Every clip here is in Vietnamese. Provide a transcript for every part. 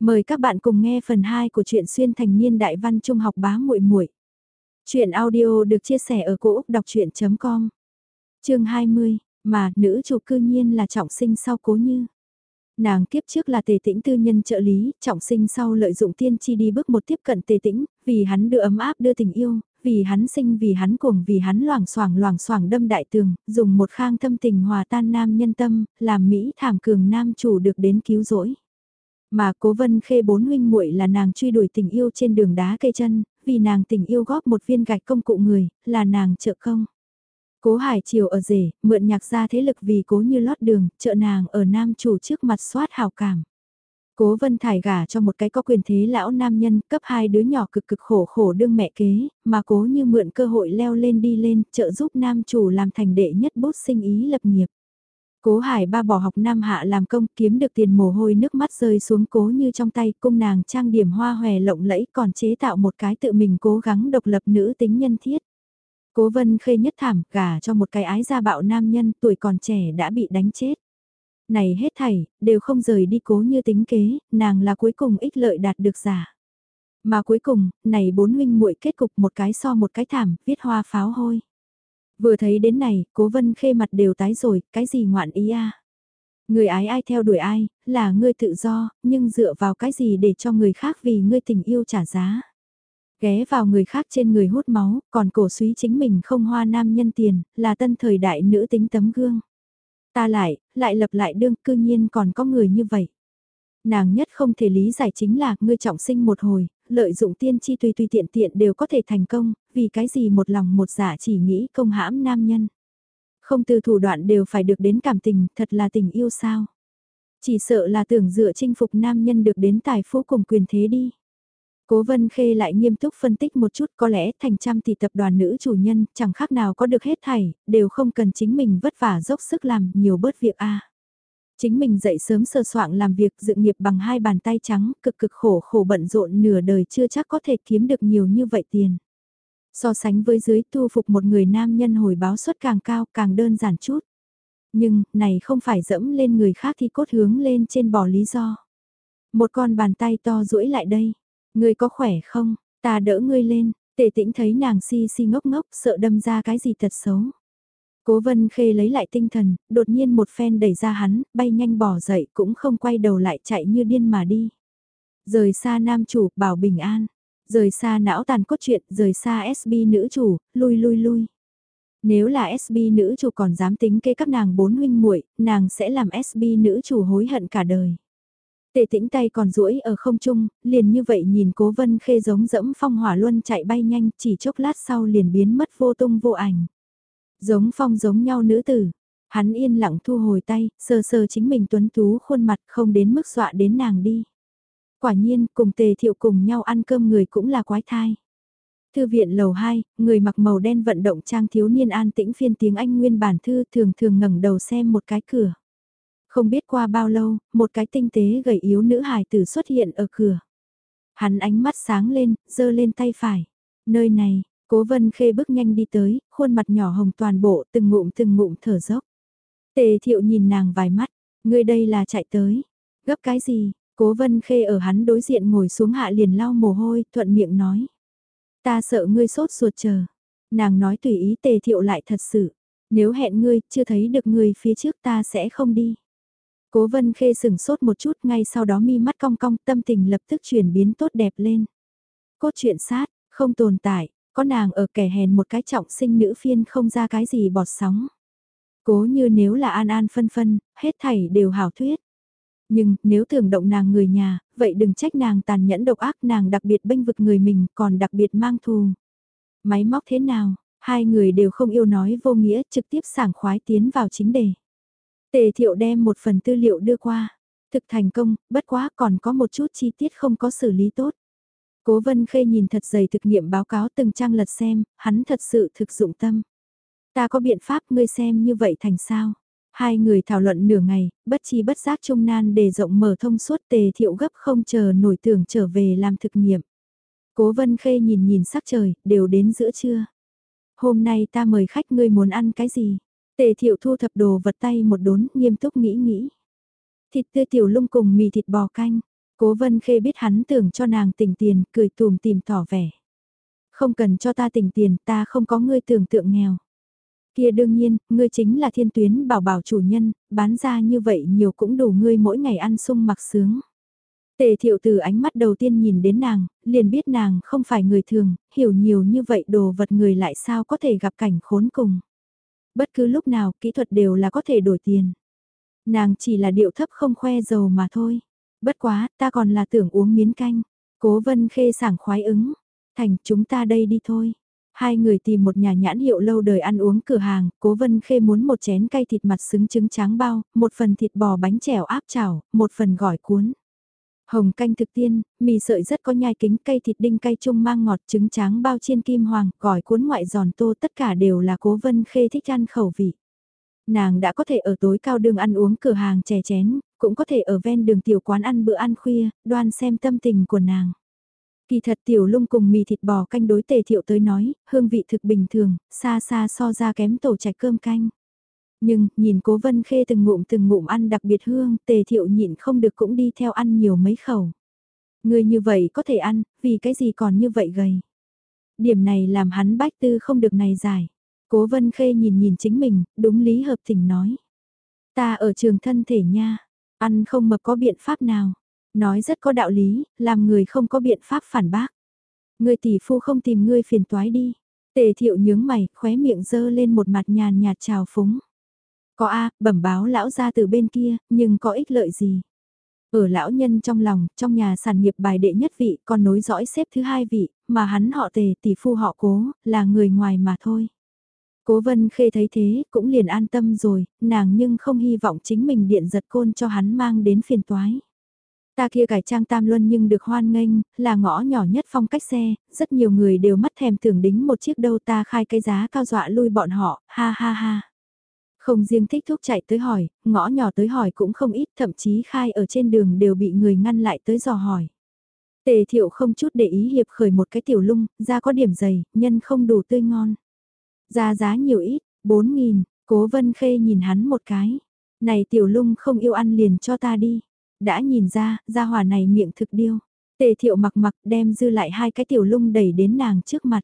Mời các bạn cùng nghe phần 2 của truyện xuyên thành niên đại văn trung học bá muội muội. truyện audio được chia sẻ ở cỗ đọc chuyện.com Chương 20, mà nữ chủ cư nhiên là trọng sinh sau cố như. Nàng kiếp trước là tề tĩnh tư nhân trợ lý, trọng sinh sau lợi dụng tiên chi đi bước một tiếp cận tề tĩnh, vì hắn đưa ấm áp đưa tình yêu, vì hắn sinh vì hắn cuồng vì hắn loảng xoảng loảng xoảng đâm đại tường, dùng một khang thâm tình hòa tan nam nhân tâm, làm Mỹ thảm cường nam chủ được đến cứu rỗi. Mà cố vân khê bốn huynh muội là nàng truy đuổi tình yêu trên đường đá cây chân, vì nàng tình yêu góp một viên gạch công cụ người, là nàng trợ công. Cố hải chiều ở rể, mượn nhạc ra thế lực vì cố như lót đường, trợ nàng ở nam chủ trước mặt soát hào cảm. Cố vân thải gả cho một cái có quyền thế lão nam nhân, cấp hai đứa nhỏ cực cực khổ khổ đương mẹ kế, mà cố như mượn cơ hội leo lên đi lên, trợ giúp nam chủ làm thành đệ nhất bút sinh ý lập nghiệp. Cố Hải ba bỏ học Nam Hạ làm công kiếm được tiền mồ hôi nước mắt rơi xuống cố như trong tay cung nàng trang điểm hoa hòe lộng lẫy còn chế tạo một cái tự mình cố gắng độc lập nữ tính nhân thiết. Cố vân khê nhất thảm gả cho một cái ái gia bạo nam nhân tuổi còn trẻ đã bị đánh chết. Này hết thảy, đều không rời đi cố như tính kế, nàng là cuối cùng ích lợi đạt được giả. Mà cuối cùng, này bốn huynh muội kết cục một cái so một cái thảm, viết hoa pháo hôi. Vừa thấy đến này, cố vân khê mặt đều tái rồi, cái gì ngoạn ý a Người ái ai theo đuổi ai, là ngươi tự do, nhưng dựa vào cái gì để cho người khác vì ngươi tình yêu trả giá. Ghé vào người khác trên người hút máu, còn cổ suý chính mình không hoa nam nhân tiền, là tân thời đại nữ tính tấm gương. Ta lại, lại lập lại đương cư nhiên còn có người như vậy. Nàng nhất không thể lý giải chính là ngươi trọng sinh một hồi, lợi dụng tiên chi tùy tùy tiện tiện đều có thể thành công, vì cái gì một lòng một dạ chỉ nghĩ công hãm nam nhân. Không từ thủ đoạn đều phải được đến cảm tình, thật là tình yêu sao. Chỉ sợ là tưởng dựa chinh phục nam nhân được đến tài phú cùng quyền thế đi. Cố Vân Khê lại nghiêm túc phân tích một chút có lẽ thành trăm tỷ tập đoàn nữ chủ nhân chẳng khác nào có được hết thảy, đều không cần chính mình vất vả dốc sức làm nhiều bớt việc a. Chính mình dậy sớm sơ soạn làm việc dự nghiệp bằng hai bàn tay trắng, cực cực khổ khổ bận rộn nửa đời chưa chắc có thể kiếm được nhiều như vậy tiền. So sánh với dưới tu phục một người nam nhân hồi báo suất càng cao càng đơn giản chút. Nhưng, này không phải dẫm lên người khác thì cốt hướng lên trên bỏ lý do. Một con bàn tay to duỗi lại đây. Ngươi có khỏe không? Ta đỡ ngươi lên. Tề tĩnh thấy nàng si si ngốc ngốc sợ đâm ra cái gì thật xấu. Cố vân khê lấy lại tinh thần, đột nhiên một phen đẩy ra hắn, bay nhanh bỏ dậy cũng không quay đầu lại chạy như điên mà đi. Rời xa nam chủ, bảo bình an. Rời xa não tàn cốt truyện, rời xa SB nữ chủ, lui lui lui. Nếu là SB nữ chủ còn dám tính kê các nàng bốn huynh muội, nàng sẽ làm SB nữ chủ hối hận cả đời. Tệ tĩnh tay còn duỗi ở không trung, liền như vậy nhìn cố vân khê giống dẫm phong hỏa luân chạy bay nhanh chỉ chốc lát sau liền biến mất vô tung vô ảnh. Giống phong giống nhau nữ tử, hắn yên lặng thu hồi tay, sờ sờ chính mình tuấn tú khuôn mặt không đến mức dọa đến nàng đi. Quả nhiên, cùng tề thiệu cùng nhau ăn cơm người cũng là quái thai. Thư viện lầu 2, người mặc màu đen vận động trang thiếu niên an tĩnh phiên tiếng Anh nguyên bản thư thường thường ngẩng đầu xem một cái cửa. Không biết qua bao lâu, một cái tinh tế gầy yếu nữ hài tử xuất hiện ở cửa. Hắn ánh mắt sáng lên, giơ lên tay phải. Nơi này, cố vân khê bước nhanh đi tới, khuôn mặt nhỏ hồng toàn bộ, từng ngụm từng ngụm thở dốc. Tề thiệu nhìn nàng vài mắt, người đây là chạy tới. Gấp cái gì, Cố vân khê ở hắn đối diện ngồi xuống hạ liền lau mồ hôi, thuận miệng nói. Ta sợ ngươi sốt ruột chờ. Nàng nói tùy ý tề thiệu lại thật sự. Nếu hẹn ngươi, chưa thấy được ngươi phía trước ta sẽ không đi. Cố vân khê sừng sốt một chút ngay sau đó mi mắt cong cong tâm tình lập tức chuyển biến tốt đẹp lên. Cốt truyện sát, không tồn tại, có nàng ở kẻ hèn một cái trọng sinh nữ phiên không ra cái gì bọt sóng. Cố như nếu là an an phân phân, hết thảy đều hảo thuyết. Nhưng, nếu tưởng động nàng người nhà, vậy đừng trách nàng tàn nhẫn độc ác nàng đặc biệt bênh vực người mình còn đặc biệt mang thù. Máy móc thế nào, hai người đều không yêu nói vô nghĩa trực tiếp sảng khoái tiến vào chính đề. Tề thiệu đem một phần tư liệu đưa qua. Thực thành công, bất quá còn có một chút chi tiết không có xử lý tốt. Cố vân khê nhìn thật dày thực nghiệm báo cáo từng trang lật xem, hắn thật sự thực dụng tâm. Ta có biện pháp ngươi xem như vậy thành sao? Hai người thảo luận nửa ngày, bất chi bất giác trung nan để rộng mở thông suốt tề thiệu gấp không chờ nổi tưởng trở về làm thực nghiệm. Cố vân khê nhìn nhìn sắc trời, đều đến giữa trưa. Hôm nay ta mời khách ngươi muốn ăn cái gì? Tề thiệu thu thập đồ vật tay một đốn, nghiêm túc nghĩ nghĩ. Thịt tươi tiểu lung cùng mì thịt bò canh. Cố Vân Khê biết hắn tưởng cho nàng tỉnh tiền, cười tùm tìm tỏ vẻ. Không cần cho ta tỉnh tiền, ta không có ngươi tưởng tượng nghèo. Kia đương nhiên, ngươi chính là thiên tuyến bảo bảo chủ nhân, bán ra như vậy nhiều cũng đủ ngươi mỗi ngày ăn sung mặc sướng. Tề thiệu từ ánh mắt đầu tiên nhìn đến nàng, liền biết nàng không phải người thường, hiểu nhiều như vậy đồ vật người lại sao có thể gặp cảnh khốn cùng. Bất cứ lúc nào, kỹ thuật đều là có thể đổi tiền. Nàng chỉ là điệu thấp không khoe dầu mà thôi. Bất quá, ta còn là tưởng uống miến canh. Cố vân khê sảng khoái ứng. Thành, chúng ta đây đi thôi. Hai người tìm một nhà nhãn hiệu lâu đời ăn uống cửa hàng, cố vân khê muốn một chén cay thịt mặt xứng trứng tráng bao, một phần thịt bò bánh chèo áp chảo, một phần gỏi cuốn. Hồng canh thực tiên, mì sợi rất có nhai kính cay thịt đinh cay chung mang ngọt trứng tráng bao chiên kim hoàng, gỏi cuốn ngoại giòn tô tất cả đều là cố vân khê thích ăn khẩu vị. Nàng đã có thể ở tối cao đường ăn uống cửa hàng chè chén, cũng có thể ở ven đường tiểu quán ăn bữa ăn khuya, đoan xem tâm tình của nàng. Kỳ thật tiểu lung cùng mì thịt bò canh đối tề thiệu tới nói, hương vị thực bình thường, xa xa so ra kém tổ chạch cơm canh. Nhưng, nhìn cố vân khê từng ngụm từng ngụm ăn đặc biệt hương, tề thiệu nhịn không được cũng đi theo ăn nhiều mấy khẩu. Người như vậy có thể ăn, vì cái gì còn như vậy gầy. Điểm này làm hắn bách tư không được này giải. Cố vân khê nhìn nhìn chính mình, đúng lý hợp tình nói. Ta ở trường thân thể nha, ăn không mập có biện pháp nào. Nói rất có đạo lý, làm người không có biện pháp phản bác. Người tỷ phu không tìm ngươi phiền toái đi. Tề thiệu nhướng mày, khóe miệng dơ lên một mặt nhàn nhạt trào phúng. Có A, bẩm báo lão ra từ bên kia, nhưng có ích lợi gì? Ở lão nhân trong lòng, trong nhà sản nghiệp bài đệ nhất vị, còn nối dõi xếp thứ hai vị, mà hắn họ tề tỷ phu họ cố, là người ngoài mà thôi. Cố vân khê thấy thế, cũng liền an tâm rồi, nàng nhưng không hy vọng chính mình điện giật côn cho hắn mang đến phiền toái. Ta kia cải trang tam luân nhưng được hoan nghênh, là ngõ nhỏ nhất phong cách xe, rất nhiều người đều mắt thèm tưởng đính một chiếc đâu ta khai cái giá cao dọa lui bọn họ, ha ha ha. Không riêng thích thuốc chạy tới hỏi, ngõ nhỏ tới hỏi cũng không ít, thậm chí khai ở trên đường đều bị người ngăn lại tới dò hỏi. Tề thiệu không chút để ý hiệp khởi một cái tiểu lung, da có điểm dày, nhân không đủ tươi ngon. Ra giá nhiều ít, 4.000, cố vân khê nhìn hắn một cái. Này tiểu lung không yêu ăn liền cho ta đi. Đã nhìn ra, ra hỏa này miệng thực điêu. Tề thiệu mặc mặc đem dư lại hai cái tiểu lung đẩy đến nàng trước mặt.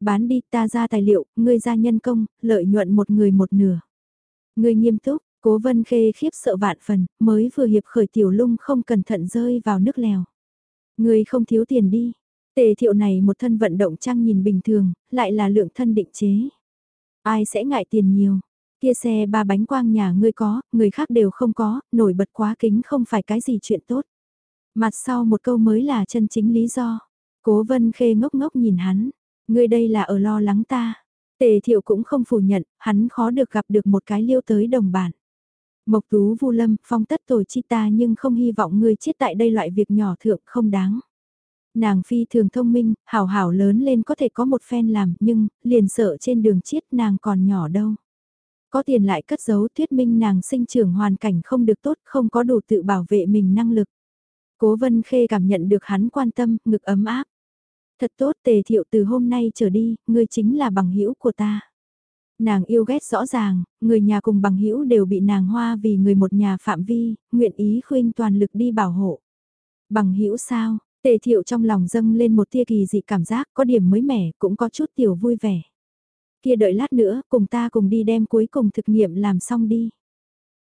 Bán đi ta ra tài liệu, ngươi ra nhân công, lợi nhuận một người một nửa. Ngươi nghiêm túc, cố vân khê khiếp sợ vạn phần, mới vừa hiệp khởi tiểu lung không cẩn thận rơi vào nước lèo. Ngươi không thiếu tiền đi. Tề thiệu này một thân vận động trang nhìn bình thường, lại là lượng thân định chế. Ai sẽ ngại tiền nhiều, Kia xe ba bánh quang nhà ngươi có, người khác đều không có, nổi bật quá kính không phải cái gì chuyện tốt. Mặt sau một câu mới là chân chính lý do. Cố vân khê ngốc ngốc nhìn hắn, ngươi đây là ở lo lắng ta. Tề thiệu cũng không phủ nhận, hắn khó được gặp được một cái liêu tới đồng bản. Mộc tú vu lâm, phong tất tồi chi ta nhưng không hy vọng ngươi chết tại đây loại việc nhỏ thượng không đáng. Nàng phi thường thông minh, hảo hảo lớn lên có thể có một phen làm, nhưng, liền sợ trên đường chiết nàng còn nhỏ đâu. Có tiền lại cất giấu thuyết minh nàng sinh trưởng hoàn cảnh không được tốt, không có đủ tự bảo vệ mình năng lực. Cố Vân Khê cảm nhận được hắn quan tâm, ngực ấm áp. Thật tốt tề thiệu từ hôm nay trở đi, ngươi chính là bằng hữu của ta. Nàng yêu ghét rõ ràng, người nhà cùng bằng hữu đều bị nàng hoa vì người một nhà phạm vi, nguyện ý khuyên toàn lực đi bảo hộ. Bằng hữu sao, tề thiệu trong lòng dâng lên một tia kỳ dị cảm giác có điểm mới mẻ, cũng có chút tiểu vui vẻ kia đợi lát nữa, cùng ta cùng đi đem cuối cùng thực nghiệm làm xong đi.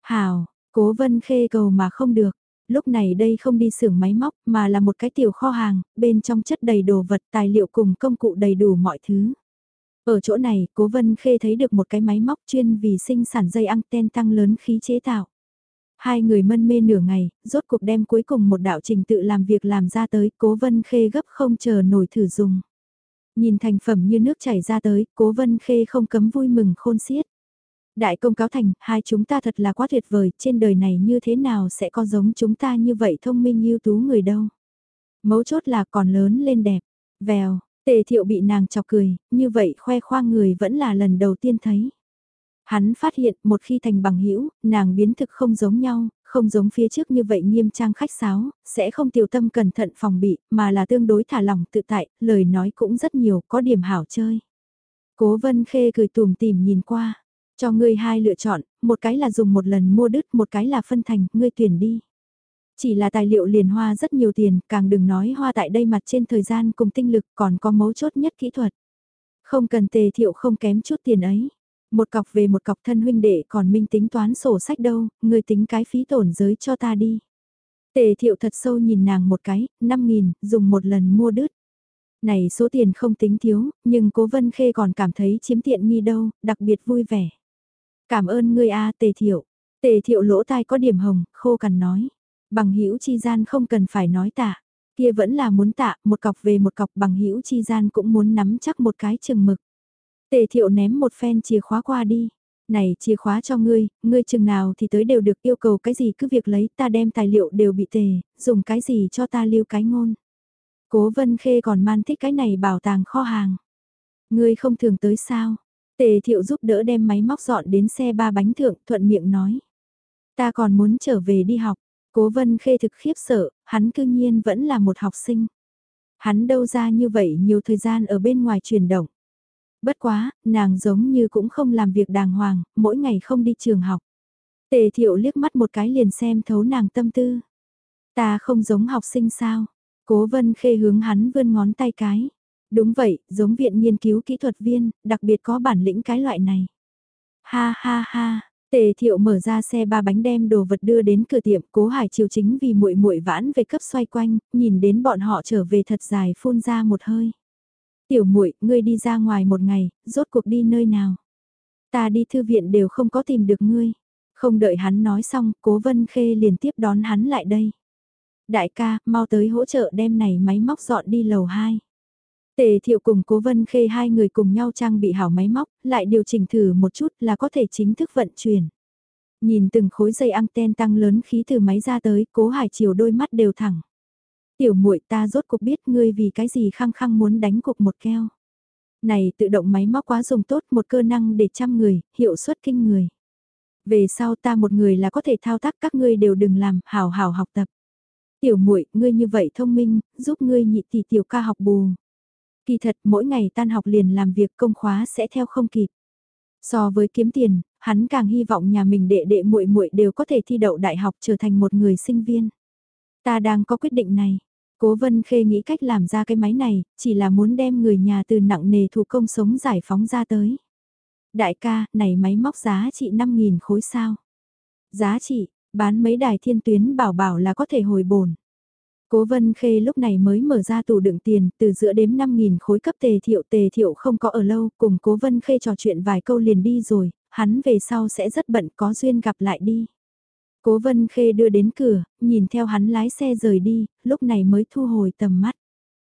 Hào, cố vân khê cầu mà không được. Lúc này đây không đi xưởng máy móc mà là một cái tiểu kho hàng, bên trong chất đầy đồ vật tài liệu cùng công cụ đầy đủ mọi thứ. Ở chỗ này, Cố Vân Khê thấy được một cái máy móc chuyên vì sinh sản dây anten tăng lớn khí chế tạo. Hai người mân mê nửa ngày, rốt cuộc đem cuối cùng một đạo trình tự làm việc làm ra tới, Cố Vân Khê gấp không chờ nổi thử dùng. Nhìn thành phẩm như nước chảy ra tới, cố vân khê không cấm vui mừng khôn xiết. Đại công cáo thành, hai chúng ta thật là quá tuyệt vời, trên đời này như thế nào sẽ có giống chúng ta như vậy thông minh ưu tú người đâu. Mấu chốt là còn lớn lên đẹp, vèo, tề thiệu bị nàng chọc cười, như vậy khoe khoang người vẫn là lần đầu tiên thấy. Hắn phát hiện một khi thành bằng hữu nàng biến thực không giống nhau, không giống phía trước như vậy nghiêm trang khách sáo, sẽ không tiểu tâm cẩn thận phòng bị, mà là tương đối thả lỏng tự tại, lời nói cũng rất nhiều, có điểm hảo chơi. Cố vân khê cười tùm tìm nhìn qua, cho ngươi hai lựa chọn, một cái là dùng một lần mua đứt, một cái là phân thành, ngươi tuyển đi. Chỉ là tài liệu liền hoa rất nhiều tiền, càng đừng nói hoa tại đây mặt trên thời gian cùng tinh lực còn có mấu chốt nhất kỹ thuật. Không cần tề thiệu không kém chút tiền ấy. Một cọc về một cọc thân huynh đệ còn minh tính toán sổ sách đâu, người tính cái phí tổn giới cho ta đi. Tề thiệu thật sâu nhìn nàng một cái, 5.000, dùng một lần mua đứt. Này số tiền không tính thiếu, nhưng cố vân khê còn cảm thấy chiếm tiện nghi đâu, đặc biệt vui vẻ. Cảm ơn ngươi a tề thiệu. Tề thiệu lỗ tai có điểm hồng, khô cằn nói. Bằng hữu chi gian không cần phải nói tạ. Kia vẫn là muốn tạ, một cọc về một cọc bằng hữu chi gian cũng muốn nắm chắc một cái chừng mực. Tề thiệu ném một phen chìa khóa qua đi. Này chìa khóa cho ngươi, ngươi chừng nào thì tới đều được yêu cầu cái gì cứ việc lấy ta đem tài liệu đều bị tề, dùng cái gì cho ta lưu cái ngôn. Cố vân khê còn man thích cái này bảo tàng kho hàng. Ngươi không thường tới sao? Tề thiệu giúp đỡ đem máy móc dọn đến xe ba bánh thượng thuận miệng nói. Ta còn muốn trở về đi học. Cố vân khê thực khiếp sợ, hắn cư nhiên vẫn là một học sinh. Hắn đâu ra như vậy nhiều thời gian ở bên ngoài chuyển động. Bất quá, nàng giống như cũng không làm việc đàng hoàng, mỗi ngày không đi trường học. Tề thiệu liếc mắt một cái liền xem thấu nàng tâm tư. Ta không giống học sinh sao? Cố vân khê hướng hắn vươn ngón tay cái. Đúng vậy, giống viện nghiên cứu kỹ thuật viên, đặc biệt có bản lĩnh cái loại này. Ha ha ha, Tề Thiệu mở ra xe ba bánh đem đồ vật đưa đến cửa tiệm, Cố Hải Triều chính vì muội muội vãn về cấp xoay quanh, nhìn đến bọn họ trở về thật dài phun ra một hơi. "Tiểu muội, ngươi đi ra ngoài một ngày, rốt cuộc đi nơi nào? Ta đi thư viện đều không có tìm được ngươi." Không đợi hắn nói xong, Cố Vân Khê liền tiếp đón hắn lại đây. "Đại ca, mau tới hỗ trợ đem này máy móc dọn đi lầu 2." Tề thiệu cùng cố vân khê hai người cùng nhau trang bị hảo máy móc, lại điều chỉnh thử một chút là có thể chính thức vận chuyển. Nhìn từng khối dây anten tăng lớn khí từ máy ra tới, cố hải chiều đôi mắt đều thẳng. Tiểu muội ta rốt cuộc biết ngươi vì cái gì khăng khăng muốn đánh cục một keo. Này tự động máy móc quá dùng tốt một cơ năng để trăm người, hiệu suất kinh người. Về sau ta một người là có thể thao tác các ngươi đều đừng làm, hào hào học tập. Tiểu muội ngươi như vậy thông minh, giúp ngươi nhị tỷ tiểu ca học bù. Kỳ thật mỗi ngày tan học liền làm việc công khóa sẽ theo không kịp. So với kiếm tiền, hắn càng hy vọng nhà mình đệ đệ muội muội đều có thể thi đậu đại học trở thành một người sinh viên. Ta đang có quyết định này. Cố Vân Khê nghĩ cách làm ra cái máy này, chỉ là muốn đem người nhà từ nặng nề thủ công sống giải phóng ra tới. Đại ca, này máy móc giá trị 5.000 khối sao. Giá trị, bán mấy đài thiên tuyến bảo bảo là có thể hồi bổn. Cố Vân Khê lúc này mới mở ra tủ đựng tiền, từ giữa đếm 5.000 khối cấp tề thiệu tề thiệu không có ở lâu, cùng Cố Vân Khê trò chuyện vài câu liền đi rồi, hắn về sau sẽ rất bận có duyên gặp lại đi. Cố Vân Khê đưa đến cửa, nhìn theo hắn lái xe rời đi, lúc này mới thu hồi tầm mắt.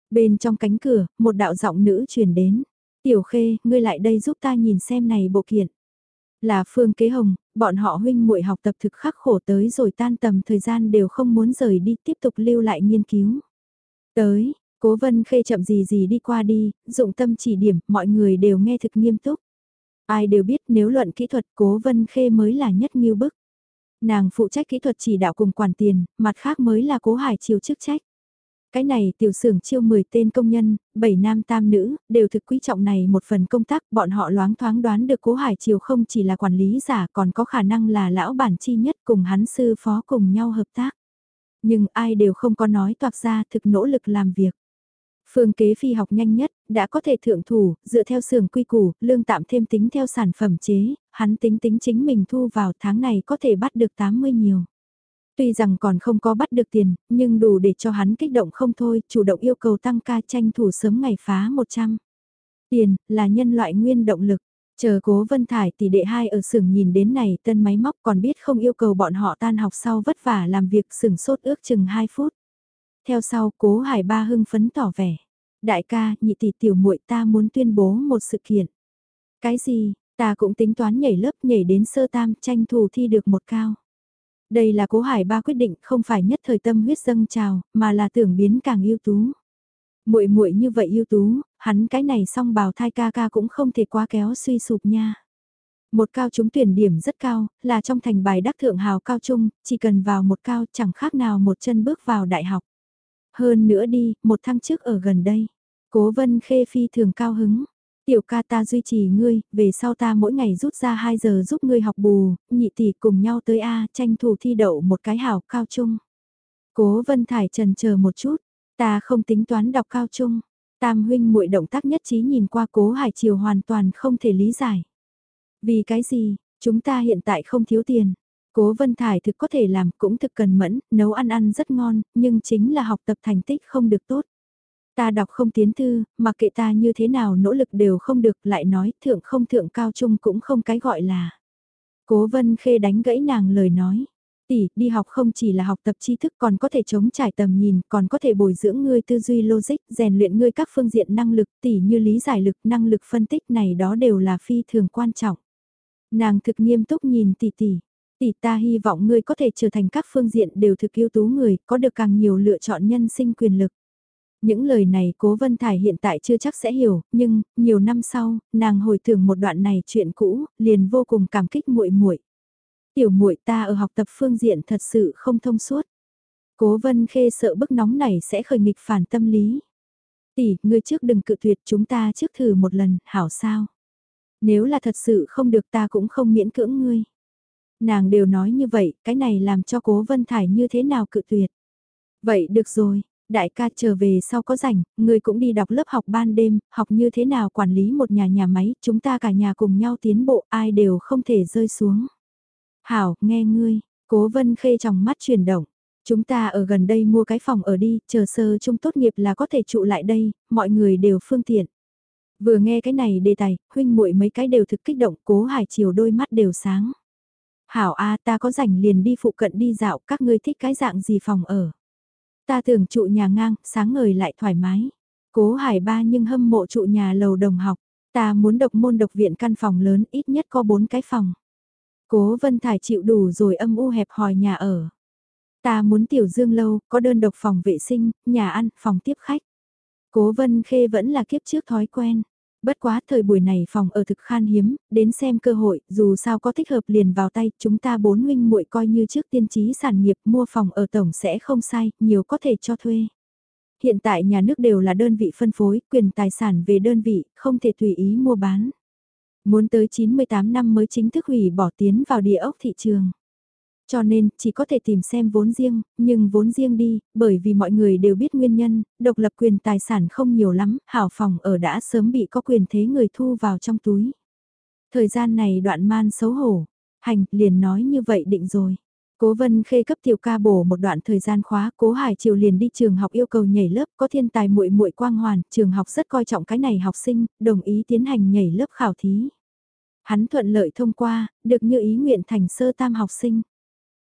Bên trong cánh cửa, một đạo giọng nữ truyền đến. Tiểu Khê, ngươi lại đây giúp ta nhìn xem này bộ kiện. Là Phương Kế Hồng, bọn họ huynh muội học tập thực khắc khổ tới rồi tan tầm thời gian đều không muốn rời đi tiếp tục lưu lại nghiên cứu. Tới, Cố Vân Khê chậm gì gì đi qua đi, dụng tâm chỉ điểm, mọi người đều nghe thực nghiêm túc. Ai đều biết nếu luận kỹ thuật Cố Vân Khê mới là nhất nghiêu bức. Nàng phụ trách kỹ thuật chỉ đạo cùng quản tiền, mặt khác mới là Cố Hải chiều chức trách. Cái này tiểu xưởng chiêu 10 tên công nhân, 7 nam tam nữ, đều thực quý trọng này một phần công tác, bọn họ loáng thoáng đoán được cố hải chiều không chỉ là quản lý giả còn có khả năng là lão bản chi nhất cùng hắn sư phó cùng nhau hợp tác. Nhưng ai đều không có nói toạc ra thực nỗ lực làm việc. Phương kế phi học nhanh nhất, đã có thể thượng thủ, dựa theo xưởng quy củ, lương tạm thêm tính theo sản phẩm chế, hắn tính tính chính mình thu vào tháng này có thể bắt được 80 nhiều. Tuy rằng còn không có bắt được tiền, nhưng đủ để cho hắn kích động không thôi, chủ động yêu cầu tăng ca tranh thủ sớm ngày phá 100. Tiền, là nhân loại nguyên động lực. Chờ cố Vân Thải tỷ đệ hai ở xưởng nhìn đến này tân máy móc còn biết không yêu cầu bọn họ tan học sau vất vả làm việc xưởng sốt ước chừng 2 phút. Theo sau cố Hải Ba hưng phấn tỏ vẻ. Đại ca, nhị tỷ tiểu muội ta muốn tuyên bố một sự kiện. Cái gì, ta cũng tính toán nhảy lớp nhảy đến sơ tam tranh thủ thi được một cao. Đây là cố hải ba quyết định không phải nhất thời tâm huyết dâng trào, mà là tưởng biến càng ưu tú. muội muội như vậy ưu tú, hắn cái này song bào thai ca ca cũng không thể quá kéo suy sụp nha. Một cao trúng tuyển điểm rất cao, là trong thành bài đắc thượng hào cao trung, chỉ cần vào một cao chẳng khác nào một chân bước vào đại học. Hơn nữa đi, một tháng trước ở gần đây. Cố vân khê phi thường cao hứng. Tiểu ca ta duy trì ngươi, về sau ta mỗi ngày rút ra 2 giờ giúp ngươi học bù, nhị tỷ cùng nhau tới A tranh thủ thi đậu một cái hảo cao trung. Cố Vân Thải trần chờ một chút, ta không tính toán đọc cao trung. Tam huynh muội động tác nhất trí nhìn qua Cố Hải Triều hoàn toàn không thể lý giải. Vì cái gì, chúng ta hiện tại không thiếu tiền. Cố Vân Thải thực có thể làm cũng thực cần mẫn, nấu ăn ăn rất ngon, nhưng chính là học tập thành tích không được tốt. Ta đọc không tiến thư, mặc kệ ta như thế nào nỗ lực đều không được, lại nói thượng không thượng cao trung cũng không cái gọi là. Cố Vân Khê đánh gãy nàng lời nói. Tỷ, đi học không chỉ là học tập tri thức còn có thể chống trải tầm nhìn, còn có thể bồi dưỡng ngươi tư duy logic, rèn luyện ngươi các phương diện năng lực, tỷ như lý giải lực, năng lực phân tích này đó đều là phi thường quan trọng. Nàng thực nghiêm túc nhìn tỷ tỷ, tỷ ta hy vọng ngươi có thể trở thành các phương diện đều thực ưu tú người, có được càng nhiều lựa chọn nhân sinh quyền lực. Những lời này Cố Vân Thải hiện tại chưa chắc sẽ hiểu, nhưng nhiều năm sau, nàng hồi tưởng một đoạn này chuyện cũ, liền vô cùng cảm kích muội muội. Tiểu muội ta ở học tập phương diện thật sự không thông suốt. Cố Vân Khê sợ bức nóng này sẽ khởi nghịch phản tâm lý. Tỷ, ngươi trước đừng cự tuyệt chúng ta trước thử một lần, hảo sao? Nếu là thật sự không được ta cũng không miễn cưỡng ngươi. Nàng đều nói như vậy, cái này làm cho cố Vân Thải như thế nào cự tuyệt. Vậy được rồi, Đại ca trở về sau có rảnh, người cũng đi đọc lớp học ban đêm, học như thế nào quản lý một nhà nhà máy, chúng ta cả nhà cùng nhau tiến bộ, ai đều không thể rơi xuống. Hảo, nghe ngươi, cố vân khê trong mắt chuyển động. Chúng ta ở gần đây mua cái phòng ở đi, chờ sơ trung tốt nghiệp là có thể trụ lại đây, mọi người đều phương tiện. Vừa nghe cái này đề tài, huynh muội mấy cái đều thực kích động, cố hải chiều đôi mắt đều sáng. Hảo a ta có rảnh liền đi phụ cận đi dạo, các ngươi thích cái dạng gì phòng ở. Ta tưởng trụ nhà ngang, sáng ngời lại thoải mái. Cố hải ba nhưng hâm mộ trụ nhà lầu đồng học. Ta muốn độc môn độc viện căn phòng lớn ít nhất có 4 cái phòng. Cố Vân Thải chịu đủ rồi âm u hẹp hòi nhà ở. Ta muốn tiểu dương lâu, có đơn độc phòng vệ sinh, nhà ăn, phòng tiếp khách. Cố Vân Khê vẫn là kiếp trước thói quen. Bất quá thời buổi này phòng ở thực khan hiếm, đến xem cơ hội, dù sao có thích hợp liền vào tay, chúng ta bốn huynh muội coi như trước tiên trí sản nghiệp mua phòng ở tổng sẽ không sai, nhiều có thể cho thuê. Hiện tại nhà nước đều là đơn vị phân phối, quyền tài sản về đơn vị, không thể tùy ý mua bán. Muốn tới 98 năm mới chính thức hủy bỏ tiến vào địa ốc thị trường. Cho nên, chỉ có thể tìm xem vốn riêng, nhưng vốn riêng đi, bởi vì mọi người đều biết nguyên nhân, độc lập quyền tài sản không nhiều lắm, hảo phòng ở đã sớm bị có quyền thế người thu vào trong túi. Thời gian này đoạn man xấu hổ, hành, liền nói như vậy định rồi. Cố Vân Khê cấp tiểu ca bổ một đoạn thời gian khóa, Cố Hải Triều liền đi trường học yêu cầu nhảy lớp, có thiên tài muội muội quang hoàn, trường học rất coi trọng cái này học sinh, đồng ý tiến hành nhảy lớp khảo thí. Hắn thuận lợi thông qua, được như ý nguyện thành sơ tam học sinh.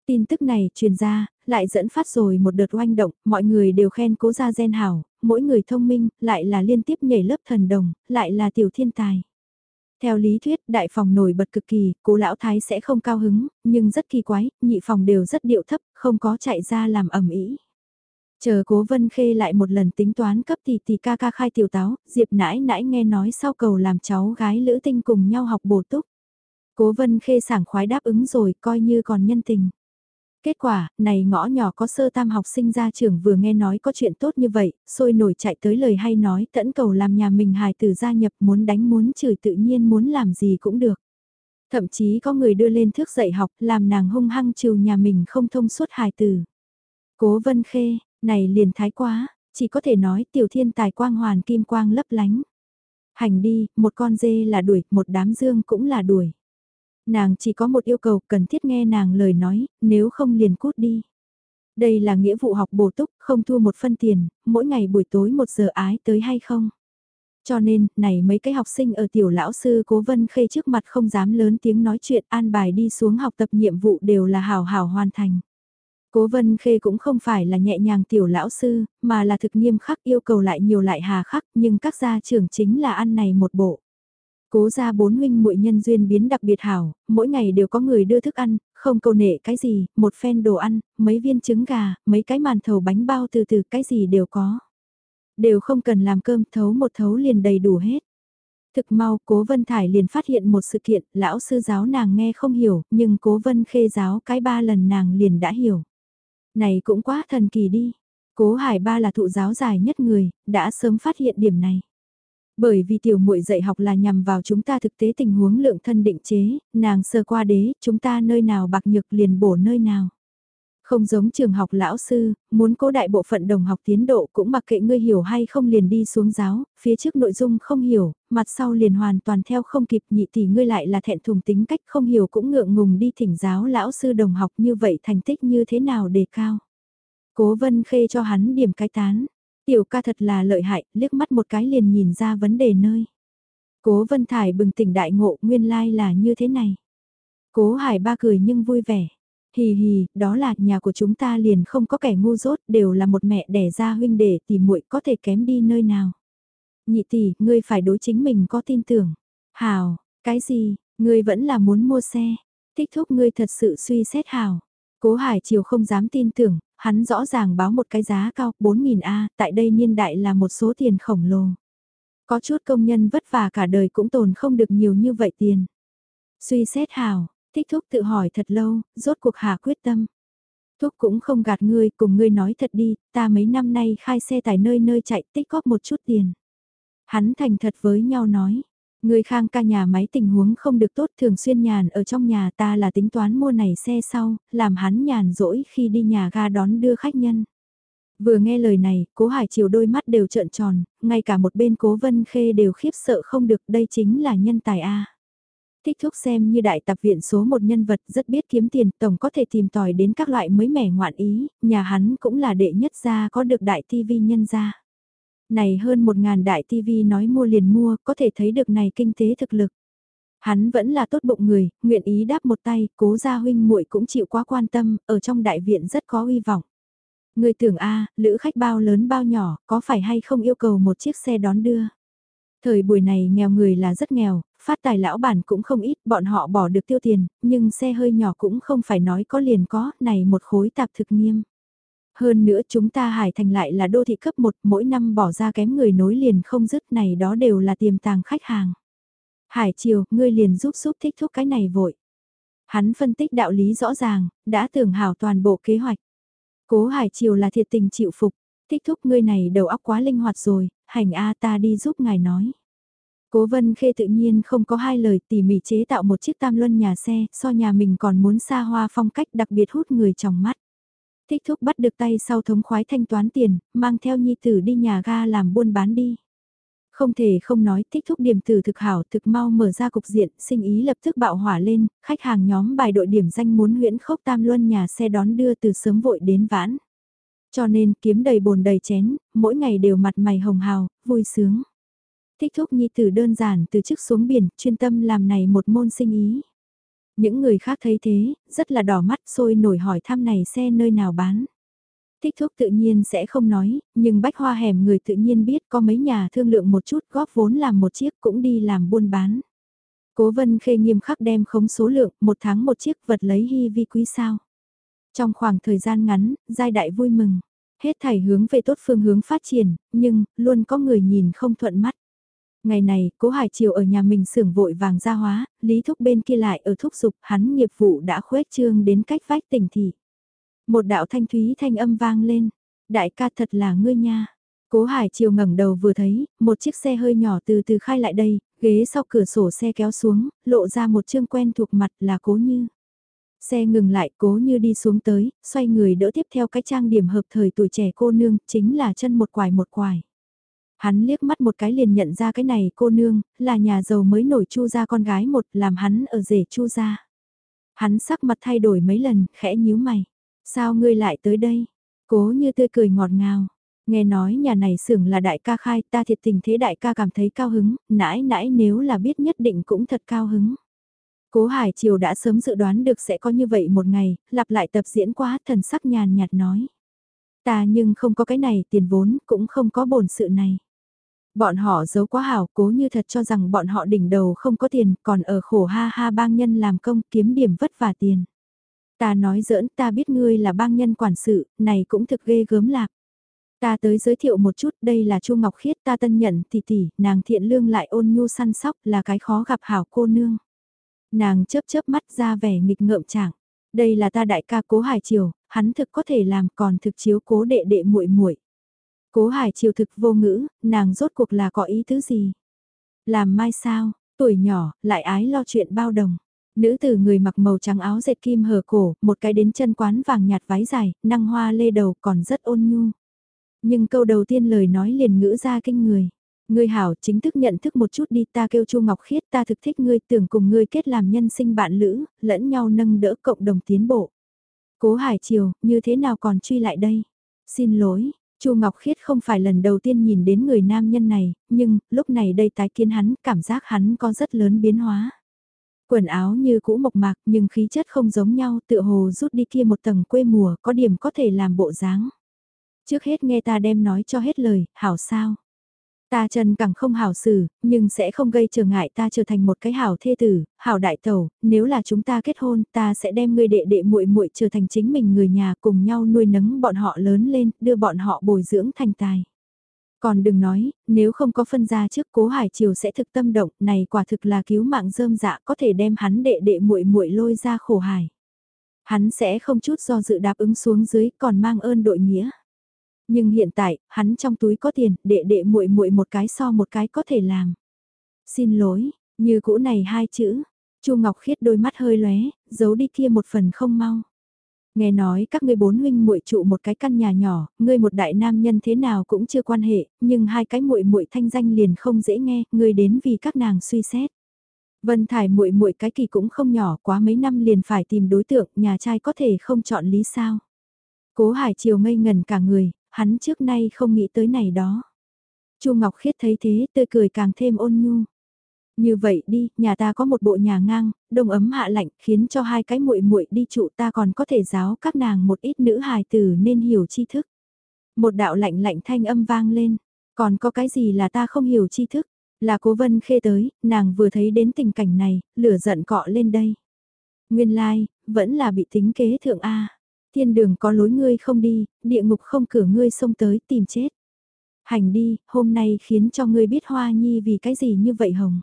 Tin tức này truyền ra, lại dẫn phát rồi một đợt oanh động, mọi người đều khen cố gia gen hảo, mỗi người thông minh, lại là liên tiếp nhảy lớp thần đồng, lại là tiểu thiên tài. Theo lý thuyết, đại phòng nổi bật cực kỳ, cố lão thái sẽ không cao hứng, nhưng rất kỳ quái, nhị phòng đều rất điệu thấp, không có chạy ra làm ẩm ý. Chờ cố vân khê lại một lần tính toán cấp thì thì ca ca khai tiểu táo, diệp nãi nãi nghe nói sau cầu làm cháu gái lữ tinh cùng nhau học bổ túc. Cố vân khê sảng khoái đáp ứng rồi, coi như còn nhân tình. Kết quả, này ngõ nhỏ có sơ tam học sinh ra trường vừa nghe nói có chuyện tốt như vậy, sôi nổi chạy tới lời hay nói tẫn cầu làm nhà mình hài tử gia nhập muốn đánh muốn chửi tự nhiên muốn làm gì cũng được. Thậm chí có người đưa lên thước dạy học làm nàng hung hăng trừ nhà mình không thông suốt hài tử. Cố vân khê, này liền thái quá, chỉ có thể nói tiểu thiên tài quang hoàn kim quang lấp lánh. Hành đi, một con dê là đuổi, một đám dương cũng là đuổi. Nàng chỉ có một yêu cầu cần thiết nghe nàng lời nói, nếu không liền cút đi. Đây là nghĩa vụ học bổ túc, không thua một phân tiền, mỗi ngày buổi tối một giờ ái tới hay không. Cho nên, này mấy cái học sinh ở tiểu lão sư cố vân khê trước mặt không dám lớn tiếng nói chuyện an bài đi xuống học tập nhiệm vụ đều là hào hào hoàn thành. Cố vân khê cũng không phải là nhẹ nhàng tiểu lão sư, mà là thực nghiêm khắc yêu cầu lại nhiều lại hà khắc nhưng các gia trưởng chính là ăn này một bộ. Cố ra bốn huynh muội nhân duyên biến đặc biệt hảo, mỗi ngày đều có người đưa thức ăn, không câu nệ cái gì, một phen đồ ăn, mấy viên trứng gà, mấy cái màn thầu bánh bao từ từ cái gì đều có. Đều không cần làm cơm thấu một thấu liền đầy đủ hết. Thực mau cố Vân Thải liền phát hiện một sự kiện, lão sư giáo nàng nghe không hiểu, nhưng cố Vân khê giáo cái ba lần nàng liền đã hiểu. Này cũng quá thần kỳ đi. Cố Hải Ba là thụ giáo dài nhất người, đã sớm phát hiện điểm này. Bởi vì tiểu muội dạy học là nhằm vào chúng ta thực tế tình huống lượng thân định chế, nàng sơ qua đế, chúng ta nơi nào bạc nhược liền bổ nơi nào. Không giống trường học lão sư, muốn cố đại bộ phận đồng học tiến độ cũng mặc kệ ngươi hiểu hay không liền đi xuống giáo, phía trước nội dung không hiểu, mặt sau liền hoàn toàn theo không kịp nhị tỷ ngươi lại là thẹn thùng tính cách không hiểu cũng ngượng ngùng đi thỉnh giáo lão sư đồng học như vậy thành tích như thế nào đề cao. Cố vân khê cho hắn điểm cái tán, tiểu ca thật là lợi hại, liếc mắt một cái liền nhìn ra vấn đề nơi. Cố vân thải bừng tỉnh đại ngộ nguyên lai là như thế này. Cố hải ba cười nhưng vui vẻ. Hì hì, đó là nhà của chúng ta liền không có kẻ ngu dốt, đều là một mẹ đẻ ra huynh đệ, thì muội có thể kém đi nơi nào. Nhị tỷ, ngươi phải đối chính mình có tin tưởng. Hào, cái gì, ngươi vẫn là muốn mua xe. Thích thúc ngươi thật sự suy xét hào. Cố Hải Triều không dám tin tưởng, hắn rõ ràng báo một cái giá cao, 4.000 A, tại đây niên đại là một số tiền khổng lồ. Có chút công nhân vất vả cả đời cũng tồn không được nhiều như vậy tiền. Suy xét hào, Thích thúc tự hỏi thật lâu, rốt cuộc hà quyết tâm. Thúc cũng không gạt ngươi, cùng ngươi nói thật đi, ta mấy năm nay khai xe tải nơi nơi chạy tích góp một chút tiền. Hắn thành thật với nhau nói, người khang ca nhà máy tình huống không được tốt thường xuyên nhàn ở trong nhà ta là tính toán mua này xe sau, làm hắn nhàn rỗi khi đi nhà ga đón đưa khách nhân. Vừa nghe lời này, cố hải chiều đôi mắt đều trợn tròn, ngay cả một bên cố vân khê đều khiếp sợ không được đây chính là nhân tài A. Thích thúc xem như đại tập viện số một nhân vật rất biết kiếm tiền, tổng có thể tìm tòi đến các loại mới mẻ ngoạn ý, nhà hắn cũng là đệ nhất gia có được đại tivi nhân gia. Này hơn một ngàn đại TV nói mua liền mua, có thể thấy được này kinh tế thực lực. Hắn vẫn là tốt bụng người, nguyện ý đáp một tay, cố gia huynh muội cũng chịu quá quan tâm, ở trong đại viện rất có uy vọng. Người tưởng a lữ khách bao lớn bao nhỏ, có phải hay không yêu cầu một chiếc xe đón đưa? Thời buổi này nghèo người là rất nghèo, phát tài lão bản cũng không ít, bọn họ bỏ được tiêu tiền, nhưng xe hơi nhỏ cũng không phải nói có liền có, này một khối tạp thực nghiêm. Hơn nữa chúng ta Hải Thành lại là đô thị cấp 1, mỗi năm bỏ ra kém người nối liền không dứt này đó đều là tiềm tàng khách hàng. Hải Triều, ngươi liền giúp giúp thích thúc cái này vội. Hắn phân tích đạo lý rõ ràng, đã tưởng hảo toàn bộ kế hoạch. Cố Hải Triều là thiệt tình chịu phục, thích thúc ngươi này đầu óc quá linh hoạt rồi, hành A ta đi giúp ngài nói. Cố vân khê tự nhiên không có hai lời tỉ mỉ chế tạo một chiếc tam luân nhà xe, so nhà mình còn muốn xa hoa phong cách đặc biệt hút người trong mắt. Thích thúc bắt được tay sau thống khoái thanh toán tiền, mang theo nhi tử đi nhà ga làm buôn bán đi. Không thể không nói thích thúc điểm tử thực hảo thực mau mở ra cục diện, sinh ý lập tức bạo hỏa lên, khách hàng nhóm bài đội điểm danh muốn huyễn khốc tam luân nhà xe đón đưa từ sớm vội đến vãn. Cho nên kiếm đầy bồn đầy chén, mỗi ngày đều mặt mày hồng hào, vui sướng. Thích thúc nhi tử đơn giản từ chức xuống biển, chuyên tâm làm này một môn sinh ý. Những người khác thấy thế, rất là đỏ mắt sôi nổi hỏi thăm này xe nơi nào bán. Thích thuốc tự nhiên sẽ không nói, nhưng bách hoa hẻm người tự nhiên biết có mấy nhà thương lượng một chút góp vốn làm một chiếc cũng đi làm buôn bán. Cố vân khê nghiêm khắc đem khống số lượng, một tháng một chiếc vật lấy hy vi quý sao. Trong khoảng thời gian ngắn, giai đại vui mừng. Hết thảy hướng về tốt phương hướng phát triển, nhưng, luôn có người nhìn không thuận mắt. Ngày này, cố Hải Triều ở nhà mình xưởng vội vàng ra hóa, Lý Thúc bên kia lại ở thúc dục hắn nghiệp vụ đã khuếch trương đến cách vách tỉnh thị. Một đạo thanh thúy thanh âm vang lên, đại ca thật là ngươi nha. Cố Hải Triều ngẩng đầu vừa thấy, một chiếc xe hơi nhỏ từ từ khai lại đây, ghế sau cửa sổ xe kéo xuống, lộ ra một chương quen thuộc mặt là cố như. Xe ngừng lại cố như đi xuống tới, xoay người đỡ tiếp theo cái trang điểm hợp thời tuổi trẻ cô nương, chính là chân một quải một quải Hắn liếc mắt một cái liền nhận ra cái này cô nương, là nhà giàu mới nổi chu ra con gái một làm hắn ở rể chu ra. Hắn sắc mặt thay đổi mấy lần, khẽ nhíu mày. Sao ngươi lại tới đây? Cố như tươi cười ngọt ngào. Nghe nói nhà này xưởng là đại ca khai ta thiệt tình thế đại ca cảm thấy cao hứng, nãi nãi nếu là biết nhất định cũng thật cao hứng. Cố Hải Triều đã sớm dự đoán được sẽ có như vậy một ngày, lặp lại tập diễn quá thần sắc nhàn nhạt nói. Ta nhưng không có cái này tiền vốn, cũng không có bổn sự này. Bọn họ giấu quá hảo, cố như thật cho rằng bọn họ đỉnh đầu không có tiền, còn ở khổ ha ha bang nhân làm công kiếm điểm vất vả tiền. Ta nói giỡn ta biết ngươi là bang nhân quản sự, này cũng thực ghê gớm lạc. Ta tới giới thiệu một chút, đây là Chu Ngọc Khiết ta tân nhận tỷ tỷ, nàng thiện lương lại ôn nhu săn sóc là cái khó gặp hảo cô nương. Nàng chớp chớp mắt ra vẻ nghịch ngợm chẳng. Đây là ta đại ca cố hải triều, hắn thực có thể làm còn thực chiếu cố đệ đệ muội muội. Cố hải triều thực vô ngữ, nàng rốt cuộc là có ý tứ gì? Làm mai sao, tuổi nhỏ, lại ái lo chuyện bao đồng. Nữ tử người mặc màu trắng áo dệt kim hở cổ, một cái đến chân quán vàng nhạt váy dài, năng hoa lê đầu còn rất ôn nhu. Nhưng câu đầu tiên lời nói liền ngữ ra kinh người. Ngươi hảo chính thức nhận thức một chút đi ta kêu Chu Ngọc Khiết ta thực thích ngươi tưởng cùng ngươi kết làm nhân sinh bạn lữ, lẫn nhau nâng đỡ cộng đồng tiến bộ. Cố Hải Triều, như thế nào còn truy lại đây? Xin lỗi, Chu Ngọc Khiết không phải lần đầu tiên nhìn đến người nam nhân này, nhưng lúc này đây tái kiến hắn, cảm giác hắn có rất lớn biến hóa. Quần áo như cũ mộc mạc nhưng khí chất không giống nhau tựa hồ rút đi kia một tầng quê mùa có điểm có thể làm bộ dáng. Trước hết nghe ta đem nói cho hết lời, hảo sao? Ta chân càng không hảo xử, nhưng sẽ không gây trở ngại ta trở thành một cái hảo thê tử, hảo đại tẩu, nếu là chúng ta kết hôn, ta sẽ đem ngươi đệ đệ muội muội trở thành chính mình người nhà cùng nhau nuôi nấng bọn họ lớn lên, đưa bọn họ bồi dưỡng thành tài. Còn đừng nói, nếu không có phân ra trước cố hải triều sẽ thực tâm động, này quả thực là cứu mạng rơm dạ có thể đem hắn đệ đệ muội muội lôi ra khổ hải. Hắn sẽ không chút do dự đáp ứng xuống dưới còn mang ơn đội nghĩa. Nhưng hiện tại, hắn trong túi có tiền, đệ đệ muội muội một cái so một cái có thể làm. Xin lỗi, như cũ này hai chữ. Chu Ngọc Khiết đôi mắt hơi lóe, giấu đi kia một phần không mau. Nghe nói các ngươi bốn huynh muội trụ một cái căn nhà nhỏ, ngươi một đại nam nhân thế nào cũng chưa quan hệ, nhưng hai cái muội muội thanh danh liền không dễ nghe, ngươi đến vì các nàng suy xét. Vân Thải muội muội cái kỳ cũng không nhỏ, quá mấy năm liền phải tìm đối tượng, nhà trai có thể không chọn lý sao? Cố Hải Triều ngây ngần cả người, hắn trước nay không nghĩ tới này đó. Chu Ngọc Khiết thấy thế, tươi cười càng thêm ôn nhu. Như vậy đi, nhà ta có một bộ nhà ngang, đông ấm hạ lạnh, khiến cho hai cái muội muội đi trụ ta còn có thể giáo các nàng một ít nữ hài tử nên hiểu tri thức. Một đạo lạnh lạnh thanh âm vang lên, còn có cái gì là ta không hiểu tri thức, là cố vân khê tới, nàng vừa thấy đến tình cảnh này, lửa giận cọ lên đây. Nguyên lai, like, vẫn là bị tính kế thượng A. Thiên đường có lối ngươi không đi, địa ngục không cửa ngươi xông tới tìm chết. Hành đi, hôm nay khiến cho ngươi biết hoa nhi vì cái gì như vậy hồng.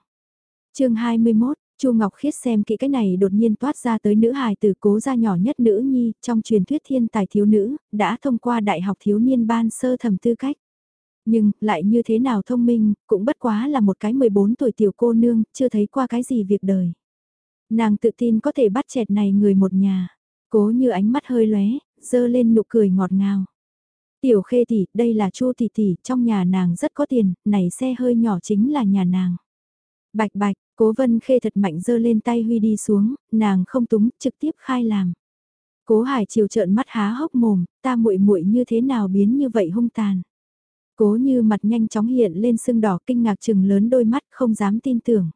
chương 21, Chu Ngọc Khiết xem kỹ cái này đột nhiên toát ra tới nữ hài từ cố gia nhỏ nhất nữ nhi trong truyền thuyết thiên tài thiếu nữ, đã thông qua đại học thiếu niên ban sơ thẩm tư cách. Nhưng, lại như thế nào thông minh, cũng bất quá là một cái 14 tuổi tiểu cô nương, chưa thấy qua cái gì việc đời. Nàng tự tin có thể bắt chẹt này người một nhà. Cố như ánh mắt hơi lóe, dơ lên nụ cười ngọt ngào. Tiểu khê tỷ, đây là chu tỷ tỷ, trong nhà nàng rất có tiền, này xe hơi nhỏ chính là nhà nàng. Bạch bạch, cố vân khê thật mạnh dơ lên tay huy đi xuống, nàng không túng, trực tiếp khai làm. Cố hải chiều trợn mắt há hốc mồm, ta muội muội như thế nào biến như vậy hung tàn. Cố như mặt nhanh chóng hiện lên sưng đỏ kinh ngạc chừng lớn đôi mắt không dám tin tưởng.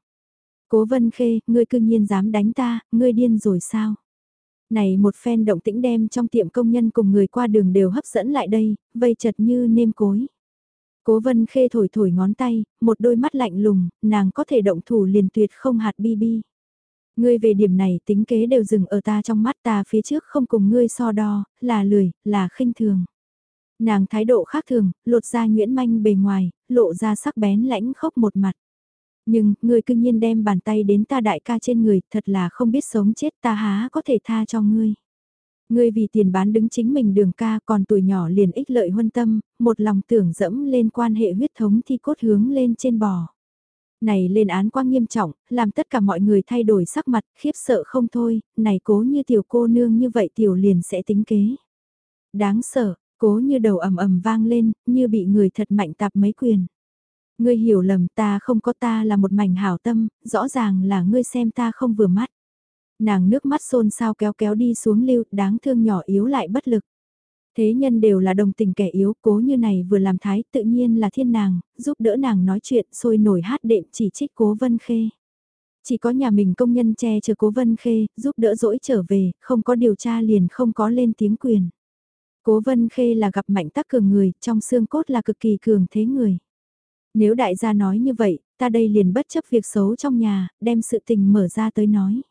Cố vân khê, ngươi cương nhiên dám đánh ta, ngươi điên rồi sao? Này một phen động tĩnh đem trong tiệm công nhân cùng người qua đường đều hấp dẫn lại đây, vây chật như nêm cối. Cố vân khê thổi thổi ngón tay, một đôi mắt lạnh lùng, nàng có thể động thủ liền tuyệt không hạt bi bi. Ngươi về điểm này tính kế đều dừng ở ta trong mắt ta phía trước không cùng ngươi so đo, là lười, là khinh thường. Nàng thái độ khác thường, lột ra nguyễn manh bề ngoài, lộ ra sắc bén lãnh khốc một mặt. Nhưng, ngươi cương nhiên đem bàn tay đến ta đại ca trên người, thật là không biết sống chết ta há có thể tha cho ngươi. Ngươi vì tiền bán đứng chính mình đường ca còn tuổi nhỏ liền ích lợi huân tâm, một lòng tưởng dẫm lên quan hệ huyết thống thi cốt hướng lên trên bò. Này lên án quá nghiêm trọng, làm tất cả mọi người thay đổi sắc mặt, khiếp sợ không thôi, này cố như tiểu cô nương như vậy tiểu liền sẽ tính kế. Đáng sợ, cố như đầu ầm ầm vang lên, như bị người thật mạnh tạp mấy quyền. Ngươi hiểu lầm ta không có ta là một mảnh hảo tâm, rõ ràng là ngươi xem ta không vừa mắt. Nàng nước mắt xôn xao kéo kéo đi xuống lưu, đáng thương nhỏ yếu lại bất lực. Thế nhân đều là đồng tình kẻ yếu, cố như này vừa làm thái tự nhiên là thiên nàng, giúp đỡ nàng nói chuyện sôi nổi hát đệm chỉ trích cố vân khê. Chỉ có nhà mình công nhân che chờ cố vân khê, giúp đỡ dỗi trở về, không có điều tra liền không có lên tiếng quyền. Cố vân khê là gặp mạnh tắc cường người, trong xương cốt là cực kỳ cường thế người. Nếu đại gia nói như vậy, ta đây liền bất chấp việc xấu trong nhà, đem sự tình mở ra tới nói.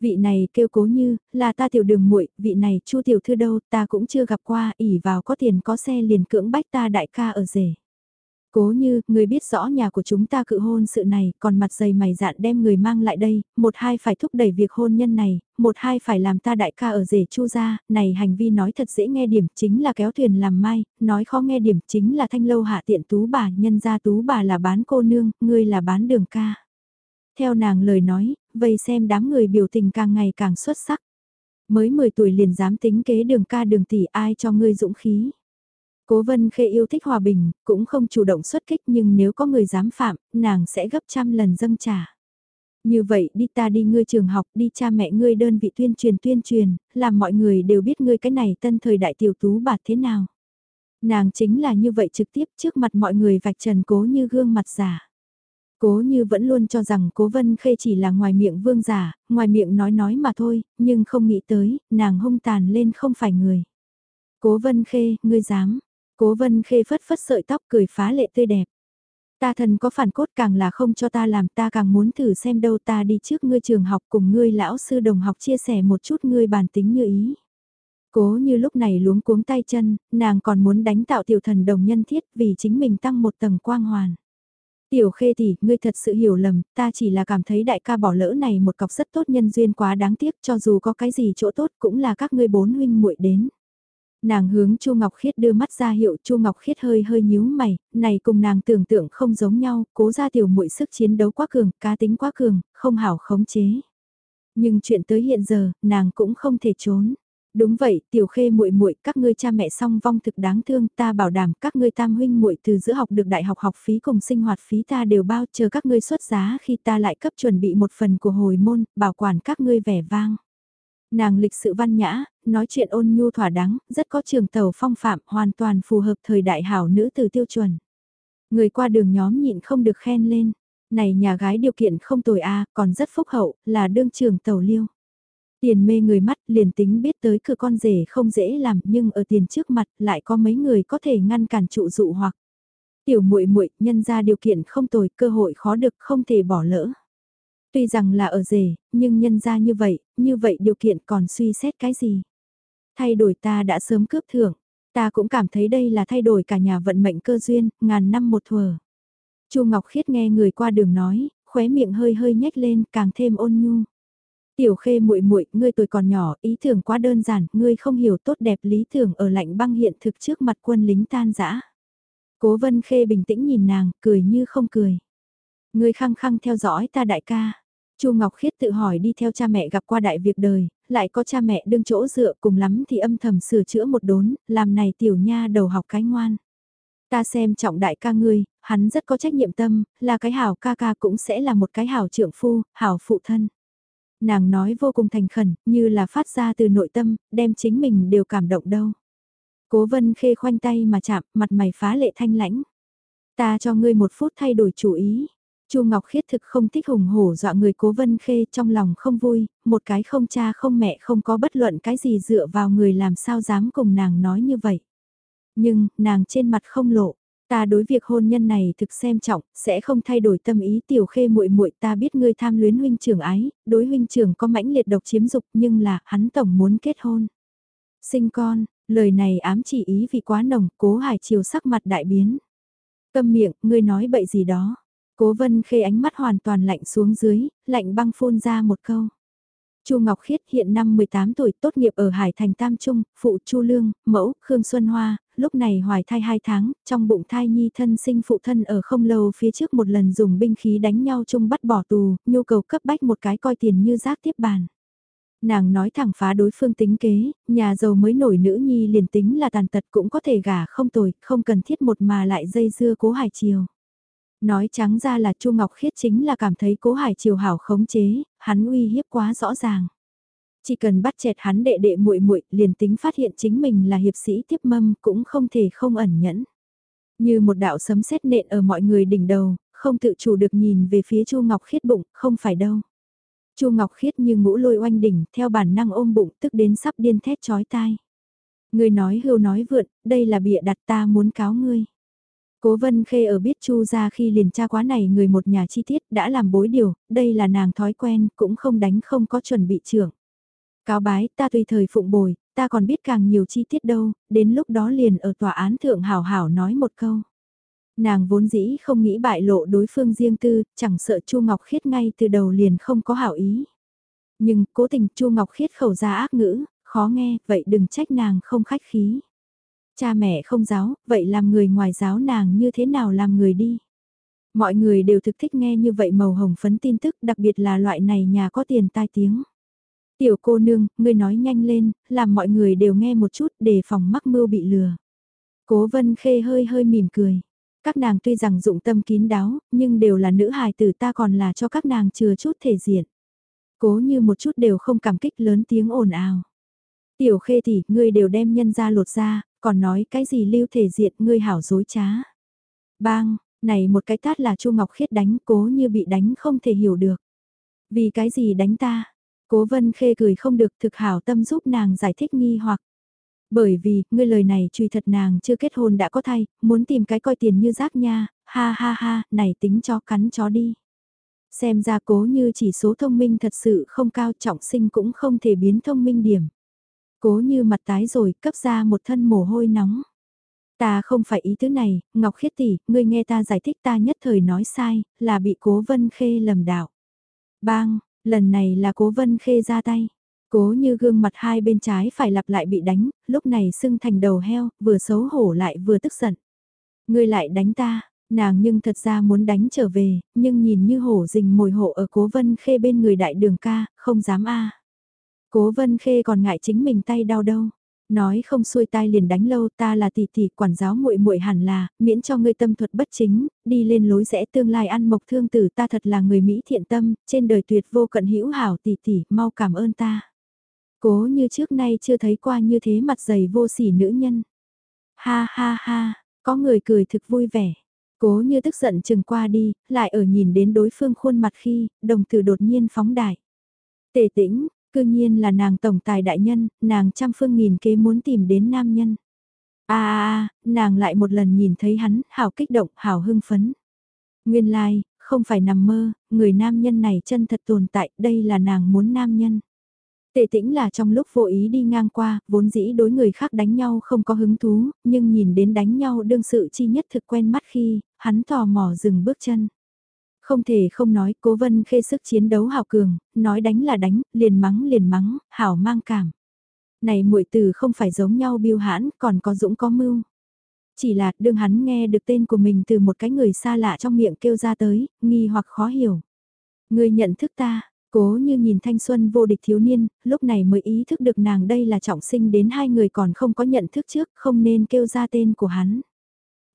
Vị này kêu cố như, là ta tiểu đường muội vị này chu tiểu thư đâu, ta cũng chưa gặp qua, ỉ vào có tiền có xe liền cưỡng bách ta đại ca ở rể. Cố như, người biết rõ nhà của chúng ta cự hôn sự này, còn mặt dày mày dạn đem người mang lại đây, một hai phải thúc đẩy việc hôn nhân này, một hai phải làm ta đại ca ở rể chu ra, này hành vi nói thật dễ nghe điểm chính là kéo thuyền làm mai, nói khó nghe điểm chính là thanh lâu hạ tiện tú bà, nhân gia tú bà là bán cô nương, ngươi là bán đường ca. Theo nàng lời nói, vây xem đám người biểu tình càng ngày càng xuất sắc. Mới 10 tuổi liền dám tính kế đường ca đường tỷ ai cho ngươi dũng khí. Cố vân khê yêu thích hòa bình, cũng không chủ động xuất kích nhưng nếu có người dám phạm, nàng sẽ gấp trăm lần dâng trả. Như vậy đi ta đi ngươi trường học, đi cha mẹ ngươi đơn vị tuyên truyền tuyên truyền, làm mọi người đều biết ngươi cái này tân thời đại tiểu tú bà thế nào. Nàng chính là như vậy trực tiếp trước mặt mọi người vạch trần cố như gương mặt giả. Cố như vẫn luôn cho rằng cố vân khê chỉ là ngoài miệng vương giả, ngoài miệng nói nói mà thôi, nhưng không nghĩ tới, nàng hung tàn lên không phải người. Cố vân khê, ngươi dám. Cố vân khê phất phất sợi tóc cười phá lệ tươi đẹp. Ta thần có phản cốt càng là không cho ta làm ta càng muốn thử xem đâu ta đi trước ngươi trường học cùng ngươi lão sư đồng học chia sẻ một chút ngươi bản tính như ý. Cố như lúc này luống cuống tay chân, nàng còn muốn đánh tạo tiểu thần đồng nhân thiết vì chính mình tăng một tầng quang hoàn. Tiểu khê tỷ, ngươi thật sự hiểu lầm, ta chỉ là cảm thấy đại ca bỏ lỡ này một cọc rất tốt nhân duyên quá đáng tiếc cho dù có cái gì chỗ tốt cũng là các ngươi bốn huynh muội đến. Nàng hướng Chu Ngọc Khiết đưa mắt ra hiệu Chu Ngọc Khiết hơi hơi nhíu mày, này cùng nàng tưởng tượng không giống nhau, cố ra tiểu muội sức chiến đấu quá cường, cá tính quá cường, không hảo khống chế. Nhưng chuyện tới hiện giờ, nàng cũng không thể trốn. Đúng vậy, tiểu khê muội muội, các ngươi cha mẹ song vong thực đáng thương, ta bảo đảm các ngươi tam huynh muội từ giữa học được đại học học phí cùng sinh hoạt phí ta đều bao chờ các ngươi xuất giá khi ta lại cấp chuẩn bị một phần của hồi môn, bảo quản các ngươi vẻ vang. Nàng lịch sự văn nhã, nói chuyện ôn nhu thỏa đáng, rất có trường tàu phong phạm, hoàn toàn phù hợp thời đại hảo nữ từ tiêu chuẩn. Người qua đường nhóm nhịn không được khen lên, này nhà gái điều kiện không tồi a còn rất phúc hậu, là đương trường tàu liêu. Tiền mê người mắt liền tính biết tới cửa con rể không dễ làm nhưng ở tiền trước mặt lại có mấy người có thể ngăn cản trụ dụ hoặc. Tiểu muội muội nhân ra điều kiện không tồi cơ hội khó được không thể bỏ lỡ. Tuy rằng là ở rể, nhưng nhân ra như vậy, như vậy điều kiện còn suy xét cái gì? Thay đổi ta đã sớm cướp thưởng, ta cũng cảm thấy đây là thay đổi cả nhà vận mệnh cơ duyên, ngàn năm một thuở. Chu Ngọc Khiết nghe người qua đường nói, khóe miệng hơi hơi nhếch lên, càng thêm ôn nhu. Tiểu Khê muội muội, ngươi tuổi còn nhỏ, ý tưởng quá đơn giản, ngươi không hiểu tốt đẹp lý tưởng ở lạnh băng hiện thực trước mặt quân lính tan rã. Cố Vân Khê bình tĩnh nhìn nàng, cười như không cười. Ngươi khăng khăng theo dõi ta đại ca. Chu Ngọc Khiết tự hỏi đi theo cha mẹ gặp qua đại việc đời, lại có cha mẹ đương chỗ dựa cùng lắm thì âm thầm sửa chữa một đốn, làm này tiểu nha đầu học cái ngoan. Ta xem trọng đại ca ngươi, hắn rất có trách nhiệm tâm, là cái hảo ca ca cũng sẽ là một cái hảo trưởng phu, hảo phụ thân. Nàng nói vô cùng thành khẩn, như là phát ra từ nội tâm, đem chính mình đều cảm động đâu. Cố vân khê khoanh tay mà chạm, mặt mày phá lệ thanh lãnh. Ta cho ngươi một phút thay đổi chủ ý. Chu Ngọc Khiết thực không thích hùng hổ dọa người cố vân khê trong lòng không vui, một cái không cha không mẹ không có bất luận cái gì dựa vào người làm sao dám cùng nàng nói như vậy. Nhưng, nàng trên mặt không lộ, ta đối việc hôn nhân này thực xem trọng, sẽ không thay đổi tâm ý tiểu khê muội muội ta biết ngươi tham luyến huynh trưởng ái, đối huynh trưởng có mãnh liệt độc chiếm dục nhưng là hắn tổng muốn kết hôn. Sinh con, lời này ám chỉ ý vì quá nồng, cố hải chiều sắc mặt đại biến. Câm miệng, ngươi nói bậy gì đó. Cố vân khê ánh mắt hoàn toàn lạnh xuống dưới, lạnh băng phun ra một câu. Chu Ngọc Khiết hiện năm 18 tuổi tốt nghiệp ở Hải Thành Tam Trung, phụ Chu Lương, mẫu, Khương Xuân Hoa, lúc này hoài thai 2 tháng, trong bụng thai nhi thân sinh phụ thân ở không lâu phía trước một lần dùng binh khí đánh nhau chung bắt bỏ tù, nhu cầu cấp bách một cái coi tiền như rác tiếp bàn. Nàng nói thẳng phá đối phương tính kế, nhà giàu mới nổi nữ nhi liền tính là tàn tật cũng có thể gả không tồi, không cần thiết một mà lại dây dưa cố hải chiều. Nói trắng ra là Chu Ngọc Khiết chính là cảm thấy cố hải Triều hảo khống chế, hắn uy hiếp quá rõ ràng. Chỉ cần bắt chẹt hắn đệ đệ muội muội liền tính phát hiện chính mình là hiệp sĩ tiếp mâm cũng không thể không ẩn nhẫn. Như một đạo sấm sét nện ở mọi người đỉnh đầu, không tự chủ được nhìn về phía Chu Ngọc Khiết bụng, không phải đâu. Chu Ngọc Khiết như ngũ lôi oanh đỉnh, theo bản năng ôm bụng tức đến sắp điên thét chói tai. Người nói hưu nói vượn, đây là bịa đặt ta muốn cáo ngươi. Cố Vân Khê ở biết Chu ra khi liền tra quá này người một nhà chi tiết đã làm bối điều, đây là nàng thói quen, cũng không đánh không có chuẩn bị trưởng. Cáo bái, ta tùy thời phụng bồi, ta còn biết càng nhiều chi tiết đâu, đến lúc đó liền ở tòa án thượng hảo hảo nói một câu. Nàng vốn dĩ không nghĩ bại lộ đối phương riêng tư, chẳng sợ Chu Ngọc Khiết ngay từ đầu liền không có hảo ý. Nhưng cố tình Chu Ngọc Khiết khẩu ra ác ngữ, khó nghe, vậy đừng trách nàng không khách khí. Cha mẹ không giáo, vậy làm người ngoài giáo nàng như thế nào làm người đi. Mọi người đều thực thích nghe như vậy màu hồng phấn tin tức đặc biệt là loại này nhà có tiền tai tiếng. Tiểu cô nương, ngươi nói nhanh lên, làm mọi người đều nghe một chút để phòng mắc mưu bị lừa. Cố vân khê hơi hơi mỉm cười. Các nàng tuy rằng dụng tâm kín đáo, nhưng đều là nữ hài tử ta còn là cho các nàng chừa chút thể diện. Cố như một chút đều không cảm kích lớn tiếng ồn ào. Tiểu khê thì, ngươi đều đem nhân ra lột ra, còn nói cái gì lưu thể diện ngươi hảo dối trá. Bang, này một cái tát là Chu Ngọc Khiết đánh cố như bị đánh không thể hiểu được. Vì cái gì đánh ta? Cố vân khê cười không được thực hảo tâm giúp nàng giải thích nghi hoặc. Bởi vì, ngươi lời này truy thật nàng chưa kết hôn đã có thay muốn tìm cái coi tiền như rác nha, ha ha ha, này tính cho cắn chó đi. Xem ra cố như chỉ số thông minh thật sự không cao trọng sinh cũng không thể biến thông minh điểm. Cố như mặt tái rồi cấp ra một thân mồ hôi nóng. Ta không phải ý tứ này, Ngọc Khiết tỷ, ngươi nghe ta giải thích ta nhất thời nói sai, là bị Cố Vân Khê lầm đạo. Bang, lần này là Cố Vân Khê ra tay. Cố như gương mặt hai bên trái phải lặp lại bị đánh, lúc này sưng thành đầu heo, vừa xấu hổ lại vừa tức giận. Ngươi lại đánh ta, nàng nhưng thật ra muốn đánh trở về, nhưng nhìn như hổ rình mồi hộ ở cố vân khê bên người đại đường ca, không dám a Cố vân khê còn ngại chính mình tay đau đâu. Nói không xuôi tai liền đánh lâu ta là tỷ tỷ quản giáo muội muội hẳn là, miễn cho ngươi tâm thuật bất chính, đi lên lối rẽ tương lai ăn mộc thương tử ta thật là người Mỹ thiện tâm, trên đời tuyệt vô cận hữu hảo tỷ tỷ, mau cảm ơn ta. Cố như trước nay chưa thấy qua như thế mặt dày vô sỉ nữ nhân. Ha ha ha, có người cười thực vui vẻ. Cố như tức giận chừng qua đi, lại ở nhìn đến đối phương khuôn mặt khi, đồng tử đột nhiên phóng đại. Tề tĩnh, cư nhiên là nàng tổng tài đại nhân, nàng trăm phương nghìn kế muốn tìm đến nam nhân. a a nàng lại một lần nhìn thấy hắn, hào kích động, hào hưng phấn. Nguyên lai, like, không phải nằm mơ, người nam nhân này chân thật tồn tại, đây là nàng muốn nam nhân. Tệ tĩnh là trong lúc vô ý đi ngang qua, vốn dĩ đối người khác đánh nhau không có hứng thú, nhưng nhìn đến đánh nhau đương sự chi nhất thực quen mắt khi, hắn tò mò dừng bước chân. Không thể không nói cố vân khê sức chiến đấu hào cường, nói đánh là đánh, liền mắng liền mắng, hảo mang cảm. Này muội từ không phải giống nhau biêu hãn, còn có dũng có mưu. Chỉ là đương hắn nghe được tên của mình từ một cái người xa lạ trong miệng kêu ra tới, nghi hoặc khó hiểu. Người nhận thức ta, Cố như nhìn thanh xuân vô địch thiếu niên, lúc này mới ý thức được nàng đây là trọng sinh đến hai người còn không có nhận thức trước, không nên kêu ra tên của hắn.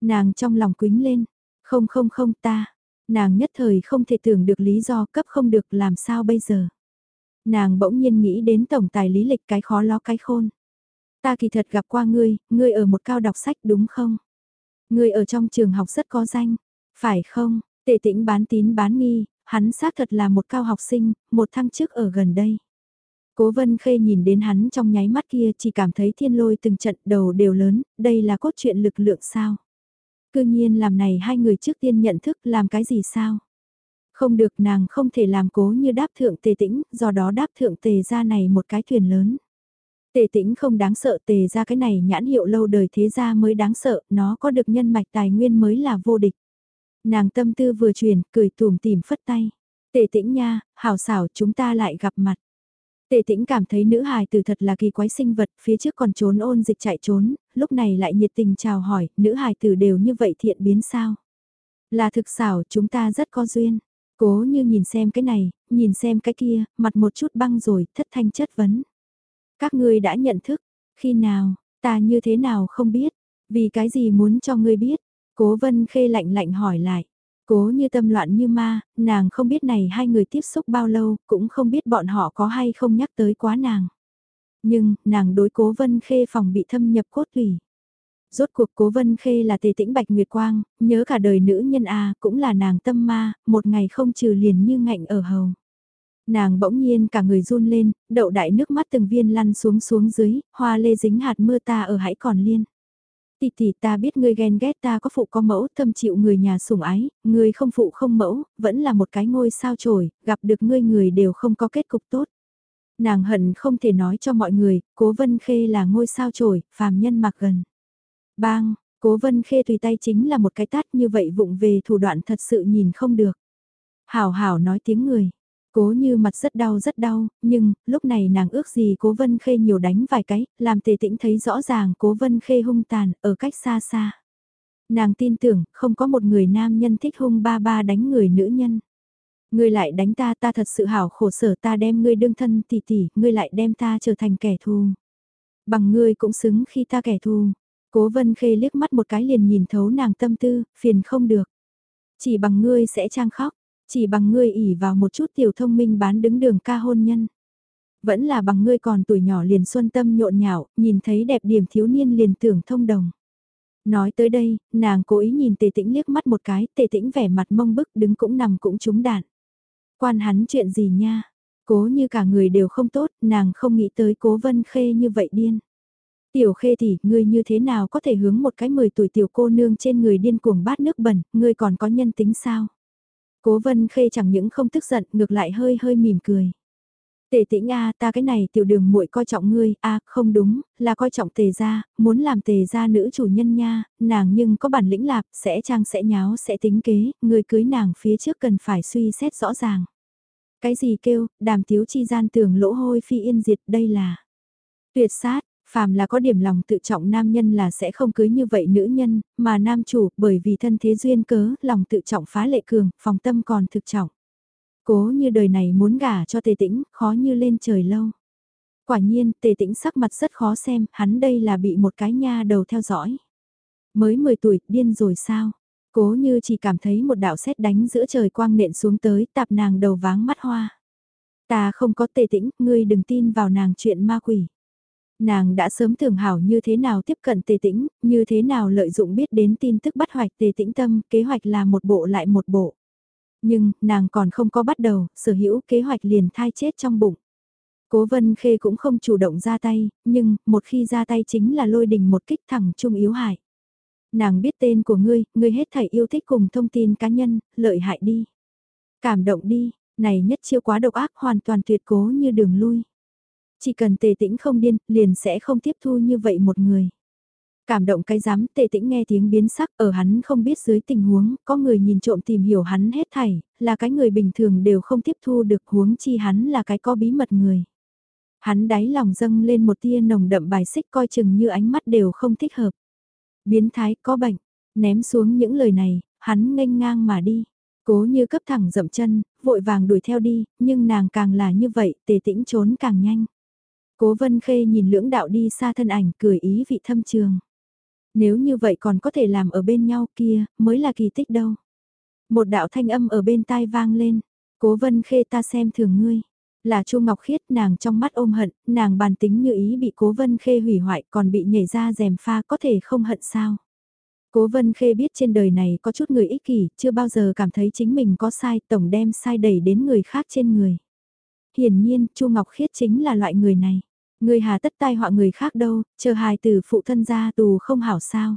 Nàng trong lòng quính lên, không không không ta, nàng nhất thời không thể tưởng được lý do cấp không được làm sao bây giờ. Nàng bỗng nhiên nghĩ đến tổng tài lý lịch cái khó lo cái khôn. Ta kỳ thật gặp qua ngươi, ngươi ở một cao đọc sách đúng không? Ngươi ở trong trường học rất có danh, phải không? Tệ tĩnh bán tín bán nghi, hắn xác thật là một cao học sinh, một thăng chức ở gần đây. Cố vân khê nhìn đến hắn trong nháy mắt kia chỉ cảm thấy thiên lôi từng trận đầu đều lớn, đây là cốt truyện lực lượng sao. Cư nhiên làm này hai người trước tiên nhận thức làm cái gì sao. Không được nàng không thể làm cố như đáp thượng tề tĩnh, do đó đáp thượng tề ra này một cái thuyền lớn. Tề tĩnh không đáng sợ tề ra cái này nhãn hiệu lâu đời thế gia mới đáng sợ, nó có được nhân mạch tài nguyên mới là vô địch. Nàng tâm tư vừa truyền, cười tùm tìm phất tay. Tề tĩnh nha, hào xảo chúng ta lại gặp mặt. Tề tĩnh cảm thấy nữ hài từ thật là kỳ quái sinh vật, phía trước còn trốn ôn dịch chạy trốn, lúc này lại nhiệt tình chào hỏi, nữ hài từ đều như vậy thiện biến sao. Là thực xảo chúng ta rất có duyên. Cố như nhìn xem cái này, nhìn xem cái kia, mặt một chút băng rồi, thất thanh chất vấn. Các ngươi đã nhận thức, khi nào, ta như thế nào không biết, vì cái gì muốn cho ngươi biết, Cố vân khê lạnh lạnh hỏi lại. Cố như tâm loạn như ma, nàng không biết này hai người tiếp xúc bao lâu, cũng không biết bọn họ có hay không nhắc tới quá nàng. Nhưng, nàng đối cố vân khê phòng bị thâm nhập cốt tủy. Rốt cuộc cố vân khê là tề tĩnh bạch nguyệt quang, nhớ cả đời nữ nhân A cũng là nàng tâm ma, một ngày không trừ liền như ngạnh ở hầu. Nàng bỗng nhiên cả người run lên, đậu đại nước mắt từng viên lăn xuống xuống dưới, hoa lê dính hạt mưa ta ở hãy còn liên tỷ tỷ ta biết ngươi ghen ghét ta có phụ có mẫu, thâm chịu người nhà sủng ái, ngươi không phụ không mẫu, vẫn là một cái ngôi sao trổi, gặp được ngươi người đều không có kết cục tốt. Nàng hận không thể nói cho mọi người, cố vân khê là ngôi sao trổi, phàm nhân mặc gần. Bang, cố vân khê tùy tay chính là một cái tát như vậy vụng về thủ đoạn thật sự nhìn không được. Hảo hảo nói tiếng người, Cố như mặt rất đau rất đau, nhưng, lúc này nàng ước gì cố vân khê nhiều đánh vài cái, làm tề tĩnh thấy rõ ràng cố vân khê hung tàn, ở cách xa xa. Nàng tin tưởng, không có một người nam nhân thích hung ba ba đánh người nữ nhân. Ngươi lại đánh ta ta thật sự hảo khổ sở ta đem ngươi đương thân tỷ tỷ, ngươi lại đem ta trở thành kẻ thù. Bằng ngươi cũng xứng khi ta kẻ thù. Cố vân khê liếc mắt một cái liền nhìn thấu nàng tâm tư, phiền không được. Chỉ bằng ngươi sẽ trang khóc, chỉ bằng ngươi ỉ vào một chút tiểu thông minh bán đứng đường ca hôn nhân. Vẫn là bằng ngươi còn tuổi nhỏ liền xuân tâm nhộn nhạo, nhìn thấy đẹp điểm thiếu niên liền tưởng thông đồng. Nói tới đây, nàng cố ý nhìn tề tĩnh liếc mắt một cái, tề tĩnh vẻ mặt mông bức đứng cũng nằm cũng trúng đạn. Quan hắn chuyện gì nha, cố như cả người đều không tốt, nàng không nghĩ tới cố vân khê như vậy điên. Tiểu khê thì, ngươi như thế nào có thể hướng một cái 10 tuổi tiểu cô nương trên người điên cuồng bát nước bẩn, ngươi còn có nhân tính sao? Cố vân khê chẳng những không tức giận, ngược lại hơi hơi mỉm cười. Tề tĩnh a ta cái này tiểu đường muội coi trọng ngươi, a không đúng, là coi trọng tề gia, muốn làm tề gia nữ chủ nhân nha, nàng nhưng có bản lĩnh lạp, sẽ trang sẽ nháo sẽ tính kế, người cưới nàng phía trước cần phải suy xét rõ ràng. Cái gì kêu, đàm tiếu chi gian tưởng lỗ hôi phi yên diệt đây là tuyệt sát, phàm là có điểm lòng tự trọng nam nhân là sẽ không cưới như vậy nữ nhân, mà nam chủ bởi vì thân thế duyên cớ, lòng tự trọng phá lệ cường, phòng tâm còn thực trọng. Cố như đời này muốn gả cho tề tĩnh, khó như lên trời lâu. Quả nhiên, tề tĩnh sắc mặt rất khó xem, hắn đây là bị một cái nha đầu theo dõi. Mới 10 tuổi, điên rồi sao? Cố như chỉ cảm thấy một đạo sét đánh giữa trời quang nện xuống tới, tạp nàng đầu váng mắt hoa. Ta không có tề tĩnh, ngươi đừng tin vào nàng chuyện ma quỷ. Nàng đã sớm tưởng hảo như thế nào tiếp cận tề tĩnh, như thế nào lợi dụng biết đến tin tức bắt hoạch tề tĩnh tâm, kế hoạch là một bộ lại một bộ. Nhưng, nàng còn không có bắt đầu, sở hữu kế hoạch liền thai chết trong bụng. Cố vân khê cũng không chủ động ra tay, nhưng, một khi ra tay chính là lôi đình một kích thẳng trung yếu hại. Nàng biết tên của ngươi, ngươi hết thảy yêu thích cùng thông tin cá nhân, lợi hại đi. Cảm động đi, này nhất chiêu quá độc ác hoàn toàn tuyệt cố như đường lui. Chỉ cần tề tĩnh không điên, liền sẽ không tiếp thu như vậy một người. Cảm động cái dám tệ tĩnh nghe tiếng biến sắc ở hắn không biết dưới tình huống, có người nhìn trộm tìm hiểu hắn hết thảy, là cái người bình thường đều không tiếp thu được huống chi hắn là cái có bí mật người. Hắn đáy lòng dâng lên một tia nồng đậm bài xích coi chừng như ánh mắt đều không thích hợp. Biến thái có bệnh, ném xuống những lời này, hắn nghênh ngang mà đi. Cố như cấp thẳng dậm chân, vội vàng đuổi theo đi, nhưng nàng càng là như vậy, tề tĩnh trốn càng nhanh. Cố vân khê nhìn lưỡng đạo đi xa thân ảnh cười ý vị thâm trường. Nếu như vậy còn có thể làm ở bên nhau kia, mới là kỳ tích đâu. Một đạo thanh âm ở bên tai vang lên, cố vân khê ta xem thường ngươi. Là Chu Ngọc Khiết nàng trong mắt ôm hận, nàng bàn tính như ý bị cố vân khê hủy hoại còn bị nhảy ra rèm pha có thể không hận sao. Cố vân khê biết trên đời này có chút người ích kỷ, chưa bao giờ cảm thấy chính mình có sai, tổng đem sai đẩy đến người khác trên người. Hiển nhiên, Chu Ngọc Khiết chính là loại người này. Người hà tất tai họa người khác đâu, chờ hài từ phụ thân ra tù không hảo sao.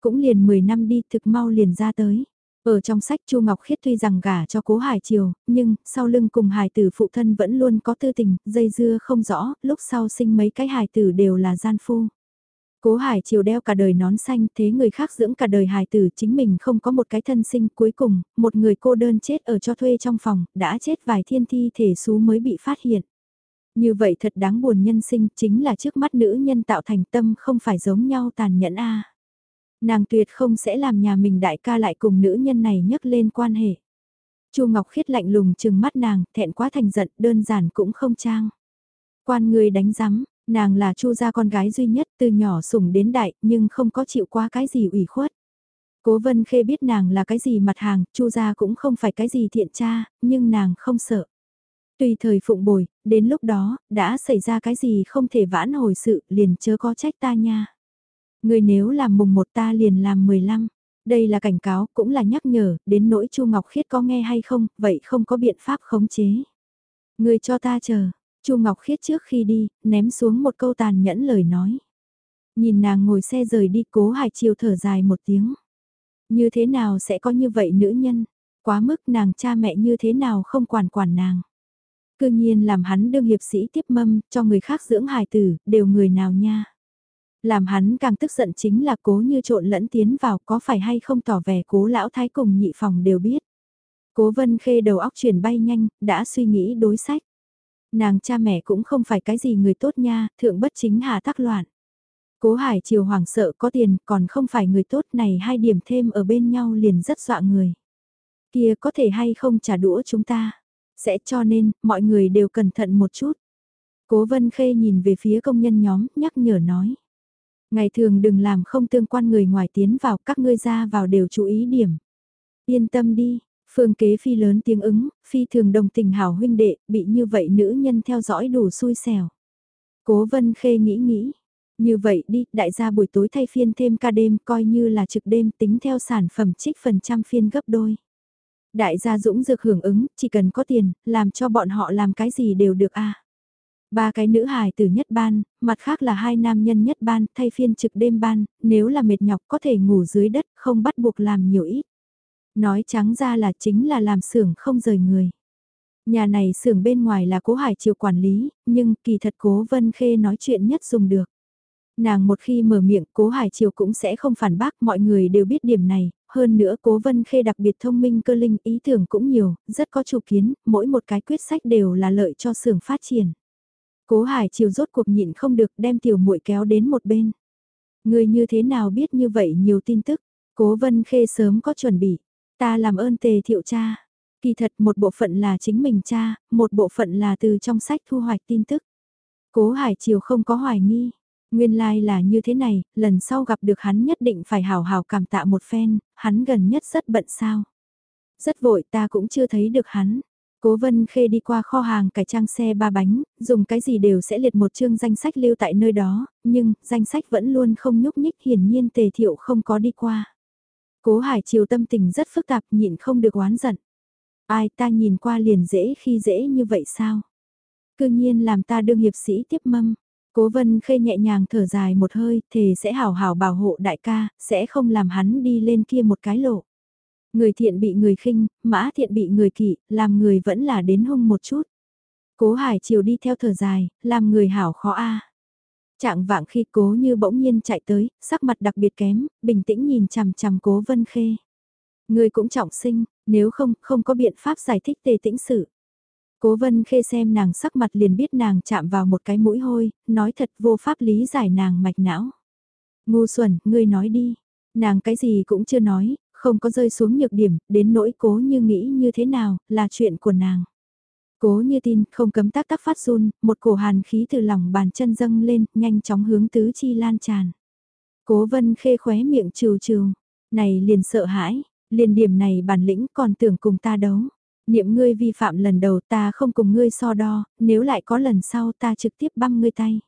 Cũng liền 10 năm đi thực mau liền ra tới. Ở trong sách Chu Ngọc Khiết tuy rằng gả cho cố Hải Triều, nhưng sau lưng cùng hài tử phụ thân vẫn luôn có tư tình, dây dưa không rõ, lúc sau sinh mấy cái hài tử đều là gian phu. Cố Hải Triều đeo cả đời nón xanh, thế người khác dưỡng cả đời hài tử chính mình không có một cái thân sinh, cuối cùng, một người cô đơn chết ở cho thuê trong phòng, đã chết vài thiên thi thể xú mới bị phát hiện. Như vậy thật đáng buồn nhân sinh chính là trước mắt nữ nhân tạo thành tâm không phải giống nhau tàn nhẫn a Nàng tuyệt không sẽ làm nhà mình đại ca lại cùng nữ nhân này nhấc lên quan hệ. Chu Ngọc Khiết lạnh lùng chừng mắt nàng, thẹn quá thành giận, đơn giản cũng không trang. Quan người đánh rắm, nàng là Chu gia con gái duy nhất từ nhỏ sủng đến đại, nhưng không có chịu qua cái gì ủy khuất. Cố Vân Khê biết nàng là cái gì mặt hàng, Chu gia cũng không phải cái gì thiện cha nhưng nàng không sợ. Tùy thời phụng bồi, đến lúc đó, đã xảy ra cái gì không thể vãn hồi sự, liền chớ có trách ta nha. Người nếu làm mùng một ta liền làm 15. Đây là cảnh cáo, cũng là nhắc nhở, đến nỗi Chu Ngọc Khiết có nghe hay không, vậy không có biện pháp khống chế. Người cho ta chờ, Chu Ngọc Khiết trước khi đi, ném xuống một câu tàn nhẫn lời nói. Nhìn nàng ngồi xe rời đi cố hải chiều thở dài một tiếng. Như thế nào sẽ có như vậy nữ nhân? Quá mức nàng cha mẹ như thế nào không quản quản nàng? Cư nhiên làm hắn đương hiệp sĩ tiếp mâm, cho người khác dưỡng hài tử, đều người nào nha. Làm hắn càng tức giận chính là cố như trộn lẫn tiến vào có phải hay không tỏ vẻ cố lão thái cùng nhị phòng đều biết. Cố vân khê đầu óc chuyển bay nhanh, đã suy nghĩ đối sách. Nàng cha mẹ cũng không phải cái gì người tốt nha, thượng bất chính hạ tắc loạn. Cố Hải Triều hoàng sợ có tiền còn không phải người tốt này hai điểm thêm ở bên nhau liền rất dọa người. Kia có thể hay không trả đũa chúng ta. Sẽ cho nên, mọi người đều cẩn thận một chút. Cố Vân Khê nhìn về phía công nhân nhóm, nhắc nhở nói. Ngày thường đừng làm không tương quan người ngoài tiến vào, các ngươi ra vào đều chú ý điểm. Yên tâm đi, phương kế phi lớn tiếng ứng, phi thường đồng tình hảo huynh đệ, bị như vậy nữ nhân theo dõi đủ xui xẻo. Cố Vân Khê nghĩ nghĩ, như vậy đi, đại gia buổi tối thay phiên thêm ca đêm coi như là trực đêm tính theo sản phẩm trích phần trăm phiên gấp đôi. Đại gia dũng dược hưởng ứng, chỉ cần có tiền, làm cho bọn họ làm cái gì đều được a. Ba cái nữ hài từ nhất ban, mặt khác là hai nam nhân nhất ban, thay phiên trực đêm ban, nếu là mệt nhọc có thể ngủ dưới đất, không bắt buộc làm nhiều ít. Nói trắng ra là chính là làm xưởng không rời người. Nhà này xưởng bên ngoài là cố hải triều quản lý, nhưng kỳ thật cố vân khê nói chuyện nhất dùng được. Nàng một khi mở miệng cố hải triều cũng sẽ không phản bác mọi người đều biết điểm này, hơn nữa cố vân khê đặc biệt thông minh cơ linh ý tưởng cũng nhiều, rất có chủ kiến, mỗi một cái quyết sách đều là lợi cho xưởng phát triển. Cố hải triều rốt cuộc nhịn không được đem tiểu muội kéo đến một bên. Người như thế nào biết như vậy nhiều tin tức, cố vân khê sớm có chuẩn bị, ta làm ơn tề thiệu cha. Kỳ thật một bộ phận là chính mình cha, một bộ phận là từ trong sách thu hoạch tin tức. Cố Hải Triều không có hoài nghi, Nguyên lai like là như thế này, lần sau gặp được hắn nhất định phải hào hào cảm tạ một phen, hắn gần nhất rất bận sao. Rất vội ta cũng chưa thấy được hắn. Cố Vân Khê đi qua kho hàng cải trang xe ba bánh, dùng cái gì đều sẽ liệt một chương danh sách lưu tại nơi đó, nhưng danh sách vẫn luôn không nhúc nhích hiển nhiên tề thiệu không có đi qua. Cố Hải Triều tâm tình rất phức tạp nhịn không được oán giận. Ai ta nhìn qua liền dễ khi dễ như vậy sao? Cư nhiên làm ta đương hiệp sĩ tiếp mâm. Cố vân khê nhẹ nhàng thở dài một hơi, thề sẽ hảo hảo bảo hộ đại ca, sẽ không làm hắn đi lên kia một cái lộ. Người thiện bị người khinh, mã thiện bị người kỵ, làm người vẫn là đến hung một chút. Cố hải triều đi theo thở dài, làm người hảo khó a. Trạng vạng khi cố như bỗng nhiên chạy tới, sắc mặt đặc biệt kém, bình tĩnh nhìn chằm chằm cố vân khê. Người cũng trọng sinh, nếu không, không có biện pháp giải thích tề tĩnh sự. Cố vân khê xem nàng sắc mặt liền biết nàng chạm vào một cái mũi hôi, nói thật vô pháp lý giải nàng mạch não. Ngu xuẩn, ngươi nói đi. Nàng cái gì cũng chưa nói, không có rơi xuống nhược điểm, đến nỗi cố như nghĩ như thế nào, là chuyện của nàng. Cố như tin, không cấm tác tác phát run, một cổ hàn khí từ lòng bàn chân dâng lên, nhanh chóng hướng tứ chi lan tràn. Cố vân khê khóe miệng trừ trừ, này liền sợ hãi, liền điểm này bản lĩnh còn tưởng cùng ta đấu. Niệm ngươi vi phạm lần đầu ta không cùng ngươi so đo, nếu lại có lần sau ta trực tiếp băm ngươi tay.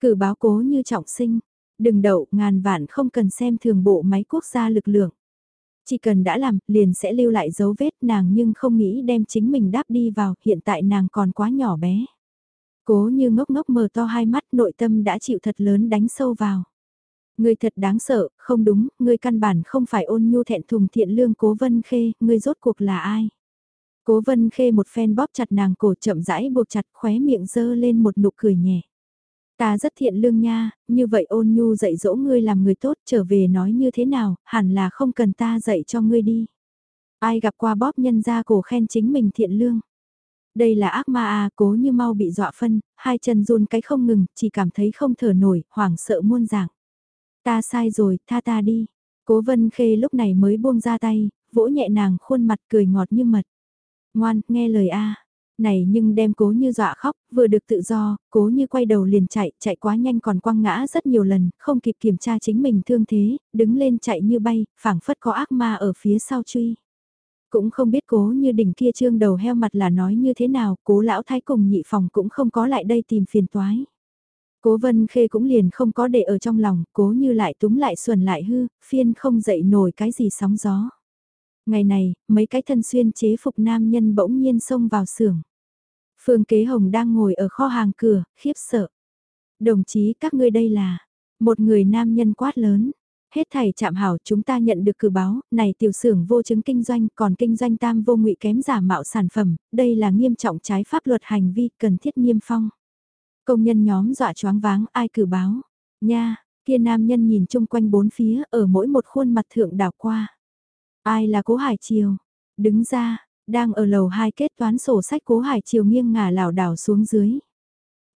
Cử báo cố như trọng sinh, đừng đậu ngàn vạn không cần xem thường bộ máy quốc gia lực lượng. Chỉ cần đã làm, liền sẽ lưu lại dấu vết nàng nhưng không nghĩ đem chính mình đáp đi vào, hiện tại nàng còn quá nhỏ bé. Cố như ngốc ngốc mờ to hai mắt nội tâm đã chịu thật lớn đánh sâu vào. Ngươi thật đáng sợ, không đúng, ngươi căn bản không phải ôn nhu thẹn thùng thiện lương cố vân khê, ngươi rốt cuộc là ai? Cố vân khê một phen bóp chặt nàng cổ chậm rãi buộc chặt khóe miệng dơ lên một nụ cười nhẹ. Ta rất thiện lương nha, như vậy ôn nhu dạy dỗ ngươi làm người tốt trở về nói như thế nào, hẳn là không cần ta dạy cho ngươi đi. Ai gặp qua bóp nhân ra cổ khen chính mình thiện lương. Đây là ác ma à, cố như mau bị dọa phân, hai chân run cái không ngừng, chỉ cảm thấy không thở nổi, hoảng sợ muôn dạng. Ta sai rồi, tha ta đi. Cố vân khê lúc này mới buông ra tay, vỗ nhẹ nàng khuôn mặt cười ngọt như mật. Ngoan, nghe lời a. Này nhưng đem cố như dọa khóc, vừa được tự do, cố như quay đầu liền chạy, chạy quá nhanh còn quăng ngã rất nhiều lần, không kịp kiểm tra chính mình thương thế, đứng lên chạy như bay, phảng phất có ác ma ở phía sau truy. Cũng không biết cố như đỉnh kia trương đầu heo mặt là nói như thế nào, cố lão thái cùng nhị phòng cũng không có lại đây tìm phiền toái. Cố vân khê cũng liền không có để ở trong lòng, cố như lại túng lại xuẩn lại hư, phiên không dậy nổi cái gì sóng gió. Ngày này, mấy cái thân xuyên chế phục nam nhân bỗng nhiên xông vào xưởng. Phương Kế Hồng đang ngồi ở kho hàng cửa, khiếp sợ. Đồng chí các ngươi đây là, một người nam nhân quát lớn. Hết thảy chạm hảo chúng ta nhận được cử báo, này tiểu xưởng vô chứng kinh doanh còn kinh doanh tam vô ngụy kém giả mạo sản phẩm, đây là nghiêm trọng trái pháp luật hành vi cần thiết nghiêm phong. Công nhân nhóm dọa choáng váng ai cử báo. Nha, kia nam nhân nhìn chung quanh bốn phía ở mỗi một khuôn mặt thượng đảo qua. Ai là cố Hải Triều? Đứng ra, đang ở lầu hai kết toán sổ sách cố Hải Triều nghiêng ngả lảo đảo xuống dưới.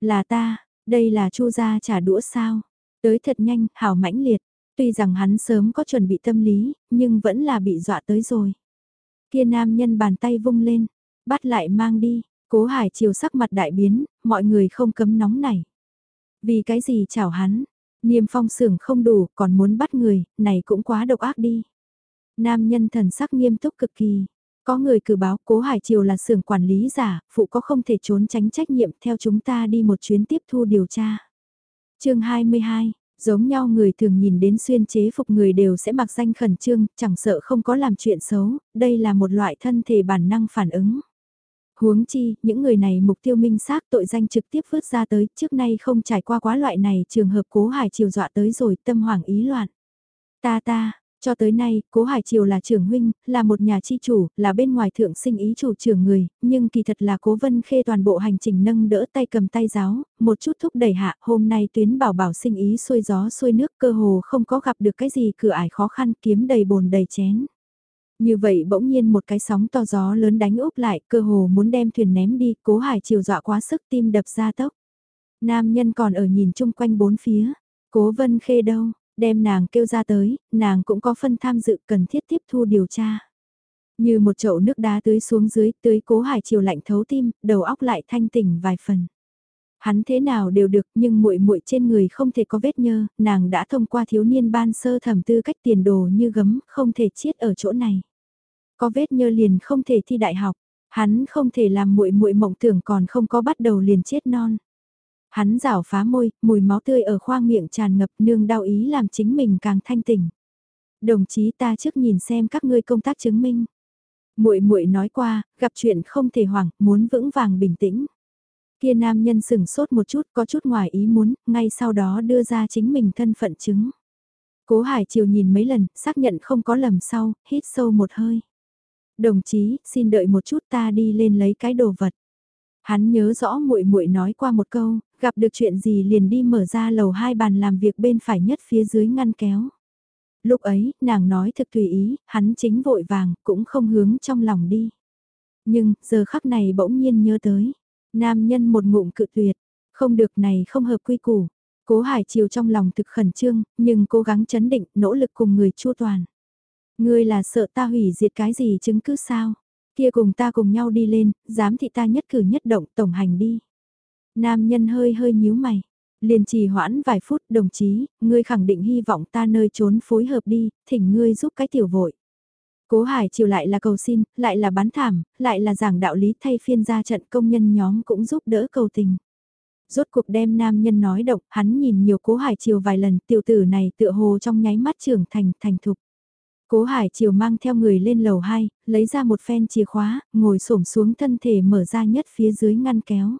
Là ta, đây là chu gia trả đũa sao? Tới thật nhanh, hào mãnh liệt. Tuy rằng hắn sớm có chuẩn bị tâm lý, nhưng vẫn là bị dọa tới rồi. Kia nam nhân bàn tay vung lên, bắt lại mang đi, cố hải chiều sắc mặt đại biến, mọi người không cấm nóng này. Vì cái gì chảo hắn, Niềm phong sưởng không đủ, còn muốn bắt người, này cũng quá độc ác đi. Nam nhân thần sắc nghiêm túc cực kỳ. Có người cử báo cố Hải Triều là xưởng quản lý giả, phụ có không thể trốn tránh trách nhiệm theo chúng ta đi một chuyến tiếp thu điều tra. chương 22, giống nhau người thường nhìn đến xuyên chế phục người đều sẽ mặc danh khẩn trương, chẳng sợ không có làm chuyện xấu, đây là một loại thân thể bản năng phản ứng. Huống chi, những người này mục tiêu minh xác tội danh trực tiếp vứt ra tới, trước nay không trải qua quá loại này trường hợp cố hải chiều dọa tới rồi tâm hoảng ý loạn. Ta ta, cho tới nay, Cố Hải Triều là trưởng huynh, là một nhà chi chủ, là bên ngoài thượng sinh ý chủ trưởng người, nhưng kỳ thật là Cố Vân Khê toàn bộ hành trình nâng đỡ tay cầm tay giáo, một chút thúc đẩy hạ, hôm nay tuyến bảo bảo sinh ý xuôi gió xuôi nước cơ hồ không có gặp được cái gì cửa ải khó khăn kiếm đầy bồn đầy chén. Như vậy bỗng nhiên một cái sóng to gió lớn đánh úp lại, cơ hồ muốn đem thuyền ném đi, Cố Hải Triều dọa quá sức tim đập ra tốc. Nam nhân còn ở nhìn chung quanh bốn phía, Cố Vân Khê đâu? Đem nàng kêu ra tới, nàng cũng có phân tham dự cần thiết tiếp thu điều tra. Như một chậu nước đá tưới xuống dưới, tưới cố hải chiều lạnh thấu tim, đầu óc lại thanh tỉnh vài phần. Hắn thế nào đều được, nhưng muội muội trên người không thể có vết nhơ, nàng đã thông qua thiếu niên ban sơ thẩm tư cách tiền đồ như gấm, không thể chết ở chỗ này. Có vết nhơ liền không thể thi đại học, hắn không thể làm muội muội mộng tưởng còn không có bắt đầu liền chết non. Hắn rảo phá môi, mùi máu tươi ở khoang miệng tràn ngập nương đau ý làm chính mình càng thanh tỉnh. Đồng chí ta trước nhìn xem các ngươi công tác chứng minh. Muội muội nói qua, gặp chuyện không thể hoảng, muốn vững vàng bình tĩnh. Kia nam nhân sừng sốt một chút, có chút ngoài ý muốn, ngay sau đó đưa ra chính mình thân phận chứng. Cố Hải Triều nhìn mấy lần, xác nhận không có lầm sau, hít sâu một hơi. Đồng chí, xin đợi một chút ta đi lên lấy cái đồ vật. Hắn nhớ rõ muội muội nói qua một câu, gặp được chuyện gì liền đi mở ra lầu hai bàn làm việc bên phải nhất phía dưới ngăn kéo. Lúc ấy, nàng nói thực tùy ý, hắn chính vội vàng, cũng không hướng trong lòng đi. Nhưng, giờ khắc này bỗng nhiên nhớ tới. Nam nhân một ngụm cự tuyệt, không được này không hợp quy củ. Cố Hải Chiều trong lòng thực khẩn trương, nhưng cố gắng chấn định, nỗ lực cùng người chua toàn. Ngươi là sợ ta hủy diệt cái gì chứng cứ sao? Kia cùng ta cùng nhau đi lên, dám thị ta nhất cử nhất động tổng hành đi. Nam nhân hơi hơi nhíu mày. Liền trì hoãn vài phút đồng chí, ngươi khẳng định hy vọng ta nơi trốn phối hợp đi, thỉnh ngươi giúp cái tiểu vội. Cố Hải chiều lại là cầu xin, lại là bán thảm, lại là giảng đạo lý thay phiên ra trận công nhân nhóm cũng giúp đỡ cầu tình. Rốt cuộc đem nam nhân nói động, hắn nhìn nhiều cố Hải chiều vài lần, tiểu tử này tựa hồ trong nháy mắt trưởng thành, thành thục. Cố Hải chiều mang theo người lên lầu 2, lấy ra một phen chìa khóa, ngồi xổm xuống thân thể mở ra nhất phía dưới ngăn kéo.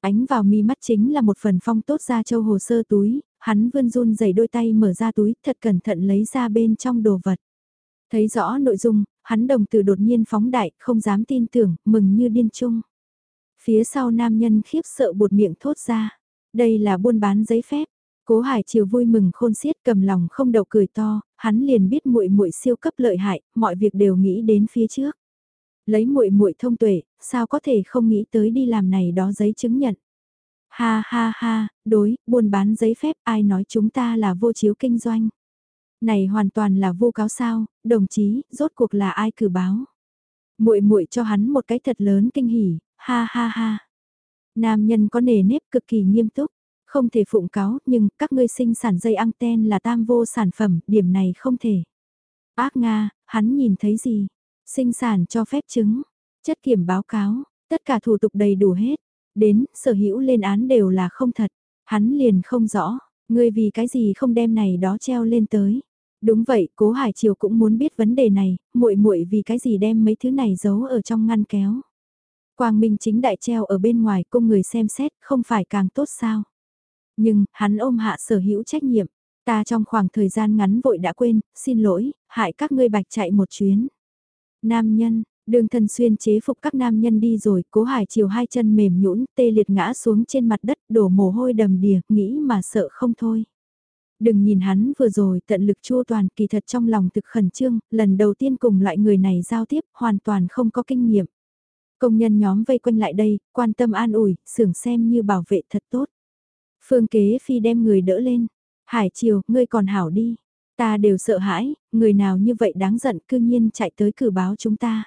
Ánh vào mi mắt chính là một phần phong tốt ra châu hồ sơ túi, hắn vươn run dày đôi tay mở ra túi, thật cẩn thận lấy ra bên trong đồ vật. Thấy rõ nội dung, hắn đồng từ đột nhiên phóng đại, không dám tin tưởng, mừng như điên chung. Phía sau nam nhân khiếp sợ bột miệng thốt ra. Đây là buôn bán giấy phép. Cố Hải Triều vui mừng khôn xiết cầm lòng không đậu cười to, hắn liền biết muội muội siêu cấp lợi hại, mọi việc đều nghĩ đến phía trước. Lấy muội muội thông tuệ, sao có thể không nghĩ tới đi làm này đó giấy chứng nhận. Ha ha ha, đối, buôn bán giấy phép ai nói chúng ta là vô chiếu kinh doanh. Này hoàn toàn là vô cáo sao, đồng chí, rốt cuộc là ai cử báo. muội muội cho hắn một cái thật lớn kinh hỉ, ha ha ha. Nam nhân có nề nếp cực kỳ nghiêm túc, không thể phụng cáo, nhưng các ngươi sinh sản dây anten là tam vô sản phẩm, điểm này không thể. Ác Nga, hắn nhìn thấy gì? Sinh sản cho phép chứng, chất kiểm báo cáo, tất cả thủ tục đầy đủ hết. Đến, sở hữu lên án đều là không thật. Hắn liền không rõ, ngươi vì cái gì không đem này đó treo lên tới. Đúng vậy, Cố Hải Triều cũng muốn biết vấn đề này, muội muội vì cái gì đem mấy thứ này giấu ở trong ngăn kéo. Quang Minh chính đại treo ở bên ngoài cung người xem xét, không phải càng tốt sao? Nhưng, hắn ôm hạ sở hữu trách nhiệm. Ta trong khoảng thời gian ngắn vội đã quên, xin lỗi, hại các ngươi bạch chạy một chuyến. Nam nhân, đường thần xuyên chế phục các nam nhân đi rồi, cố hải chiều hai chân mềm nhũn tê liệt ngã xuống trên mặt đất, đổ mồ hôi đầm đìa, nghĩ mà sợ không thôi. Đừng nhìn hắn vừa rồi tận lực chua toàn kỳ thật trong lòng thực khẩn trương, lần đầu tiên cùng loại người này giao tiếp, hoàn toàn không có kinh nghiệm. Công nhân nhóm vây quanh lại đây, quan tâm an ủi, sưởng xem như bảo vệ thật tốt. Phương kế phi đem người đỡ lên, Hải Triều, ngươi còn hảo đi. Ta đều sợ hãi, người nào như vậy đáng giận cư nhiên chạy tới cử báo chúng ta.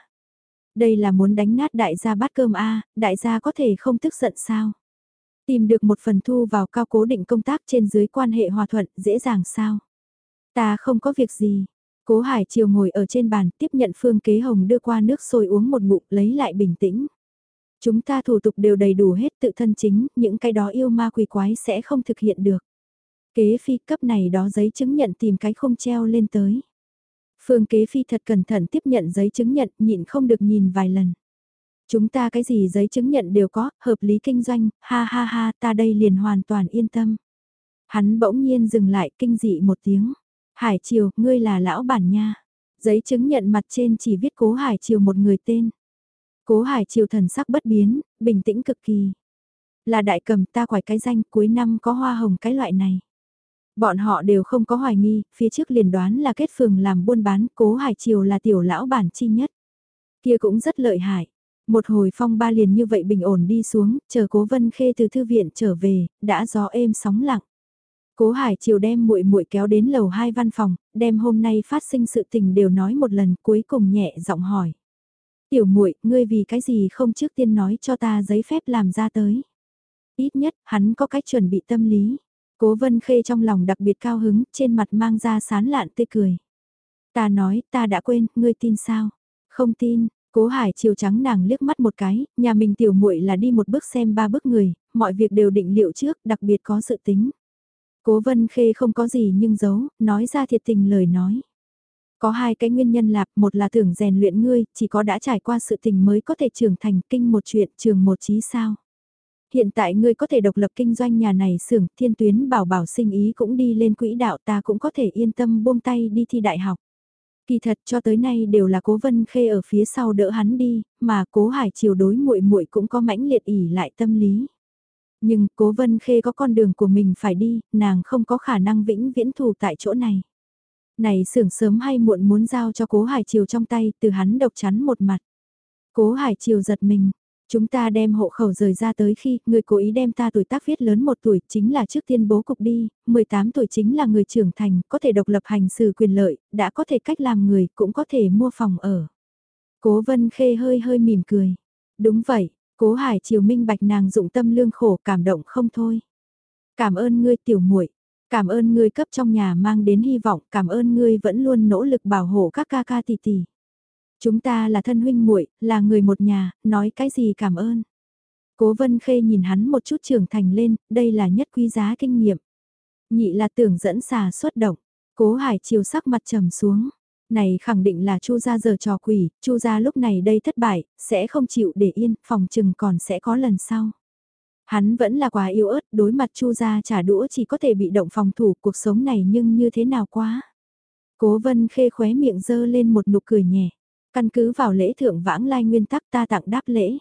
Đây là muốn đánh nát đại gia bát cơm A, đại gia có thể không tức giận sao? Tìm được một phần thu vào cao cố định công tác trên dưới quan hệ hòa thuận, dễ dàng sao? Ta không có việc gì. Cố Hải Triều ngồi ở trên bàn tiếp nhận Phương Kế Hồng đưa qua nước sôi uống một ngụm lấy lại bình tĩnh. Chúng ta thủ tục đều đầy đủ hết tự thân chính, những cái đó yêu ma quỷ quái sẽ không thực hiện được. Kế phi cấp này đó giấy chứng nhận tìm cái không treo lên tới. Phương kế phi thật cẩn thận tiếp nhận giấy chứng nhận, nhịn không được nhìn vài lần. Chúng ta cái gì giấy chứng nhận đều có, hợp lý kinh doanh, ha ha ha, ta đây liền hoàn toàn yên tâm. Hắn bỗng nhiên dừng lại kinh dị một tiếng. Hải Triều, ngươi là lão bản nha. Giấy chứng nhận mặt trên chỉ viết cố Hải Triều một người tên. Cố Hải Triều thần sắc bất biến, bình tĩnh cực kỳ. Là đại cầm ta quải cái danh cuối năm có hoa hồng cái loại này. Bọn họ đều không có hoài nghi, phía trước liền đoán là kết phường làm buôn bán, cố Hải Triều là tiểu lão bản chi nhất. Kia cũng rất lợi hại. Một hồi phong ba liền như vậy bình ổn đi xuống, chờ cố vân khê từ thư viện trở về, đã gió êm sóng lặng. Cố Hải Triều đem muội muội kéo đến lầu hai văn phòng, đem hôm nay phát sinh sự tình đều nói một lần cuối cùng nhẹ giọng hỏi. Tiểu muội, ngươi vì cái gì không trước tiên nói cho ta giấy phép làm ra tới. Ít nhất, hắn có cách chuẩn bị tâm lý. Cố Vân Khê trong lòng đặc biệt cao hứng, trên mặt mang ra sán lạn tươi cười. Ta nói, ta đã quên, ngươi tin sao? Không tin, Cố Hải chiều trắng nàng liếc mắt một cái, nhà mình tiểu muội là đi một bước xem ba bước người, mọi việc đều định liệu trước, đặc biệt có sự tính. Cố Vân Khê không có gì nhưng giấu, nói ra thiệt tình lời nói. Có hai cái nguyên nhân lạp, một là tưởng rèn luyện ngươi, chỉ có đã trải qua sự tình mới có thể trưởng thành kinh một chuyện trường một trí sao. Hiện tại ngươi có thể độc lập kinh doanh nhà này xưởng thiên tuyến bảo bảo sinh ý cũng đi lên quỹ đạo ta cũng có thể yên tâm buông tay đi thi đại học. Kỳ thật cho tới nay đều là cố vân khê ở phía sau đỡ hắn đi, mà cố hải chiều đối muội muội cũng có mãnh liệt ỉ lại tâm lý. Nhưng cố vân khê có con đường của mình phải đi, nàng không có khả năng vĩnh viễn thù tại chỗ này. Này xưởng sớm hay muộn muốn giao cho cố hải chiều trong tay từ hắn độc chắn một mặt. Cố hải chiều giật mình, Chúng ta đem hộ khẩu rời ra tới khi người cố ý đem ta tuổi tác viết lớn một tuổi chính là trước tiên bố cục đi, 18 tuổi chính là người trưởng thành, có thể độc lập hành xử quyền lợi, đã có thể cách làm người, cũng có thể mua phòng ở. Cố vân khê hơi hơi mỉm cười. Đúng vậy, cố hải triều minh bạch nàng dụng tâm lương khổ cảm động không thôi. Cảm ơn ngươi tiểu muội cảm ơn ngươi cấp trong nhà mang đến hy vọng, cảm ơn ngươi vẫn luôn nỗ lực bảo hộ các ca ca tỷ tỷ. Chúng ta là thân huynh muội, là người một nhà, nói cái gì cảm ơn. Cố Vân Khê nhìn hắn một chút trưởng thành lên, đây là nhất quý giá kinh nghiệm. Nhị là tưởng dẫn xà xuất động. Cố Hải chiều sắc mặt trầm xuống. Này khẳng định là Chu gia giờ trò quỷ, Chu gia lúc này đây thất bại, sẽ không chịu để yên, phòng chừng còn sẽ có lần sau. Hắn vẫn là quá yêu ớt, đối mặt Chu gia trả đũa chỉ có thể bị động phòng thủ cuộc sống này nhưng như thế nào quá. Cố Vân Khê khóe miệng dơ lên một nụ cười nhẹ. Căn cứ vào lễ thượng vãng lai nguyên tắc ta tặng đáp lễ.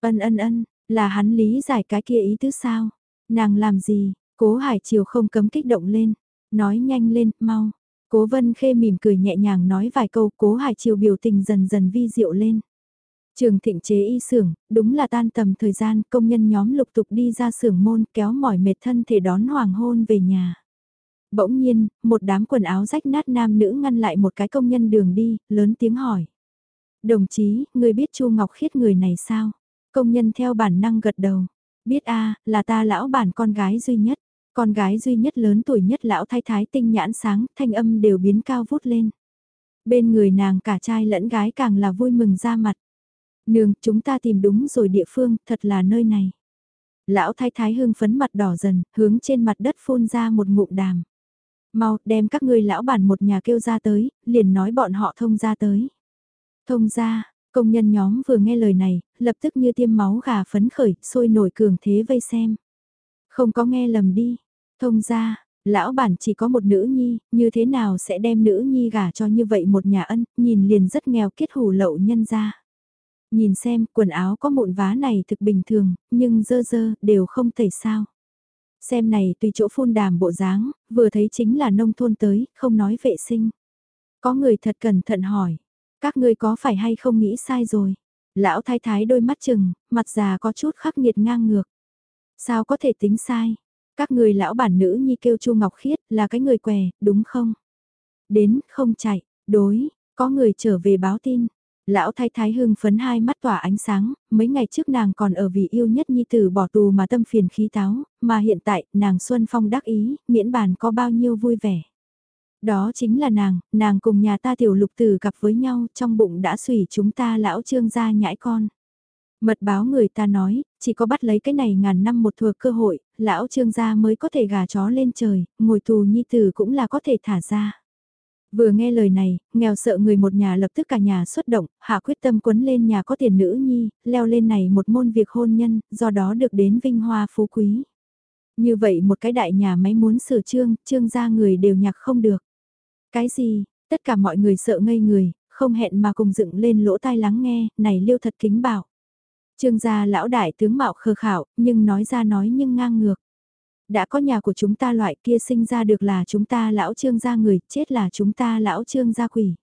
Ân ân ân, là hắn lý giải cái kia ý tứ sao? Nàng làm gì? Cố Hải Triều không cấm kích động lên. Nói nhanh lên, mau. Cố Vân Khê mỉm cười nhẹ nhàng nói vài câu, Cố Hải Triều biểu tình dần dần vi diệu lên. Trường thịnh chế y xưởng, đúng là tan tầm thời gian, công nhân nhóm lục tục đi ra xưởng môn kéo mỏi mệt thân thể đón hoàng hôn về nhà. Bỗng nhiên, một đám quần áo rách nát nam nữ ngăn lại một cái công nhân đường đi, lớn tiếng hỏi. Đồng chí, người biết Chu Ngọc Khiết người này sao? Công nhân theo bản năng gật đầu. Biết a là ta lão bản con gái duy nhất. Con gái duy nhất lớn tuổi nhất lão thái thái tinh nhãn sáng, thanh âm đều biến cao vút lên. Bên người nàng cả trai lẫn gái càng là vui mừng ra mặt. Nương, chúng ta tìm đúng rồi địa phương, thật là nơi này. Lão thái thái hương phấn mặt đỏ dần, hướng trên mặt đất phun ra một ngụm đàm. Mau, đem các ngươi lão bản một nhà kêu ra tới, liền nói bọn họ thông ra tới. Thông ra, công nhân nhóm vừa nghe lời này, lập tức như tiêm máu gà phấn khởi, sôi nổi cường thế vây xem. Không có nghe lầm đi. Thông ra, lão bản chỉ có một nữ nhi, như thế nào sẽ đem nữ nhi gả cho như vậy một nhà ân, nhìn liền rất nghèo kết hủ lậu nhân ra. Nhìn xem, quần áo có mụn vá này thực bình thường, nhưng dơ dơ, đều không tẩy sao. Xem này tùy chỗ phun đàm bộ dáng, vừa thấy chính là nông thôn tới, không nói vệ sinh. Có người thật cẩn thận hỏi, các ngươi có phải hay không nghĩ sai rồi? Lão thái thái đôi mắt chừng, mặt già có chút khắc nghiệt ngang ngược. Sao có thể tính sai? Các người lão bản nữ nhi kêu Chu Ngọc Khiết là cái người què, đúng không? Đến, không chạy, đối, có người trở về báo tin. Lão thái thái hưng phấn hai mắt tỏa ánh sáng, mấy ngày trước nàng còn ở vì yêu nhất nhi tử bỏ tù mà tâm phiền khí táo, mà hiện tại nàng Xuân Phong đắc ý, miễn bàn có bao nhiêu vui vẻ. Đó chính là nàng, nàng cùng nhà ta tiểu lục tử gặp với nhau trong bụng đã sủy chúng ta lão trương gia nhãi con. Mật báo người ta nói, chỉ có bắt lấy cái này ngàn năm một thừa cơ hội, lão trương gia mới có thể gà chó lên trời, ngồi tù nhi tử cũng là có thể thả ra. Vừa nghe lời này, nghèo sợ người một nhà lập tức cả nhà xuất động, hạ quyết tâm quấn lên nhà có tiền nữ nhi, leo lên này một môn việc hôn nhân, do đó được đến vinh hoa phú quý. Như vậy một cái đại nhà máy muốn sửa trương, trương gia người đều nhạc không được. Cái gì, tất cả mọi người sợ ngây người, không hẹn mà cùng dựng lên lỗ tai lắng nghe, này liêu thật kính bảo. Trương gia lão đại tướng mạo khờ khảo, nhưng nói ra nói nhưng ngang ngược. Đã có nhà của chúng ta loại kia sinh ra được là chúng ta lão trương gia người, chết là chúng ta lão trương gia quỷ.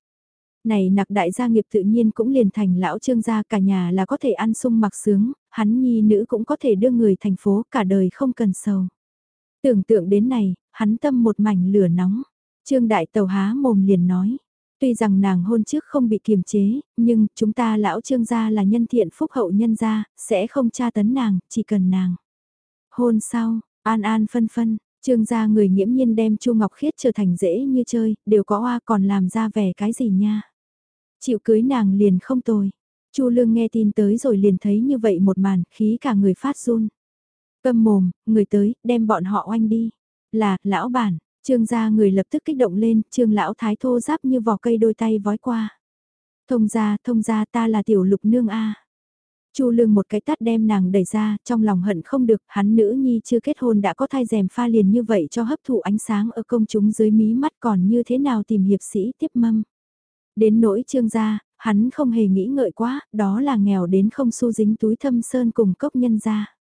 Này nặc đại gia nghiệp tự nhiên cũng liền thành lão trương gia cả nhà là có thể ăn sung mặc sướng, hắn nhi nữ cũng có thể đưa người thành phố cả đời không cần sầu. Tưởng tượng đến này, hắn tâm một mảnh lửa nóng. Trương đại tàu há mồm liền nói. Tuy rằng nàng hôn trước không bị kiềm chế, nhưng chúng ta lão trương gia là nhân thiện phúc hậu nhân gia, sẽ không tra tấn nàng, chỉ cần nàng. Hôn sau, An An phân phân, trương gia người nghiễm nhiên đem Chu Ngọc Khiết trở thành dễ như chơi, đều có oa còn làm ra vẻ cái gì nha. Chịu cưới nàng liền không tồi. Chu Lương nghe tin tới rồi liền thấy như vậy một màn, khí cả người phát run. Câm mồm, người tới, đem bọn họ oanh đi. Là, lão bản, trương gia người lập tức kích động lên, trương lão thái thô giáp như vỏ cây đôi tay vói qua. Thông gia, thông gia ta là tiểu lục nương a. Chu lương một cái tát đem nàng đẩy ra, trong lòng hận không được, hắn nữ nhi chưa kết hôn đã có thai rèm pha liền như vậy cho hấp thụ ánh sáng ở công chúng dưới mí mắt còn như thế nào tìm hiệp sĩ tiếp mâm. Đến nỗi trương gia, hắn không hề nghĩ ngợi quá, đó là nghèo đến không xu dính túi thâm sơn cùng cốc nhân gia.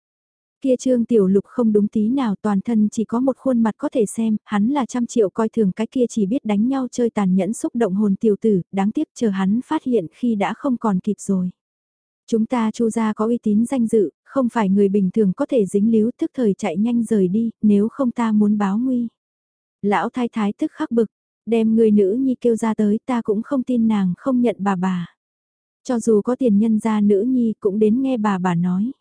Kia trương tiểu lục không đúng tí nào toàn thân chỉ có một khuôn mặt có thể xem, hắn là trăm triệu coi thường cái kia chỉ biết đánh nhau chơi tàn nhẫn xúc động hồn tiểu tử, đáng tiếc chờ hắn phát hiện khi đã không còn kịp rồi. Chúng ta chu gia có uy tín danh dự, không phải người bình thường có thể dính líu thức thời chạy nhanh rời đi, nếu không ta muốn báo nguy. Lão thái thái tức khắc bực, đem người nữ nhi kêu ra tới ta cũng không tin nàng không nhận bà bà. Cho dù có tiền nhân gia nữ nhi cũng đến nghe bà bà nói.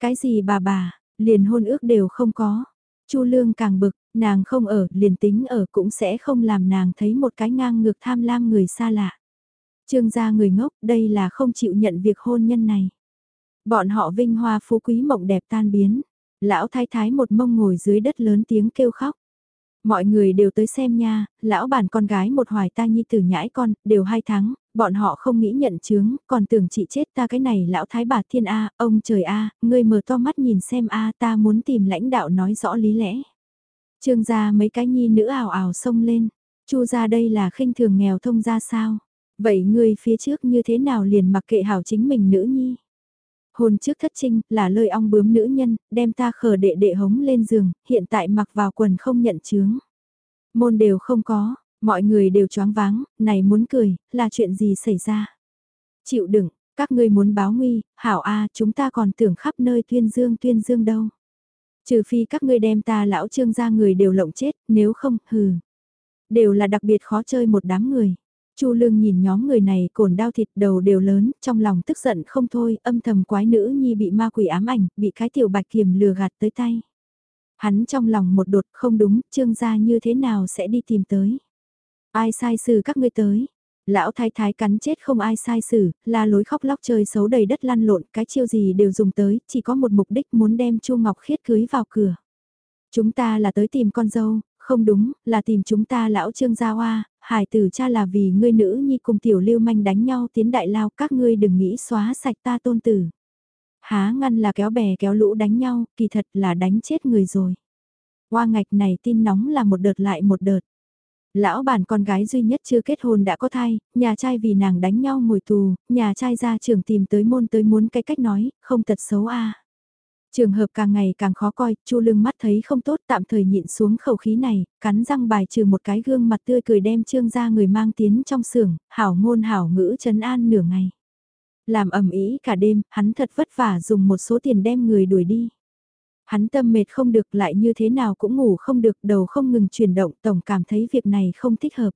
Cái gì bà bà, liền hôn ước đều không có. Chu Lương càng bực, nàng không ở, liền tính ở cũng sẽ không làm nàng thấy một cái ngang ngược tham lam người xa lạ. Trương gia người ngốc, đây là không chịu nhận việc hôn nhân này. Bọn họ vinh hoa phú quý mộng đẹp tan biến. Lão thái thái một mông ngồi dưới đất lớn tiếng kêu khóc. Mọi người đều tới xem nha, lão bản con gái một hoài ta nhi tử nhãi con, đều hai tháng, bọn họ không nghĩ nhận chứng còn tưởng chị chết ta cái này lão thái bà thiên A, ông trời A, ngươi mở to mắt nhìn xem A ta muốn tìm lãnh đạo nói rõ lý lẽ. Trương gia mấy cái nhi nữ ảo ảo xông lên, chu gia đây là khinh thường nghèo thông ra sao? Vậy ngươi phía trước như thế nào liền mặc kệ hảo chính mình nữ nhi? Hôn trước thất trinh là lời ong bướm nữ nhân, đem ta khờ đệ đệ hống lên giường, hiện tại mặc vào quần không nhận chướng. Môn đều không có, mọi người đều choáng váng, này muốn cười, là chuyện gì xảy ra? Chịu đựng, các ngươi muốn báo nguy, hảo a chúng ta còn tưởng khắp nơi tuyên dương tuyên dương đâu. Trừ phi các ngươi đem ta lão trương ra người đều lộng chết, nếu không, hừ. Đều là đặc biệt khó chơi một đám người. Chu Lương nhìn nhóm người này cồn đau thịt đầu đều lớn, trong lòng tức giận không thôi, âm thầm quái nữ nhi bị ma quỷ ám ảnh, bị cái tiểu bạch kiềm lừa gạt tới tay. Hắn trong lòng một đột không đúng, trương gia như thế nào sẽ đi tìm tới. Ai sai xử các ngươi tới. Lão thái thái cắn chết không ai sai xử, là lối khóc lóc chơi xấu đầy đất lăn lộn, cái chiêu gì đều dùng tới, chỉ có một mục đích muốn đem Chu Ngọc Khiết cưới vào cửa. Chúng ta là tới tìm con dâu, không đúng, là tìm chúng ta lão trương gia hoa, hải tử cha là vì ngươi nữ nhi cùng tiểu lưu manh đánh nhau tiến đại lao các ngươi đừng nghĩ xóa sạch ta tôn tử. Há ngăn là kéo bè kéo lũ đánh nhau, kỳ thật là đánh chết người rồi. Hoa ngạch này tin nóng là một đợt lại một đợt. Lão bản con gái duy nhất chưa kết hôn đã có thai, nhà trai vì nàng đánh nhau ngồi tù, nhà trai ra trường tìm tới môn tới muốn cái cách nói, không tật xấu a. Trường hợp càng ngày càng khó coi, Chu Lương mắt thấy không tốt tạm thời nhịn xuống khẩu khí này, cắn răng bài trừ một cái gương mặt tươi cười đem trương gia người mang tiến trong xưởng, hảo ngôn hảo ngữ trấn an nửa ngày. Làm ẩm ý cả đêm, hắn thật vất vả dùng một số tiền đem người đuổi đi. Hắn tâm mệt không được lại như thế nào cũng ngủ không được đầu không ngừng chuyển động tổng cảm thấy việc này không thích hợp.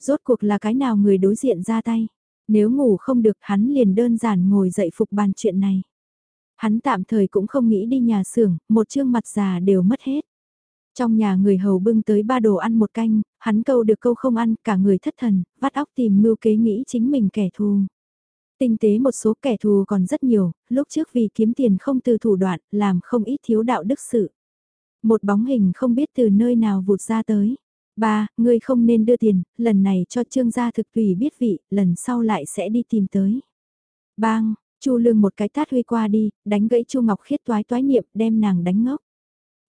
Rốt cuộc là cái nào người đối diện ra tay. Nếu ngủ không được hắn liền đơn giản ngồi dậy phục bàn chuyện này. Hắn tạm thời cũng không nghĩ đi nhà xưởng, một chương mặt già đều mất hết. Trong nhà người hầu bưng tới ba đồ ăn một canh, hắn câu được câu không ăn, cả người thất thần, vắt óc tìm mưu kế nghĩ chính mình kẻ thù. Tinh tế một số kẻ thù còn rất nhiều, lúc trước vì kiếm tiền không từ thủ đoạn, làm không ít thiếu đạo đức sự. Một bóng hình không biết từ nơi nào vụt ra tới. Ba, ngươi không nên đưa tiền, lần này cho trương gia thực tùy biết vị, lần sau lại sẽ đi tìm tới. Bang, Chu Lương một cái tát huy qua đi, đánh gãy Chu Ngọc Khiết toái toái niệm, đem nàng đánh ngốc.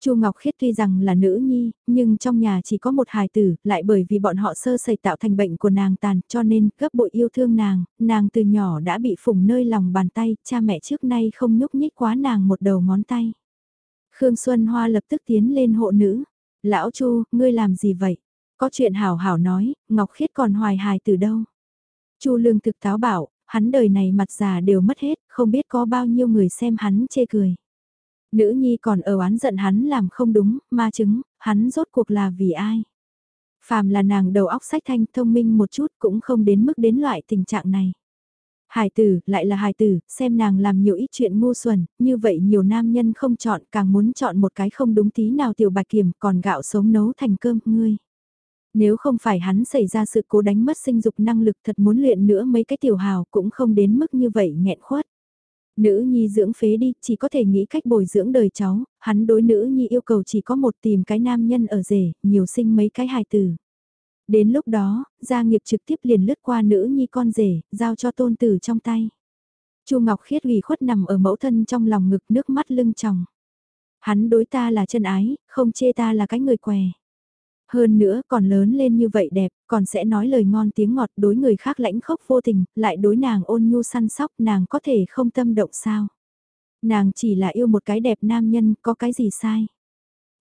Chu Ngọc Khiết tuy rằng là nữ nhi, nhưng trong nhà chỉ có một hài tử, lại bởi vì bọn họ sơ sẩy tạo thành bệnh của nàng tàn, cho nên gấp bội yêu thương nàng, nàng từ nhỏ đã bị phủng nơi lòng bàn tay, cha mẹ trước nay không nhúc nhích quá nàng một đầu ngón tay. Khương Xuân Hoa lập tức tiến lên hộ nữ. Lão Chu, ngươi làm gì vậy? Có chuyện hảo hảo nói, Ngọc Khiết còn hoài hài từ đâu? Chu Lương thực táo bảo, hắn đời này mặt già đều mất hết, không biết có bao nhiêu người xem hắn chê cười. Nữ nhi còn ở oán giận hắn làm không đúng, ma chứng, hắn rốt cuộc là vì ai. Phàm là nàng đầu óc sách thanh thông minh một chút cũng không đến mức đến loại tình trạng này. Hải tử, lại là hải tử, xem nàng làm nhiều ít chuyện ngu xuẩn, như vậy nhiều nam nhân không chọn càng muốn chọn một cái không đúng tí nào tiểu bạch kiểm còn gạo sống nấu thành cơm, ngươi. Nếu không phải hắn xảy ra sự cố đánh mất sinh dục năng lực thật muốn luyện nữa mấy cái tiểu hào cũng không đến mức như vậy nghẹn khuất. Nữ nhi dưỡng phế đi, chỉ có thể nghĩ cách bồi dưỡng đời cháu, hắn đối nữ nhi yêu cầu chỉ có một tìm cái nam nhân ở rể, nhiều sinh mấy cái hài tử. Đến lúc đó, gia nghiệp trực tiếp liền lướt qua nữ nhi con rể, giao cho tôn tử trong tay. Chu Ngọc Khiết ủy khuất nằm ở mẫu thân trong lòng ngực nước mắt lưng tròng. Hắn đối ta là chân ái, không chê ta là cái người què. Hơn nữa còn lớn lên như vậy đẹp, còn sẽ nói lời ngon tiếng ngọt đối người khác lãnh khốc vô tình, lại đối nàng ôn nhu săn sóc nàng có thể không tâm động sao. Nàng chỉ là yêu một cái đẹp nam nhân, có cái gì sai.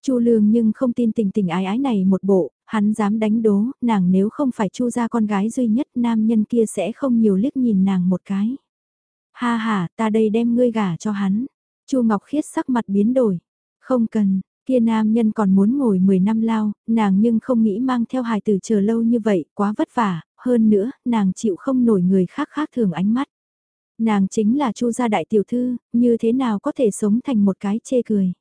Chu Lương nhưng không tin tình tình ái ái này một bộ, hắn dám đánh đố, nàng nếu không phải Chu gia con gái duy nhất nam nhân kia sẽ không nhiều liếc nhìn nàng một cái. Ha ha, ta đây đem ngươi gả cho hắn. Chu Ngọc Khiết sắc mặt biến đổi. Không cần, Kia nam nhân còn muốn ngồi 10 năm lao, nàng nhưng không nghĩ mang theo hài tử chờ lâu như vậy, quá vất vả, hơn nữa, nàng chịu không nổi người khác khác thường ánh mắt. Nàng chính là chu gia đại tiểu thư, như thế nào có thể sống thành một cái chê cười.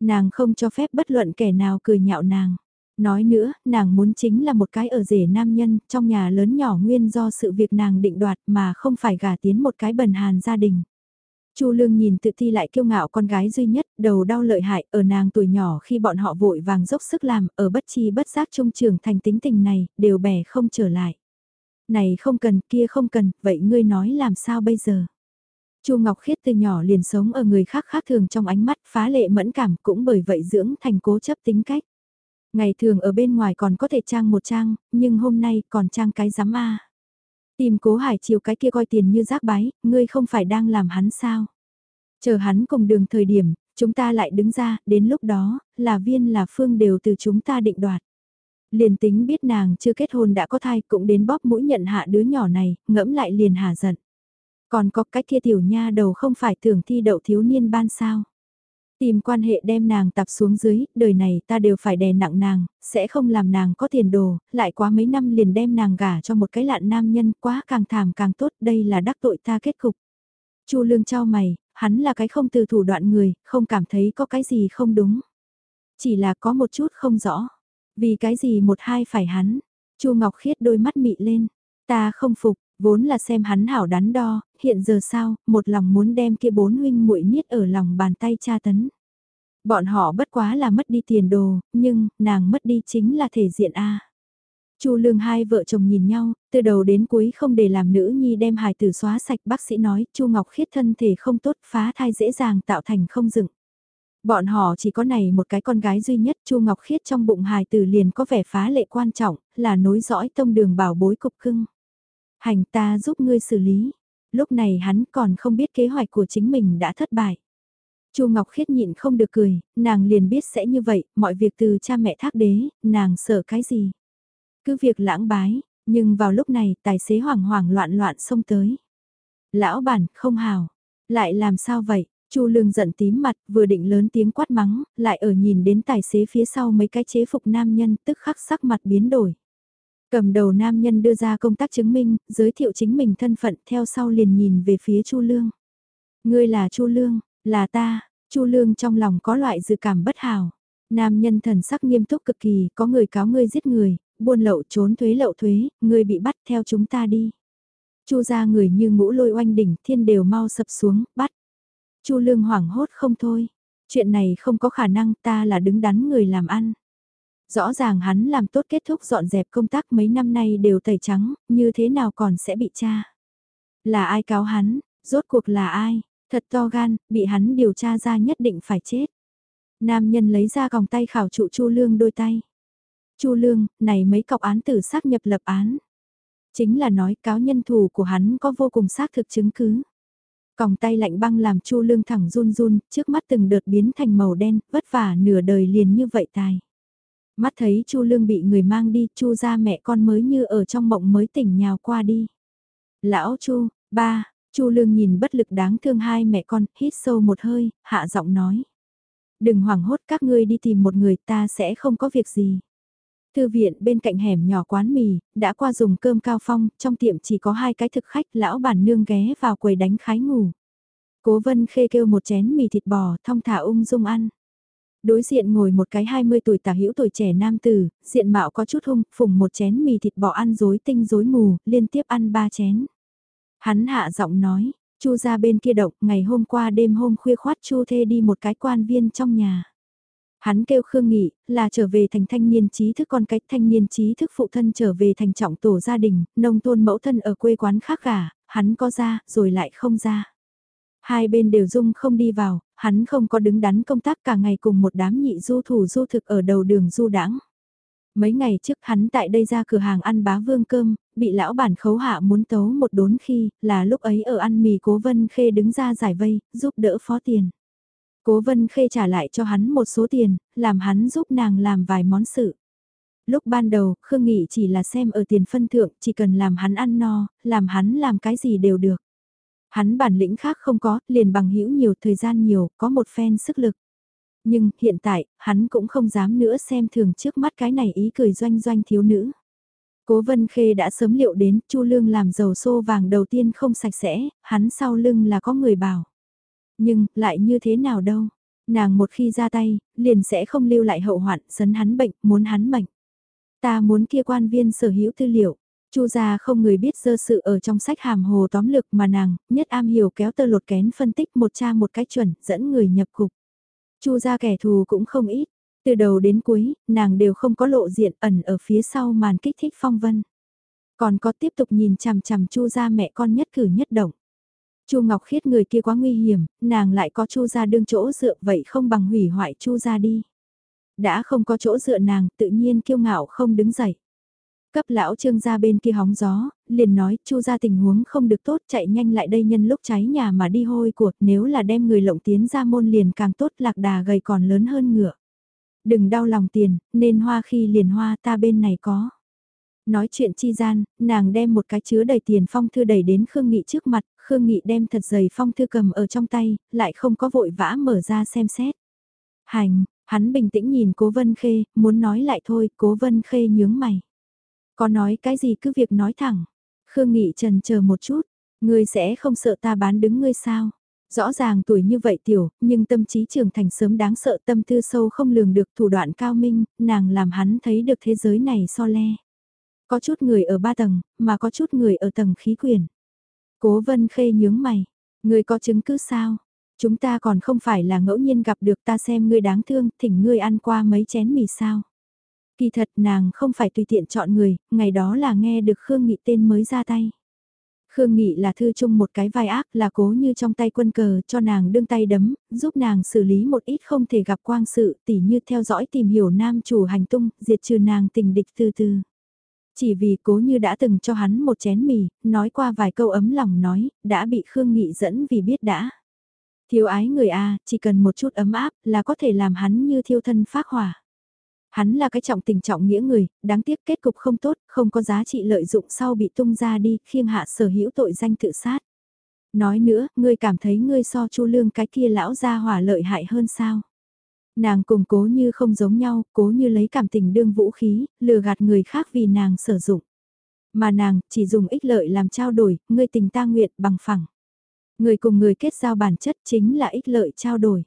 Nàng không cho phép bất luận kẻ nào cười nhạo nàng. Nói nữa, nàng muốn chính là một cái ở rể nam nhân, trong nhà lớn nhỏ nguyên do sự việc nàng định đoạt mà không phải gả tiến một cái bần hàn gia đình. Chu Lương nhìn tự thi lại kiêu ngạo con gái duy nhất, đầu đau lợi hại, ở nàng tuổi nhỏ khi bọn họ vội vàng dốc sức làm, ở bất chi bất giác trung trường thành tính tình này, đều bẻ không trở lại. Này không cần, kia không cần, vậy ngươi nói làm sao bây giờ? Chu Ngọc Khiết từ nhỏ liền sống ở người khác khác thường trong ánh mắt phá lệ mẫn cảm cũng bởi vậy dưỡng thành cố chấp tính cách. Ngày thường ở bên ngoài còn có thể trang một trang, nhưng hôm nay còn trang cái giám a. Tìm cố hải chiều cái kia coi tiền như rác bái, ngươi không phải đang làm hắn sao? Chờ hắn cùng đường thời điểm, chúng ta lại đứng ra, đến lúc đó, là viên là phương đều từ chúng ta định đoạt. Liền tính biết nàng chưa kết hôn đã có thai cũng đến bóp mũi nhận hạ đứa nhỏ này, ngẫm lại liền hà giận. Còn có cái kia tiểu nha đầu không phải tưởng thi đậu thiếu niên ban sao. Tìm quan hệ đem nàng tập xuống dưới, đời này ta đều phải đè nặng nàng, sẽ không làm nàng có tiền đồ, lại quá mấy năm liền đem nàng gả cho một cái lạn nam nhân quá càng thảm càng tốt, đây là đắc tội ta kết cục. Chu lương trao mày, hắn là cái không từ thủ đoạn người, không cảm thấy có cái gì không đúng. Chỉ là có một chút không rõ. Vì cái gì một hai phải hắn. Chu Ngọc Khiết đôi mắt mị lên. Ta không phục, vốn là xem hắn hảo đắn đo, hiện giờ sao, một lòng muốn đem kia bốn huynh muội niết ở lòng bàn tay cha tấn. Bọn họ bất quá là mất đi tiền đồ, nhưng, nàng mất đi chính là thể diện A. Chu Lương hai vợ chồng nhìn nhau, từ đầu đến cuối không để làm nữ nhi đem hài tử xóa sạch, bác sĩ nói, Chu Ngọc Khiết thân thể không tốt, phá thai dễ dàng tạo thành không dựng. Bọn họ chỉ có này một cái con gái duy nhất, Chu Ngọc Khiết trong bụng hài tử liền có vẻ phá lệ quan trọng, là nối dõi tông đường bảo bối cục cưng. Hành ta giúp ngươi xử lý. Lúc này hắn còn không biết kế hoạch của chính mình đã thất bại. Chu Ngọc Khiết nhịn không được cười, nàng liền biết sẽ như vậy, mọi việc từ cha mẹ thác đế, nàng sợ cái gì. Cứ việc lãng bái, nhưng vào lúc này tài xế hoảng hoảng loạn loạn xông tới. Lão bản, không hào. Lại làm sao vậy? Chu Lương giận tím mặt, vừa định lớn tiếng quát mắng, lại ở nhìn đến tài xế phía sau mấy cái chế phục nam nhân, tức khắc sắc mặt biến đổi. Cầm đầu nam nhân đưa ra công tác chứng minh, giới thiệu chính mình thân phận, theo sau liền nhìn về phía Chu Lương. Ngươi là Chu Lương, là ta, Chu Lương trong lòng có loại dự cảm bất hảo. Nam nhân thần sắc nghiêm túc cực kỳ, có người cáo ngươi giết người, buôn lậu trốn thuế lậu thuế, ngươi bị bắt theo chúng ta đi. Chu ra người như ngũ lôi oanh đỉnh, thiên đều mau sập xuống, bắt. Chu lương hoảng hốt không thôi. Chuyện này không có khả năng ta là đứng đắn người làm ăn. Rõ ràng hắn làm tốt kết thúc dọn dẹp công tác mấy năm nay đều tẩy trắng, như thế nào còn sẽ bị tra. Là ai cáo hắn, rốt cuộc là ai, thật to gan, bị hắn điều tra ra nhất định phải chết. Nam nhân lấy ra còng tay khảo trụ Chu Lương đôi tay. Chu Lương, này mấy cọc án tử xác nhập lập án. Chính là nói cáo nhân thủ của hắn có vô cùng xác thực chứng cứ. Còng tay lạnh băng làm Chu Lương thẳng run run, trước mắt từng đợt biến thành màu đen, vất vả nửa đời liền như vậy tài. Mắt thấy Chu Lương bị người mang đi, Chu ra mẹ con mới như ở trong mộng mới tỉnh nhào qua đi. Lão Chu, ba, Chu Lương nhìn bất lực đáng thương hai mẹ con, hít sâu một hơi, hạ giọng nói. Đừng hoảng hốt các ngươi đi tìm một người ta sẽ không có việc gì. Thư viện bên cạnh hẻm nhỏ quán mì, đã qua dùng cơm cao phong, trong tiệm chỉ có hai cái thực khách lão bản nương ghé vào quầy đánh khái ngủ. Cố vân khê kêu một chén mì thịt bò, thong thả ung dung ăn. Đối diện ngồi một cái 20 tuổi tả hữu tuổi trẻ nam tử, diện mạo có chút hung, phùng một chén mì thịt bò ăn rối tinh rối mù, liên tiếp ăn ba chén. Hắn hạ giọng nói, chu ra bên kia động, ngày hôm qua đêm hôm khuya khoát chu thê đi một cái quan viên trong nhà. Hắn kêu Khương Nghị, là trở về thành thanh niên trí thức con cách thanh niên trí thức phụ thân trở về thành trọng tổ gia đình, nông thôn mẫu thân ở quê quán khác cả, hắn có ra, rồi lại không ra. Hai bên đều dung không đi vào, hắn không có đứng đắn công tác cả ngày cùng một đám nhị du thủ du thực ở đầu đường du đãng Mấy ngày trước hắn tại đây ra cửa hàng ăn bá vương cơm, bị lão bản khấu hạ muốn tấu một đốn khi, là lúc ấy ở ăn mì cố vân khê đứng ra giải vây, giúp đỡ phó tiền. Cố vân khê trả lại cho hắn một số tiền, làm hắn giúp nàng làm vài món sự. Lúc ban đầu, Khương Nghị chỉ là xem ở tiền phân thượng, chỉ cần làm hắn ăn no, làm hắn làm cái gì đều được. Hắn bản lĩnh khác không có, liền bằng hữu nhiều thời gian nhiều, có một phen sức lực. Nhưng, hiện tại, hắn cũng không dám nữa xem thường trước mắt cái này ý cười doanh doanh thiếu nữ. Cố Vân Khê đã sớm liệu đến, Chu Lương làm dầu xô vàng đầu tiên không sạch sẽ, hắn sau lưng là có người bảo. Nhưng, lại như thế nào đâu? Nàng một khi ra tay, liền sẽ không lưu lại hậu hoạn, sấn hắn bệnh, muốn hắn bệnh. Ta muốn kia quan viên sở hữu tư liệu. Chu gia không người biết dơ sự ở trong sách hàm hồ tóm lực mà nàng, nhất am hiểu kéo tơ lột kén phân tích một cha một cái chuẩn, dẫn người nhập cục. Chu gia kẻ thù cũng không ít, từ đầu đến cuối, nàng đều không có lộ diện ẩn ở phía sau màn kích thích phong vân. Còn có tiếp tục nhìn chằm chằm Chu gia mẹ con nhất cử nhất động. Chu Ngọc Khiết người kia quá nguy hiểm, nàng lại có Chu gia đương chỗ dựa vậy không bằng hủy hoại Chu gia đi. Đã không có chỗ dựa nàng, tự nhiên kiêu ngạo không đứng dậy. Cấp lão trương ra bên kia hóng gió, liền nói chu ra tình huống không được tốt chạy nhanh lại đây nhân lúc cháy nhà mà đi hôi của, nếu là đem người lộng tiến ra môn liền càng tốt lạc đà gầy còn lớn hơn ngựa. Đừng đau lòng tiền, nên hoa khi liền hoa ta bên này có. Nói chuyện chi gian, nàng đem một cái chứa đầy tiền phong thư đẩy đến Khương Nghị trước mặt, Khương Nghị đem thật dày phong thư cầm ở trong tay, lại không có vội vã mở ra xem xét. Hành, hắn bình tĩnh nhìn cố vân khê, muốn nói lại thôi, cố vân khê nhướng mày. Có nói cái gì cứ việc nói thẳng. Khương Nghị trần chờ một chút, ngươi sẽ không sợ ta bán đứng ngươi sao? Rõ ràng tuổi như vậy tiểu, nhưng tâm trí trưởng thành sớm đáng sợ tâm tư sâu không lường được thủ đoạn cao minh, nàng làm hắn thấy được thế giới này so le. Có chút người ở ba tầng, mà có chút người ở tầng khí quyển. Cố vân khê nhướng mày, ngươi có chứng cứ sao? Chúng ta còn không phải là ngẫu nhiên gặp được ta xem ngươi đáng thương, thỉnh ngươi ăn qua mấy chén mì sao? Kỳ thật nàng không phải tùy tiện chọn người, ngày đó là nghe được Khương Nghị tên mới ra tay. Khương Nghị là thư chung một cái vai ác là cố như trong tay quân cờ cho nàng đương tay đấm, giúp nàng xử lý một ít không thể gặp quang sự tỉ như theo dõi tìm hiểu nam chủ hành tung, diệt trừ nàng tình địch từ từ. Chỉ vì cố như đã từng cho hắn một chén mì, nói qua vài câu ấm lòng nói, đã bị Khương Nghị dẫn vì biết đã. Thiếu ái người A, chỉ cần một chút ấm áp là có thể làm hắn như thiêu thân phát hỏa. Hắn là cái trọng tình trọng nghĩa người, đáng tiếc kết cục không tốt, không có giá trị lợi dụng sau bị tung ra đi, khiêng hạ sở hữu tội danh tự sát. Nói nữa, ngươi cảm thấy ngươi so chu lương cái kia lão gia hỏa lợi hại hơn sao? Nàng cùng cố như không giống nhau, cố như lấy cảm tình đương vũ khí, lừa gạt người khác vì nàng sử dụng. Mà nàng chỉ dùng ích lợi làm trao đổi, ngươi tình ta nguyện bằng phẳng. Người cùng người kết giao bản chất chính là ích lợi trao đổi.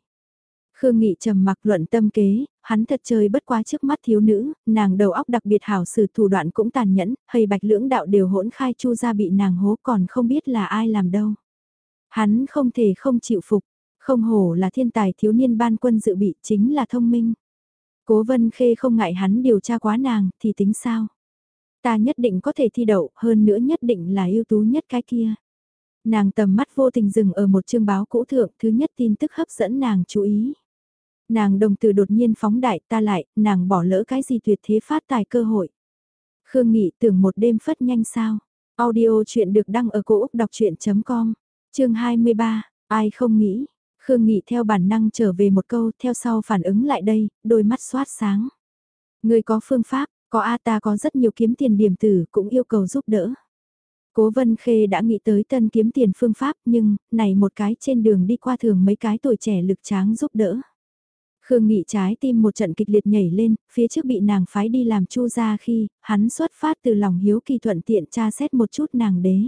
Khương Nghị trầm mặc luận tâm kế, hắn thật chơi bất quá trước mắt thiếu nữ, nàng đầu óc đặc biệt hảo sử thủ đoạn cũng tàn nhẫn, hay bạch lưỡng đạo đều hỗn khai chu ra bị nàng hố còn không biết là ai làm đâu. Hắn không thể không chịu phục, không hổ là thiên tài thiếu niên ban quân dự bị chính là thông minh. Cố vân khê không ngại hắn điều tra quá nàng thì tính sao? Ta nhất định có thể thi đậu, hơn nữa nhất định là ưu tú nhất cái kia. Nàng tầm mắt vô tình dừng ở một chương báo cũ thượng, thứ nhất tin tức hấp dẫn nàng chú ý. Nàng đồng từ đột nhiên phóng đại ta lại, nàng bỏ lỡ cái gì tuyệt thế phát tài cơ hội. Khương Nghị tưởng một đêm phất nhanh sao. Audio chuyện được đăng ở cổ Úc đọc chuyện.com, chương 23, ai không nghĩ. Khương Nghị theo bản năng trở về một câu theo sau phản ứng lại đây, đôi mắt xoát sáng. Người có phương pháp, có A ta có rất nhiều kiếm tiền điểm tử cũng yêu cầu giúp đỡ. Cố Vân Khê đã nghĩ tới tân kiếm tiền phương pháp nhưng, này một cái trên đường đi qua thường mấy cái tuổi trẻ lực tráng giúp đỡ. Khương Nghị trái tim một trận kịch liệt nhảy lên, phía trước bị nàng phái đi làm chu ra khi, hắn xuất phát từ lòng hiếu kỳ thuận tiện tra xét một chút nàng đế.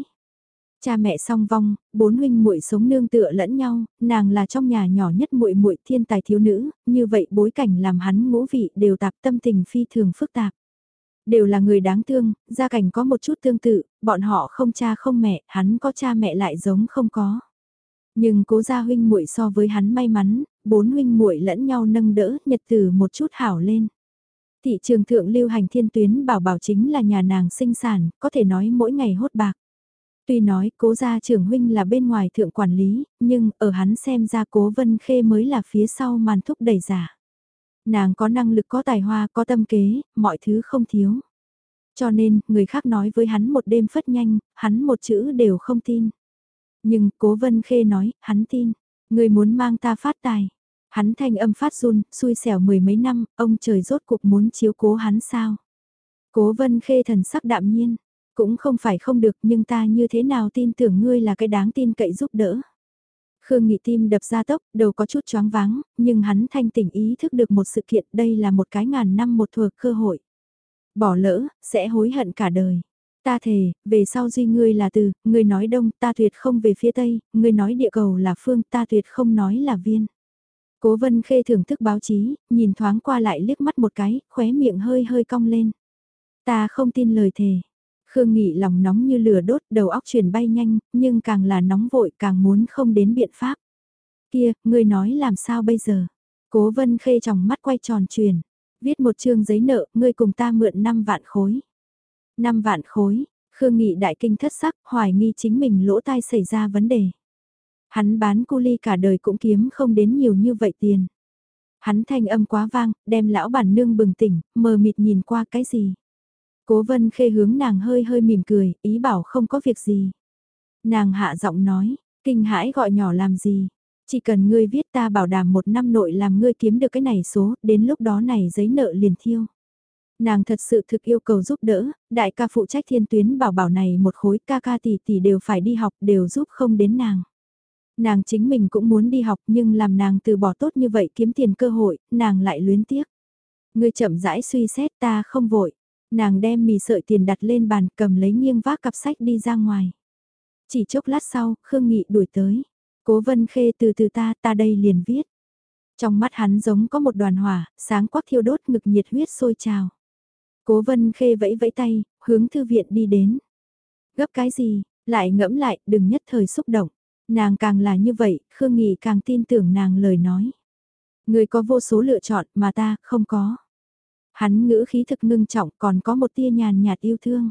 Cha mẹ song vong, bốn huynh muội sống nương tựa lẫn nhau, nàng là trong nhà nhỏ nhất muội muội thiên tài thiếu nữ, như vậy bối cảnh làm hắn ngũ vị đều tạp tâm tình phi thường phức tạp. Đều là người đáng thương, gia cảnh có một chút tương tự, bọn họ không cha không mẹ, hắn có cha mẹ lại giống không có. Nhưng cố gia huynh muội so với hắn may mắn, bốn huynh muội lẫn nhau nâng đỡ, nhật từ một chút hảo lên. Thị trường thượng lưu hành thiên tuyến bảo bảo chính là nhà nàng sinh sản, có thể nói mỗi ngày hốt bạc. Tuy nói cố gia trưởng huynh là bên ngoài thượng quản lý, nhưng ở hắn xem ra cố vân khê mới là phía sau màn thúc đẩy giả. Nàng có năng lực có tài hoa có tâm kế, mọi thứ không thiếu. Cho nên, người khác nói với hắn một đêm phất nhanh, hắn một chữ đều không tin. Nhưng cố vân khê nói, hắn tin. Người muốn mang ta phát tài. Hắn thanh âm phát run, xui xẻo mười mấy năm, ông trời rốt cuộc muốn chiếu cố hắn sao. Cố vân khê thần sắc đạm nhiên. Cũng không phải không được nhưng ta như thế nào tin tưởng ngươi là cái đáng tin cậy giúp đỡ. Khương Nghị tim đập ra tốc, đầu có chút choáng váng, nhưng hắn thanh tỉnh ý thức được một sự kiện đây là một cái ngàn năm một thuộc cơ hội. Bỏ lỡ, sẽ hối hận cả đời. Ta thề, về sau duy ngươi là từ, ngươi nói đông, ta tuyệt không về phía tây, ngươi nói địa cầu là phương, ta tuyệt không nói là viên. Cố vân khê thưởng thức báo chí, nhìn thoáng qua lại liếc mắt một cái, khóe miệng hơi hơi cong lên. Ta không tin lời thề. Khương Nghị lòng nóng như lửa đốt, đầu óc chuyển bay nhanh, nhưng càng là nóng vội càng muốn không đến biện pháp. Kia, ngươi nói làm sao bây giờ? Cố vân khê trong mắt quay tròn truyền. Viết một chương giấy nợ, ngươi cùng ta mượn 5 vạn khối. 5 vạn khối, Khương Nghị đại kinh thất sắc, hoài nghi chính mình lỗ tai xảy ra vấn đề. Hắn bán cu ly cả đời cũng kiếm không đến nhiều như vậy tiền. Hắn thanh âm quá vang, đem lão bản nương bừng tỉnh, mờ mịt nhìn qua cái gì. Cố vân khê hướng nàng hơi hơi mỉm cười, ý bảo không có việc gì. Nàng hạ giọng nói, kinh hãi gọi nhỏ làm gì. Chỉ cần ngươi viết ta bảo đảm một năm nội làm ngươi kiếm được cái này số, đến lúc đó này giấy nợ liền thiêu. Nàng thật sự thực yêu cầu giúp đỡ, đại ca phụ trách thiên tuyến bảo bảo này một khối ca ca tỷ tỷ đều phải đi học đều giúp không đến nàng. Nàng chính mình cũng muốn đi học nhưng làm nàng từ bỏ tốt như vậy kiếm tiền cơ hội, nàng lại luyến tiếc. người chậm rãi suy xét ta không vội. Nàng đem mì sợi tiền đặt lên bàn cầm lấy nghiêng vác cặp sách đi ra ngoài. Chỉ chốc lát sau, Khương Nghị đuổi tới. Cố vân khê từ từ ta, ta đây liền viết. Trong mắt hắn giống có một đoàn hỏa, sáng quắc thiêu đốt ngực nhiệt huyết sôi trào. Cố vân khê vẫy vẫy tay, hướng thư viện đi đến. Gấp cái gì, lại ngẫm lại, đừng nhất thời xúc động. Nàng càng là như vậy, Khương Nghị càng tin tưởng nàng lời nói. Người có vô số lựa chọn mà ta không có. Hắn ngữ khí thực ngưng trọng còn có một tia nhàn nhạt yêu thương.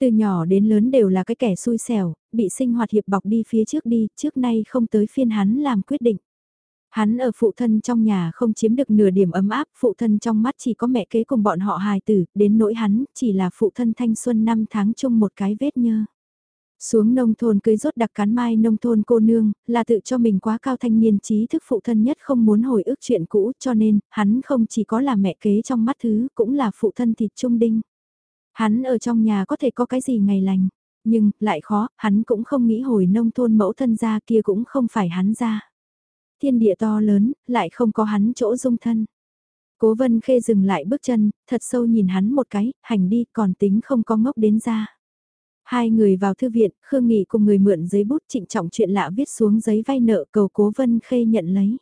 Từ nhỏ đến lớn đều là cái kẻ xui xẻo, bị sinh hoạt hiệp bọc đi phía trước đi, trước nay không tới phiên hắn làm quyết định. Hắn ở phụ thân trong nhà không chiếm được nửa điểm ấm áp, phụ thân trong mắt chỉ có mẹ kế cùng bọn họ hài tử, đến nỗi hắn chỉ là phụ thân thanh xuân năm tháng chung một cái vết nhơ. Xuống nông thôn cưới rốt đặc cán mai nông thôn cô nương, là tự cho mình quá cao thanh niên trí thức phụ thân nhất không muốn hồi ức chuyện cũ cho nên, hắn không chỉ có là mẹ kế trong mắt thứ, cũng là phụ thân thịt trung đinh. Hắn ở trong nhà có thể có cái gì ngày lành, Nhưng, lại khó, hắn cũng không nghĩ hồi nông thôn mẫu thân ra kia cũng không phải hắn ra. Thiên địa to lớn, lại không có hắn chỗ dung thân. Cố vân khê dừng lại bước chân, thật sâu nhìn hắn một cái, hành đi còn tính không có ngốc đến ra. Hai người vào thư viện, Khương Nghị cùng người mượn giấy bút trịnh trọng chuyện lạ viết xuống giấy vay nợ cầu cố vân khê nhận lấy.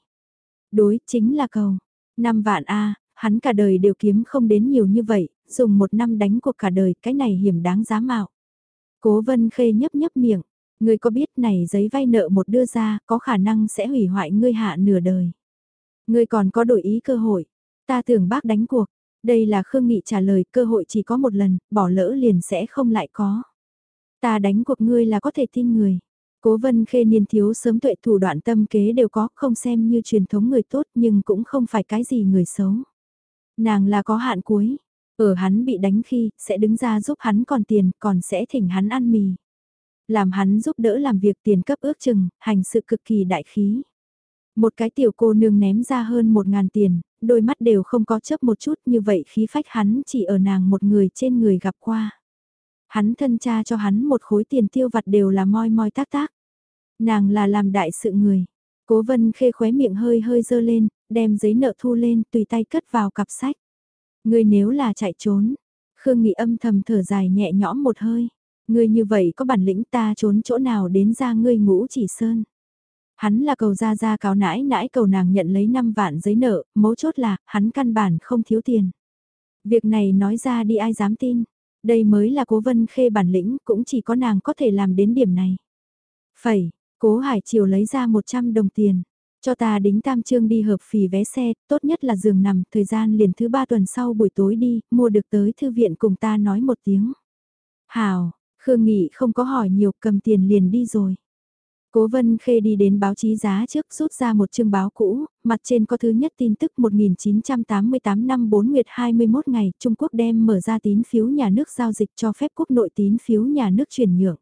Đối, chính là cầu. Năm vạn A, hắn cả đời đều kiếm không đến nhiều như vậy, dùng một năm đánh cuộc cả đời, cái này hiểm đáng giá mạo. Cố vân khê nhấp nhấp miệng, ngươi có biết này giấy vay nợ một đưa ra, có khả năng sẽ hủy hoại ngươi hạ nửa đời. Ngươi còn có đổi ý cơ hội, ta tưởng bác đánh cuộc, đây là Khương Nghị trả lời cơ hội chỉ có một lần, bỏ lỡ liền sẽ không lại có. Ta đánh cuộc ngươi là có thể tin người. Cố vân khê niên thiếu sớm tuệ thủ đoạn tâm kế đều có, không xem như truyền thống người tốt nhưng cũng không phải cái gì người xấu. Nàng là có hạn cuối, ở hắn bị đánh khi, sẽ đứng ra giúp hắn còn tiền, còn sẽ thỉnh hắn ăn mì. Làm hắn giúp đỡ làm việc tiền cấp ước chừng, hành sự cực kỳ đại khí. Một cái tiểu cô nương ném ra hơn một ngàn tiền, đôi mắt đều không có chấp một chút như vậy khí phách hắn chỉ ở nàng một người trên người gặp qua. Hắn thân cha cho hắn một khối tiền tiêu vặt đều là moi moi tác tác. Nàng là làm đại sự người. Cố vân khê khóe miệng hơi hơi dơ lên, đem giấy nợ thu lên tùy tay cất vào cặp sách. Ngươi nếu là chạy trốn, Khương Nghị âm thầm thở dài nhẹ nhõm một hơi. Ngươi như vậy có bản lĩnh ta trốn chỗ nào đến ra ngươi ngũ chỉ sơn. Hắn là cầu ra ra cáo nãi nãi cầu nàng nhận lấy 5 vạn giấy nợ, mấu chốt là, hắn căn bản không thiếu tiền. Việc này nói ra đi ai dám tin. Đây mới là cố vân khê bản lĩnh, cũng chỉ có nàng có thể làm đến điểm này. Phẩy, cố hải chiều lấy ra 100 đồng tiền. Cho ta đính tam trương đi hợp phì vé xe, tốt nhất là giường nằm, thời gian liền thứ ba tuần sau buổi tối đi, mua được tới thư viện cùng ta nói một tiếng. Hào, Khương Nghị không có hỏi nhiều cầm tiền liền đi rồi. Cố Vân Khê đi đến báo chí giá trước rút ra một chương báo cũ, mặt trên có thứ nhất tin tức 1988 năm 4 nguyệt 21 ngày Trung Quốc đem mở ra tín phiếu nhà nước giao dịch cho phép quốc nội tín phiếu nhà nước chuyển nhượng.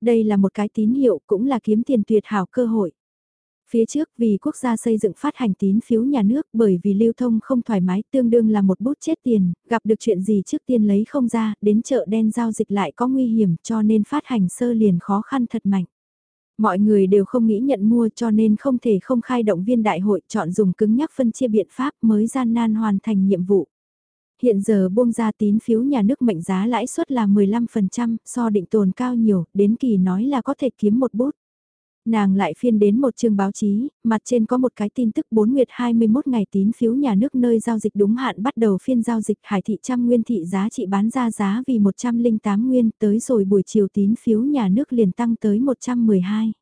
Đây là một cái tín hiệu cũng là kiếm tiền tuyệt hảo cơ hội. Phía trước vì quốc gia xây dựng phát hành tín phiếu nhà nước bởi vì lưu thông không thoải mái tương đương là một bút chết tiền, gặp được chuyện gì trước tiên lấy không ra, đến chợ đen giao dịch lại có nguy hiểm cho nên phát hành sơ liền khó khăn thật mạnh. Mọi người đều không nghĩ nhận mua cho nên không thể không khai động viên đại hội chọn dùng cứng nhắc phân chia biện pháp mới gian nan hoàn thành nhiệm vụ. Hiện giờ buông ra tín phiếu nhà nước mệnh giá lãi suất là 15% so định tồn cao nhiều, đến kỳ nói là có thể kiếm một bút. Nàng lại phiên đến một chương báo chí, mặt trên có một cái tin tức 4 nguyệt 21 ngày tín phiếu nhà nước nơi giao dịch đúng hạn bắt đầu phiên giao dịch hải thị trăm nguyên thị giá trị bán ra giá vì 108 nguyên tới rồi buổi chiều tín phiếu nhà nước liền tăng tới 112.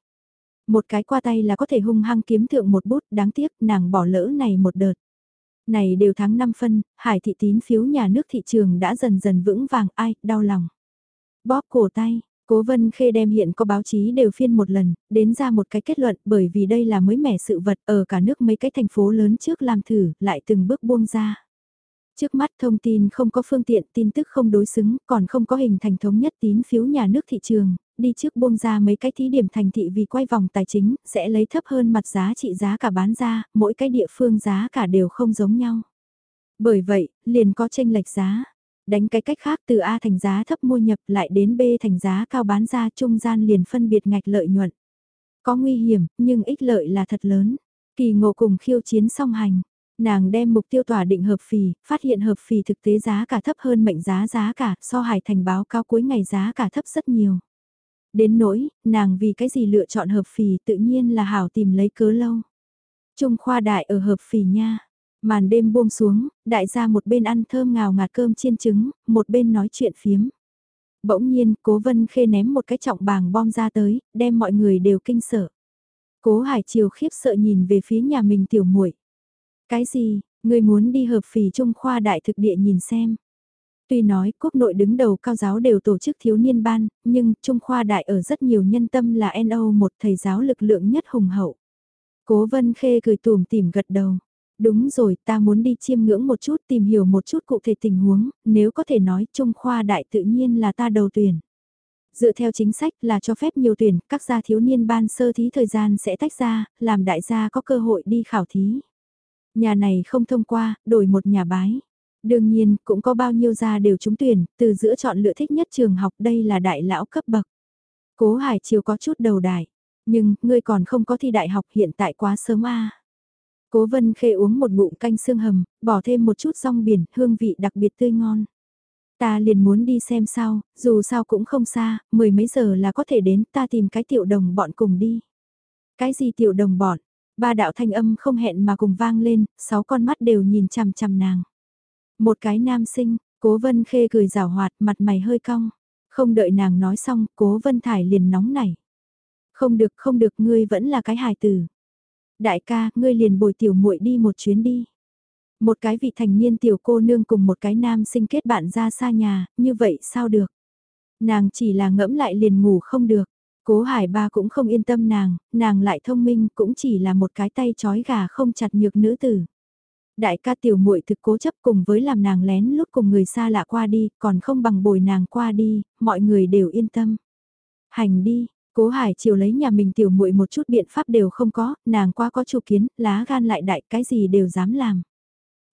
Một cái qua tay là có thể hung hăng kiếm thượng một bút đáng tiếc nàng bỏ lỡ này một đợt. Này đều tháng 5 phân, hải thị tín phiếu nhà nước thị trường đã dần dần vững vàng ai, đau lòng. Bóp cổ tay, Cố Vân Khê đem hiện có báo chí đều phiên một lần, đến ra một cái kết luận bởi vì đây là mới mẻ sự vật ở cả nước mấy cái thành phố lớn trước làm thử, lại từng bước buông ra. Trước mắt thông tin không có phương tiện, tin tức không đối xứng, còn không có hình thành thống nhất tín phiếu nhà nước thị trường, đi trước buông ra mấy cái thí điểm thành thị vì quay vòng tài chính, sẽ lấy thấp hơn mặt giá trị giá cả bán ra, mỗi cái địa phương giá cả đều không giống nhau. Bởi vậy, liền có tranh lệch giá. Đánh cái cách khác từ A thành giá thấp mua nhập lại đến B thành giá cao bán ra trung gian liền phân biệt ngạch lợi nhuận. Có nguy hiểm, nhưng ích lợi là thật lớn. Kỳ ngộ cùng khiêu chiến song hành. Nàng đem mục tiêu tỏa định hợp phì, phát hiện hợp phì thực tế giá cả thấp hơn mệnh giá giá cả, so hải thành báo cao cuối ngày giá cả thấp rất nhiều. Đến nỗi, nàng vì cái gì lựa chọn hợp phì tự nhiên là hảo tìm lấy cớ lâu. Trung khoa đại ở hợp phì nha. Màn đêm buông xuống, đại gia một bên ăn thơm ngào ngạt cơm chiên trứng, một bên nói chuyện phiếm. Bỗng nhiên, cố vân khê ném một cái trọng bàng bom ra tới, đem mọi người đều kinh sợ. Cố hải triều khiếp sợ nhìn về phía nhà mình tiểu muội Cái gì, người muốn đi hợp phì trung khoa đại thực địa nhìn xem. Tuy nói quốc nội đứng đầu cao giáo đều tổ chức thiếu niên ban, nhưng Trung khoa đại ở rất nhiều nhân tâm là NO một thầy giáo lực lượng nhất hùng hậu. Cố vân khê cười tùm tìm gật đầu. Đúng rồi, ta muốn đi chiêm ngưỡng một chút tìm hiểu một chút cụ thể tình huống, nếu có thể nói Trung khoa đại tự nhiên là ta đầu tuyển. Dựa theo chính sách là cho phép nhiều tuyển, các gia thiếu niên ban sơ thí thời gian sẽ tách ra, làm đại gia có cơ hội đi khảo thí. Nhà này không thông qua, đổi một nhà bái. Đương nhiên, cũng có bao nhiêu gia đều trúng tuyển, từ giữa chọn lựa thích nhất trường học đây là đại lão cấp bậc. Cố Hải Chiều có chút đầu đại, nhưng, ngươi còn không có thi đại học hiện tại quá sớm a Cố Vân Khê uống một ngụm canh xương hầm, bỏ thêm một chút rong biển, hương vị đặc biệt tươi ngon. Ta liền muốn đi xem sao, dù sao cũng không xa, mười mấy giờ là có thể đến, ta tìm cái tiểu đồng bọn cùng đi. Cái gì tiểu đồng bọn? Ba đạo thanh âm không hẹn mà cùng vang lên, sáu con mắt đều nhìn chằm chằm nàng. Một cái nam sinh, cố vân khê cười rào hoạt, mặt mày hơi cong. Không đợi nàng nói xong, cố vân thải liền nóng nảy. Không được, không được, ngươi vẫn là cái hài tử. Đại ca, ngươi liền bồi tiểu muội đi một chuyến đi. Một cái vị thành niên tiểu cô nương cùng một cái nam sinh kết bạn ra xa nhà, như vậy sao được? Nàng chỉ là ngẫm lại liền ngủ không được. Cố hải ba cũng không yên tâm nàng, nàng lại thông minh cũng chỉ là một cái tay chói gà không chặt nhược nữ tử. Đại ca tiểu muội thực cố chấp cùng với làm nàng lén lút cùng người xa lạ qua đi, còn không bằng bồi nàng qua đi, mọi người đều yên tâm. Hành đi, Cố Hải chiều lấy nhà mình tiểu muội một chút biện pháp đều không có, nàng quá có chủ kiến, lá gan lại đại cái gì đều dám làm.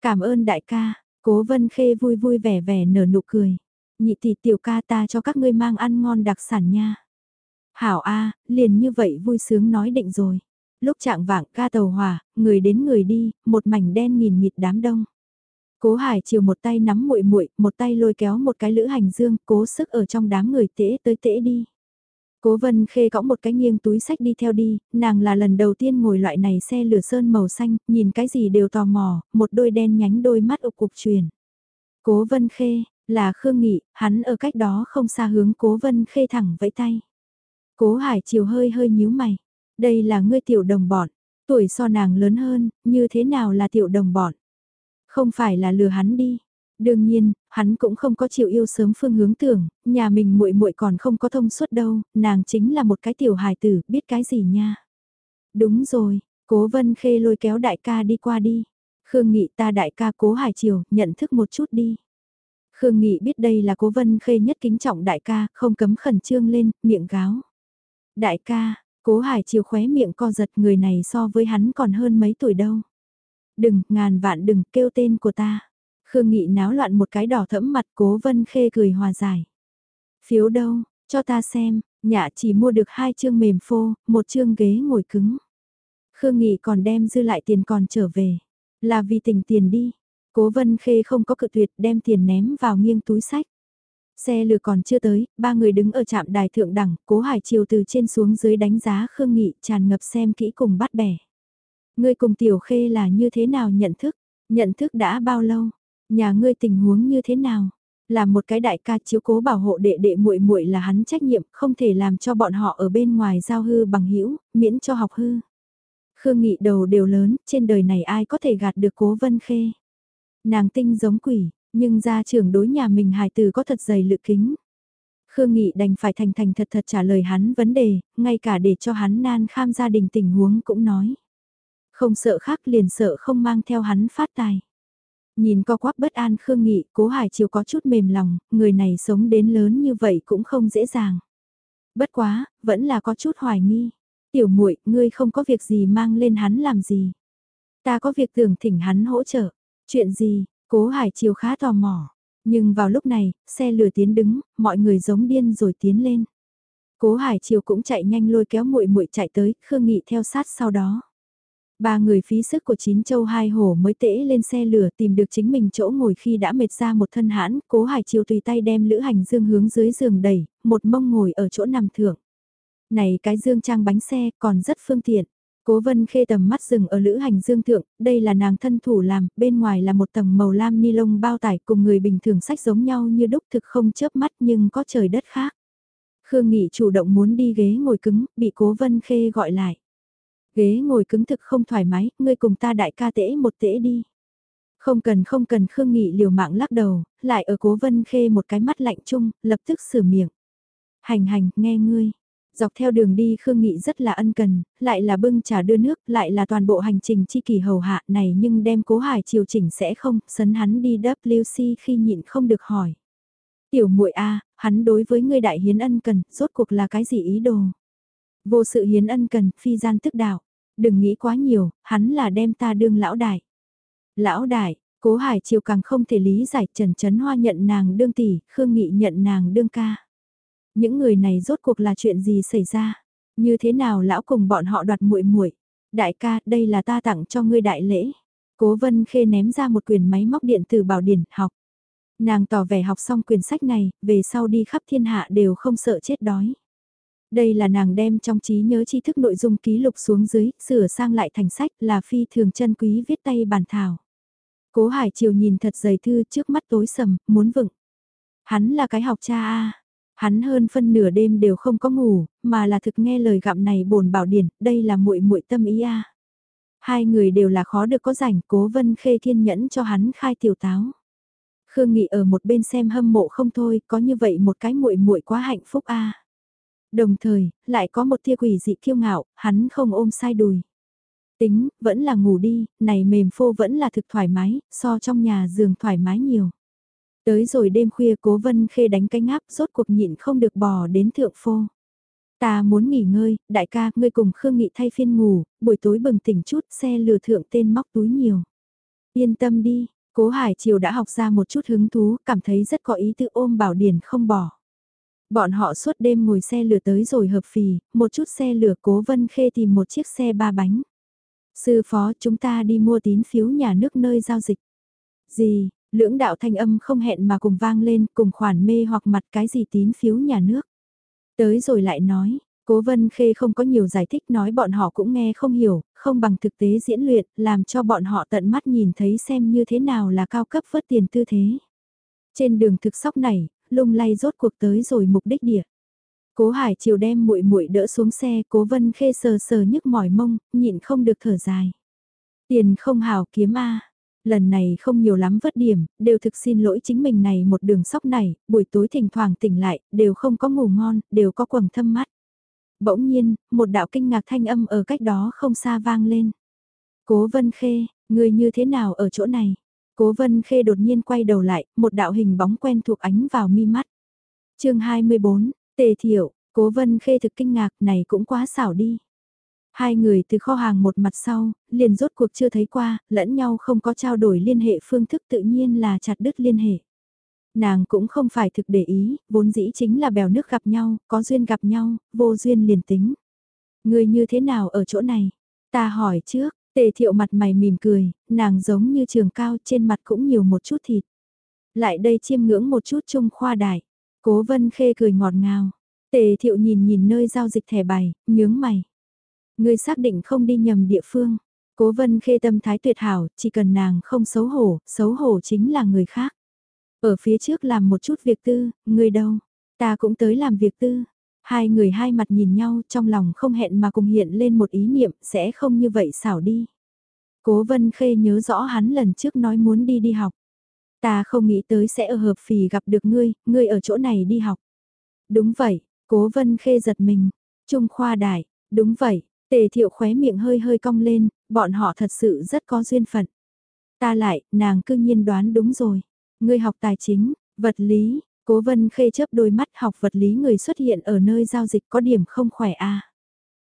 Cảm ơn đại ca, Cố Vân Khê vui vui vẻ vẻ nở nụ cười. Nhị tỷ tiểu ca ta cho các ngươi mang ăn ngon đặc sản nha. Hảo A, liền như vậy vui sướng nói định rồi. Lúc trạng vạng ca tàu hỏa, người đến người đi, một mảnh đen nghìn nghịt đám đông. Cố Hải chiều một tay nắm muội muội, một tay lôi kéo một cái lữ hành dương, cố sức ở trong đám người tễ tới tễ đi. Cố Vân Khê cõng một cái nghiêng túi sách đi theo đi, nàng là lần đầu tiên ngồi loại này xe lửa sơn màu xanh, nhìn cái gì đều tò mò, một đôi đen nhánh đôi mắt ục cục truyền. Cố Vân Khê, là Khương Nghị, hắn ở cách đó không xa hướng Cố Vân Khê thẳng vẫy tay. Cố Hải chiều hơi hơi nhíu mày, đây là ngươi tiểu đồng bọn, tuổi so nàng lớn hơn, như thế nào là tiểu đồng bọn? Không phải là lừa hắn đi. Đương nhiên, hắn cũng không có chịu yêu sớm phương hướng tưởng, nhà mình muội muội còn không có thông suốt đâu, nàng chính là một cái tiểu hài tử, biết cái gì nha. Đúng rồi, Cố Vân Khê lôi kéo đại ca đi qua đi. Khương Nghị ta đại ca Cố Hải Triều, nhận thức một chút đi. Khương Nghị biết đây là Cố Vân Khê nhất kính trọng đại ca, không cấm khẩn trương lên, miệng gáo. Đại ca, Cố Hải Triều khóe miệng co giật người này so với hắn còn hơn mấy tuổi đâu. Đừng, ngàn vạn đừng kêu tên của ta. Khương Nghị náo loạn một cái đỏ thẫm mặt cố vân khê cười hòa giải. Phiếu đâu, cho ta xem, nhà chỉ mua được hai chương mềm phô, một chương ghế ngồi cứng. Khương Nghị còn đem dư lại tiền còn trở về. Là vì tình tiền đi. Cố vân khê không có cự tuyệt đem tiền ném vào nghiêng túi sách. Xe lừa còn chưa tới, ba người đứng ở trạm đài thượng đẳng, cố hải chiều từ trên xuống dưới đánh giá Khương Nghị tràn ngập xem kỹ cùng bắt bẻ. Ngươi cùng tiểu khê là như thế nào nhận thức, nhận thức đã bao lâu, Nhà ngươi tình huống như thế nào? Là một cái đại ca chiếu cố bảo hộ đệ đệ muội muội là hắn trách nhiệm, không thể làm cho bọn họ ở bên ngoài giao hư bằng hữu, miễn cho học hư. Khương Nghị đầu đều lớn, trên đời này ai có thể gạt được cố vân khê. Nàng tinh giống quỷ, nhưng gia trưởng đối nhà mình hài từ có thật dày lự kính. Khương Nghị đành phải thành thành thật thật trả lời hắn vấn đề, ngay cả để cho hắn nan kham gia đình tình huống cũng nói. Không sợ khác liền sợ không mang theo hắn phát tài. Nhìn co quắp bất an Khương Nghị, cố Hải Chiều có chút mềm lòng, người này sống đến lớn như vậy cũng không dễ dàng. Bất quá, vẫn là có chút hoài nghi. Tiểu muội ngươi không có việc gì mang lên hắn làm gì. Ta có việc tưởng thỉnh hắn hỗ trợ. Chuyện gì, cố Hải Chiều khá tò mò. Nhưng vào lúc này, xe lửa tiến đứng, mọi người giống điên rồi tiến lên. Cố Hải Chiều cũng chạy nhanh lôi kéo muội muội chạy tới, Khương Nghị theo sát sau đó. Ba người phí sức của chín châu hai hổ mới tễ lên xe lửa tìm được chính mình chỗ ngồi khi đã mệt ra một thân hãn, cố hải chiều tùy tay đem lữ hành dương hướng dưới giường đẩy, một mông ngồi ở chỗ nằm thượng. Này cái dương trang bánh xe còn rất phương tiện. Cố vân khê tầm mắt rừng ở lữ hành dương thượng, đây là nàng thân thủ làm, bên ngoài là một tầng màu lam ni lông bao tải cùng người bình thường sách giống nhau như đúc thực không chớp mắt nhưng có trời đất khác. Khương Nghị chủ động muốn đi ghế ngồi cứng, bị cố vân khê gọi lại. Ghế ngồi cứng thực không thoải mái, ngươi cùng ta đại ca tễ một tễ đi. Không cần không cần Khương Nghị liều mạng lắc đầu, lại ở cố vân khê một cái mắt lạnh chung, lập tức sửa miệng. Hành hành, nghe ngươi. Dọc theo đường đi Khương Nghị rất là ân cần, lại là bưng trà đưa nước, lại là toàn bộ hành trình chi kỳ hầu hạ này nhưng đem cố hải chiều chỉnh sẽ không, sấn hắn đi WC khi nhịn không được hỏi. Tiểu muội a hắn đối với ngươi đại hiến ân cần, rốt cuộc là cái gì ý đồ? Vô sự hiến ân cần, phi gian tức đạo. Đừng nghĩ quá nhiều, hắn là đem ta đương lão đại. Lão đại, Cố Hải Triều càng không thể lý giải Trần Trấn Hoa nhận nàng đương tỷ, Khương Nghị nhận nàng đương ca. Những người này rốt cuộc là chuyện gì xảy ra? Như thế nào lão cùng bọn họ đoạt muội muội? Đại ca, đây là ta tặng cho ngươi đại lễ. Cố Vân Khê ném ra một quyển máy móc điện tử bảo điển học. Nàng tỏ vẻ học xong quyển sách này, về sau đi khắp thiên hạ đều không sợ chết đói. Đây là nàng đem trong trí nhớ tri thức nội dung ký lục xuống dưới, sửa sang lại thành sách là phi thường chân quý viết tay bản thảo. Cố Hải Triều nhìn thật dày thư trước mắt tối sầm, muốn vựng. Hắn là cái học cha a Hắn hơn phân nửa đêm đều không có ngủ, mà là thực nghe lời gặm này bồn bảo điển, đây là muội muội tâm ý a. Hai người đều là khó được có rảnh, Cố Vân Khê kiên nhẫn cho hắn khai tiểu táo. Khương Nghị ở một bên xem hâm mộ không thôi, có như vậy một cái muội muội quá hạnh phúc a. Đồng thời, lại có một tia quỷ dị kiêu ngạo, hắn không ôm sai đùi. Tính, vẫn là ngủ đi, này mềm phô vẫn là thực thoải mái, so trong nhà giường thoải mái nhiều. Tới rồi đêm khuya cố vân khê đánh canh áp rốt cuộc nhịn không được bò đến thượng phô. Ta muốn nghỉ ngơi, đại ca, ngươi cùng Khương Nghị thay phiên ngủ, buổi tối bừng tỉnh chút, xe lừa thượng tên móc túi nhiều. Yên tâm đi, cố Hải Triều đã học ra một chút hứng thú, cảm thấy rất có ý tự ôm bảo điển không bỏ. Bọn họ suốt đêm ngồi xe lửa tới rồi hợp phì, một chút xe lửa cố vân khê tìm một chiếc xe ba bánh. Sư phó chúng ta đi mua tín phiếu nhà nước nơi giao dịch. Gì, lưỡng đạo thanh âm không hẹn mà cùng vang lên cùng khoản mê hoặc mặt cái gì tín phiếu nhà nước. Tới rồi lại nói, cố vân khê không có nhiều giải thích nói bọn họ cũng nghe không hiểu, không bằng thực tế diễn luyện, làm cho bọn họ tận mắt nhìn thấy xem như thế nào là cao cấp vớt tiền tư thế. Trên đường thực sóc này, lung lay rốt cuộc tới rồi mục đích địa. Cố Hải chiều đem muội muội đỡ xuống xe, Cố Vân Khê sờ sờ nhức mỏi mông, nhịn không được thở dài. Tiền không hào kiếm a. Lần này không nhiều lắm vất điểm, đều thực xin lỗi chính mình này một đường sóc này, buổi tối thỉnh thoảng tỉnh lại, đều không có ngủ ngon, đều có quầng thâm mắt. Bỗng nhiên, một đạo kinh ngạc thanh âm ở cách đó không xa vang lên. Cố Vân Khê, người như thế nào ở chỗ này? Cố Vân Khê đột nhiên quay đầu lại, một đạo hình bóng quen thuộc ánh vào mi mắt. chương 24, Tề Thiệu, Cố Vân Khê thực kinh ngạc này cũng quá xảo đi. Hai người từ kho hàng một mặt sau, liền rốt cuộc chưa thấy qua, lẫn nhau không có trao đổi liên hệ phương thức tự nhiên là chặt đứt liên hệ. Nàng cũng không phải thực để ý, vốn dĩ chính là bèo nước gặp nhau, có duyên gặp nhau, vô duyên liền tính. Người như thế nào ở chỗ này? Ta hỏi trước, Tề thiệu mặt mày mỉm cười, nàng giống như trường cao trên mặt cũng nhiều một chút thịt. Lại đây chiêm ngưỡng một chút trung khoa đại. Cố vân khê cười ngọt ngào. Tề thiệu nhìn nhìn nơi giao dịch thẻ bài, nhướng mày. Ngươi xác định không đi nhầm địa phương. Cố vân khê tâm thái tuyệt hảo, chỉ cần nàng không xấu hổ, xấu hổ chính là người khác. Ở phía trước làm một chút việc tư, người đâu? Ta cũng tới làm việc tư. Hai người hai mặt nhìn nhau trong lòng không hẹn mà cùng hiện lên một ý niệm sẽ không như vậy xảo đi. Cố Vân Khê nhớ rõ hắn lần trước nói muốn đi đi học. Ta không nghĩ tới sẽ ở hợp phì gặp được ngươi, ngươi ở chỗ này đi học. Đúng vậy, Cố Vân Khê giật mình. Trung khoa đại, đúng vậy, tề thiệu khóe miệng hơi hơi cong lên, bọn họ thật sự rất có duyên phận. Ta lại, nàng cư nhiên đoán đúng rồi. Ngươi học tài chính, vật lý, Cố vân khê chớp đôi mắt học vật lý người xuất hiện ở nơi giao dịch có điểm không khỏe a à.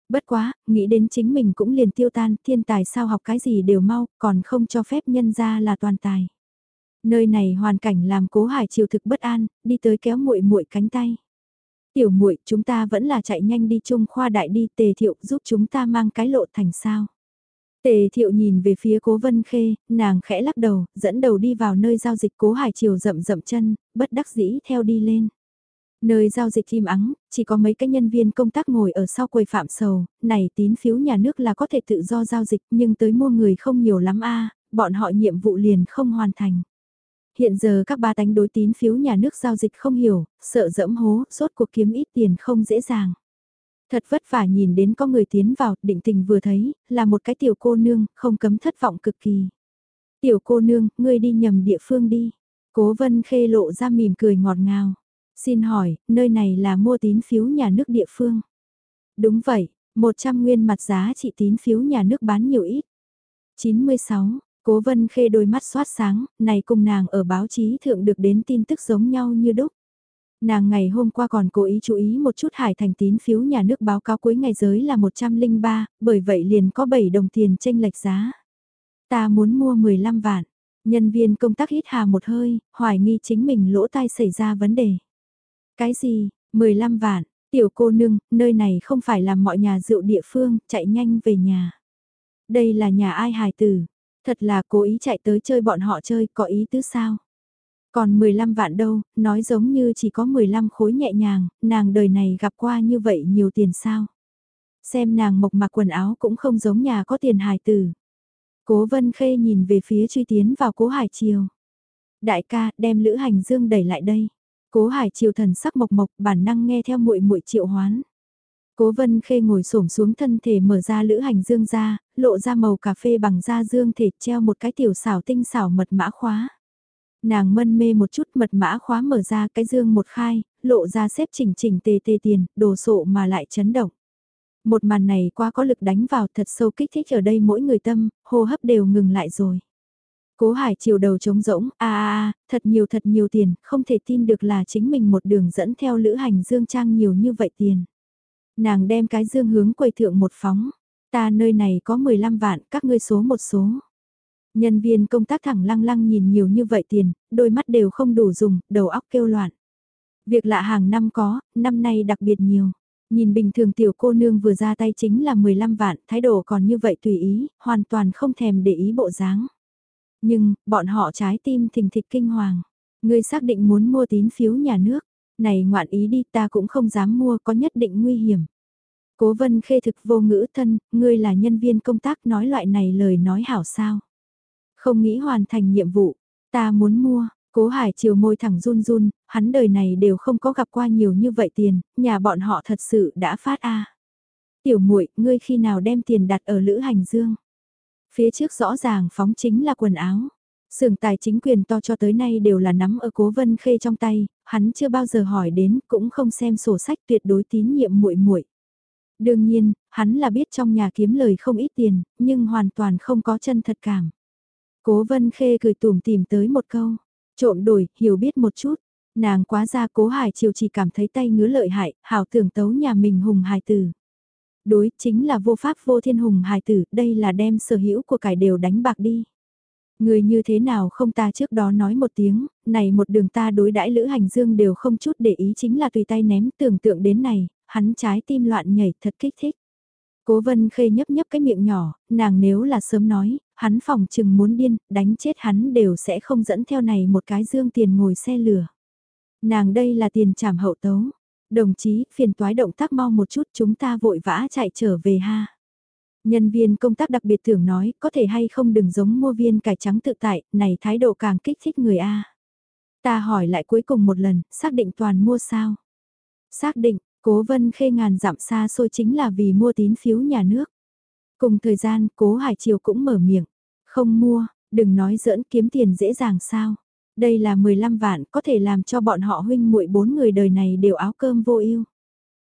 Bất quá, nghĩ đến chính mình cũng liền tiêu tan, thiên tài sao học cái gì đều mau, còn không cho phép nhân ra là toàn tài. Nơi này hoàn cảnh làm cố hải chiều thực bất an, đi tới kéo muội muội cánh tay. Tiểu muội chúng ta vẫn là chạy nhanh đi chung khoa đại đi tề thiệu giúp chúng ta mang cái lộ thành sao. Tề thiệu nhìn về phía cố vân khê, nàng khẽ lắc đầu, dẫn đầu đi vào nơi giao dịch cố hải chiều rậm rậm chân, bất đắc dĩ theo đi lên. Nơi giao dịch im ắng, chỉ có mấy cái nhân viên công tác ngồi ở sau quầy phạm sầu, này tín phiếu nhà nước là có thể tự do giao dịch nhưng tới mua người không nhiều lắm a bọn họ nhiệm vụ liền không hoàn thành. Hiện giờ các ba tánh đối tín phiếu nhà nước giao dịch không hiểu, sợ dẫm hố, sốt cuộc kiếm ít tiền không dễ dàng. Thật vất vả nhìn đến có người tiến vào, định tình vừa thấy, là một cái tiểu cô nương, không cấm thất vọng cực kỳ. Tiểu cô nương, ngươi đi nhầm địa phương đi. Cố vân khê lộ ra mỉm cười ngọt ngào. Xin hỏi, nơi này là mua tín phiếu nhà nước địa phương. Đúng vậy, 100 nguyên mặt giá trị tín phiếu nhà nước bán nhiều ít. 96, Cố vân khê đôi mắt xoát sáng, này cùng nàng ở báo chí thượng được đến tin tức giống nhau như đúc. Nàng ngày hôm qua còn cố ý chú ý một chút hải thành tín phiếu nhà nước báo cáo cuối ngày giới là 103, bởi vậy liền có 7 đồng tiền tranh lệch giá. Ta muốn mua 15 vạn. Nhân viên công tác hít hà một hơi, hoài nghi chính mình lỗ tai xảy ra vấn đề. Cái gì, 15 vạn, tiểu cô nương, nơi này không phải là mọi nhà rượu địa phương, chạy nhanh về nhà. Đây là nhà ai hài tử, thật là cố ý chạy tới chơi bọn họ chơi, có ý tứ sao? Còn 15 vạn đâu, nói giống như chỉ có 15 khối nhẹ nhàng, nàng đời này gặp qua như vậy nhiều tiền sao? Xem nàng mộc mặc quần áo cũng không giống nhà có tiền hài tử. Cố Vân Khê nhìn về phía truy tiến vào Cố Hải Triều. Đại ca, đem Lữ Hành Dương đẩy lại đây. Cố Hải Triều thần sắc mộc mộc, bản năng nghe theo muội muội triệu hoán. Cố Vân Khê ngồi xổm xuống thân thể mở ra Lữ Hành Dương ra, lộ ra màu cà phê bằng da dương thể treo một cái tiểu xảo tinh xảo mật mã khóa. Nàng mân mê một chút mật mã khóa mở ra cái dương một khai, lộ ra xếp chỉnh chỉnh tề tề tiền, đồ sộ mà lại chấn động. Một màn này quá có lực đánh vào thật sâu kích thích ở đây mỗi người tâm, hô hấp đều ngừng lại rồi. Cố Hải chiều đầu trống rỗng, a a a, thật nhiều thật nhiều tiền, không thể tin được là chính mình một đường dẫn theo lữ hành dương trang nhiều như vậy tiền. Nàng đem cái dương hướng quầy thượng một phóng, ta nơi này có 15 vạn, các ngươi số một số. Nhân viên công tác thẳng lăng lăng nhìn nhiều như vậy tiền, đôi mắt đều không đủ dùng, đầu óc kêu loạn. Việc lạ hàng năm có, năm nay đặc biệt nhiều. Nhìn bình thường tiểu cô nương vừa ra tay chính là 15 vạn, thái độ còn như vậy tùy ý, hoàn toàn không thèm để ý bộ dáng. Nhưng, bọn họ trái tim thình thịch kinh hoàng. Ngươi xác định muốn mua tín phiếu nhà nước. Này ngoạn ý đi ta cũng không dám mua có nhất định nguy hiểm. Cố vân khê thực vô ngữ thân, ngươi là nhân viên công tác nói loại này lời nói hảo sao. Không nghĩ hoàn thành nhiệm vụ, ta muốn mua, Cố Hải chiều môi thẳng run run, hắn đời này đều không có gặp qua nhiều như vậy tiền, nhà bọn họ thật sự đã phát a. Tiểu muội, ngươi khi nào đem tiền đặt ở Lữ Hành Dương? Phía trước rõ ràng phóng chính là quần áo. Sưởng tài chính quyền to cho tới nay đều là nắm ở Cố Vân Khê trong tay, hắn chưa bao giờ hỏi đến, cũng không xem sổ sách tuyệt đối tín nhiệm muội muội. Đương nhiên, hắn là biết trong nhà kiếm lời không ít tiền, nhưng hoàn toàn không có chân thật cảm. Cố Vân Khê cười tùm tìm tới một câu, Trộm đổi, hiểu biết một chút. Nàng quá ra cố hải chiều chỉ cảm thấy tay ngứa lợi hại, hảo tưởng tấu nhà mình hùng hài tử. Đối chính là vô pháp vô thiên hùng hài tử, đây là đem sở hữu của cải đều đánh bạc đi. Người như thế nào không ta trước đó nói một tiếng, này một đường ta đối đãi lữ hành dương đều không chút để ý chính là tùy tay ném tưởng tượng đến này, hắn trái tim loạn nhảy thật kích thích. Cố vân khê nhấp nhấp cái miệng nhỏ, nàng nếu là sớm nói, hắn phòng chừng muốn điên, đánh chết hắn đều sẽ không dẫn theo này một cái dương tiền ngồi xe lửa. Nàng đây là tiền trảm hậu tấu. Đồng chí, phiền toái động tác mau một chút chúng ta vội vã chạy trở về ha. Nhân viên công tác đặc biệt thường nói, có thể hay không đừng giống mua viên cải trắng tự tại, này thái độ càng kích thích người A. Ta hỏi lại cuối cùng một lần, xác định toàn mua sao? Xác định, cố vân khê ngàn giảm xa xôi chính là vì mua tín phiếu nhà nước. Cùng thời gian, cố Hải Triều cũng mở miệng. Không mua, đừng nói giỡn kiếm tiền dễ dàng sao. Đây là 15 vạn có thể làm cho bọn họ huynh muội bốn người đời này đều áo cơm vô ưu.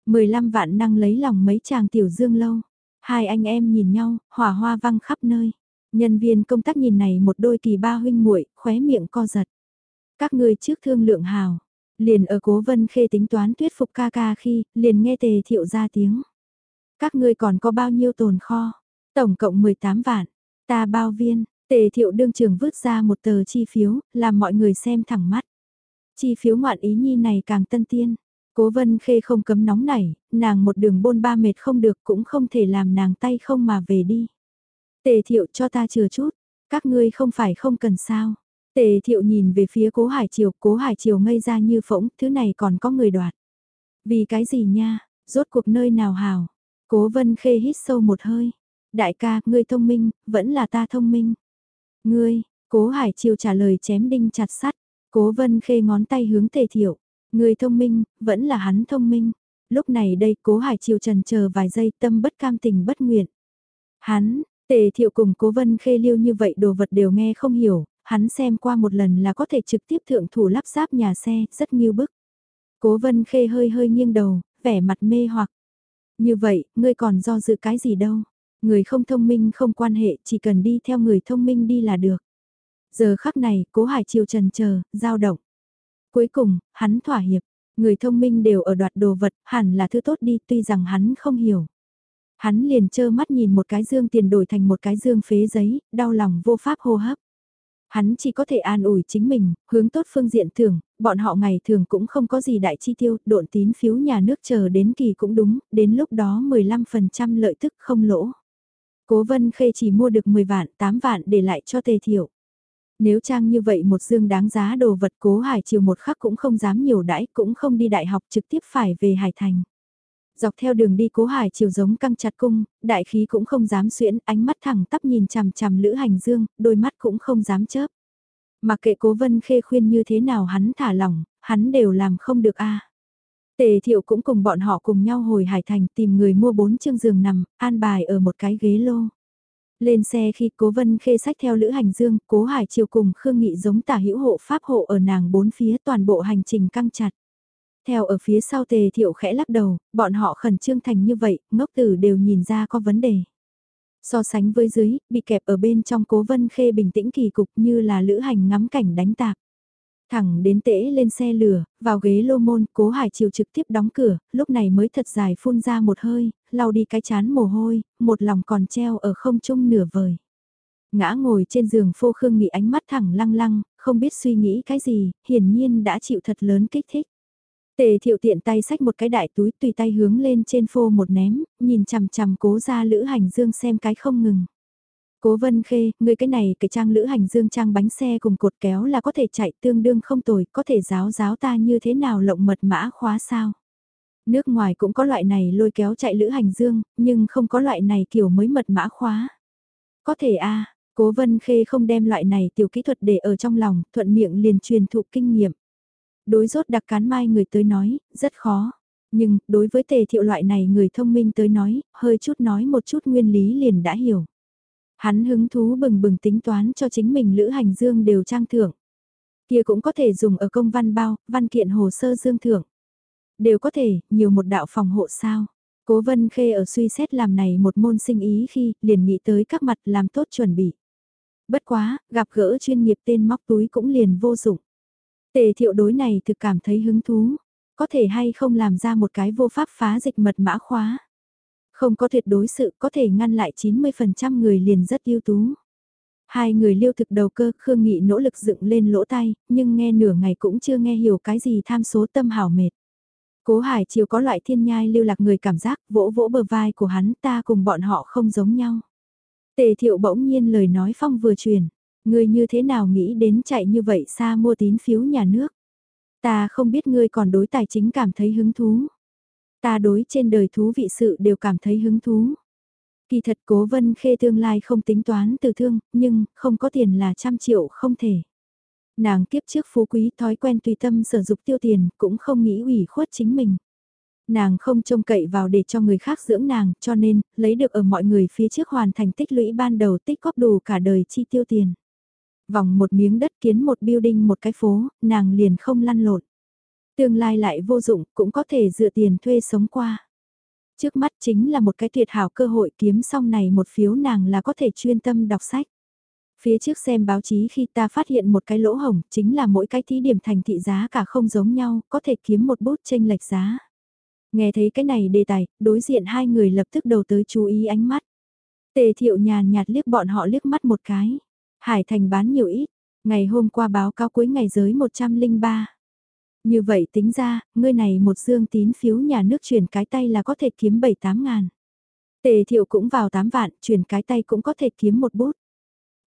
15 vạn năng lấy lòng mấy chàng tiểu dương lâu. Hai anh em nhìn nhau, hỏa hoa văng khắp nơi. Nhân viên công tác nhìn này một đôi kỳ ba huynh muội khóe miệng co giật. Các người trước thương lượng hào. Liền ở cố vân khê tính toán thuyết phục ca ca khi, liền nghe tề thiệu ra tiếng. Các ngươi còn có bao nhiêu tồn kho? Tổng cộng 18 vạn. Ta bao viên, tề thiệu đương trường vứt ra một tờ chi phiếu, làm mọi người xem thẳng mắt. Chi phiếu ngoạn ý nhi này càng tân tiên. Cố vân khê không cấm nóng nảy, nàng một đường bôn ba mệt không được cũng không thể làm nàng tay không mà về đi. Tề thiệu cho ta chừa chút, các ngươi không phải không cần sao. Tề thiệu nhìn về phía cố hải triều, cố hải triều ngây ra như phỗng, thứ này còn có người đoạt. Vì cái gì nha, rốt cuộc nơi nào hào, Cố vân khê hít sâu một hơi. Đại ca, ngươi thông minh, vẫn là ta thông minh. Ngươi, cố hải chiều trả lời chém đinh chặt sắt. Cố vân khê ngón tay hướng tề thiệu. Ngươi thông minh, vẫn là hắn thông minh. Lúc này đây cố hải chiều trần chờ vài giây tâm bất cam tình bất nguyện. Hắn, tề thiệu cùng cố vân khê liêu như vậy đồ vật đều nghe không hiểu. Hắn xem qua một lần là có thể trực tiếp thượng thủ lắp ráp nhà xe, rất nghiêu bức. Cố vân khê hơi hơi nghiêng đầu, vẻ mặt mê hoặc. Như vậy, ngươi còn do dự cái gì đâu. Người không thông minh không quan hệ, chỉ cần đi theo người thông minh đi là được. Giờ khắc này, cố hải chiều trần chờ dao động. Cuối cùng, hắn thỏa hiệp. Người thông minh đều ở đoạt đồ vật, hẳn là thứ tốt đi tuy rằng hắn không hiểu. Hắn liền trơ mắt nhìn một cái dương tiền đổi thành một cái dương phế giấy, đau lòng vô pháp hô hấp. Hắn chỉ có thể an ủi chính mình, hướng tốt phương diện thường, bọn họ ngày thường cũng không có gì đại chi tiêu, độn tín phiếu nhà nước chờ đến kỳ cũng đúng, đến lúc đó 15% lợi tức không lỗ. Cố Vân Khê chỉ mua được 10 vạn, 8 vạn để lại cho Tề thiểu Nếu trang như vậy một dương đáng giá đồ vật cố Hải chiều một khắc cũng không dám nhiều đãi, cũng không đi đại học trực tiếp phải về Hải Thành. Dọc theo đường đi cố Hải chiều giống căng chặt cung, đại khí cũng không dám xuyễn, ánh mắt thẳng tắp nhìn chằm chằm Lữ Hành Dương, đôi mắt cũng không dám chớp. Mặc kệ cố vân khê khuyên như thế nào hắn thả lỏng, hắn đều làm không được a. Tề thiệu cũng cùng bọn họ cùng nhau hồi Hải Thành tìm người mua bốn chiếc giường nằm, an bài ở một cái ghế lô. Lên xe khi cố vân khê sách theo Lữ Hành Dương, cố Hải chiều cùng Khương Nghị giống tả hữu hộ pháp hộ ở nàng bốn phía toàn bộ hành trình căng chặt. Theo ở phía sau tề thiệu khẽ lắc đầu, bọn họ khẩn trương thành như vậy, ngốc tử đều nhìn ra có vấn đề. So sánh với dưới, bị kẹp ở bên trong cố vân khê bình tĩnh kỳ cục như là lữ hành ngắm cảnh đánh tạp. Thẳng đến tễ lên xe lửa, vào ghế lô môn, cố hải chiều trực tiếp đóng cửa, lúc này mới thật dài phun ra một hơi, lau đi cái chán mồ hôi, một lòng còn treo ở không trung nửa vời. Ngã ngồi trên giường phô khương nghị ánh mắt thẳng lăng lăng, không biết suy nghĩ cái gì, hiển nhiên đã chịu thật lớn kích thích. Tề thiệu tiện tay xách một cái đại túi tùy tay hướng lên trên phô một ném, nhìn chằm chằm cố ra lữ hành dương xem cái không ngừng. Cố vân khê, người cái này cái trang lữ hành dương trang bánh xe cùng cột kéo là có thể chạy tương đương không tồi, có thể giáo giáo ta như thế nào lộng mật mã khóa sao. Nước ngoài cũng có loại này lôi kéo chạy lữ hành dương, nhưng không có loại này kiểu mới mật mã khóa. Có thể a cố vân khê không đem loại này tiểu kỹ thuật để ở trong lòng, thuận miệng liền truyền thụ kinh nghiệm. Đối rốt đặc cán mai người tới nói, rất khó. Nhưng, đối với tề thiệu loại này người thông minh tới nói, hơi chút nói một chút nguyên lý liền đã hiểu. Hắn hứng thú bừng bừng tính toán cho chính mình lữ hành dương đều trang thưởng. Kia cũng có thể dùng ở công văn bao, văn kiện hồ sơ dương thưởng. Đều có thể, nhiều một đạo phòng hộ sao. Cố vân khê ở suy xét làm này một môn sinh ý khi liền nghĩ tới các mặt làm tốt chuẩn bị. Bất quá, gặp gỡ chuyên nghiệp tên móc túi cũng liền vô dụng. Tề thiệu đối này thực cảm thấy hứng thú, có thể hay không làm ra một cái vô pháp phá dịch mật mã khóa. Không có tuyệt đối sự có thể ngăn lại 90% người liền rất ưu tú. Hai người liêu thực đầu cơ, Khương Nghị nỗ lực dựng lên lỗ tay, nhưng nghe nửa ngày cũng chưa nghe hiểu cái gì tham số tâm hảo mệt. Cố Hải Chiều có loại thiên nhai lưu lạc người cảm giác vỗ vỗ bờ vai của hắn ta cùng bọn họ không giống nhau. Tề thiệu bỗng nhiên lời nói phong vừa truyền, Ngươi như thế nào nghĩ đến chạy như vậy xa mua tín phiếu nhà nước? Ta không biết ngươi còn đối tài chính cảm thấy hứng thú. Ta đối trên đời thú vị sự đều cảm thấy hứng thú. Kỳ thật cố vân khê tương lai không tính toán từ thương, nhưng không có tiền là trăm triệu không thể. Nàng kiếp trước phú quý thói quen tùy tâm sử dụng tiêu tiền, cũng không nghĩ ủy khuất chính mình. Nàng không trông cậy vào để cho người khác dưỡng nàng, cho nên, lấy được ở mọi người phía trước hoàn thành tích lũy ban đầu tích góp đủ cả đời chi tiêu tiền. Vòng một miếng đất kiến một building một cái phố, nàng liền không lăn lộn. Tương lai lại vô dụng, cũng có thể dựa tiền thuê sống qua. Trước mắt chính là một cái tuyệt hảo cơ hội kiếm xong này một phiếu nàng là có thể chuyên tâm đọc sách. Phía trước xem báo chí khi ta phát hiện một cái lỗ hổng, chính là mỗi cái thí điểm thành thị giá cả không giống nhau, có thể kiếm một bút tranh lệch giá. Nghe thấy cái này đề tài, đối diện hai người lập tức đầu tới chú ý ánh mắt. Tề thiệu nhàn nhạt liếc bọn họ liếc mắt một cái. Hải Thành bán nhiều ít, ngày hôm qua báo cáo cuối ngày giới 103. Như vậy tính ra, ngươi này một dương tín phiếu nhà nước chuyển cái tay là có thể kiếm 7-8 ngàn. Tề thiệu cũng vào 8 vạn, chuyển cái tay cũng có thể kiếm một bút.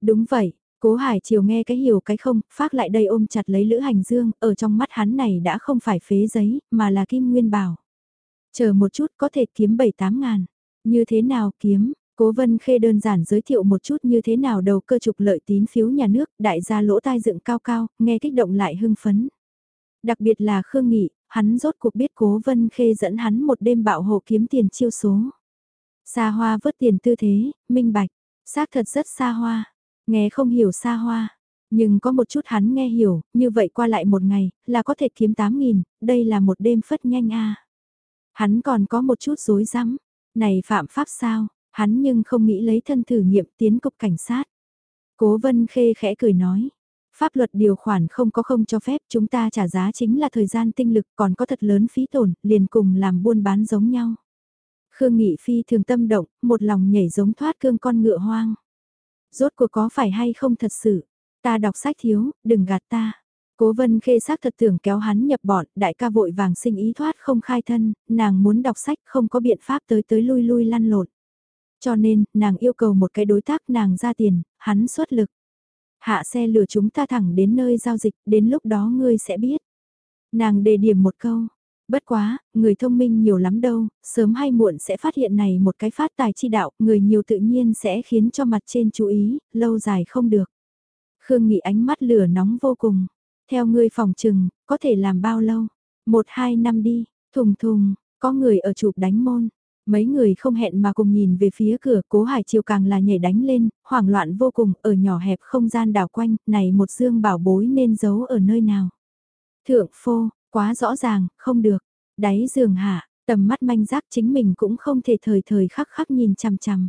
Đúng vậy, cố hải chiều nghe cái hiểu cái không, phát lại đây ôm chặt lấy lữ hành dương, ở trong mắt hắn này đã không phải phế giấy, mà là kim nguyên bảo. Chờ một chút có thể kiếm 7-8 ngàn. Như thế nào kiếm, Cố Vân Khê đơn giản giới thiệu một chút như thế nào đầu cơ trục lợi tín phiếu nhà nước, đại gia lỗ tai dựng cao cao, nghe kích động lại hưng phấn. Đặc biệt là Khương Nghị, hắn rốt cuộc biết Cố Vân Khê dẫn hắn một đêm bạo hộ kiếm tiền chiêu số. Xa hoa vớt tiền tư thế, minh bạch, xác thật rất xa hoa, nghe không hiểu xa hoa. Nhưng có một chút hắn nghe hiểu, như vậy qua lại một ngày, là có thể kiếm 8.000, đây là một đêm phất nhanh a Hắn còn có một chút rối rắm này phạm pháp sao, Hắn nhưng không nghĩ lấy thân thử nghiệm tiến cục cảnh sát. Cố vân khê khẽ cười nói. Pháp luật điều khoản không có không cho phép chúng ta trả giá chính là thời gian tinh lực còn có thật lớn phí tổn, liền cùng làm buôn bán giống nhau. Khương Nghị Phi thường tâm động, một lòng nhảy giống thoát cương con ngựa hoang. Rốt cuộc có phải hay không thật sự, Ta đọc sách thiếu, đừng gạt ta. Cố vân khê xác thật tưởng kéo hắn nhập bọn, đại ca vội vàng sinh ý thoát không khai thân, nàng muốn đọc sách không có biện pháp tới tới lui lui lăn lộn. Cho nên, nàng yêu cầu một cái đối tác nàng ra tiền, hắn xuất lực. Hạ xe lửa chúng ta thẳng đến nơi giao dịch, đến lúc đó ngươi sẽ biết. Nàng đề điểm một câu, bất quá, người thông minh nhiều lắm đâu, sớm hay muộn sẽ phát hiện này một cái phát tài chi đạo, người nhiều tự nhiên sẽ khiến cho mặt trên chú ý, lâu dài không được. Khương Nghị ánh mắt lửa nóng vô cùng. Theo ngươi phòng trừng, có thể làm bao lâu? Một hai năm đi, thùng thùng, có người ở chụp đánh môn. Mấy người không hẹn mà cùng nhìn về phía cửa, cố hải chiều càng là nhảy đánh lên, hoảng loạn vô cùng, ở nhỏ hẹp không gian đảo quanh, này một dương bảo bối nên giấu ở nơi nào. Thượng phô, quá rõ ràng, không được. Đáy giường hạ, tầm mắt manh giác chính mình cũng không thể thời thời khắc khắc nhìn chằm chằm.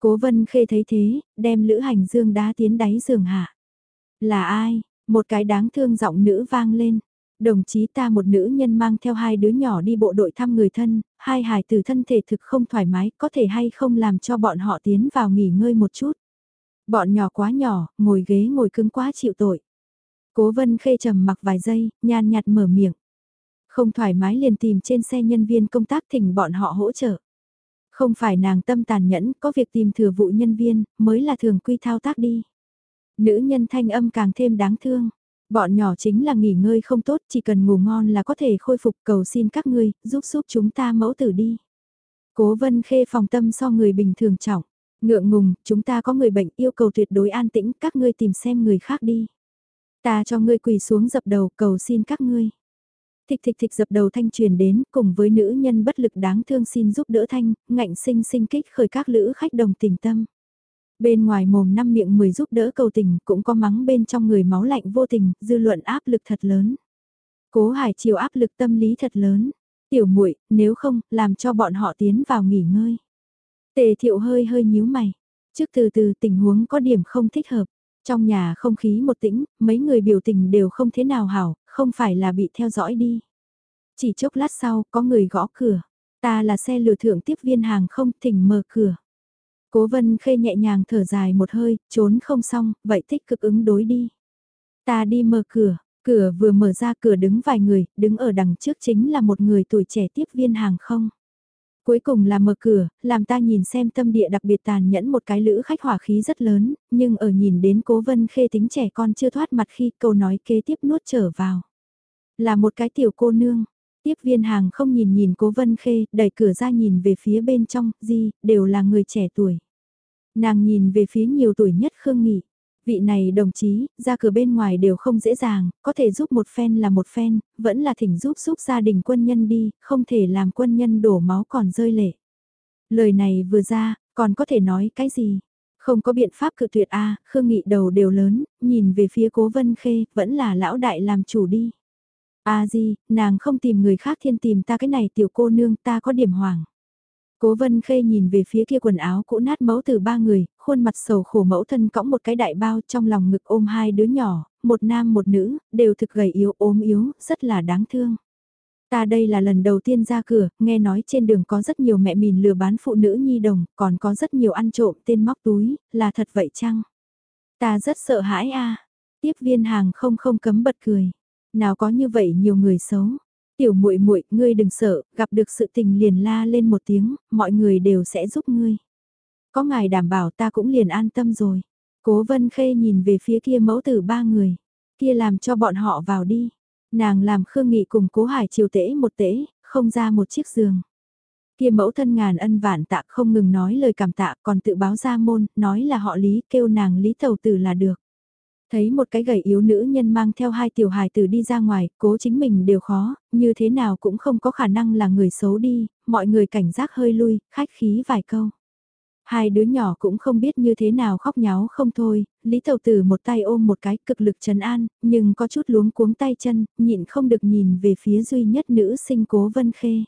Cố vân khê thấy thế, đem lữ hành dương đá tiến đáy giường hạ. Là ai? Một cái đáng thương giọng nữ vang lên. Đồng chí ta một nữ nhân mang theo hai đứa nhỏ đi bộ đội thăm người thân, hai hài tử thân thể thực không thoải mái, có thể hay không làm cho bọn họ tiến vào nghỉ ngơi một chút. Bọn nhỏ quá nhỏ, ngồi ghế ngồi cứng quá chịu tội. Cố vân khê trầm mặc vài giây, nhàn nhạt mở miệng. Không thoải mái liền tìm trên xe nhân viên công tác thỉnh bọn họ hỗ trợ. Không phải nàng tâm tàn nhẫn, có việc tìm thừa vụ nhân viên, mới là thường quy thao tác đi. Nữ nhân thanh âm càng thêm đáng thương. Bọn nhỏ chính là nghỉ ngơi không tốt, chỉ cần ngủ ngon là có thể khôi phục cầu xin các ngươi, giúp giúp chúng ta mẫu tử đi. Cố vân khê phòng tâm so người bình thường trọng. Ngượng ngùng, chúng ta có người bệnh yêu cầu tuyệt đối an tĩnh, các ngươi tìm xem người khác đi. Ta cho ngươi quỳ xuống dập đầu cầu xin các ngươi. Thịch thịch thịch dập đầu thanh truyền đến, cùng với nữ nhân bất lực đáng thương xin giúp đỡ thanh, ngạnh sinh sinh kích khởi các lữ khách đồng tình tâm. Bên ngoài mồm năm miệng mười giúp đỡ cầu tình cũng có mắng bên trong người máu lạnh vô tình, dư luận áp lực thật lớn. Cố hải chiều áp lực tâm lý thật lớn. Tiểu muội nếu không, làm cho bọn họ tiến vào nghỉ ngơi. Tề thiệu hơi hơi nhíu mày. Trước từ từ tình huống có điểm không thích hợp. Trong nhà không khí một tĩnh, mấy người biểu tình đều không thế nào hảo, không phải là bị theo dõi đi. Chỉ chốc lát sau, có người gõ cửa. Ta là xe lừa thượng tiếp viên hàng không, thỉnh mở cửa. Cố vân khê nhẹ nhàng thở dài một hơi, trốn không xong, vậy tích cực ứng đối đi. Ta đi mở cửa, cửa vừa mở ra cửa đứng vài người, đứng ở đằng trước chính là một người tuổi trẻ tiếp viên hàng không. Cuối cùng là mở cửa, làm ta nhìn xem tâm địa đặc biệt tàn nhẫn một cái lữ khách hỏa khí rất lớn, nhưng ở nhìn đến cố vân khê tính trẻ con chưa thoát mặt khi câu nói kế tiếp nuốt trở vào. Là một cái tiểu cô nương, tiếp viên hàng không nhìn nhìn cố vân khê, đẩy cửa ra nhìn về phía bên trong, gì, đều là người trẻ tuổi. Nàng nhìn về phía nhiều tuổi nhất Khương Nghị. Vị này đồng chí, ra cửa bên ngoài đều không dễ dàng, có thể giúp một phen là một phen, vẫn là thỉnh giúp giúp gia đình quân nhân đi, không thể làm quân nhân đổ máu còn rơi lệ. Lời này vừa ra, còn có thể nói cái gì? Không có biện pháp cự tuyệt a Khương Nghị đầu đều lớn, nhìn về phía cố vân khê, vẫn là lão đại làm chủ đi. a à gì, nàng không tìm người khác thiên tìm ta cái này tiểu cô nương ta có điểm hoàng. Cố vân khê nhìn về phía kia quần áo cũ nát mẫu từ ba người, khuôn mặt sầu khổ mẫu thân cõng một cái đại bao trong lòng ngực ôm hai đứa nhỏ, một nam một nữ, đều thực gầy yếu ốm yếu, rất là đáng thương. Ta đây là lần đầu tiên ra cửa, nghe nói trên đường có rất nhiều mẹ mìn lừa bán phụ nữ nhi đồng, còn có rất nhiều ăn trộm tên móc túi, là thật vậy chăng? Ta rất sợ hãi a Tiếp viên hàng không không cấm bật cười. Nào có như vậy nhiều người xấu. Tiểu muội muội, ngươi đừng sợ, gặp được sự tình liền la lên một tiếng, mọi người đều sẽ giúp ngươi. Có ngài đảm bảo ta cũng liền an tâm rồi. Cố Vân Khê nhìn về phía kia mẫu tử ba người, kia làm cho bọn họ vào đi. Nàng làm Khương Nghị cùng Cố Hải chiều tễ một tễ, không ra một chiếc giường. Kia mẫu thân ngàn ân vạn tạ không ngừng nói lời cảm tạ còn tự báo ra môn, nói là họ Lý kêu nàng Lý Tầu Tử là được. Thấy một cái gầy yếu nữ nhân mang theo hai tiểu hài tử đi ra ngoài, cố chính mình đều khó, như thế nào cũng không có khả năng là người xấu đi, mọi người cảnh giác hơi lui, khách khí vài câu. Hai đứa nhỏ cũng không biết như thế nào khóc nháo không thôi, Lý Tầu Tử một tay ôm một cái cực lực trấn an, nhưng có chút luống cuống tay chân, nhịn không được nhìn về phía duy nhất nữ sinh Cố Vân Khê.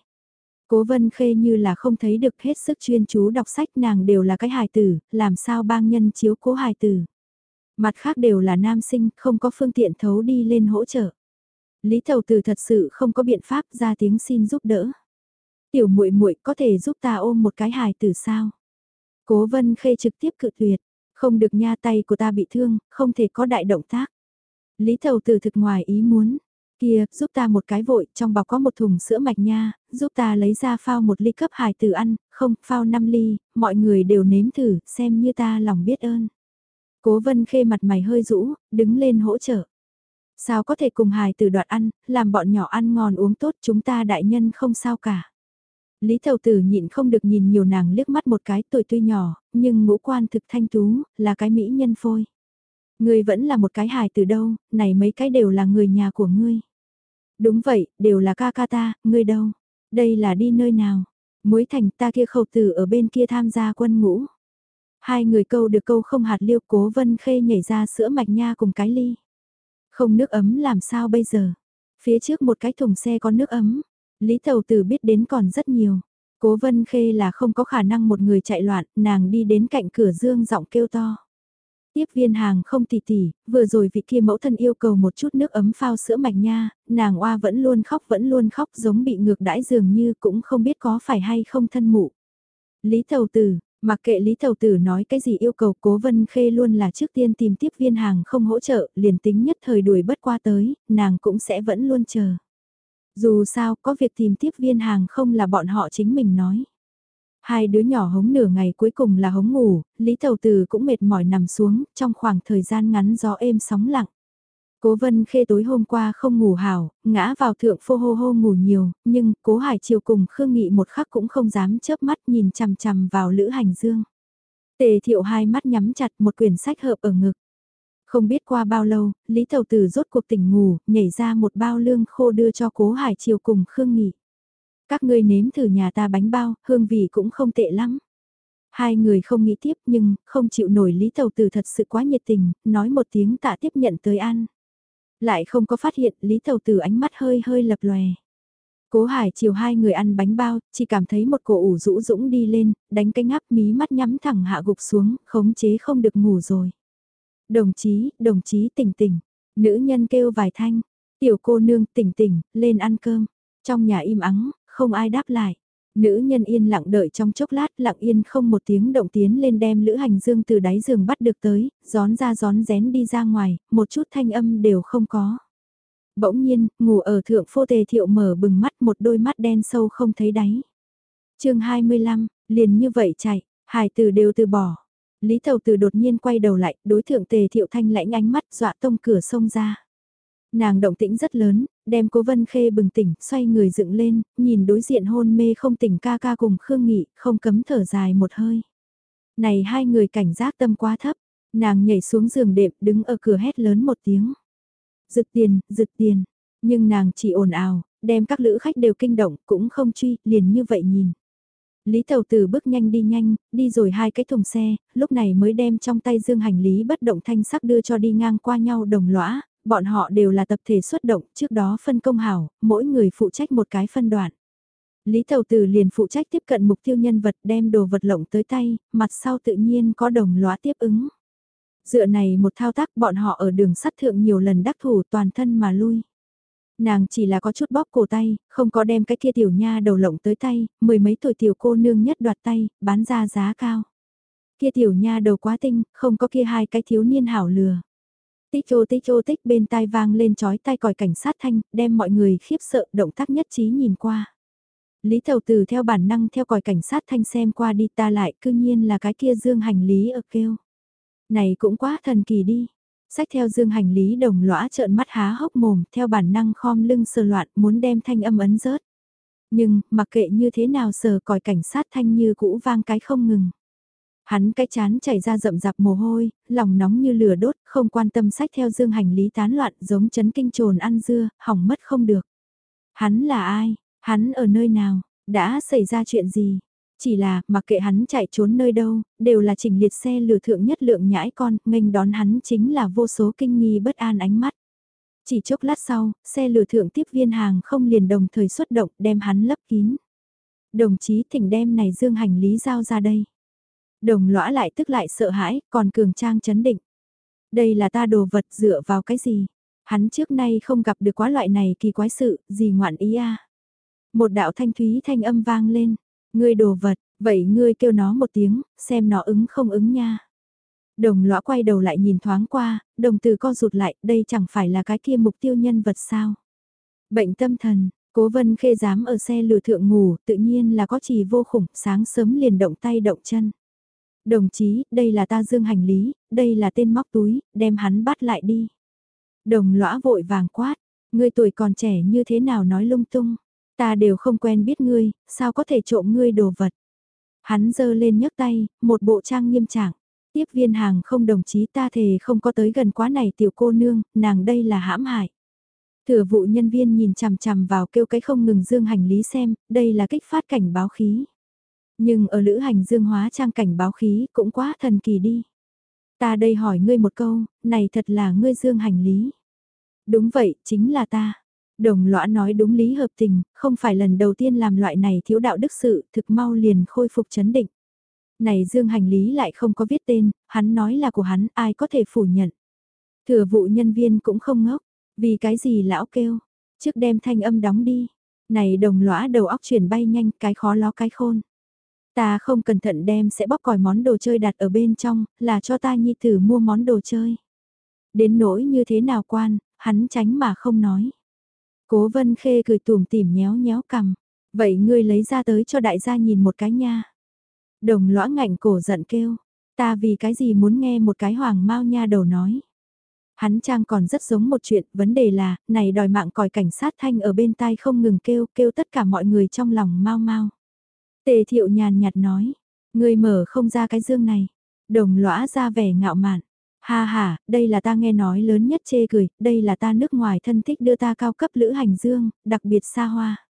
Cố Vân Khê như là không thấy được hết sức chuyên chú đọc sách nàng đều là cái hài tử, làm sao bang nhân chiếu cố hài tử. Mặt khác đều là nam sinh, không có phương tiện thấu đi lên hỗ trợ. Lý thầu từ thật sự không có biện pháp ra tiếng xin giúp đỡ. Tiểu muội muội có thể giúp ta ôm một cái hài tử sao? Cố Vân Khê trực tiếp cự tuyệt. Không được nha tay của ta bị thương, không thể có đại động tác. Lý thầu từ thực ngoài ý muốn. Kia, giúp ta một cái vội, trong bọc có một thùng sữa mạch nha, giúp ta lấy ra phao một ly cấp hài tử ăn, không, phao 5 ly, mọi người đều nếm thử, xem như ta lòng biết ơn. Cố vân khê mặt mày hơi rũ, đứng lên hỗ trợ. Sao có thể cùng hài tử đoạt ăn, làm bọn nhỏ ăn ngon uống tốt chúng ta đại nhân không sao cả. Lý Thầu Tử nhịn không được nhìn nhiều nàng liếc mắt một cái tuổi tuy nhỏ, nhưng ngũ quan thực thanh tú, là cái mỹ nhân phôi. Ngươi vẫn là một cái hài từ đâu, này mấy cái đều là người nhà của ngươi. Đúng vậy, đều là ca ca ta, ngươi đâu? Đây là đi nơi nào? Muối thành ta kia khẩu tử ở bên kia tham gia quân ngũ. Hai người câu được câu không hạt liêu cố vân khê nhảy ra sữa mạch nha cùng cái ly. Không nước ấm làm sao bây giờ? Phía trước một cái thùng xe có nước ấm. Lý Tầu Tử biết đến còn rất nhiều. Cố Vân Khê là không có khả năng một người chạy loạn, nàng đi đến cạnh cửa dương giọng kêu to. Tiếp viên hàng không tỉ tỉ, vừa rồi vị kia mẫu thân yêu cầu một chút nước ấm phao sữa mạch nha, nàng oa vẫn luôn khóc vẫn luôn khóc giống bị ngược đãi dường như cũng không biết có phải hay không thân mụ. Lý thầu Tử, Mặc kệ Lý Thầu Tử nói cái gì yêu cầu Cố Vân Khê luôn là trước tiên tìm tiếp viên hàng không hỗ trợ, liền tính nhất thời đuổi bất qua tới, nàng cũng sẽ vẫn luôn chờ. Dù sao, có việc tìm tiếp viên hàng không là bọn họ chính mình nói. Hai đứa nhỏ hống nửa ngày cuối cùng là hống ngủ, Lý Thầu Tử cũng mệt mỏi nằm xuống, trong khoảng thời gian ngắn gió êm sóng lặng. Cố vân khê tối hôm qua không ngủ hảo, ngã vào thượng phô hô hô ngủ nhiều, nhưng cố hải chiều cùng Khương Nghị một khắc cũng không dám chớp mắt nhìn chằm chằm vào Lữ Hành Dương. Tề thiệu hai mắt nhắm chặt một quyển sách hợp ở ngực. Không biết qua bao lâu, Lý Tầu Tử rốt cuộc tỉnh ngủ, nhảy ra một bao lương khô đưa cho cố hải chiều cùng Khương Nghị. Các ngươi nếm thử nhà ta bánh bao, hương vị cũng không tệ lắm. Hai người không nghĩ tiếp nhưng, không chịu nổi Lý Tầu Tử thật sự quá nhiệt tình, nói một tiếng tạ tiếp nhận tới ăn. Lại không có phát hiện Lý Tầu Tử ánh mắt hơi hơi lập lòe. Cố Hải chiều hai người ăn bánh bao, chỉ cảm thấy một cổ ủ rũ dũng đi lên, đánh cái ngáp mí mắt nhắm thẳng hạ gục xuống, khống chế không được ngủ rồi. Đồng chí, đồng chí tỉnh tỉnh, nữ nhân kêu vài thanh, tiểu cô nương tỉnh tỉnh, lên ăn cơm. Trong nhà im ắng, không ai đáp lại. Nữ nhân yên lặng đợi trong chốc lát lặng yên không một tiếng động tiến lên đem Lữ Hành Dương từ đáy giường bắt được tới, gión ra gión rén đi ra ngoài, một chút thanh âm đều không có. Bỗng nhiên, ngủ ở thượng phô tề thiệu mở bừng mắt một đôi mắt đen sâu không thấy đáy. chương 25, liền như vậy chạy, hải từ đều từ bỏ. Lý Thầu Từ đột nhiên quay đầu lại, đối thượng tề thiệu thanh lãnh ánh mắt dọa tông cửa sông ra. Nàng động tĩnh rất lớn, đem cố vân khê bừng tỉnh, xoay người dựng lên, nhìn đối diện hôn mê không tỉnh ca ca cùng Khương Nghị, không cấm thở dài một hơi. Này hai người cảnh giác tâm quá thấp, nàng nhảy xuống giường đệm đứng ở cửa hét lớn một tiếng. giựt tiền, giựt tiền, nhưng nàng chỉ ồn ào, đem các lữ khách đều kinh động, cũng không truy, liền như vậy nhìn. Lý Tầu Tử bước nhanh đi nhanh, đi rồi hai cái thùng xe, lúc này mới đem trong tay dương hành lý bất động thanh sắc đưa cho đi ngang qua nhau đồng lõa, bọn họ đều là tập thể xuất động, trước đó phân công hảo, mỗi người phụ trách một cái phân đoạn. Lý Tầu Tử liền phụ trách tiếp cận mục tiêu nhân vật đem đồ vật lộng tới tay, mặt sau tự nhiên có đồng lõa tiếp ứng. Dựa này một thao tác bọn họ ở đường sắt thượng nhiều lần đắc thủ toàn thân mà lui. Nàng chỉ là có chút bóp cổ tay, không có đem cái kia tiểu nha đầu lộng tới tay, mười mấy tuổi tiểu cô nương nhất đoạt tay, bán ra giá cao. Kia tiểu nha đầu quá tinh, không có kia hai cái thiếu niên hảo lừa. Tích chô tích chô tích bên tai vang lên chói tai còi cảnh sát thanh, đem mọi người khiếp sợ động tác nhất trí nhìn qua. Lý Thầu Tử theo bản năng theo còi cảnh sát thanh xem qua đi ta lại cư nhiên là cái kia dương hành lý ở kêu. Này cũng quá thần kỳ đi. Sách theo dương hành lý đồng lõa trợn mắt há hốc mồm theo bản năng khom lưng sờ loạn muốn đem thanh âm ấn rớt. Nhưng, mặc kệ như thế nào sờ còi cảnh sát thanh như cũ vang cái không ngừng. Hắn cái chán chảy ra rậm rạp mồ hôi, lòng nóng như lửa đốt, không quan tâm sách theo dương hành lý tán loạn giống chấn kinh trồn ăn dưa, hỏng mất không được. Hắn là ai? Hắn ở nơi nào? Đã xảy ra chuyện gì? Chỉ là, mặc kệ hắn chạy trốn nơi đâu, đều là chỉnh liệt xe lừa thượng nhất lượng nhãi con, nghênh đón hắn chính là vô số kinh nghi bất an ánh mắt. Chỉ chốc lát sau, xe lừa thượng tiếp viên hàng không liền đồng thời xuất động đem hắn lấp kín. Đồng chí thỉnh đem này dương hành lý giao ra đây. Đồng lõa lại tức lại sợ hãi, còn cường trang chấn định. Đây là ta đồ vật dựa vào cái gì? Hắn trước nay không gặp được quá loại này kỳ quái sự, gì ngoạn ý a Một đạo thanh thúy thanh âm vang lên. Ngươi đồ vật, vậy ngươi kêu nó một tiếng, xem nó ứng không ứng nha. Đồng lõa quay đầu lại nhìn thoáng qua, đồng từ co rụt lại, đây chẳng phải là cái kia mục tiêu nhân vật sao. Bệnh tâm thần, cố vân khê dám ở xe lừa thượng ngủ, tự nhiên là có chỉ vô khủng, sáng sớm liền động tay động chân. Đồng chí, đây là ta dương hành lý, đây là tên móc túi, đem hắn bắt lại đi. Đồng lõa vội vàng quát, ngươi tuổi còn trẻ như thế nào nói lung tung, ta đều không quen biết ngươi, sao có thể trộm ngươi đồ vật. Hắn giơ lên nhấc tay, một bộ trang nghiêm trạng. Tiếp viên hàng không đồng chí ta thề không có tới gần quá này tiểu cô nương, nàng đây là hãm hại. Thừa vụ nhân viên nhìn chằm chằm vào kêu cái không ngừng dương hành lý xem, đây là kích phát cảnh báo khí. Nhưng ở lữ hành dương hóa trang cảnh báo khí cũng quá thần kỳ đi. Ta đây hỏi ngươi một câu, này thật là ngươi dương hành lý. Đúng vậy, chính là ta. Đồng lõa nói đúng lý hợp tình, không phải lần đầu tiên làm loại này thiếu đạo đức sự, thực mau liền khôi phục chấn định. Này dương hành lý lại không có viết tên, hắn nói là của hắn, ai có thể phủ nhận. Thừa vụ nhân viên cũng không ngốc, vì cái gì lão kêu, trước đem thanh âm đóng đi. Này đồng lõa đầu óc chuyển bay nhanh, cái khó ló cái khôn. Ta không cẩn thận đem sẽ bóp còi món đồ chơi đặt ở bên trong, là cho ta nhi tử mua món đồ chơi. Đến nỗi như thế nào quan, hắn tránh mà không nói. Cố vân khê cười tùm tìm nhéo nhéo cầm. Vậy ngươi lấy ra tới cho đại gia nhìn một cái nha. Đồng lõa ngạnh cổ giận kêu. Ta vì cái gì muốn nghe một cái hoàng mau nha đầu nói. Hắn trang còn rất giống một chuyện, vấn đề là, này đòi mạng còi cảnh sát thanh ở bên tai không ngừng kêu, kêu tất cả mọi người trong lòng mau mau. Tề thiệu nhàn nhạt nói, người mở không ra cái dương này. Đồng lõa ra vẻ ngạo mạn. Ha ha, đây là ta nghe nói lớn nhất chê cười, đây là ta nước ngoài thân thích đưa ta cao cấp lữ hành dương, đặc biệt xa hoa.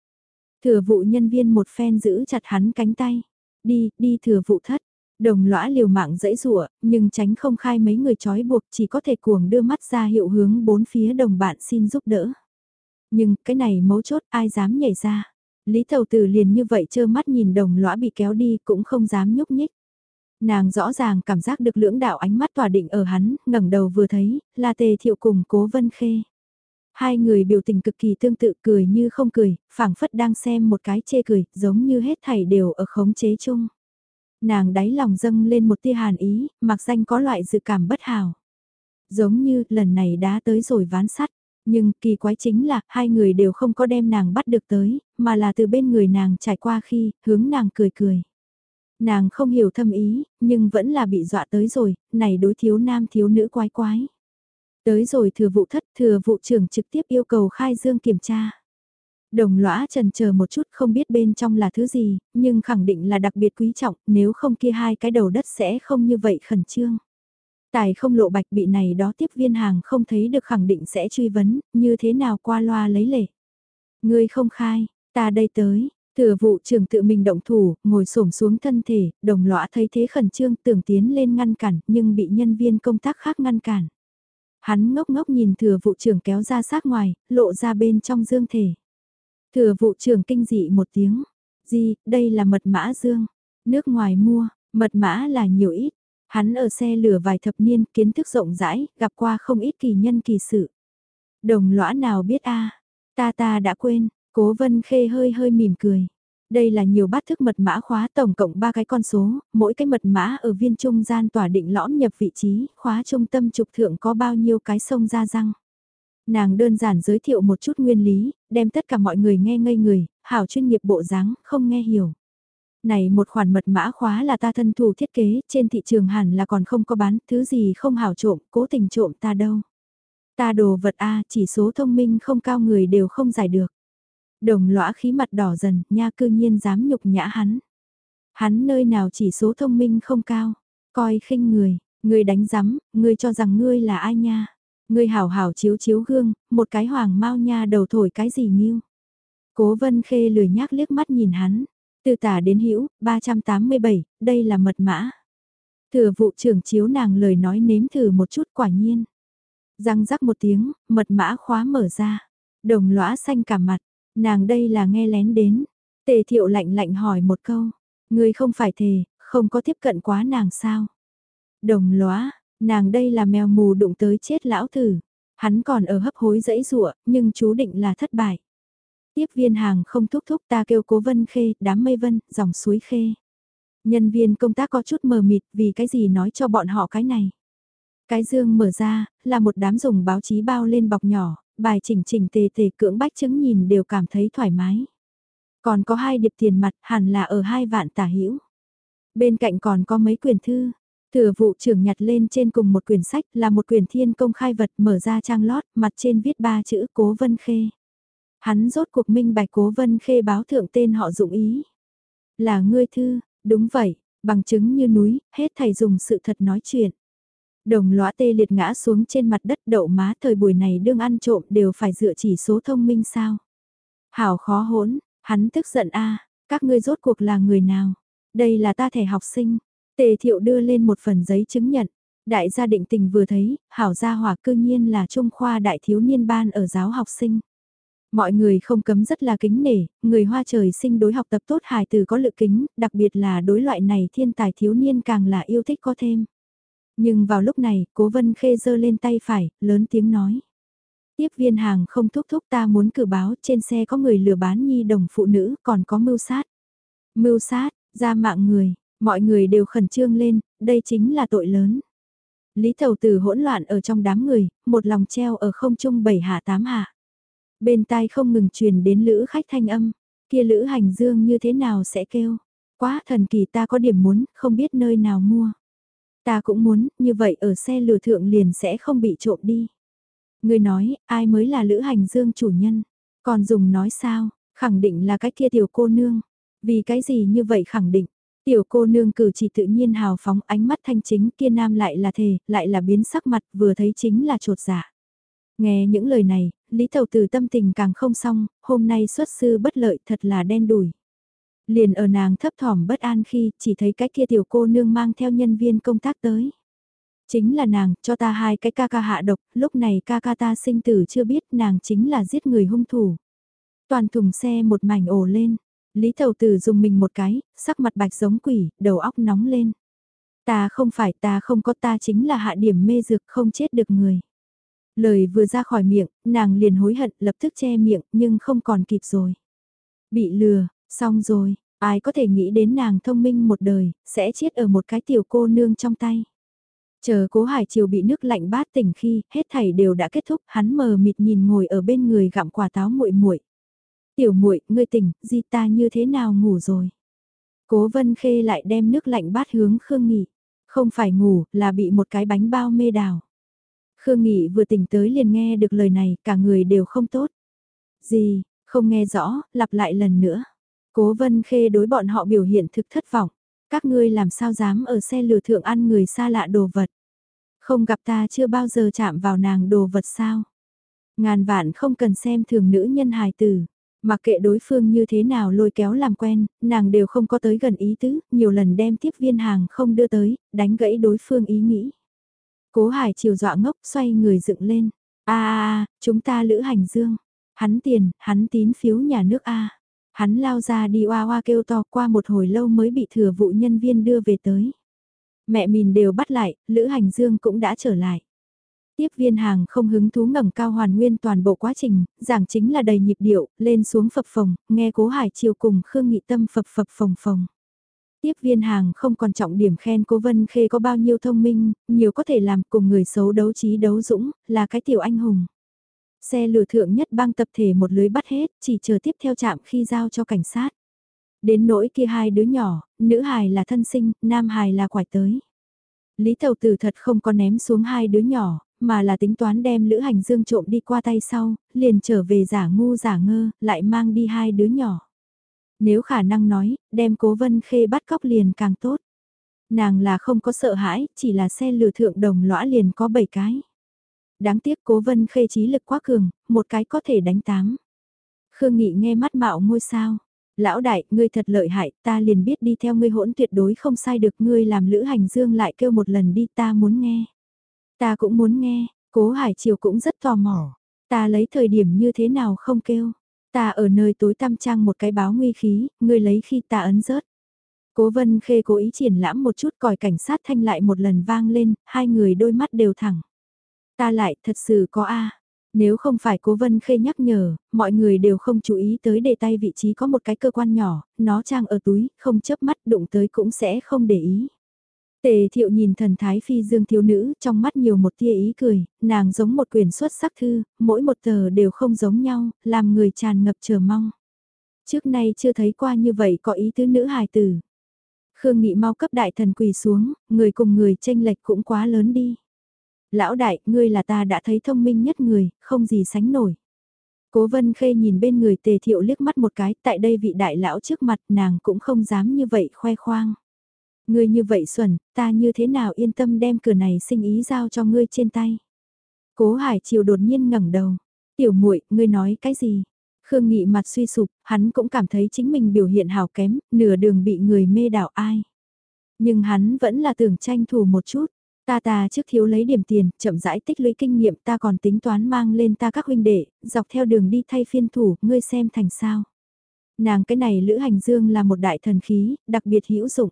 Thừa vụ nhân viên một phen giữ chặt hắn cánh tay. Đi, đi thừa vụ thất. Đồng lõa liều mạng dẫy rụa, nhưng tránh không khai mấy người trói buộc chỉ có thể cuồng đưa mắt ra hiệu hướng bốn phía đồng bạn xin giúp đỡ. Nhưng cái này mấu chốt ai dám nhảy ra. Lý Thầu Tử liền như vậy trơ mắt nhìn đồng lõa bị kéo đi cũng không dám nhúc nhích. Nàng rõ ràng cảm giác được lưỡng đạo ánh mắt tỏa định ở hắn, ngẩng đầu vừa thấy, là tề thiệu cùng cố vân khê. Hai người biểu tình cực kỳ tương tự cười như không cười, phảng phất đang xem một cái chê cười, giống như hết thảy đều ở khống chế chung. Nàng đáy lòng dâng lên một tia hàn ý, mặc danh có loại dự cảm bất hảo. Giống như lần này đã tới rồi ván sắt, nhưng kỳ quái chính là hai người đều không có đem nàng bắt được tới, mà là từ bên người nàng trải qua khi hướng nàng cười cười. Nàng không hiểu thâm ý, nhưng vẫn là bị dọa tới rồi, này đối thiếu nam thiếu nữ quái quái. Tới rồi thừa vụ thất thừa vụ trưởng trực tiếp yêu cầu khai dương kiểm tra. Đồng lõa trần chờ một chút không biết bên trong là thứ gì, nhưng khẳng định là đặc biệt quý trọng, nếu không kia hai cái đầu đất sẽ không như vậy khẩn trương. Tài không lộ bạch bị này đó tiếp viên hàng không thấy được khẳng định sẽ truy vấn, như thế nào qua loa lấy lệ. Ngươi không khai, ta đây tới, thừa vụ trưởng tự mình động thủ, ngồi xổm xuống thân thể, đồng lõa thấy thế khẩn trương tưởng tiến lên ngăn cản, nhưng bị nhân viên công tác khác ngăn cản. Hắn ngốc ngốc nhìn thừa vụ trưởng kéo ra sát ngoài, lộ ra bên trong dương thể. Thừa vụ trưởng kinh dị một tiếng. Gì, đây là mật mã dương. Nước ngoài mua, mật mã là nhiều ít. Hắn ở xe lửa vài thập niên, kiến thức rộng rãi, gặp qua không ít kỳ nhân kỳ sự. Đồng lõa nào biết a Ta ta đã quên, cố vân khê hơi hơi mỉm cười. Đây là nhiều bát thức mật mã khóa tổng cộng 3 cái con số, mỗi cái mật mã ở viên trung gian tỏa định lõm nhập vị trí, khóa trung tâm trục thượng có bao nhiêu cái sông ra răng. Nàng đơn giản giới thiệu một chút nguyên lý, đem tất cả mọi người nghe ngây người, hảo chuyên nghiệp bộ dáng, không nghe hiểu. Này một khoản mật mã khóa là ta thân thủ thiết kế, trên thị trường hẳn là còn không có bán, thứ gì không hảo trộm, cố tình trộm ta đâu. Ta đồ vật A, chỉ số thông minh không cao người đều không giải được. Đồng lõa khí mặt đỏ dần, nha cư nhiên dám nhục nhã hắn. Hắn nơi nào chỉ số thông minh không cao, coi khinh người, người đánh giám, người cho rằng ngươi là ai nha. Ngươi hảo hảo chiếu chiếu gương, một cái hoàng mau nha đầu thổi cái gì nghiêu. Cố vân khê lười nhác liếc mắt nhìn hắn. Từ tả đến hữu 387, đây là mật mã. Thừa vụ trưởng chiếu nàng lời nói nếm thử một chút quả nhiên. Răng rắc một tiếng, mật mã khóa mở ra. Đồng lõa xanh cả mặt, nàng đây là nghe lén đến. Tề thiệu lạnh lạnh hỏi một câu. Người không phải thề, không có tiếp cận quá nàng sao. Đồng lõa, Nàng đây là mèo mù đụng tới chết lão thử. Hắn còn ở hấp hối dãy rụa, nhưng chú định là thất bại. Tiếp viên hàng không thúc thúc ta kêu cố vân khê, đám mây vân, dòng suối khê. Nhân viên công tác có chút mờ mịt vì cái gì nói cho bọn họ cái này. Cái dương mở ra, là một đám dùng báo chí bao lên bọc nhỏ, bài chỉnh chỉnh tề tề cưỡng bách chứng nhìn đều cảm thấy thoải mái. Còn có hai điệp tiền mặt hẳn là ở hai vạn tả hữu Bên cạnh còn có mấy quyển thư. Thừa vụ trưởng nhặt lên trên cùng một quyển sách là một quyển thiên công khai vật mở ra trang lót, mặt trên viết ba chữ Cố Vân Khê. Hắn rốt cuộc minh bạch Cố Vân Khê báo thượng tên họ dụng ý. Là ngươi thư, đúng vậy, bằng chứng như núi, hết thầy dùng sự thật nói chuyện. Đồng lõa tê liệt ngã xuống trên mặt đất đậu má thời buổi này đương ăn trộm đều phải dựa chỉ số thông minh sao. Hảo khó hỗn, hắn tức giận a các ngươi rốt cuộc là người nào? Đây là ta thẻ học sinh. Tề thiệu đưa lên một phần giấy chứng nhận. Đại gia định tình vừa thấy, hảo gia hỏa cư nhiên là trung khoa đại thiếu niên ban ở giáo học sinh. Mọi người không cấm rất là kính nể, người hoa trời sinh đối học tập tốt hài từ có lự kính, đặc biệt là đối loại này thiên tài thiếu niên càng là yêu thích có thêm. Nhưng vào lúc này, cố vân khê giơ lên tay phải, lớn tiếng nói. Tiếp viên hàng không thúc thúc ta muốn cử báo trên xe có người lừa bán nhi đồng phụ nữ còn có mưu sát. Mưu sát, ra mạng người, mọi người đều khẩn trương lên, đây chính là tội lớn. Lý Thầu Tử hỗn loạn ở trong đám người, một lòng treo ở không trung bảy hạ tám hạ. Bên tai không ngừng truyền đến lữ khách thanh âm, kia lữ hành dương như thế nào sẽ kêu. Quá thần kỳ ta có điểm muốn, không biết nơi nào mua. Ta cũng muốn, như vậy ở xe lừa thượng liền sẽ không bị trộm đi. Người nói, ai mới là lữ hành dương chủ nhân? Còn dùng nói sao, khẳng định là cái kia tiểu cô nương. Vì cái gì như vậy khẳng định? Tiểu cô nương cử chỉ tự nhiên hào phóng ánh mắt thanh chính kia nam lại là thề, lại là biến sắc mặt vừa thấy chính là trột giả Nghe những lời này, Lý Thầu Từ tâm tình càng không xong, hôm nay xuất sư bất lợi thật là đen đủi. Liền ở nàng thấp thỏm bất an khi chỉ thấy cái kia tiểu cô nương mang theo nhân viên công tác tới. Chính là nàng, cho ta hai cái ca ca hạ độc, lúc này ca ca ta sinh tử chưa biết nàng chính là giết người hung thủ. Toàn thùng xe một mảnh ổ lên, Lý Thầu Tử dùng mình một cái, sắc mặt bạch giống quỷ, đầu óc nóng lên. Ta không phải ta không có ta chính là hạ điểm mê dược không chết được người. Lời vừa ra khỏi miệng, nàng liền hối hận lập tức che miệng nhưng không còn kịp rồi. Bị lừa, xong rồi, ai có thể nghĩ đến nàng thông minh một đời, sẽ chết ở một cái tiểu cô nương trong tay. Chờ cố hải chiều bị nước lạnh bát tỉnh khi hết thảy đều đã kết thúc hắn mờ mịt nhìn ngồi ở bên người gặm quả táo muội muội Tiểu muội ngươi tỉnh, di ta như thế nào ngủ rồi. Cố vân khê lại đem nước lạnh bát hướng Khương Nghị. Không phải ngủ, là bị một cái bánh bao mê đào. Khương Nghị vừa tỉnh tới liền nghe được lời này, cả người đều không tốt. Gì, không nghe rõ, lặp lại lần nữa. Cố vân khê đối bọn họ biểu hiện thực thất vọng. Các ngươi làm sao dám ở xe lửa thượng ăn người xa lạ đồ vật. Không gặp ta chưa bao giờ chạm vào nàng đồ vật sao. Ngàn vạn không cần xem thường nữ nhân hài tử. Mặc kệ đối phương như thế nào lôi kéo làm quen, nàng đều không có tới gần ý tứ, nhiều lần đem tiếp viên hàng không đưa tới, đánh gãy đối phương ý nghĩ. Cố hải chiều dọa ngốc xoay người dựng lên. a a chúng ta lữ hành dương. Hắn tiền, hắn tín phiếu nhà nước A. Hắn lao ra đi oa oa kêu to qua một hồi lâu mới bị thừa vụ nhân viên đưa về tới. Mẹ mình đều bắt lại, lữ hành dương cũng đã trở lại. Tiếp viên hàng không hứng thú ngẩng cao hoàn nguyên toàn bộ quá trình, giảng chính là đầy nhịp điệu, lên xuống phập phồng, nghe cố hải chiều cùng Khương Nghị Tâm phập phập phồng phồng. Tiếp viên hàng không còn trọng điểm khen cố Vân Khê có bao nhiêu thông minh, nhiều có thể làm cùng người xấu đấu trí đấu dũng, là cái tiểu anh hùng. Xe lửa thượng nhất bang tập thể một lưới bắt hết, chỉ chờ tiếp theo chạm khi giao cho cảnh sát. Đến nỗi kia hai đứa nhỏ, nữ hài là thân sinh, nam hài là quải tới. Lý Tầu Tử thật không có ném xuống hai đứa nhỏ, mà là tính toán đem Lữ Hành Dương trộm đi qua tay sau, liền trở về giả ngu giả ngơ, lại mang đi hai đứa nhỏ. Nếu khả năng nói, đem Cố Vân Khê bắt cóc liền càng tốt. Nàng là không có sợ hãi, chỉ là xe lừa thượng đồng lõa liền có 7 cái. Đáng tiếc Cố Vân Khê trí lực quá cường, một cái có thể đánh tám. Khương Nghị nghe mắt mạo ngôi sao. Lão đại, ngươi thật lợi hại, ta liền biết đi theo ngươi hỗn tuyệt đối không sai được ngươi làm lữ hành dương lại kêu một lần đi ta muốn nghe. Ta cũng muốn nghe, cố hải triều cũng rất tò mò. Ta lấy thời điểm như thế nào không kêu. Ta ở nơi tối tăm trang một cái báo nguy khí, ngươi lấy khi ta ấn rớt. Cố vân khê cố ý triển lãm một chút còi cảnh sát thanh lại một lần vang lên, hai người đôi mắt đều thẳng. Ta lại thật sự có A. Nếu không phải cố vân khê nhắc nhở, mọi người đều không chú ý tới đề tay vị trí có một cái cơ quan nhỏ, nó trang ở túi, không chớp mắt đụng tới cũng sẽ không để ý. Tề thiệu nhìn thần thái phi dương thiếu nữ, trong mắt nhiều một tia ý cười, nàng giống một quyển xuất sắc thư, mỗi một tờ đều không giống nhau, làm người tràn ngập chờ mong. Trước nay chưa thấy qua như vậy có ý tứ nữ hài tử. Khương Nghị mau cấp đại thần quỳ xuống, người cùng người tranh lệch cũng quá lớn đi. Lão đại, ngươi là ta đã thấy thông minh nhất người, không gì sánh nổi. Cố vân khê nhìn bên người tề thiệu liếc mắt một cái, tại đây vị đại lão trước mặt nàng cũng không dám như vậy khoe khoang. Ngươi như vậy xuẩn, ta như thế nào yên tâm đem cửa này sinh ý giao cho ngươi trên tay. Cố Hải Triều đột nhiên ngẩng đầu. Tiểu muội, ngươi nói cái gì? Khương Nghị mặt suy sụp, hắn cũng cảm thấy chính mình biểu hiện hào kém, nửa đường bị người mê đảo ai. Nhưng hắn vẫn là tưởng tranh thủ một chút. Ta ta trước thiếu lấy điểm tiền, chậm rãi tích lũy kinh nghiệm ta còn tính toán mang lên ta các huynh đệ, dọc theo đường đi thay phiên thủ, ngươi xem thành sao. Nàng cái này Lữ Hành Dương là một đại thần khí, đặc biệt hữu dụng.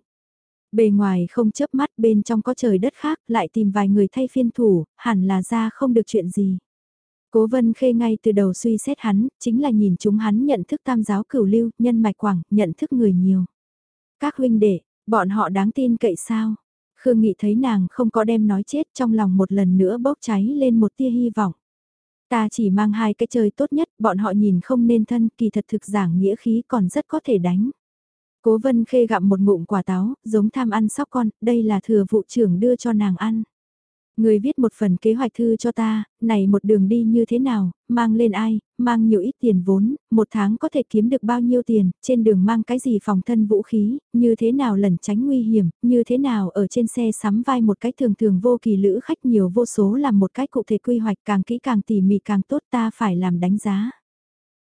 Bề ngoài không chớp mắt bên trong có trời đất khác, lại tìm vài người thay phiên thủ, hẳn là ra không được chuyện gì. Cố vân khê ngay từ đầu suy xét hắn, chính là nhìn chúng hắn nhận thức tam giáo cửu lưu, nhân mạch quảng, nhận thức người nhiều. Các huynh đệ, bọn họ đáng tin cậy sao? Khương Nghị thấy nàng không có đem nói chết trong lòng một lần nữa bốc cháy lên một tia hy vọng. Ta chỉ mang hai cái chơi tốt nhất, bọn họ nhìn không nên thân, kỳ thật thực giảng nghĩa khí còn rất có thể đánh. Cố vân khê gặm một ngụm quả táo, giống tham ăn sóc con, đây là thừa vụ trưởng đưa cho nàng ăn. Người viết một phần kế hoạch thư cho ta, này một đường đi như thế nào, mang lên ai, mang nhiều ít tiền vốn, một tháng có thể kiếm được bao nhiêu tiền, trên đường mang cái gì phòng thân vũ khí, như thế nào lẩn tránh nguy hiểm, như thế nào ở trên xe sắm vai một cách thường thường vô kỳ lữ khách nhiều vô số làm một cách cụ thể quy hoạch càng kỹ càng tỉ mỉ càng tốt ta phải làm đánh giá.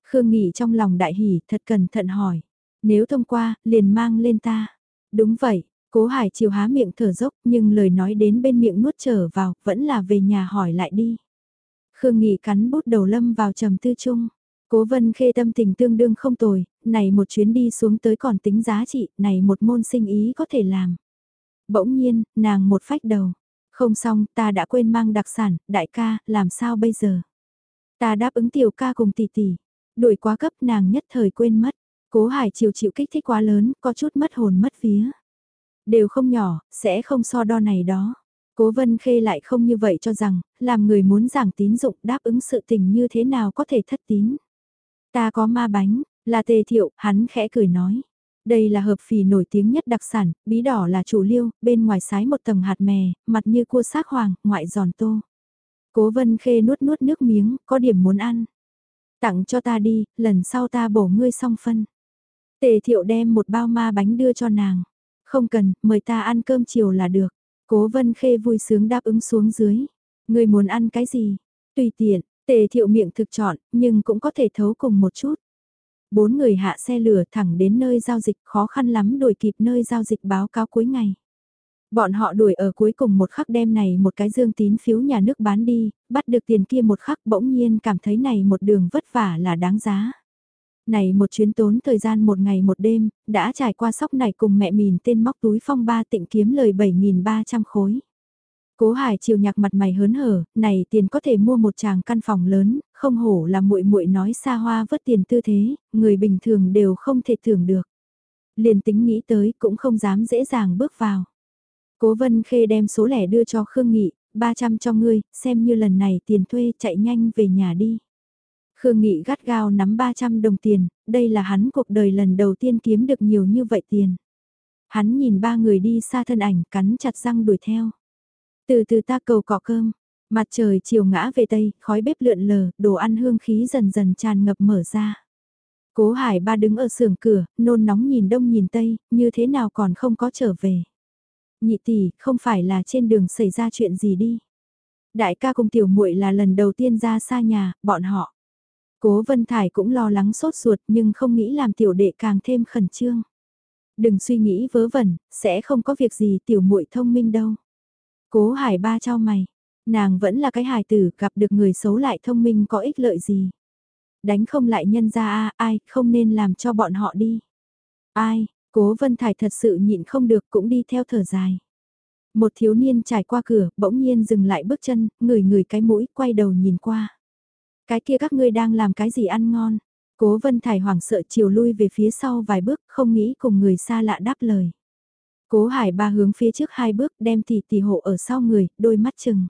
Khương Nghị trong lòng đại hỉ thật cẩn thận hỏi, nếu thông qua, liền mang lên ta. Đúng vậy, Cố Hải chiều há miệng thở dốc nhưng lời nói đến bên miệng nuốt trở vào, vẫn là về nhà hỏi lại đi. Khương Nghị cắn bút đầu lâm vào trầm tư chung. Cố vân khê tâm tình tương đương không tồi, này một chuyến đi xuống tới còn tính giá trị, này một môn sinh ý có thể làm. Bỗng nhiên, nàng một phách đầu. Không xong, ta đã quên mang đặc sản, đại ca, làm sao bây giờ? Ta đáp ứng tiểu ca cùng tỷ tỷ. Đuổi quá cấp nàng nhất thời quên mất. Cố hải Triều chịu kích thích quá lớn, có chút mất hồn mất vía. Đều không nhỏ, sẽ không so đo này đó. Cố Vân Khê lại không như vậy cho rằng, làm người muốn giảng tín dụng đáp ứng sự tình như thế nào có thể thất tín. Ta có ma bánh, là tề thiệu, hắn khẽ cười nói. Đây là hợp phì nổi tiếng nhất đặc sản, bí đỏ là chủ liêu, bên ngoài sái một tầng hạt mè, mặt như cua xác hoàng, ngoại giòn tô. Cố Vân Khê nuốt nuốt nước miếng, có điểm muốn ăn. Tặng cho ta đi, lần sau ta bổ ngươi xong phân. Tề thiệu đem một bao ma bánh đưa cho nàng. Không cần, mời ta ăn cơm chiều là được. Cố vân khê vui sướng đáp ứng xuống dưới. Người muốn ăn cái gì? Tùy tiện, tề thiệu miệng thực chọn, nhưng cũng có thể thấu cùng một chút. Bốn người hạ xe lửa thẳng đến nơi giao dịch khó khăn lắm đuổi kịp nơi giao dịch báo cáo cuối ngày. Bọn họ đuổi ở cuối cùng một khắc đêm này một cái dương tín phiếu nhà nước bán đi, bắt được tiền kia một khắc bỗng nhiên cảm thấy này một đường vất vả là đáng giá này một chuyến tốn thời gian một ngày một đêm, đã trải qua sóc này cùng mẹ mìn tên móc túi phong ba tịnh kiếm lời 7.300 khối. Cố Hải chiều nhạc mặt mày hớn hở, này tiền có thể mua một tràng căn phòng lớn, không hổ là muội muội nói xa hoa vất tiền tư thế, người bình thường đều không thể tưởng được. Liền tính nghĩ tới cũng không dám dễ dàng bước vào. Cố Vân Khê đem số lẻ đưa cho Khương Nghị, 300 cho ngươi, xem như lần này tiền thuê chạy nhanh về nhà đi. Khương Nghị gắt gao nắm 300 đồng tiền, đây là hắn cuộc đời lần đầu tiên kiếm được nhiều như vậy tiền. Hắn nhìn ba người đi xa thân ảnh cắn chặt răng đuổi theo. Từ từ ta cầu cọ cơm, mặt trời chiều ngã về tây, khói bếp lượn lờ, đồ ăn hương khí dần dần tràn ngập mở ra. Cố Hải ba đứng ở sưởng cửa, nôn nóng nhìn đông nhìn tây, như thế nào còn không có trở về. Nhị tỷ, không phải là trên đường xảy ra chuyện gì đi. Đại ca cùng tiểu muội là lần đầu tiên ra xa nhà, bọn họ. Cố Vân Thải cũng lo lắng sốt ruột nhưng không nghĩ làm tiểu đệ càng thêm khẩn trương. Đừng suy nghĩ vớ vẩn, sẽ không có việc gì tiểu muội thông minh đâu. Cố Hải ba trao mày, nàng vẫn là cái hài tử gặp được người xấu lại thông minh có ích lợi gì. Đánh không lại nhân ra a ai, không nên làm cho bọn họ đi. Ai, cố Vân Thải thật sự nhịn không được cũng đi theo thở dài. Một thiếu niên trải qua cửa, bỗng nhiên dừng lại bước chân, ngửi ngửi cái mũi, quay đầu nhìn qua. Cái kia các ngươi đang làm cái gì ăn ngon? Cố Vân Thải hoảng sợ chiều lui về phía sau vài bước, không nghĩ cùng người xa lạ đáp lời. Cố Hải ba hướng phía trước hai bước đem tỷ tỷ hộ ở sau người, đôi mắt chừng.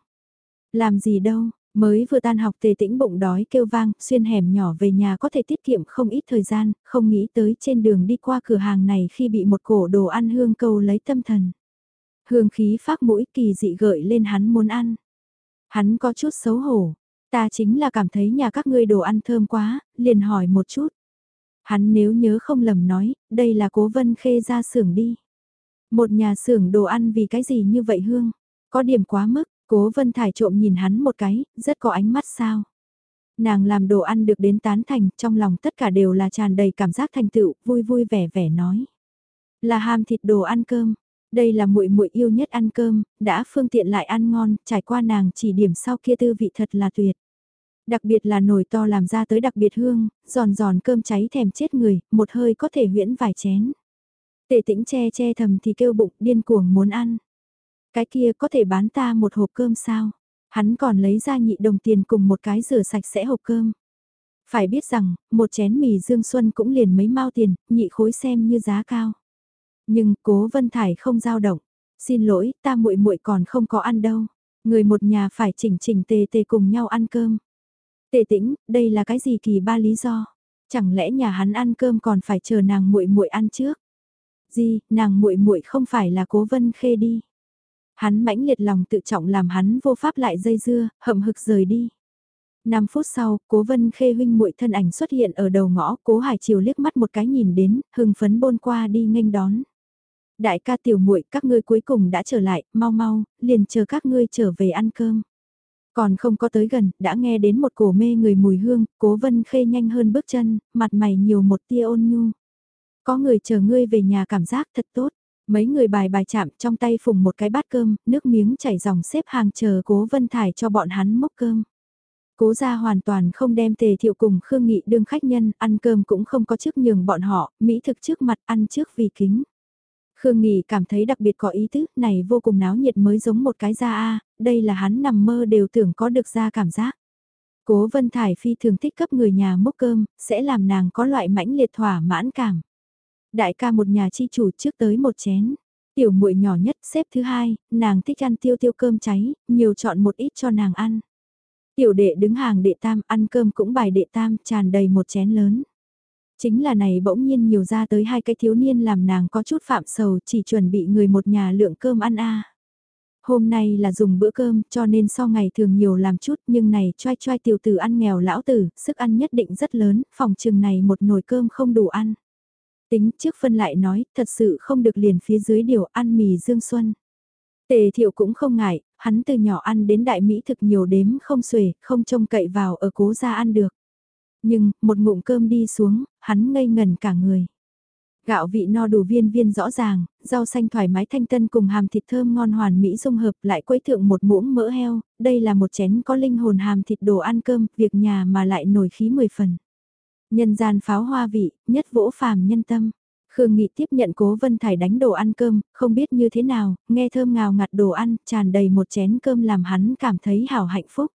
Làm gì đâu, mới vừa tan học tề tĩnh bụng đói kêu vang, xuyên hẻm nhỏ về nhà có thể tiết kiệm không ít thời gian, không nghĩ tới trên đường đi qua cửa hàng này khi bị một cổ đồ ăn hương cầu lấy tâm thần. Hương khí phát mũi kỳ dị gợi lên hắn muốn ăn. Hắn có chút xấu hổ, ta chính là cảm thấy nhà các ngươi đồ ăn thơm quá, liền hỏi một chút. Hắn nếu nhớ không lầm nói, đây là cố vân khê ra xưởng đi. Một nhà xưởng đồ ăn vì cái gì như vậy hương? Có điểm quá mức, cố vân thải trộm nhìn hắn một cái, rất có ánh mắt sao. Nàng làm đồ ăn được đến tán thành, trong lòng tất cả đều là tràn đầy cảm giác thành tựu, vui vui vẻ vẻ nói. Là ham thịt đồ ăn cơm, đây là muội muội yêu nhất ăn cơm, đã phương tiện lại ăn ngon, trải qua nàng chỉ điểm sau kia tư vị thật là tuyệt. Đặc biệt là nồi to làm ra tới đặc biệt hương, giòn giòn cơm cháy thèm chết người, một hơi có thể huyễn vài chén. Tệ tĩnh che che thầm thì kêu bụng điên cuồng muốn ăn. Cái kia có thể bán ta một hộp cơm sao? Hắn còn lấy ra nhị đồng tiền cùng một cái rửa sạch sẽ hộp cơm. Phải biết rằng, một chén mì dương xuân cũng liền mấy mao tiền, nhị khối xem như giá cao. Nhưng cố Vân Thải không giao động. Xin lỗi, ta muội muội còn không có ăn đâu. Người một nhà phải chỉnh chỉnh tề tề cùng nhau ăn cơm. Tề tĩnh, đây là cái gì kỳ ba lý do? Chẳng lẽ nhà hắn ăn cơm còn phải chờ nàng muội muội ăn trước? Gì, nàng muội muội không phải là cố vân khê đi. Hắn mãnh liệt lòng tự trọng làm hắn vô pháp lại dây dưa, hậm hực rời đi. 5 phút sau, cố vân khê huynh muội thân ảnh xuất hiện ở đầu ngõ, cố hải chiều liếc mắt một cái nhìn đến, hưng phấn bôn qua đi nghênh đón. Đại ca tiểu muội các ngươi cuối cùng đã trở lại, mau mau, liền chờ các ngươi trở về ăn cơm. Còn không có tới gần, đã nghe đến một cổ mê người mùi hương, cố vân khê nhanh hơn bước chân, mặt mày nhiều một tia ôn nhu. Có người chờ ngươi về nhà cảm giác thật tốt. Mấy người bài bài chạm trong tay phùng một cái bát cơm, nước miếng chảy dòng xếp hàng chờ cố vân thải cho bọn hắn mốc cơm. Cố gia hoàn toàn không đem tề thiệu cùng Khương Nghị đương khách nhân, ăn cơm cũng không có trước nhường bọn họ, mỹ thực trước mặt ăn trước vì kính. Khương Nghị cảm thấy đặc biệt có ý tứ, này vô cùng náo nhiệt mới giống một cái da a, đây là hắn nằm mơ đều tưởng có được ra cảm giác. Cố Vân Thải phi thường thích cấp người nhà mốc cơm, sẽ làm nàng có loại mãnh liệt thỏa mãn cảm. Đại ca một nhà chi chủ trước tới một chén. Tiểu muội nhỏ nhất xếp thứ hai, nàng thích ăn tiêu tiêu cơm cháy, nhiều chọn một ít cho nàng ăn. Tiểu đệ đứng hàng đệ tam, ăn cơm cũng bài đệ tam, tràn đầy một chén lớn. Chính là này bỗng nhiên nhiều ra tới hai cái thiếu niên làm nàng có chút phạm sầu chỉ chuẩn bị người một nhà lượng cơm ăn a. Hôm nay là dùng bữa cơm cho nên so ngày thường nhiều làm chút nhưng này choai choai tiểu tử ăn nghèo lão tử, sức ăn nhất định rất lớn, phòng trường này một nồi cơm không đủ ăn. Tính trước phân lại nói, thật sự không được liền phía dưới điều ăn mì dương xuân. Tề thiệu cũng không ngại, hắn từ nhỏ ăn đến đại mỹ thực nhiều đếm không xuể, không trông cậy vào ở cố gia ăn được. Nhưng, một ngụm cơm đi xuống, hắn ngây ngần cả người. Gạo vị no đủ viên viên rõ ràng, rau xanh thoải mái thanh tân cùng hàm thịt thơm ngon hoàn mỹ dung hợp lại quấy thượng một muỗng mỡ heo, đây là một chén có linh hồn hàm thịt đồ ăn cơm, việc nhà mà lại nổi khí mười phần. Nhân gian pháo hoa vị, nhất vỗ phàm nhân tâm. Khương Nghị tiếp nhận cố Vân Thải đánh đồ ăn cơm, không biết như thế nào, nghe thơm ngào ngạt đồ ăn, tràn đầy một chén cơm làm hắn cảm thấy hảo hạnh phúc.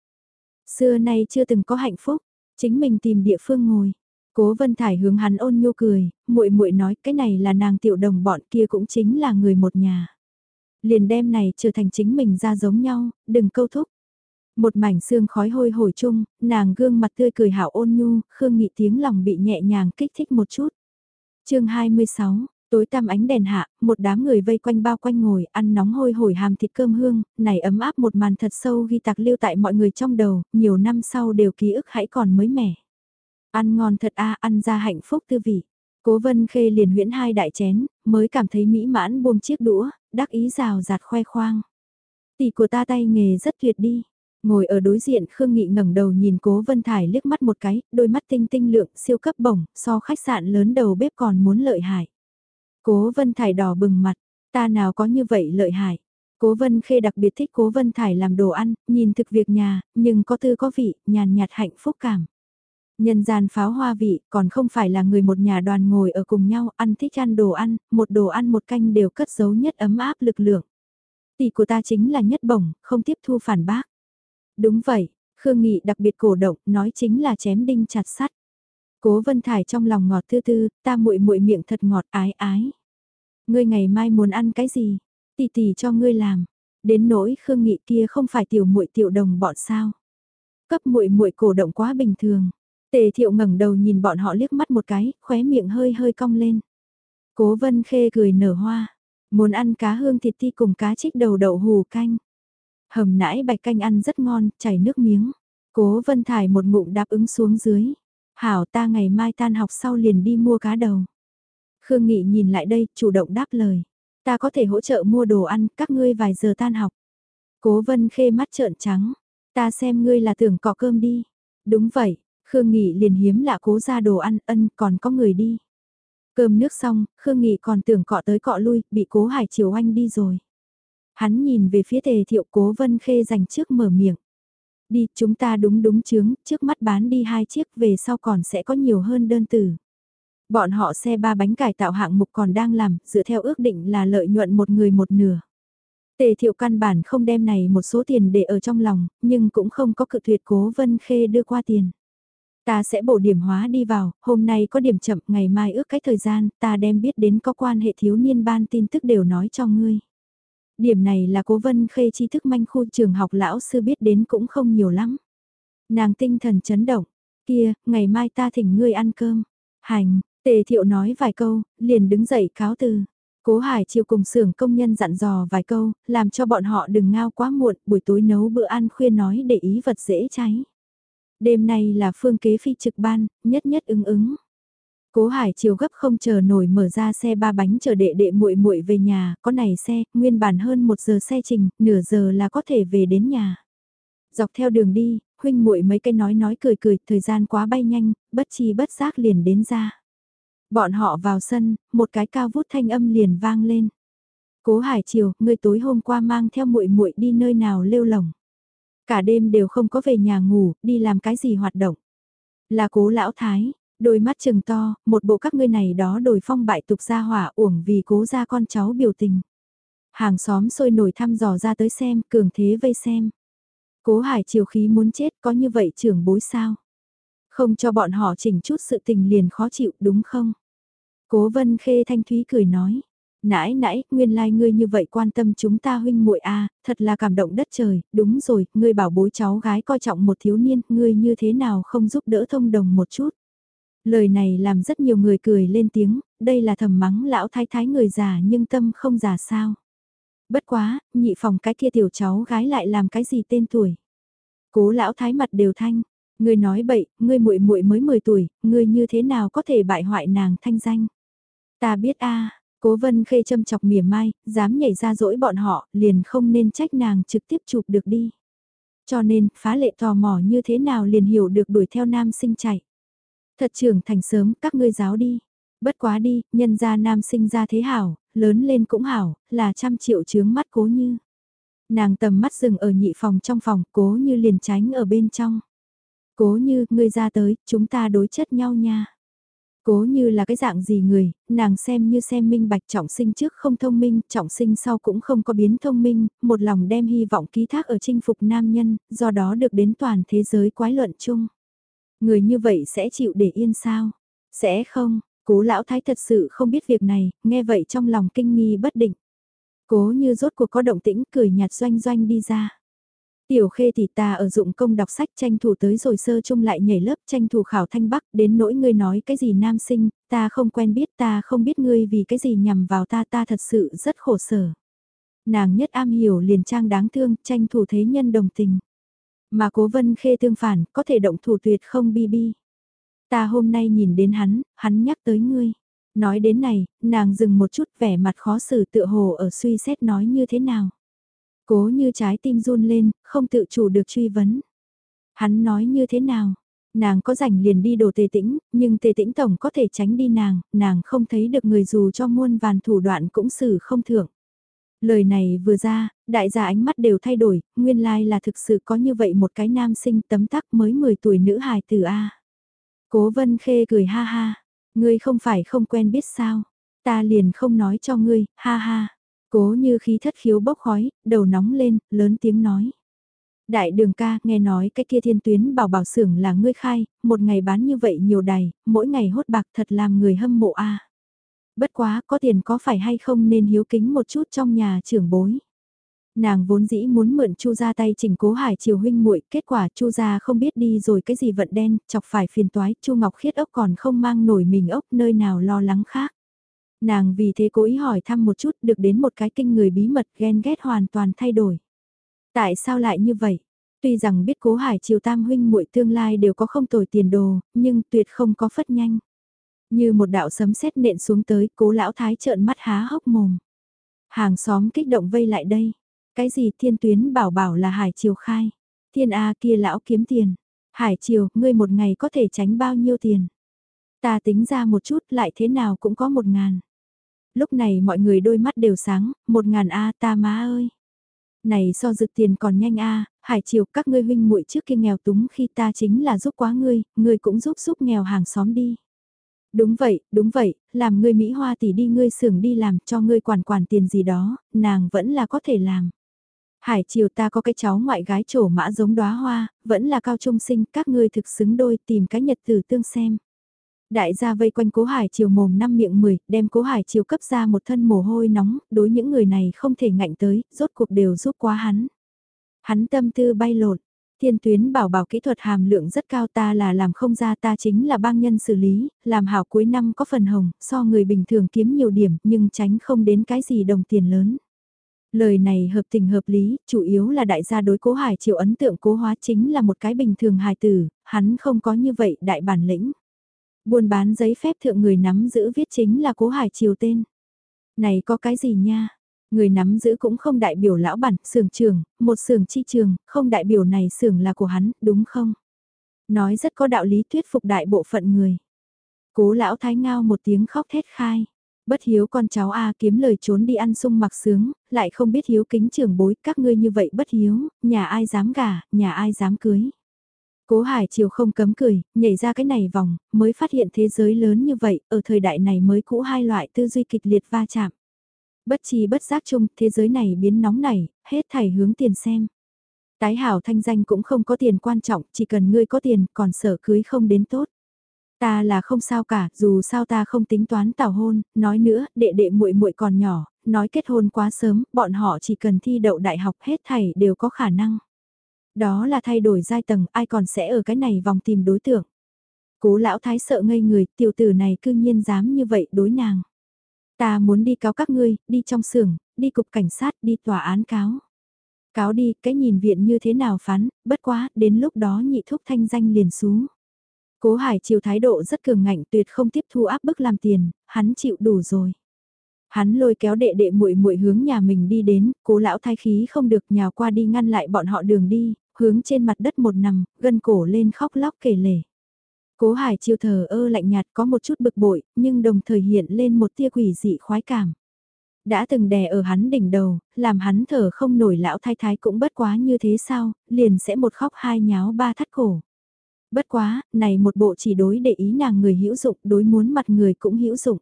Xưa nay chưa từng có hạnh phúc, chính mình tìm địa phương ngồi. Cố Vân Thải hướng hắn ôn nhu cười, muội muội nói cái này là nàng tiểu đồng bọn kia cũng chính là người một nhà. Liền đem này trở thành chính mình ra giống nhau, đừng câu thúc. Một mảnh xương khói hôi hổi chung, nàng gương mặt tươi cười hảo ôn nhu, Khương Nghị tiếng lòng bị nhẹ nhàng kích thích một chút. chương 26, tối tăm ánh đèn hạ, một đám người vây quanh bao quanh ngồi, ăn nóng hôi hổi hàm thịt cơm hương, này ấm áp một màn thật sâu ghi tạc lưu tại mọi người trong đầu, nhiều năm sau đều ký ức hãy còn mới mẻ. Ăn ngon thật a ăn ra hạnh phúc tư vị. Cố vân khê liền huyễn hai đại chén, mới cảm thấy mỹ mãn buông chiếc đũa, đắc ý rào rạt khoe khoang. Tỷ của ta tay nghề rất tuyệt đi. Ngồi ở đối diện Khương Nghị ngẩng đầu nhìn Cố Vân Thải liếc mắt một cái, đôi mắt tinh tinh lượng, siêu cấp bổng, so khách sạn lớn đầu bếp còn muốn lợi hại. Cố Vân Thải đỏ bừng mặt, ta nào có như vậy lợi hại. Cố Vân Khê đặc biệt thích Cố Vân Thải làm đồ ăn, nhìn thực việc nhà, nhưng có tư có vị, nhàn nhạt hạnh phúc cảm. Nhân gian pháo hoa vị, còn không phải là người một nhà đoàn ngồi ở cùng nhau, ăn thích ăn đồ ăn, một đồ ăn một canh đều cất giấu nhất ấm áp lực lượng. Tỷ của ta chính là nhất bổng, không tiếp thu phản bác. Đúng vậy, Khương Nghị đặc biệt cổ động, nói chính là chém đinh chặt sắt. Cố Vân Thải trong lòng ngọt tư tư, ta muội muội miệng thật ngọt ái ái. Ngươi ngày mai muốn ăn cái gì? Tỷ tỷ cho ngươi làm. Đến nỗi Khương Nghị kia không phải tiểu muội tiểu đồng bọn sao? Cấp muội muội cổ động quá bình thường. Tề Thiệu ngẩng đầu nhìn bọn họ liếc mắt một cái, khóe miệng hơi hơi cong lên. Cố Vân Khê cười nở hoa, muốn ăn cá hương thịt ti cùng cá trích đầu đậu hù canh. Hầm nãi bạch canh ăn rất ngon, chảy nước miếng. Cố Vân Thải một ngụm đáp ứng xuống dưới. Hảo ta ngày mai tan học sau liền đi mua cá đầu. Khương Nghị nhìn lại đây, chủ động đáp lời. Ta có thể hỗ trợ mua đồ ăn, các ngươi vài giờ tan học. Cố Vân Khê mắt trợn trắng. Ta xem ngươi là tưởng cọ cơm đi. Đúng vậy, Khương Nghị liền hiếm lạ cố ra đồ ăn, ân còn có người đi. Cơm nước xong, Khương Nghị còn tưởng cọ tới cọ lui, bị cố Hải chiều Anh đi rồi. Hắn nhìn về phía tề thiệu cố Vân Khê dành trước mở miệng. Đi, chúng ta đúng đúng chướng, trước mắt bán đi hai chiếc về sau còn sẽ có nhiều hơn đơn tử. Bọn họ xe ba bánh cải tạo hạng mục còn đang làm, dựa theo ước định là lợi nhuận một người một nửa. Tề thiệu căn bản không đem này một số tiền để ở trong lòng, nhưng cũng không có cự tuyệt cố Vân Khê đưa qua tiền. Ta sẽ bổ điểm hóa đi vào, hôm nay có điểm chậm, ngày mai ước cách thời gian, ta đem biết đến có quan hệ thiếu niên ban tin tức đều nói cho ngươi. Điểm này là cố vân khê tri thức manh khu trường học lão sư biết đến cũng không nhiều lắm. Nàng tinh thần chấn động, kia, ngày mai ta thỉnh ngươi ăn cơm. Hành, tề thiệu nói vài câu, liền đứng dậy cáo từ. Cố Hải chiều cùng xưởng công nhân dặn dò vài câu, làm cho bọn họ đừng ngao quá muộn, buổi tối nấu bữa ăn khuya nói để ý vật dễ cháy. Đêm nay là phương kế phi trực ban, nhất nhất ứng ứng. Cố Hải chiều gấp không chờ nổi mở ra xe ba bánh chờ đệ đệ muội muội về nhà, có này xe, nguyên bản hơn một giờ xe trình, nửa giờ là có thể về đến nhà. Dọc theo đường đi, huynh muội mấy cái nói nói cười cười, thời gian quá bay nhanh, bất chi bất giác liền đến ra. Bọn họ vào sân, một cái cao vút thanh âm liền vang lên. Cố Hải Triều, ngươi tối hôm qua mang theo muội muội đi nơi nào lêu lồng. Cả đêm đều không có về nhà ngủ, đi làm cái gì hoạt động. Là cố lão thái, đôi mắt trừng to, một bộ các ngươi này đó đổi phong bại tục ra hỏa uổng vì cố ra con cháu biểu tình. Hàng xóm sôi nổi thăm dò ra tới xem, cường thế vây xem. Cố hải chiều khí muốn chết có như vậy trưởng bối sao? Không cho bọn họ chỉnh chút sự tình liền khó chịu đúng không? Cố vân khê thanh thúy cười nói nãi nãi, nguyên lai like ngươi như vậy quan tâm chúng ta huynh muội a, thật là cảm động đất trời, đúng rồi, ngươi bảo bối cháu gái coi trọng một thiếu niên, ngươi như thế nào không giúp đỡ thông đồng một chút. Lời này làm rất nhiều người cười lên tiếng, đây là thầm mắng lão thái thái người già nhưng tâm không già sao. Bất quá, nhị phòng cái kia tiểu cháu gái lại làm cái gì tên tuổi. Cố lão thái mặt đều thanh, ngươi nói bậy, ngươi muội muội mới 10 tuổi, ngươi như thế nào có thể bại hoại nàng thanh danh. Ta biết a Cố vân khê châm chọc mỉa mai, dám nhảy ra dỗi bọn họ, liền không nên trách nàng trực tiếp chụp được đi. Cho nên, phá lệ tò mò như thế nào liền hiểu được đuổi theo nam sinh chạy. Thật trưởng thành sớm, các ngươi giáo đi. Bất quá đi, nhân gia nam sinh ra thế hảo, lớn lên cũng hảo, là trăm triệu chướng mắt cố như. Nàng tầm mắt dừng ở nhị phòng trong phòng, cố như liền tránh ở bên trong. Cố như, ngươi ra tới, chúng ta đối chất nhau nha. Cố như là cái dạng gì người, nàng xem như xem minh bạch trọng sinh trước không thông minh, trọng sinh sau cũng không có biến thông minh, một lòng đem hy vọng ký thác ở chinh phục nam nhân, do đó được đến toàn thế giới quái luận chung. Người như vậy sẽ chịu để yên sao? Sẽ không, cố lão thái thật sự không biết việc này, nghe vậy trong lòng kinh nghi bất định. Cố như rốt cuộc có động tĩnh cười nhạt doanh doanh đi ra. Tiểu khê thì ta ở dụng công đọc sách tranh thủ tới rồi sơ chung lại nhảy lớp tranh thủ khảo thanh bắc đến nỗi ngươi nói cái gì nam sinh, ta không quen biết ta không biết ngươi vì cái gì nhằm vào ta ta thật sự rất khổ sở. Nàng nhất am hiểu liền trang đáng thương tranh thủ thế nhân đồng tình. Mà cố vân khê tương phản có thể động thủ tuyệt không bi bi. Ta hôm nay nhìn đến hắn, hắn nhắc tới ngươi. Nói đến này, nàng dừng một chút vẻ mặt khó xử tựa hồ ở suy xét nói như thế nào. Cố như trái tim run lên, không tự chủ được truy vấn. Hắn nói như thế nào? Nàng có rảnh liền đi đồ tề tĩnh, nhưng tề tĩnh tổng có thể tránh đi nàng, nàng không thấy được người dù cho muôn vàn thủ đoạn cũng xử không thưởng. Lời này vừa ra, đại gia ánh mắt đều thay đổi, nguyên lai là thực sự có như vậy một cái nam sinh tấm tắc mới 10 tuổi nữ hài từ A. Cố vân khê cười ha ha, ngươi không phải không quen biết sao, ta liền không nói cho ngươi, ha ha. Cố như khí thất khiếu bốc khói, đầu nóng lên, lớn tiếng nói. Đại đường ca, nghe nói cái kia thiên tuyến bảo bảo xưởng là ngươi khai, một ngày bán như vậy nhiều đài, mỗi ngày hốt bạc thật làm người hâm mộ a. Bất quá, có tiền có phải hay không nên hiếu kính một chút trong nhà trưởng bối. Nàng vốn dĩ muốn mượn Chu ra tay chỉnh cố hải triều huynh muội kết quả Chu ra không biết đi rồi cái gì vận đen, chọc phải phiền toái, Chu Ngọc Khiết ốc còn không mang nổi mình ốc nơi nào lo lắng khác. Nàng vì thế cố ý hỏi thăm một chút được đến một cái kinh người bí mật ghen ghét hoàn toàn thay đổi. Tại sao lại như vậy? Tuy rằng biết cố hải triều tam huynh muội tương lai đều có không tồi tiền đồ, nhưng tuyệt không có phất nhanh. Như một đạo sấm sét nện xuống tới, cố lão thái trợn mắt há hốc mồm. Hàng xóm kích động vây lại đây. Cái gì thiên tuyến bảo bảo là hải triều khai. Thiên A kia lão kiếm tiền. Hải triều ngươi một ngày có thể tránh bao nhiêu tiền. Ta tính ra một chút lại thế nào cũng có một ngàn. Lúc này mọi người đôi mắt đều sáng, một ngàn A ta má ơi. Này so dự tiền còn nhanh A, hải chiều các ngươi huynh muội trước kia nghèo túng khi ta chính là giúp quá ngươi, ngươi cũng giúp giúp nghèo hàng xóm đi. Đúng vậy, đúng vậy, làm ngươi Mỹ Hoa tỷ đi ngươi xưởng đi làm cho ngươi quản quản tiền gì đó, nàng vẫn là có thể làm. Hải chiều ta có cái cháu ngoại gái trổ mã giống đóa hoa, vẫn là cao trung sinh, các ngươi thực xứng đôi tìm cái nhật tử tương xem. Đại gia vây quanh cố hải chiều mồm năm miệng mười, đem cố hải chiều cấp ra một thân mồ hôi nóng, đối những người này không thể ngạnh tới, rốt cuộc đều giúp quá hắn. Hắn tâm tư bay lột, thiên tuyến bảo bảo kỹ thuật hàm lượng rất cao ta là làm không ra ta chính là bang nhân xử lý, làm hảo cuối năm có phần hồng, so người bình thường kiếm nhiều điểm nhưng tránh không đến cái gì đồng tiền lớn. Lời này hợp tình hợp lý, chủ yếu là đại gia đối cố hải chịu ấn tượng cố hóa chính là một cái bình thường hài tử, hắn không có như vậy đại bản lĩnh. Buôn bán giấy phép thượng người nắm giữ viết chính là cố hải triều tên. Này có cái gì nha? Người nắm giữ cũng không đại biểu lão bản, sưởng trường, một sưởng chi trường, không đại biểu này sưởng là của hắn, đúng không? Nói rất có đạo lý thuyết phục đại bộ phận người. Cố lão thái ngao một tiếng khóc thét khai. Bất hiếu con cháu A kiếm lời trốn đi ăn sung mặc sướng, lại không biết hiếu kính trưởng bối, các ngươi như vậy bất hiếu, nhà ai dám gả, nhà ai dám cưới. Cố Hải Triều không cấm cười, nhảy ra cái này vòng, mới phát hiện thế giới lớn như vậy, ở thời đại này mới cũ hai loại tư duy kịch liệt va chạm. Bất chi bất giác chung, thế giới này biến nóng nảy, hết thảy hướng tiền xem. Tái hảo thanh danh cũng không có tiền quan trọng, chỉ cần ngươi có tiền, còn sở cưới không đến tốt. Ta là không sao cả, dù sao ta không tính toán tảo hôn, nói nữa, đệ đệ muội muội còn nhỏ, nói kết hôn quá sớm, bọn họ chỉ cần thi đậu đại học hết thảy đều có khả năng. Đó là thay đổi giai tầng, ai còn sẽ ở cái này vòng tìm đối tượng. Cố lão thái sợ ngây người, tiểu tử này cư nhiên dám như vậy đối nàng. Ta muốn đi cáo các ngươi, đi trong xưởng, đi cục cảnh sát, đi tòa án cáo. Cáo đi, cái nhìn viện như thế nào phán, bất quá, đến lúc đó nhị thúc thanh danh liền xuống. Cố Hải chịu thái độ rất cường ngạnh tuyệt không tiếp thu áp bức làm tiền, hắn chịu đủ rồi. Hắn lôi kéo đệ đệ muội muội hướng nhà mình đi đến, cố lão thai khí không được nhào qua đi ngăn lại bọn họ đường đi, hướng trên mặt đất một nằm, gân cổ lên khóc lóc kể lể. Cố Hải chiêu thờ ơ lạnh nhạt có một chút bực bội, nhưng đồng thời hiện lên một tia quỷ dị khoái cảm. Đã từng đè ở hắn đỉnh đầu, làm hắn thở không nổi lão thái thái cũng bất quá như thế sao, liền sẽ một khóc hai nháo ba thắt cổ. Bất quá, này một bộ chỉ đối để ý nàng người hữu dụng, đối muốn mặt người cũng hữu dụng.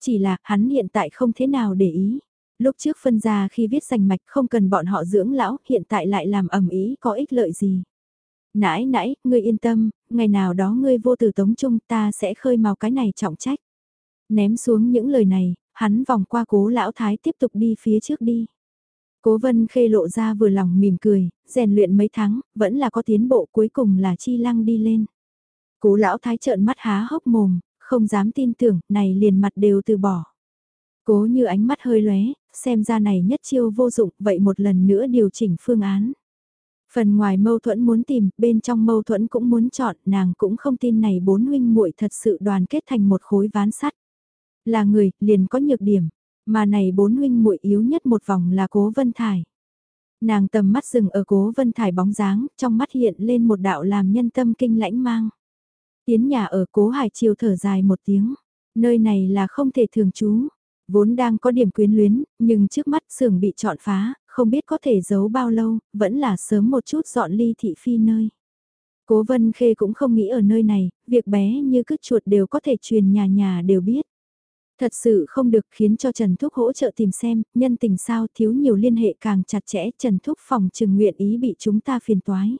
Chỉ là, hắn hiện tại không thế nào để ý. Lúc trước phân ra khi viết danh mạch không cần bọn họ dưỡng lão, hiện tại lại làm ẩm ý có ích lợi gì. Nãy nãy, ngươi yên tâm, ngày nào đó ngươi vô tử tống trung ta sẽ khơi màu cái này trọng trách. Ném xuống những lời này, hắn vòng qua cố lão thái tiếp tục đi phía trước đi. Cố vân khê lộ ra vừa lòng mỉm cười, rèn luyện mấy tháng, vẫn là có tiến bộ cuối cùng là chi lăng đi lên. Cố lão thái trợn mắt há hốc mồm, không dám tin tưởng, này liền mặt đều từ bỏ. Cố như ánh mắt hơi lóe, xem ra này nhất chiêu vô dụng, vậy một lần nữa điều chỉnh phương án. Phần ngoài mâu thuẫn muốn tìm, bên trong mâu thuẫn cũng muốn chọn, nàng cũng không tin này bốn huynh muội thật sự đoàn kết thành một khối ván sắt. Là người, liền có nhược điểm, mà này bốn huynh muội yếu nhất một vòng là Cố Vân Thải. Nàng tầm mắt dừng ở Cố Vân Thải bóng dáng, trong mắt hiện lên một đạo làm nhân tâm kinh lãnh mang. Tiến nhà ở Cố Hải Chiều thở dài một tiếng, nơi này là không thể thường trú, vốn đang có điểm quyến luyến, nhưng trước mắt sưởng bị chọn phá, không biết có thể giấu bao lâu, vẫn là sớm một chút dọn ly thị phi nơi. Cố Vân Khê cũng không nghĩ ở nơi này, việc bé như cứt chuột đều có thể truyền nhà nhà đều biết. Thật sự không được khiến cho Trần Thúc hỗ trợ tìm xem, nhân tình sao thiếu nhiều liên hệ càng chặt chẽ Trần Thúc phòng trừng nguyện ý bị chúng ta phiền toái.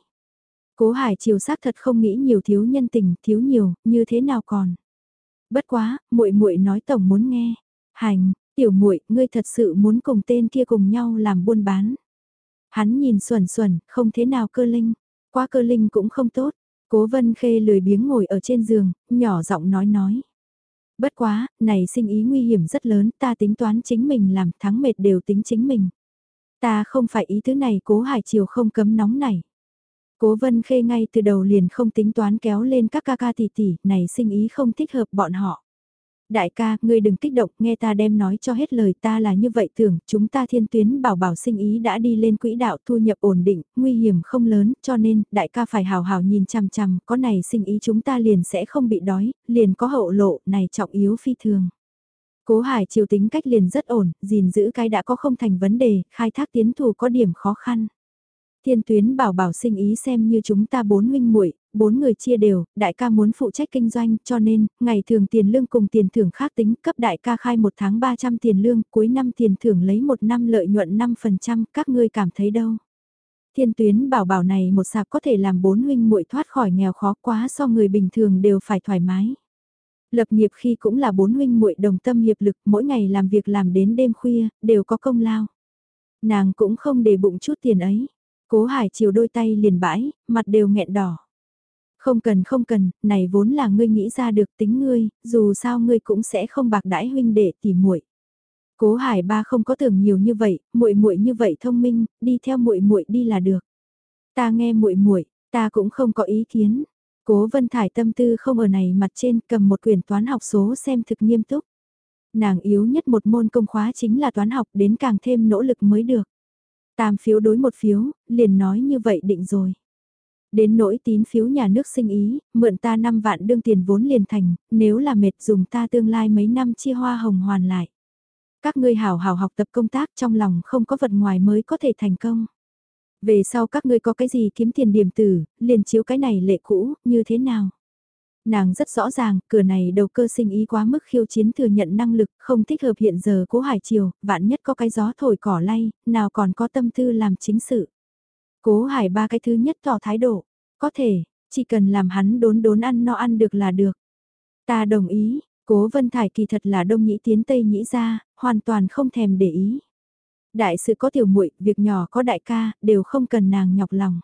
Cố Hải Triều xác thật không nghĩ nhiều thiếu nhân tình, thiếu nhiều, như thế nào còn. Bất quá, muội muội nói tổng muốn nghe. Hành, tiểu muội, ngươi thật sự muốn cùng tên kia cùng nhau làm buôn bán. Hắn nhìn xuẩn xuẩn, không thế nào cơ linh. Quá cơ linh cũng không tốt. Cố Vân Khê lười biếng ngồi ở trên giường, nhỏ giọng nói nói. Bất quá, này sinh ý nguy hiểm rất lớn, ta tính toán chính mình làm thắng mệt đều tính chính mình. Ta không phải ý thứ này cố hải chiều không cấm nóng này. Cố vân khê ngay từ đầu liền không tính toán kéo lên các ca ca tỷ tỷ, này sinh ý không thích hợp bọn họ. Đại ca, ngươi đừng kích động, nghe ta đem nói cho hết lời ta là như vậy tưởng, chúng ta thiên tuyến bảo bảo sinh ý đã đi lên quỹ đạo thu nhập ổn định, nguy hiểm không lớn, cho nên, đại ca phải hào hào nhìn chằm chằm, có này sinh ý chúng ta liền sẽ không bị đói, liền có hậu lộ, này trọng yếu phi thường. Cố hải chiều tính cách liền rất ổn, gìn giữ cái đã có không thành vấn đề, khai thác tiến thủ có điểm khó khăn. Thiên tuyến bảo bảo sinh ý xem như chúng ta bốn huynh muội bốn người chia đều, đại ca muốn phụ trách kinh doanh cho nên, ngày thường tiền lương cùng tiền thưởng khác tính cấp đại ca khai một tháng 300 tiền lương, cuối năm tiền thưởng lấy một năm lợi nhuận 5%, các ngươi cảm thấy đâu? Thiên tuyến bảo bảo này một sạp có thể làm bốn huynh muội thoát khỏi nghèo khó quá so người bình thường đều phải thoải mái. Lập nghiệp khi cũng là bốn huynh muội đồng tâm hiệp lực, mỗi ngày làm việc làm đến đêm khuya, đều có công lao. Nàng cũng không để bụng chút tiền ấy. Cố Hải chiều đôi tay liền bãi, mặt đều nghẹn đỏ. Không cần không cần, này vốn là ngươi nghĩ ra được tính ngươi, dù sao ngươi cũng sẽ không bạc đãi huynh đệ tỉ muội. Cố Hải ba không có tưởng nhiều như vậy, muội muội như vậy thông minh, đi theo muội muội đi là được. Ta nghe muội muội, ta cũng không có ý kiến. Cố Vân Thải tâm tư không ở này mặt trên cầm một quyển toán học số xem thực nghiêm túc. Nàng yếu nhất một môn công khóa chính là toán học đến càng thêm nỗ lực mới được. Tam phiếu đối một phiếu, liền nói như vậy định rồi. Đến nỗi tín phiếu nhà nước sinh ý, mượn ta 5 vạn đương tiền vốn liền thành, nếu là mệt dùng ta tương lai mấy năm chia hoa hồng hoàn lại. Các ngươi hảo hảo học tập công tác trong lòng không có vật ngoài mới có thể thành công. Về sau các ngươi có cái gì kiếm tiền điểm tử, liền chiếu cái này lệ cũ, như thế nào? Nàng rất rõ ràng, cửa này đầu cơ sinh ý quá mức khiêu chiến thừa nhận năng lực, không thích hợp hiện giờ cố hải chiều, vạn nhất có cái gió thổi cỏ lay, nào còn có tâm tư làm chính sự. Cố hải ba cái thứ nhất tỏ thái độ, có thể, chỉ cần làm hắn đốn đốn ăn no ăn được là được. Ta đồng ý, cố vân thải kỳ thật là đông nhĩ tiến tây nhĩ ra, hoàn toàn không thèm để ý. Đại sự có tiểu muội việc nhỏ có đại ca, đều không cần nàng nhọc lòng.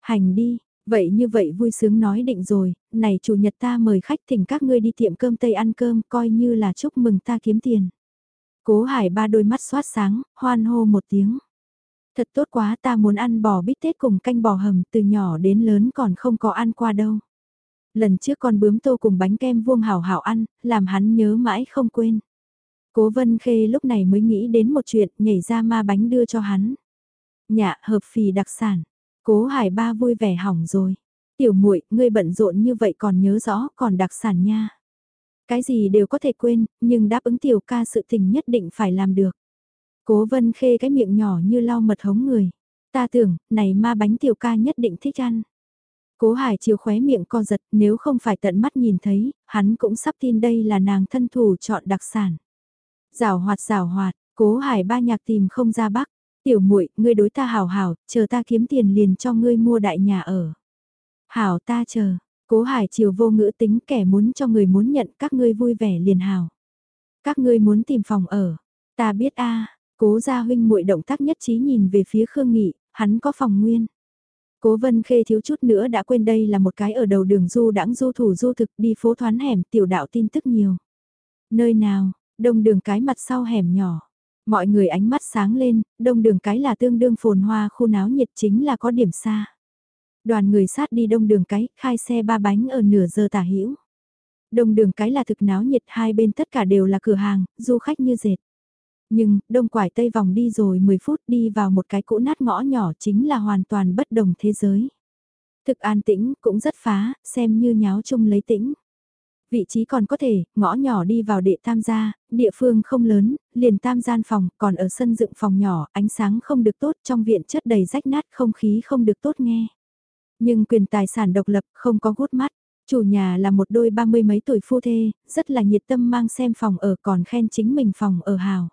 Hành đi, vậy như vậy vui sướng nói định rồi, này chủ nhật ta mời khách thỉnh các ngươi đi tiệm cơm tây ăn cơm coi như là chúc mừng ta kiếm tiền. Cố hải ba đôi mắt xoát sáng, hoan hô một tiếng. Thật tốt quá ta muốn ăn bò bít tết cùng canh bò hầm từ nhỏ đến lớn còn không có ăn qua đâu. Lần trước con bướm tô cùng bánh kem vuông hảo hảo ăn, làm hắn nhớ mãi không quên. Cố vân khê lúc này mới nghĩ đến một chuyện nhảy ra ma bánh đưa cho hắn. Nhạ hợp phì đặc sản. Cố hải ba vui vẻ hỏng rồi. Tiểu muội ngươi bận rộn như vậy còn nhớ rõ còn đặc sản nha. Cái gì đều có thể quên, nhưng đáp ứng tiểu ca sự tình nhất định phải làm được. Cố vân khê cái miệng nhỏ như lau mật hống người. Ta tưởng, này ma bánh tiểu ca nhất định thích ăn. Cố hải chiều khóe miệng co giật, nếu không phải tận mắt nhìn thấy, hắn cũng sắp tin đây là nàng thân thủ chọn đặc sản. Rào hoạt rào hoạt, cố hải ba nhạc tìm không ra bắc. Tiểu muội ngươi đối ta hảo hảo, chờ ta kiếm tiền liền cho ngươi mua đại nhà ở. Hảo ta chờ, cố hải chiều vô ngữ tính kẻ muốn cho người muốn nhận các ngươi vui vẻ liền hảo. Các ngươi muốn tìm phòng ở, ta biết a Cố gia huynh muội động tác nhất trí nhìn về phía Khương Nghị, hắn có phòng nguyên. Cố Vân Khê thiếu chút nữa đã quên đây là một cái ở đầu đường du đãng du thủ du thực đi phố thoán hẻm tiểu đạo tin tức nhiều. Nơi nào, đông đường cái mặt sau hẻm nhỏ. Mọi người ánh mắt sáng lên, đông đường cái là tương đương phồn hoa khu náo nhiệt chính là có điểm xa. Đoàn người sát đi đông đường cái, khai xe ba bánh ở nửa giờ tả hữu Đông đường cái là thực náo nhiệt hai bên tất cả đều là cửa hàng, du khách như dệt. Nhưng, đông quải tây vòng đi rồi 10 phút đi vào một cái cũ nát ngõ nhỏ chính là hoàn toàn bất đồng thế giới. Thực an tĩnh, cũng rất phá, xem như nháo chung lấy tĩnh. Vị trí còn có thể, ngõ nhỏ đi vào đệ tam gia, địa phương không lớn, liền tam gian phòng, còn ở sân dựng phòng nhỏ, ánh sáng không được tốt, trong viện chất đầy rách nát, không khí không được tốt nghe. Nhưng quyền tài sản độc lập không có gút mắt, Chủ nhà là một đôi ba mươi mấy tuổi phu thê, rất là nhiệt tâm mang xem phòng ở còn khen chính mình phòng ở hào.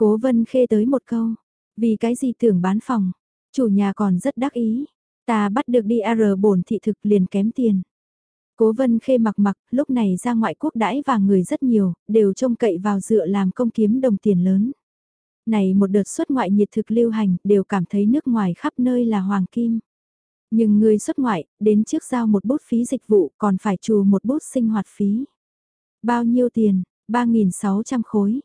Cố vân khê tới một câu, vì cái gì tưởng bán phòng, chủ nhà còn rất đắc ý, ta bắt được đi R bổn thị thực liền kém tiền. Cố vân khê mặc mặc, lúc này ra ngoại quốc đãi và người rất nhiều, đều trông cậy vào dựa làm công kiếm đồng tiền lớn. Này một đợt xuất ngoại nhiệt thực lưu hành, đều cảm thấy nước ngoài khắp nơi là hoàng kim. Nhưng người xuất ngoại, đến trước giao một bút phí dịch vụ còn phải trù một bút sinh hoạt phí. Bao nhiêu tiền? 3.600 khối.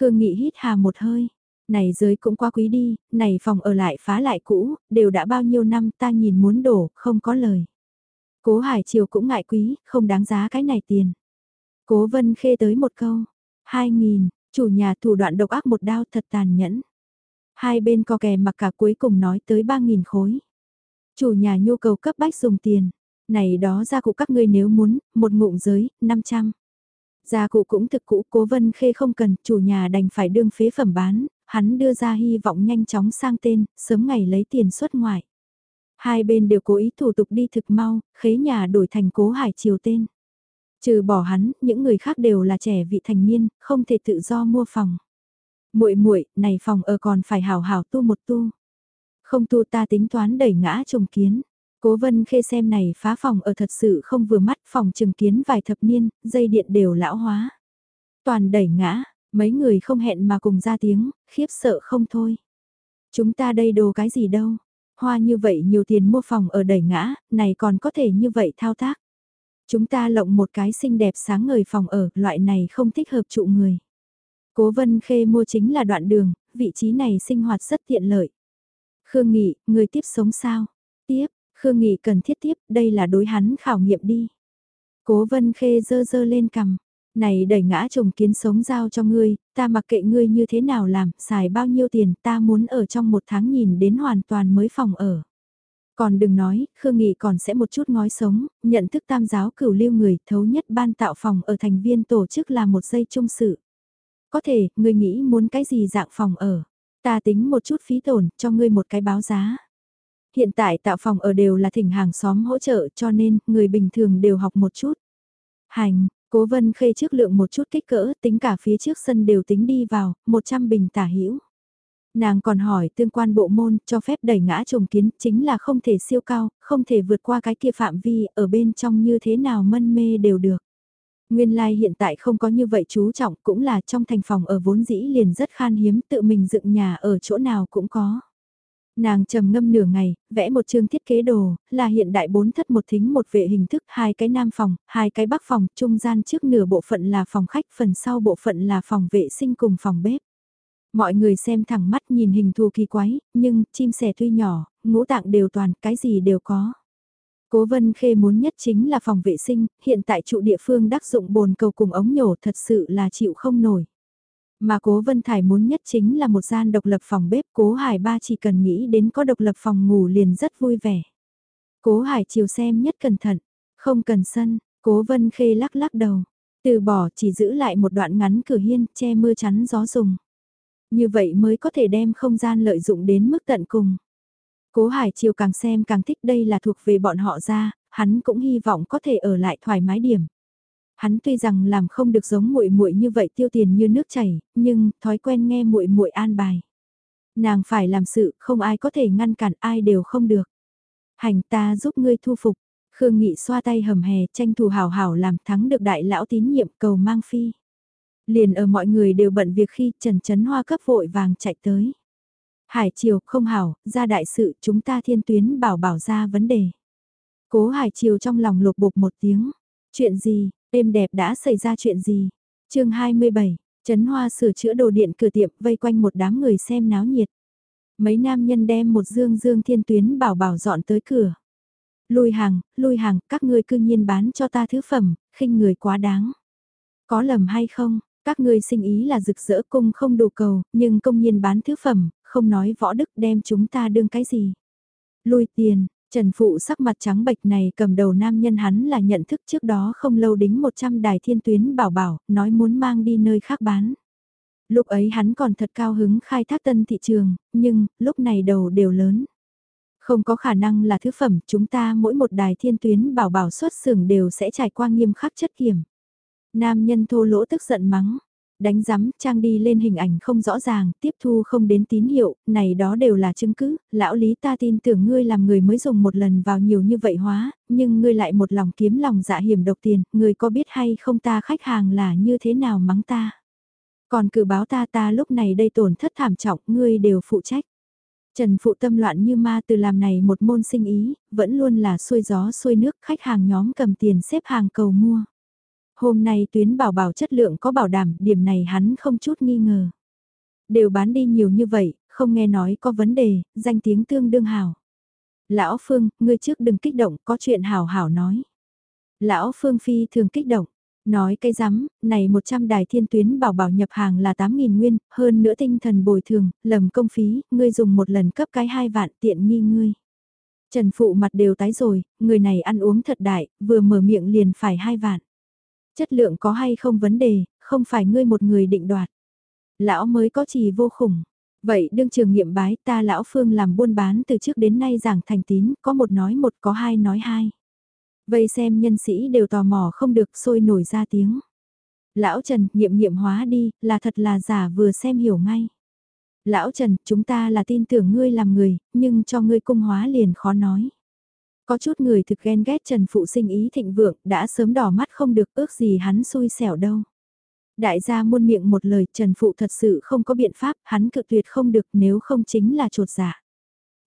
Khương Nghị hít hà một hơi. Này giới cũng quá quý đi, này phòng ở lại phá lại cũ, đều đã bao nhiêu năm ta nhìn muốn đổ, không có lời. Cố Hải Triều cũng ngại quý, không đáng giá cái này tiền. Cố Vân Khê tới một câu. 2.000, chủ nhà thủ đoạn độc ác một đao thật tàn nhẫn. Hai bên co kè mặc cả cuối cùng nói tới ba nghìn khối. Chủ nhà nhu cầu cấp bách dùng tiền. Này đó gia cụ các ngươi nếu muốn, một ngụm giới, 500. Gia cụ cũng thực cũ, cố vân khê không cần, chủ nhà đành phải đương phế phẩm bán, hắn đưa ra hy vọng nhanh chóng sang tên, sớm ngày lấy tiền xuất ngoại. Hai bên đều cố ý thủ tục đi thực mau, khế nhà đổi thành cố hải triều tên. Trừ bỏ hắn, những người khác đều là trẻ vị thành niên, không thể tự do mua phòng. Muội muội, này phòng ở còn phải hào hào tu một tu. Không tu ta tính toán đẩy ngã trùng kiến. Cố vân khê xem này phá phòng ở thật sự không vừa mắt phòng chứng kiến vài thập niên, dây điện đều lão hóa. Toàn đẩy ngã, mấy người không hẹn mà cùng ra tiếng, khiếp sợ không thôi. Chúng ta đây đồ cái gì đâu, hoa như vậy nhiều tiền mua phòng ở đẩy ngã, này còn có thể như vậy thao tác. Chúng ta lộng một cái xinh đẹp sáng ngời phòng ở, loại này không thích hợp trụ người. Cố vân khê mua chính là đoạn đường, vị trí này sinh hoạt rất tiện lợi. Khương Nghị, người tiếp sống sao? Tiếp, Khương Nghị cần thiết tiếp, đây là đối hắn khảo nghiệm đi. Cố vân khê dơ dơ lên cầm. Này đẩy ngã trùng kiến sống giao cho ngươi, ta mặc kệ ngươi như thế nào làm, xài bao nhiêu tiền, ta muốn ở trong một tháng nhìn đến hoàn toàn mới phòng ở. Còn đừng nói, Khương Nghị còn sẽ một chút ngói sống, nhận thức tam giáo cửu lưu người thấu nhất ban tạo phòng ở thành viên tổ chức là một dây trung sự. Có thể, ngươi nghĩ muốn cái gì dạng phòng ở. Ta tính một chút phí tổn, cho ngươi một cái báo giá. Hiện tại tạo phòng ở đều là thỉnh hàng xóm hỗ trợ cho nên người bình thường đều học một chút. Hành, cố vân khê trước lượng một chút kích cỡ tính cả phía trước sân đều tính đi vào, 100 bình tả hữu Nàng còn hỏi tương quan bộ môn cho phép đẩy ngã trồng kiến chính là không thể siêu cao, không thể vượt qua cái kia phạm vi ở bên trong như thế nào mân mê đều được. Nguyên lai like hiện tại không có như vậy chú trọng cũng là trong thành phòng ở vốn dĩ liền rất khan hiếm tự mình dựng nhà ở chỗ nào cũng có. Nàng trầm ngâm nửa ngày, vẽ một chương thiết kế đồ, là hiện đại bốn thất một thính một vệ hình thức, hai cái nam phòng, hai cái bắc phòng, trung gian trước nửa bộ phận là phòng khách, phần sau bộ phận là phòng vệ sinh cùng phòng bếp. Mọi người xem thẳng mắt nhìn hình thù kỳ quái, nhưng chim sẻ tuy nhỏ, ngũ tạng đều toàn, cái gì đều có. Cố Vân Khê muốn nhất chính là phòng vệ sinh, hiện tại trụ địa phương đắc dụng bồn cầu cùng ống nhổ thật sự là chịu không nổi. Mà Cố Vân Thải muốn nhất chính là một gian độc lập phòng bếp, Cố Hải ba chỉ cần nghĩ đến có độc lập phòng ngủ liền rất vui vẻ. Cố Hải chiều xem nhất cẩn thận, không cần sân, Cố Vân Khê lắc lắc đầu, từ bỏ chỉ giữ lại một đoạn ngắn cửa hiên, che mưa chắn gió dùng. Như vậy mới có thể đem không gian lợi dụng đến mức tận cùng. Cố Hải Chiều càng xem càng thích đây là thuộc về bọn họ ra, hắn cũng hy vọng có thể ở lại thoải mái điểm. Hắn tuy rằng làm không được giống muội muội như vậy tiêu tiền như nước chảy, nhưng thói quen nghe muội muội an bài. Nàng phải làm sự, không ai có thể ngăn cản ai đều không được. Hành ta giúp ngươi thu phục. Khương Nghị xoa tay hầm hè tranh thủ hảo hảo làm thắng được đại lão tín nhiệm cầu mang phi. Liền ở mọi người đều bận việc khi Trần Trấn Hoa cấp vội vàng chạy tới. Hải Triều không hảo, ra đại sự chúng ta thiên tuyến bảo bảo ra vấn đề. Cố Hải Triều trong lòng lục bục một tiếng. Chuyện gì, êm đẹp đã xảy ra chuyện gì? chương 27, Trấn Hoa sửa chữa đồ điện cửa tiệm vây quanh một đám người xem náo nhiệt. Mấy nam nhân đem một dương dương thiên tuyến bảo bảo dọn tới cửa. lùi hàng, lùi hàng, các ngươi cư nhiên bán cho ta thứ phẩm, khinh người quá đáng. Có lầm hay không? Các ngươi sinh ý là rực rỡ cung không đủ cầu, nhưng công nhiên bán thứ phẩm, không nói võ đức đem chúng ta đương cái gì. lùi tiền, Trần Phụ sắc mặt trắng bệch này cầm đầu nam nhân hắn là nhận thức trước đó không lâu đính 100 đài thiên tuyến bảo bảo, nói muốn mang đi nơi khác bán. Lúc ấy hắn còn thật cao hứng khai thác tân thị trường, nhưng, lúc này đầu đều lớn. Không có khả năng là thứ phẩm, chúng ta mỗi một đài thiên tuyến bảo bảo xuất xưởng đều sẽ trải qua nghiêm khắc chất kiểm. Nam nhân thô lỗ tức giận mắng, đánh giám, trang đi lên hình ảnh không rõ ràng, tiếp thu không đến tín hiệu, này đó đều là chứng cứ, lão lý ta tin tưởng ngươi làm người mới dùng một lần vào nhiều như vậy hóa, nhưng ngươi lại một lòng kiếm lòng dạ hiểm độc tiền, ngươi có biết hay không ta khách hàng là như thế nào mắng ta. Còn cử báo ta ta lúc này đây tổn thất thảm trọng, ngươi đều phụ trách. Trần phụ tâm loạn như ma từ làm này một môn sinh ý, vẫn luôn là xuôi gió xuôi nước khách hàng nhóm cầm tiền xếp hàng cầu mua. Hôm nay tuyến bảo bảo chất lượng có bảo đảm, điểm này hắn không chút nghi ngờ. Đều bán đi nhiều như vậy, không nghe nói có vấn đề, danh tiếng tương đương hảo. Lão Phương, ngươi trước đừng kích động, có chuyện hảo hảo nói. Lão Phương Phi thường kích động, nói cây rắm, này 100 đài thiên tuyến bảo bảo nhập hàng là 8.000 nguyên, hơn nữa tinh thần bồi thường, lầm công phí, ngươi dùng một lần cấp cái hai vạn tiện nghi ngươi. Trần Phụ mặt đều tái rồi, người này ăn uống thật đại, vừa mở miệng liền phải hai vạn. Chất lượng có hay không vấn đề, không phải ngươi một người định đoạt. Lão mới có trì vô khủng. Vậy đương trường nghiệm bái ta lão phương làm buôn bán từ trước đến nay giảng thành tín, có một nói một có hai nói hai. Vây xem nhân sĩ đều tò mò không được sôi nổi ra tiếng. Lão Trần, nghiệm nghiệm hóa đi, là thật là giả vừa xem hiểu ngay. Lão Trần, chúng ta là tin tưởng ngươi làm người, nhưng cho ngươi cung hóa liền khó nói. Có chút người thực ghen ghét Trần Phụ sinh ý thịnh vượng, đã sớm đỏ mắt không được ước gì hắn xui xẻo đâu. Đại gia muôn miệng một lời Trần Phụ thật sự không có biện pháp, hắn cự tuyệt không được nếu không chính là trột giả.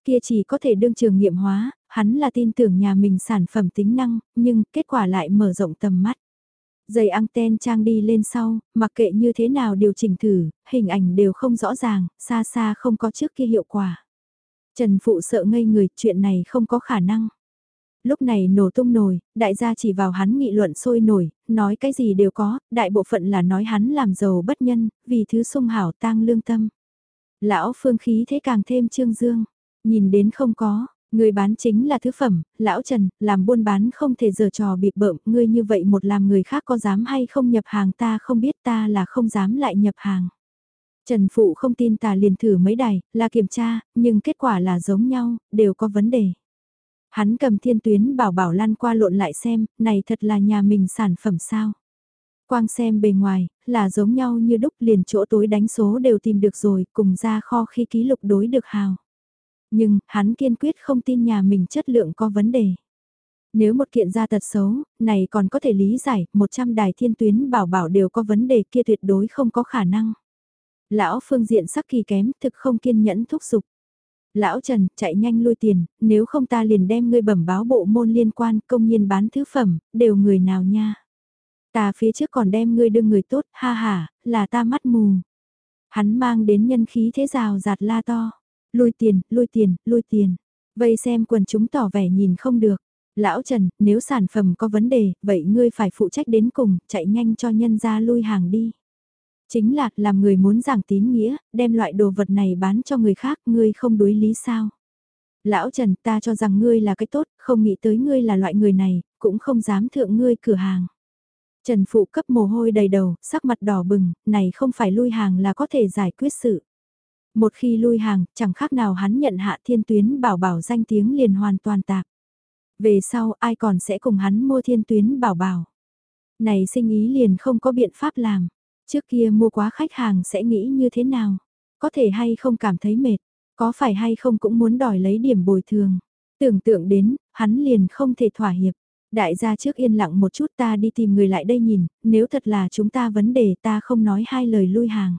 Kia chỉ có thể đương trường nghiệm hóa, hắn là tin tưởng nhà mình sản phẩm tính năng, nhưng kết quả lại mở rộng tầm mắt. Dây anten trang đi lên sau, mặc kệ như thế nào điều chỉnh thử, hình ảnh đều không rõ ràng, xa xa không có trước kia hiệu quả. Trần Phụ sợ ngây người, chuyện này không có khả năng lúc này nổ tung nổi, đại gia chỉ vào hắn nghị luận sôi nổi, nói cái gì đều có, đại bộ phận là nói hắn làm giàu bất nhân, vì thứ sung hảo tang lương tâm. Lão phương khí thế càng thêm trương dương, nhìn đến không có, người bán chính là thứ phẩm, lão Trần, làm buôn bán không thể giờ trò bịp bợm, ngươi như vậy một làm người khác có dám hay không nhập hàng ta không biết ta là không dám lại nhập hàng. Trần Phụ không tin ta liền thử mấy đài, là kiểm tra, nhưng kết quả là giống nhau, đều có vấn đề. Hắn cầm thiên tuyến bảo bảo lăn qua lộn lại xem, này thật là nhà mình sản phẩm sao. Quang xem bề ngoài, là giống nhau như đúc liền chỗ tối đánh số đều tìm được rồi, cùng ra kho khi ký lục đối được hào. Nhưng, hắn kiên quyết không tin nhà mình chất lượng có vấn đề. Nếu một kiện ra tật xấu, này còn có thể lý giải, 100 đài thiên tuyến bảo bảo đều có vấn đề kia tuyệt đối không có khả năng. Lão phương diện sắc kỳ kém, thực không kiên nhẫn thúc giục. Lão Trần, chạy nhanh lui tiền, nếu không ta liền đem ngươi bẩm báo bộ môn liên quan công nhiên bán thứ phẩm, đều người nào nha. Ta phía trước còn đem ngươi đưa người tốt, ha ha, là ta mắt mù. Hắn mang đến nhân khí thế rào giạt la to. Lui tiền, lui tiền, lui tiền. Vây xem quần chúng tỏ vẻ nhìn không được. Lão Trần, nếu sản phẩm có vấn đề, vậy ngươi phải phụ trách đến cùng, chạy nhanh cho nhân ra lui hàng đi. Chính là, làm người muốn giảng tín nghĩa, đem loại đồ vật này bán cho người khác, ngươi không đối lý sao. Lão Trần, ta cho rằng ngươi là cái tốt, không nghĩ tới ngươi là loại người này, cũng không dám thượng ngươi cửa hàng. Trần Phụ cấp mồ hôi đầy đầu, sắc mặt đỏ bừng, này không phải lui hàng là có thể giải quyết sự. Một khi lui hàng, chẳng khác nào hắn nhận hạ thiên tuyến bảo bảo danh tiếng liền hoàn toàn tạp. Về sau ai còn sẽ cùng hắn mua thiên tuyến bảo bảo. Này sinh ý liền không có biện pháp làm. Trước kia mua quá khách hàng sẽ nghĩ như thế nào? Có thể hay không cảm thấy mệt? Có phải hay không cũng muốn đòi lấy điểm bồi thường? Tưởng tượng đến, hắn liền không thể thỏa hiệp. Đại gia trước yên lặng một chút ta đi tìm người lại đây nhìn, nếu thật là chúng ta vấn đề ta không nói hai lời lui hàng.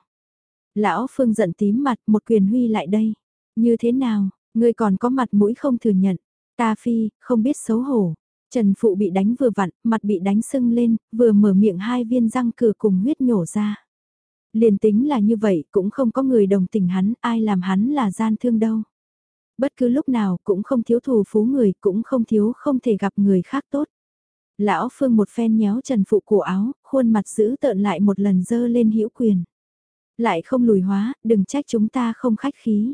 Lão Phương giận tím mặt một quyền huy lại đây. Như thế nào, ngươi còn có mặt mũi không thừa nhận. Ta phi, không biết xấu hổ. Trần Phụ bị đánh vừa vặn, mặt bị đánh sưng lên, vừa mở miệng hai viên răng cửa cùng huyết nhổ ra. Liền tính là như vậy cũng không có người đồng tình hắn, ai làm hắn là gian thương đâu. Bất cứ lúc nào cũng không thiếu thù phú người, cũng không thiếu không thể gặp người khác tốt. Lão Phương một phen nhéo Trần Phụ cổ áo, khuôn mặt giữ tợn lại một lần dơ lên hữu quyền. Lại không lùi hóa, đừng trách chúng ta không khách khí.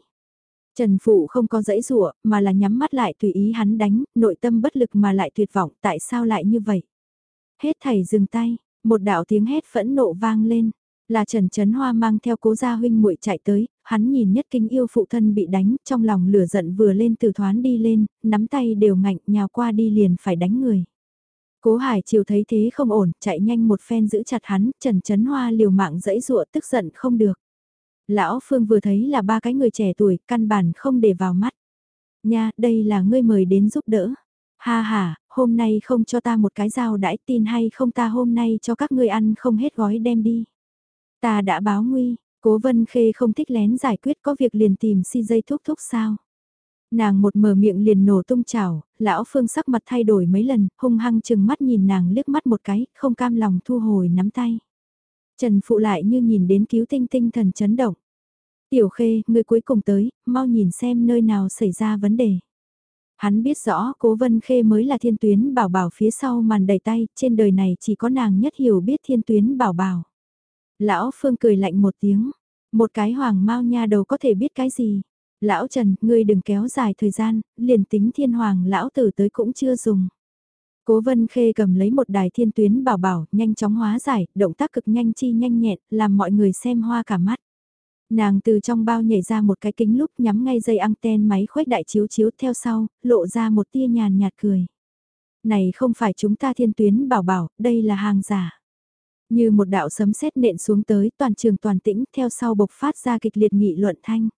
Trần Phụ không có dãy rủa mà là nhắm mắt lại tùy ý hắn đánh, nội tâm bất lực mà lại tuyệt vọng, tại sao lại như vậy? Hết thầy dừng tay, một đạo tiếng hét phẫn nộ vang lên, là Trần Trấn Hoa mang theo cố gia huynh muội chạy tới, hắn nhìn nhất kinh yêu phụ thân bị đánh, trong lòng lửa giận vừa lên từ thoán đi lên, nắm tay đều ngạnh nhào qua đi liền phải đánh người. Cố Hải Triều thấy thế không ổn, chạy nhanh một phen giữ chặt hắn, Trần Trấn Hoa liều mạng dẫy dụa tức giận không được. Lão Phương vừa thấy là ba cái người trẻ tuổi, căn bản không để vào mắt. Nha, đây là ngươi mời đến giúp đỡ. Ha ha, hôm nay không cho ta một cái dao đãi tin hay không ta hôm nay cho các ngươi ăn không hết gói đem đi. Ta đã báo nguy, cố vân khê không thích lén giải quyết có việc liền tìm si dây thuốc thúc sao. Nàng một mở miệng liền nổ tung chảo, lão phương sắc mặt thay đổi mấy lần, hung hăng chừng mắt nhìn nàng liếc mắt một cái, không cam lòng thu hồi nắm tay. Trần phụ lại như nhìn đến cứu tinh tinh thần chấn động. Tiểu khê, người cuối cùng tới, mau nhìn xem nơi nào xảy ra vấn đề. Hắn biết rõ cố vân khê mới là thiên tuyến bảo bảo phía sau màn đầy tay, trên đời này chỉ có nàng nhất hiểu biết thiên tuyến bảo bảo. Lão Phương cười lạnh một tiếng, một cái hoàng mau nha đầu có thể biết cái gì. Lão Trần, ngươi đừng kéo dài thời gian, liền tính thiên hoàng lão tử tới cũng chưa dùng. Cố vân khê cầm lấy một đài thiên tuyến bảo bảo, nhanh chóng hóa giải, động tác cực nhanh chi nhanh nhẹn, làm mọi người xem hoa cả mắt. Nàng từ trong bao nhảy ra một cái kính lúc nhắm ngay dây anten máy khuếch đại chiếu chiếu theo sau, lộ ra một tia nhàn nhạt cười. Này không phải chúng ta thiên tuyến bảo bảo, đây là hàng giả. Như một đạo sấm sét nện xuống tới toàn trường toàn tĩnh theo sau bộc phát ra kịch liệt nghị luận thanh.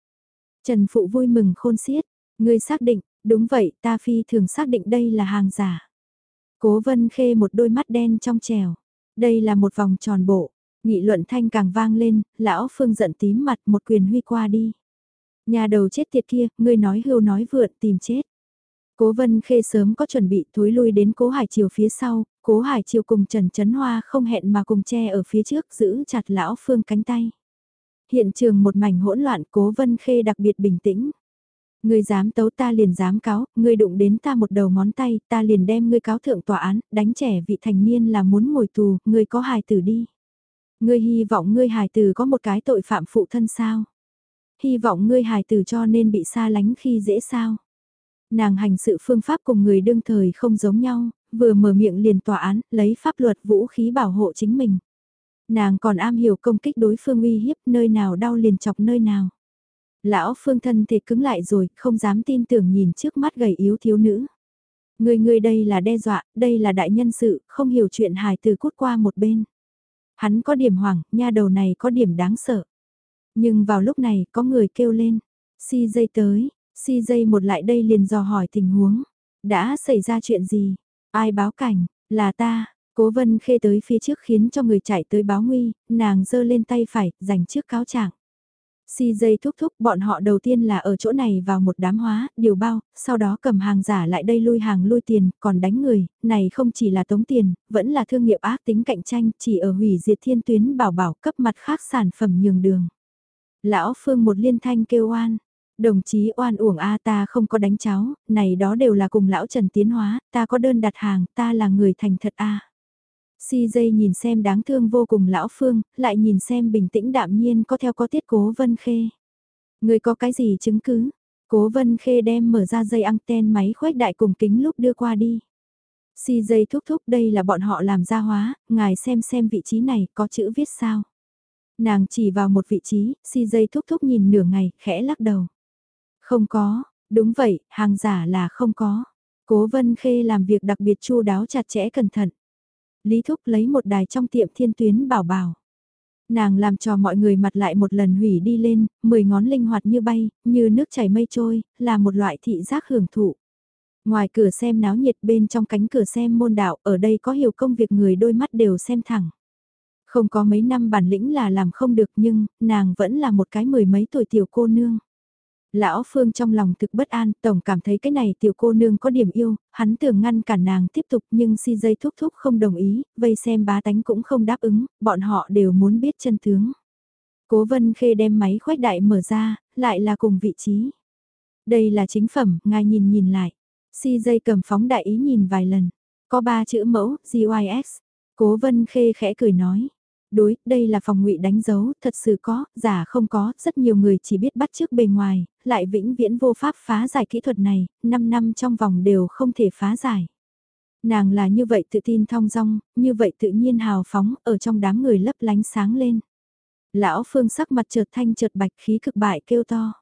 Trần Phụ vui mừng khôn xiết, ngươi xác định, đúng vậy ta phi thường xác định đây là hàng giả. Cố vân khê một đôi mắt đen trong trèo, đây là một vòng tròn bộ, Nghị luận thanh càng vang lên, lão Phương giận tím mặt một quyền huy qua đi. Nhà đầu chết tiệt kia, ngươi nói hưu nói vượn tìm chết. Cố Vân Khê sớm có chuẩn bị thối lui đến Cố Hải Triều phía sau, Cố Hải Triều cùng Trần Trấn Hoa không hẹn mà cùng che ở phía trước giữ chặt lão Phương cánh tay. Hiện trường một mảnh hỗn loạn Cố Vân Khê đặc biệt bình tĩnh. Ngươi dám tấu ta liền dám cáo, ngươi đụng đến ta một đầu ngón tay, ta liền đem ngươi cáo thượng tòa án, đánh trẻ vị thành niên là muốn ngồi tù, ngươi có hài tử đi. Ngươi hy vọng ngươi hài tử có một cái tội phạm phụ thân sao? Hy vọng ngươi hài tử cho nên bị xa lánh khi dễ sao? Nàng hành sự phương pháp cùng người đương thời không giống nhau, vừa mở miệng liền tòa án, lấy pháp luật vũ khí bảo hộ chính mình. Nàng còn am hiểu công kích đối phương uy hiếp nơi nào đau liền chọc nơi nào. Lão phương thân thể cứng lại rồi, không dám tin tưởng nhìn trước mắt gầy yếu thiếu nữ. Người người đây là đe dọa, đây là đại nhân sự, không hiểu chuyện hài từ cút qua một bên. Hắn có điểm hoảng, nha đầu này có điểm đáng sợ. Nhưng vào lúc này có người kêu lên, si dây tới, si dây một lại đây liền dò hỏi tình huống. Đã xảy ra chuyện gì? Ai báo cảnh? Là ta. Cố vân khê tới phía trước khiến cho người chạy tới báo nguy, nàng giơ lên tay phải, giành trước cáo trạng. Si dây thúc thúc bọn họ đầu tiên là ở chỗ này vào một đám hóa, điều bao, sau đó cầm hàng giả lại đây lui hàng lui tiền, còn đánh người, này không chỉ là tống tiền, vẫn là thương nghiệp ác tính cạnh tranh, chỉ ở hủy diệt thiên tuyến bảo bảo cấp mặt khác sản phẩm nhường đường. Lão Phương một liên thanh kêu oan, đồng chí oan uổng A ta không có đánh cháu, này đó đều là cùng lão Trần Tiến Hóa, ta có đơn đặt hàng, ta là người thành thật A dây nhìn xem đáng thương vô cùng lão Phương, lại nhìn xem bình tĩnh đạm nhiên có theo có tiết cố Vân Khê. Người có cái gì chứng cứ? Cố Vân Khê đem mở ra dây anten máy khuếch đại cùng kính lúc đưa qua đi. Si dây thúc thúc đây là bọn họ làm ra hóa, ngài xem xem vị trí này có chữ viết sao. Nàng chỉ vào một vị trí, si dây thúc thúc nhìn nửa ngày, khẽ lắc đầu. Không có, đúng vậy, hàng giả là không có. Cố Vân Khê làm việc đặc biệt chu đáo chặt chẽ cẩn thận. Lý Thúc lấy một đài trong tiệm thiên tuyến bảo bảo. Nàng làm cho mọi người mặt lại một lần hủy đi lên, mười ngón linh hoạt như bay, như nước chảy mây trôi, là một loại thị giác hưởng thụ. Ngoài cửa xem náo nhiệt bên trong cánh cửa xem môn đạo, ở đây có hiểu công việc người đôi mắt đều xem thẳng. Không có mấy năm bản lĩnh là làm không được nhưng, nàng vẫn là một cái mười mấy tuổi tiểu cô nương. Lão Phương trong lòng thực bất an, tổng cảm thấy cái này tiểu cô nương có điểm yêu, hắn tưởng ngăn cản nàng tiếp tục nhưng si dây thúc thúc không đồng ý, vây xem bá tánh cũng không đáp ứng, bọn họ đều muốn biết chân tướng. Cố vân khê đem máy khoách đại mở ra, lại là cùng vị trí. Đây là chính phẩm, ngài nhìn nhìn lại. Si dây cầm phóng đại ý nhìn vài lần. Có ba chữ mẫu, GYX. Cố vân khê khẽ cười nói đối, đây là phòng ngụy đánh dấu, thật sự có, giả không có, rất nhiều người chỉ biết bắt trước bề ngoài, lại vĩnh viễn vô pháp phá giải kỹ thuật này, 5 năm trong vòng đều không thể phá giải. Nàng là như vậy tự tin thong dong, như vậy tự nhiên hào phóng, ở trong đám người lấp lánh sáng lên. Lão Phương sắc mặt chợt thanh chợt bạch khí cực bại kêu to.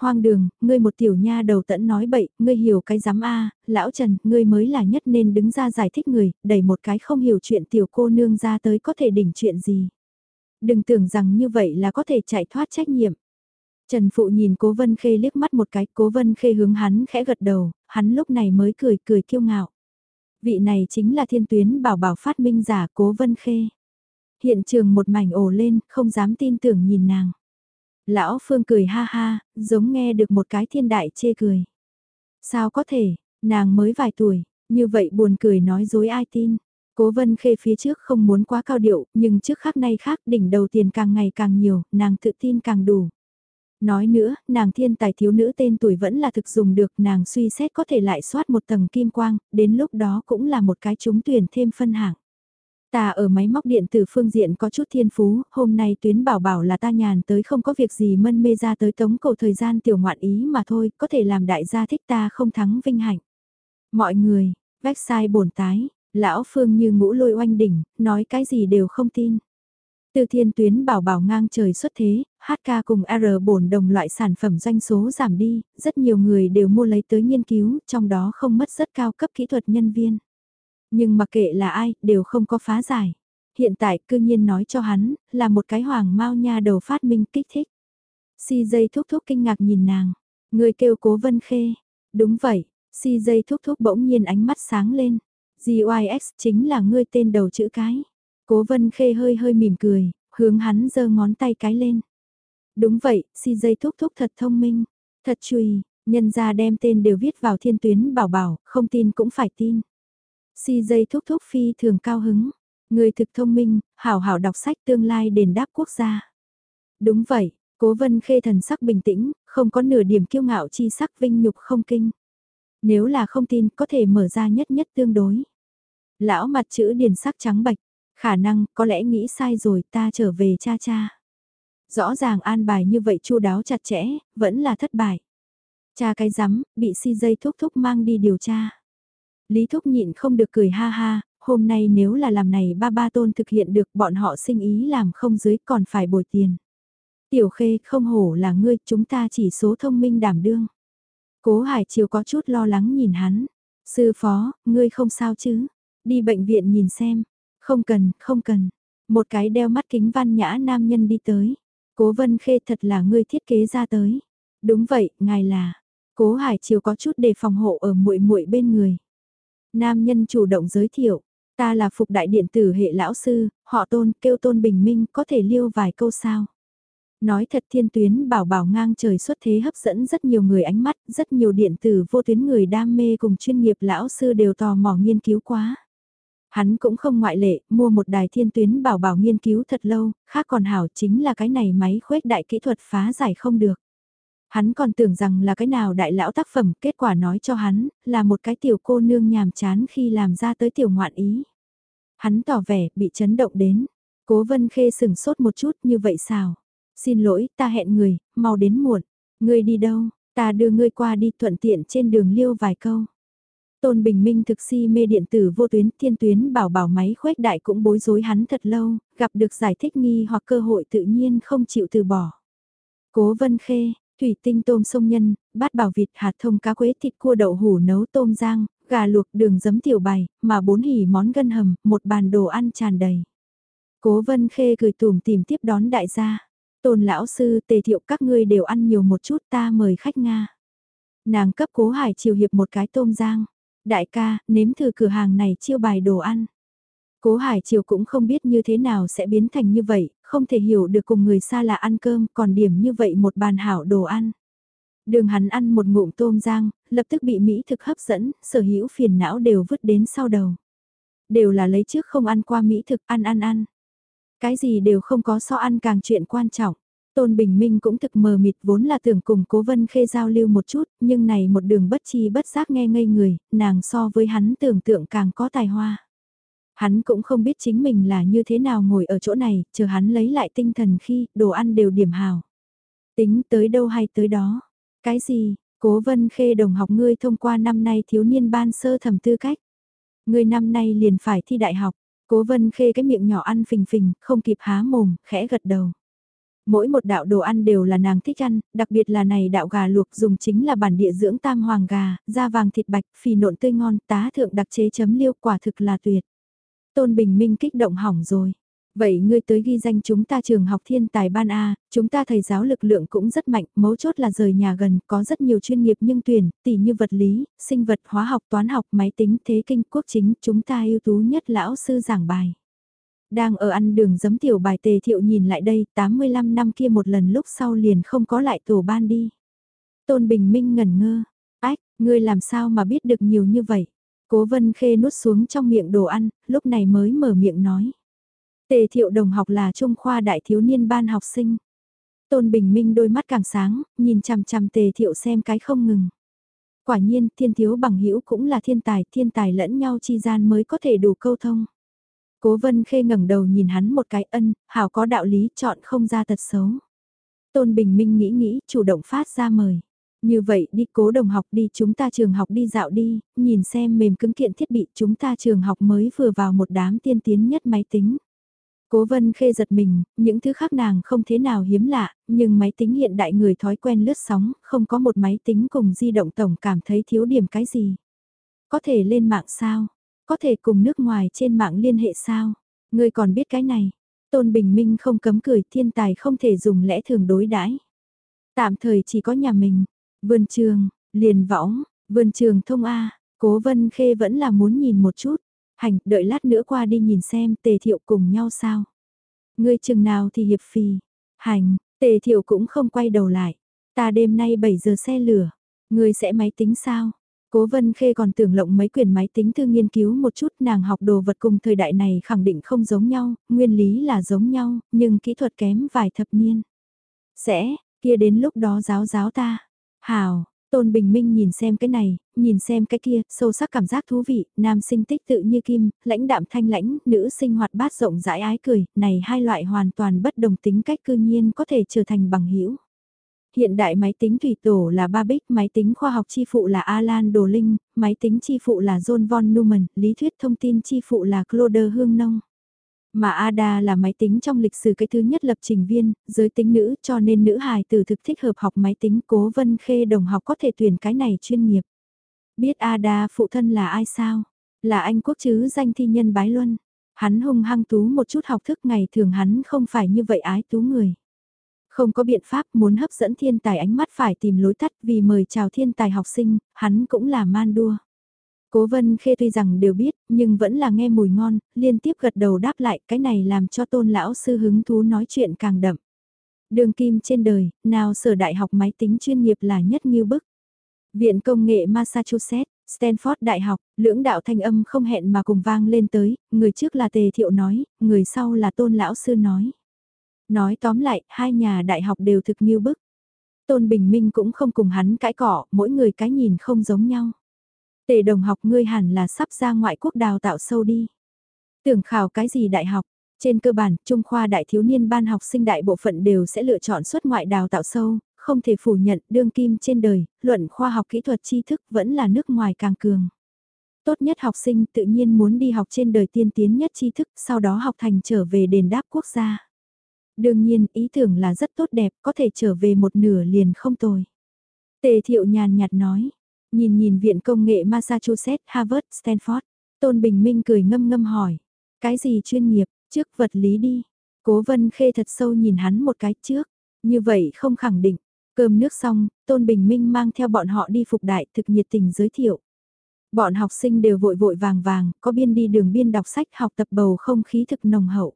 Hoang đường, ngươi một tiểu nha đầu tẫn nói bậy, ngươi hiểu cái giám a, lão Trần, ngươi mới là nhất nên đứng ra giải thích người, đẩy một cái không hiểu chuyện tiểu cô nương ra tới có thể đỉnh chuyện gì. Đừng tưởng rằng như vậy là có thể chạy thoát trách nhiệm. Trần Phụ nhìn Cố Vân Khê liếc mắt một cái, Cố Vân Khê hướng hắn khẽ gật đầu, hắn lúc này mới cười cười kiêu ngạo. Vị này chính là thiên tuyến bảo bảo phát minh giả Cố Vân Khê. Hiện trường một mảnh ồ lên, không dám tin tưởng nhìn nàng. Lão Phương cười ha ha, giống nghe được một cái thiên đại chê cười. Sao có thể, nàng mới vài tuổi, như vậy buồn cười nói dối ai tin. Cố vân khê phía trước không muốn quá cao điệu, nhưng trước khác nay khác đỉnh đầu tiền càng ngày càng nhiều, nàng tự tin càng đủ. Nói nữa, nàng thiên tài thiếu nữ tên tuổi vẫn là thực dùng được, nàng suy xét có thể lại soát một tầng kim quang, đến lúc đó cũng là một cái trúng tuyển thêm phân hạng. Ta ở máy móc điện tử phương diện có chút thiên phú, hôm nay tuyến bảo bảo là ta nhàn tới không có việc gì mân mê ra tới tống cầu thời gian tiểu ngoạn ý mà thôi, có thể làm đại gia thích ta không thắng vinh hạnh. Mọi người, vách sai bổn tái, lão phương như ngũ lôi oanh đỉnh, nói cái gì đều không tin. Từ thiên tuyến bảo bảo ngang trời xuất thế, HK cùng R bổn đồng loại sản phẩm doanh số giảm đi, rất nhiều người đều mua lấy tới nghiên cứu, trong đó không mất rất cao cấp kỹ thuật nhân viên. Nhưng mặc kệ là ai, đều không có phá giải. Hiện tại cư nhiên nói cho hắn, là một cái hoàng mau nha đầu phát minh kích thích. Si dây thúc thúc kinh ngạc nhìn nàng. Người kêu cố vân khê. Đúng vậy, si dây thúc thúc bỗng nhiên ánh mắt sáng lên. GYX chính là ngươi tên đầu chữ cái. Cố vân khê hơi hơi mỉm cười, hướng hắn giơ ngón tay cái lên. Đúng vậy, si dây thúc thúc thật thông minh, thật chùy, nhân ra đem tên đều viết vào thiên tuyến bảo bảo, không tin cũng phải tin. Si dây thúc thúc phi thường cao hứng. Người thực thông minh, hảo hảo đọc sách tương lai đền đáp quốc gia. Đúng vậy, cố vân khê thần sắc bình tĩnh, không có nửa điểm kiêu ngạo chi sắc vinh nhục không kinh. Nếu là không tin có thể mở ra nhất nhất tương đối. Lão mặt chữ điền sắc trắng bạch, khả năng có lẽ nghĩ sai rồi ta trở về cha cha. Rõ ràng an bài như vậy chu đáo chặt chẽ, vẫn là thất bại. Cha cái rắm, bị si dây thúc thúc mang đi điều tra. Lý Thúc nhịn không được cười ha ha, hôm nay nếu là làm này ba ba tôn thực hiện được bọn họ sinh ý làm không dưới còn phải bồi tiền. Tiểu khê không hổ là ngươi, chúng ta chỉ số thông minh đảm đương. Cố Hải Chiều có chút lo lắng nhìn hắn. Sư phó, ngươi không sao chứ? Đi bệnh viện nhìn xem. Không cần, không cần. Một cái đeo mắt kính văn nhã nam nhân đi tới. Cố Vân Khê thật là ngươi thiết kế ra tới. Đúng vậy, ngài là. Cố Hải Chiều có chút đề phòng hộ ở muội muội bên người. Nam nhân chủ động giới thiệu, ta là phục đại điện tử hệ lão sư, họ tôn, kêu tôn bình minh, có thể liêu vài câu sao. Nói thật thiên tuyến bảo bảo ngang trời xuất thế hấp dẫn rất nhiều người ánh mắt, rất nhiều điện tử vô tuyến người đam mê cùng chuyên nghiệp lão sư đều tò mò nghiên cứu quá. Hắn cũng không ngoại lệ, mua một đài thiên tuyến bảo bảo nghiên cứu thật lâu, khác còn hảo chính là cái này máy khuếch đại kỹ thuật phá giải không được. Hắn còn tưởng rằng là cái nào đại lão tác phẩm, kết quả nói cho hắn, là một cái tiểu cô nương nhàm chán khi làm ra tới tiểu ngoạn ý. Hắn tỏ vẻ, bị chấn động đến. Cố vân khê sừng sốt một chút như vậy sao? Xin lỗi, ta hẹn người, mau đến muộn. Ngươi đi đâu? Ta đưa ngươi qua đi thuận tiện trên đường liêu vài câu. Tôn Bình Minh thực si mê điện tử vô tuyến thiên tuyến bảo bảo máy khuếch đại cũng bối rối hắn thật lâu, gặp được giải thích nghi hoặc cơ hội tự nhiên không chịu từ bỏ. Cố Vân Khê, Thủy tinh tôm sông nhân, bát bảo vịt hạt thông cá quế thịt cua đậu hủ nấu tôm rang, gà luộc đường giấm tiểu bày, mà bốn hỉ món gân hầm, một bàn đồ ăn tràn đầy. Cố vân khê cười tùm tìm tiếp đón đại gia. Tôn lão sư tề thiệu các ngươi đều ăn nhiều một chút ta mời khách Nga. Nàng cấp cố hải chiều hiệp một cái tôm rang. Đại ca, nếm thử cửa hàng này chiêu bài đồ ăn. Cố Hải Triều cũng không biết như thế nào sẽ biến thành như vậy, không thể hiểu được cùng người xa là ăn cơm còn điểm như vậy một bàn hảo đồ ăn. Đường hắn ăn một ngụm tôm rang, lập tức bị Mỹ thực hấp dẫn, sở hữu phiền não đều vứt đến sau đầu. Đều là lấy trước không ăn qua Mỹ thực ăn ăn ăn. Cái gì đều không có so ăn càng chuyện quan trọng. Tôn Bình Minh cũng thực mờ mịt vốn là tưởng cùng Cố Vân Khê giao lưu một chút, nhưng này một đường bất chi bất giác nghe ngây người, nàng so với hắn tưởng tượng càng có tài hoa. Hắn cũng không biết chính mình là như thế nào ngồi ở chỗ này, chờ hắn lấy lại tinh thần khi đồ ăn đều điểm hào. Tính tới đâu hay tới đó. Cái gì, cố vân khê đồng học ngươi thông qua năm nay thiếu niên ban sơ thẩm tư cách. Ngươi năm nay liền phải thi đại học. Cố vân khê cái miệng nhỏ ăn phình phình, không kịp há mồm, khẽ gật đầu. Mỗi một đạo đồ ăn đều là nàng thích ăn, đặc biệt là này đạo gà luộc dùng chính là bản địa dưỡng tam hoàng gà, da vàng thịt bạch, phì nộn tươi ngon, tá thượng đặc chế chấm liêu quả thực là tuyệt. Tôn Bình Minh kích động hỏng rồi. Vậy ngươi tới ghi danh chúng ta trường học thiên tài ban A, chúng ta thầy giáo lực lượng cũng rất mạnh, mấu chốt là rời nhà gần, có rất nhiều chuyên nghiệp nhưng tuyển, tỉ như vật lý, sinh vật, hóa học, toán học, máy tính, thế kinh, quốc chính, chúng ta ưu tú nhất lão sư giảng bài. Đang ở ăn đường giấm tiểu bài tề thiệu nhìn lại đây, 85 năm kia một lần lúc sau liền không có lại tổ ban đi. Tôn Bình Minh ngẩn ngơ, ách, ngươi làm sao mà biết được nhiều như vậy? Cố vân khê nuốt xuống trong miệng đồ ăn, lúc này mới mở miệng nói. Tề thiệu đồng học là trung khoa đại thiếu niên ban học sinh. Tôn Bình Minh đôi mắt càng sáng, nhìn chằm chằm tề thiệu xem cái không ngừng. Quả nhiên, thiên thiếu bằng hữu cũng là thiên tài, thiên tài lẫn nhau chi gian mới có thể đủ câu thông. Cố vân khê ngẩng đầu nhìn hắn một cái ân, hảo có đạo lý chọn không ra tật xấu. Tôn Bình Minh nghĩ nghĩ, chủ động phát ra mời. Như vậy đi cố đồng học đi chúng ta trường học đi dạo đi, nhìn xem mềm cứng kiện thiết bị chúng ta trường học mới vừa vào một đám tiên tiến nhất máy tính. Cố vân khê giật mình, những thứ khác nàng không thế nào hiếm lạ, nhưng máy tính hiện đại người thói quen lướt sóng, không có một máy tính cùng di động tổng cảm thấy thiếu điểm cái gì. Có thể lên mạng sao? Có thể cùng nước ngoài trên mạng liên hệ sao? Người còn biết cái này. Tôn Bình Minh không cấm cười thiên tài không thể dùng lẽ thường đối đãi. Tạm thời chỉ có nhà mình. Vườn trường, liền võng, vườn trường thông A, cố vân khê vẫn là muốn nhìn một chút. Hành, đợi lát nữa qua đi nhìn xem tề thiệu cùng nhau sao. Ngươi chừng nào thì hiệp phì. Hành, tề thiệu cũng không quay đầu lại. Ta đêm nay 7 giờ xe lửa. Ngươi sẽ máy tính sao? Cố Vân Khê còn tưởng lộng mấy quyển máy tính thư nghiên cứu một chút nàng học đồ vật cùng thời đại này khẳng định không giống nhau, nguyên lý là giống nhau, nhưng kỹ thuật kém vài thập niên. Sẽ, kia đến lúc đó giáo giáo ta. Hào, Tôn Bình Minh nhìn xem cái này, nhìn xem cái kia, sâu sắc cảm giác thú vị, nam sinh tích tự như kim, lãnh đạm thanh lãnh, nữ sinh hoạt bát rộng rãi ái cười, này hai loại hoàn toàn bất đồng tính cách cư nhiên có thể trở thành bằng hữu Hiện đại máy tính thủy tổ là Babic, máy tính khoa học chi phụ là Alan Đồ Linh, máy tính chi phụ là John von Neumann, lý thuyết thông tin chi phụ là Claude Hương Nông. Mà Ada là máy tính trong lịch sử cái thứ nhất lập trình viên, giới tính nữ cho nên nữ hài từ thực thích hợp học máy tính cố vân khê đồng học có thể tuyển cái này chuyên nghiệp. Biết Ada phụ thân là ai sao? Là anh quốc chứ danh thi nhân bái luân. Hắn hung hăng tú một chút học thức ngày thường hắn không phải như vậy ái tú người. Không có biện pháp muốn hấp dẫn thiên tài ánh mắt phải tìm lối tắt vì mời chào thiên tài học sinh, hắn cũng là man đua. Cố vân khê tuy rằng đều biết, nhưng vẫn là nghe mùi ngon, liên tiếp gật đầu đáp lại cái này làm cho tôn lão sư hứng thú nói chuyện càng đậm. Đường kim trên đời, nào sở đại học máy tính chuyên nghiệp là nhất như bức. Viện công nghệ Massachusetts, Stanford Đại học, lưỡng đạo thanh âm không hẹn mà cùng vang lên tới, người trước là Tề Thiệu nói, người sau là Tôn Lão Sư nói. Nói tóm lại, hai nhà đại học đều thực như bức. Tôn Bình Minh cũng không cùng hắn cãi cỏ, mỗi người cái nhìn không giống nhau. Tề đồng học ngươi hẳn là sắp ra ngoại quốc đào tạo sâu đi. Tưởng khảo cái gì đại học? Trên cơ bản, Trung khoa đại thiếu niên ban học sinh đại bộ phận đều sẽ lựa chọn xuất ngoại đào tạo sâu, không thể phủ nhận đương kim trên đời, luận khoa học kỹ thuật tri thức vẫn là nước ngoài càng cường. Tốt nhất học sinh tự nhiên muốn đi học trên đời tiên tiến nhất tri thức, sau đó học thành trở về đền đáp quốc gia. Đương nhiên, ý tưởng là rất tốt đẹp, có thể trở về một nửa liền không tồi. Tề thiệu nhàn nhạt nói, nhìn nhìn viện công nghệ Massachusetts, Harvard, Stanford, Tôn Bình Minh cười ngâm ngâm hỏi, cái gì chuyên nghiệp, trước vật lý đi. Cố vân khê thật sâu nhìn hắn một cái, trước, như vậy không khẳng định, cơm nước xong, Tôn Bình Minh mang theo bọn họ đi phục đại, thực nhiệt tình giới thiệu. Bọn học sinh đều vội vội vàng vàng, có biên đi đường biên đọc sách, học tập bầu không khí thực nồng hậu. Nước xong, Tôn Bình Minh mang theo bọn họ đi phục đại thực nhiệt tình giới thiệu. Bọn học sinh đều vội vội vàng vàng, có biên đi đường biên đọc sách học tập bầu không khí thực nồng hậu.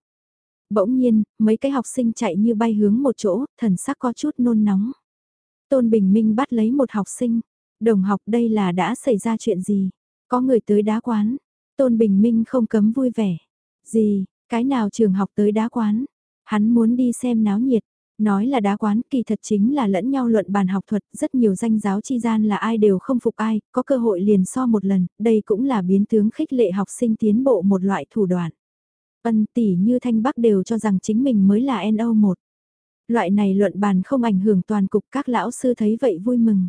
Bỗng nhiên, mấy cái học sinh chạy như bay hướng một chỗ, thần sắc có chút nôn nóng. Tôn Bình Minh bắt lấy một học sinh, Đồng học đây là đã xảy ra chuyện gì? Có người tới đá quán. Tôn Bình Minh không cấm vui vẻ. Gì, cái nào trường học tới đá quán? Hắn muốn đi xem náo nhiệt. Nói là đá quán kỳ thật chính là lẫn nhau luận bàn học thuật, rất nhiều danh giáo chi gian là ai đều không phục ai, có cơ hội liền so một lần, đây cũng là biến tướng khích lệ học sinh tiến bộ một loại thủ đoạn. Ân tỷ như Thanh Bắc đều cho rằng chính mình mới là NO1. Loại này luận bàn không ảnh hưởng toàn cục các lão sư thấy vậy vui mừng.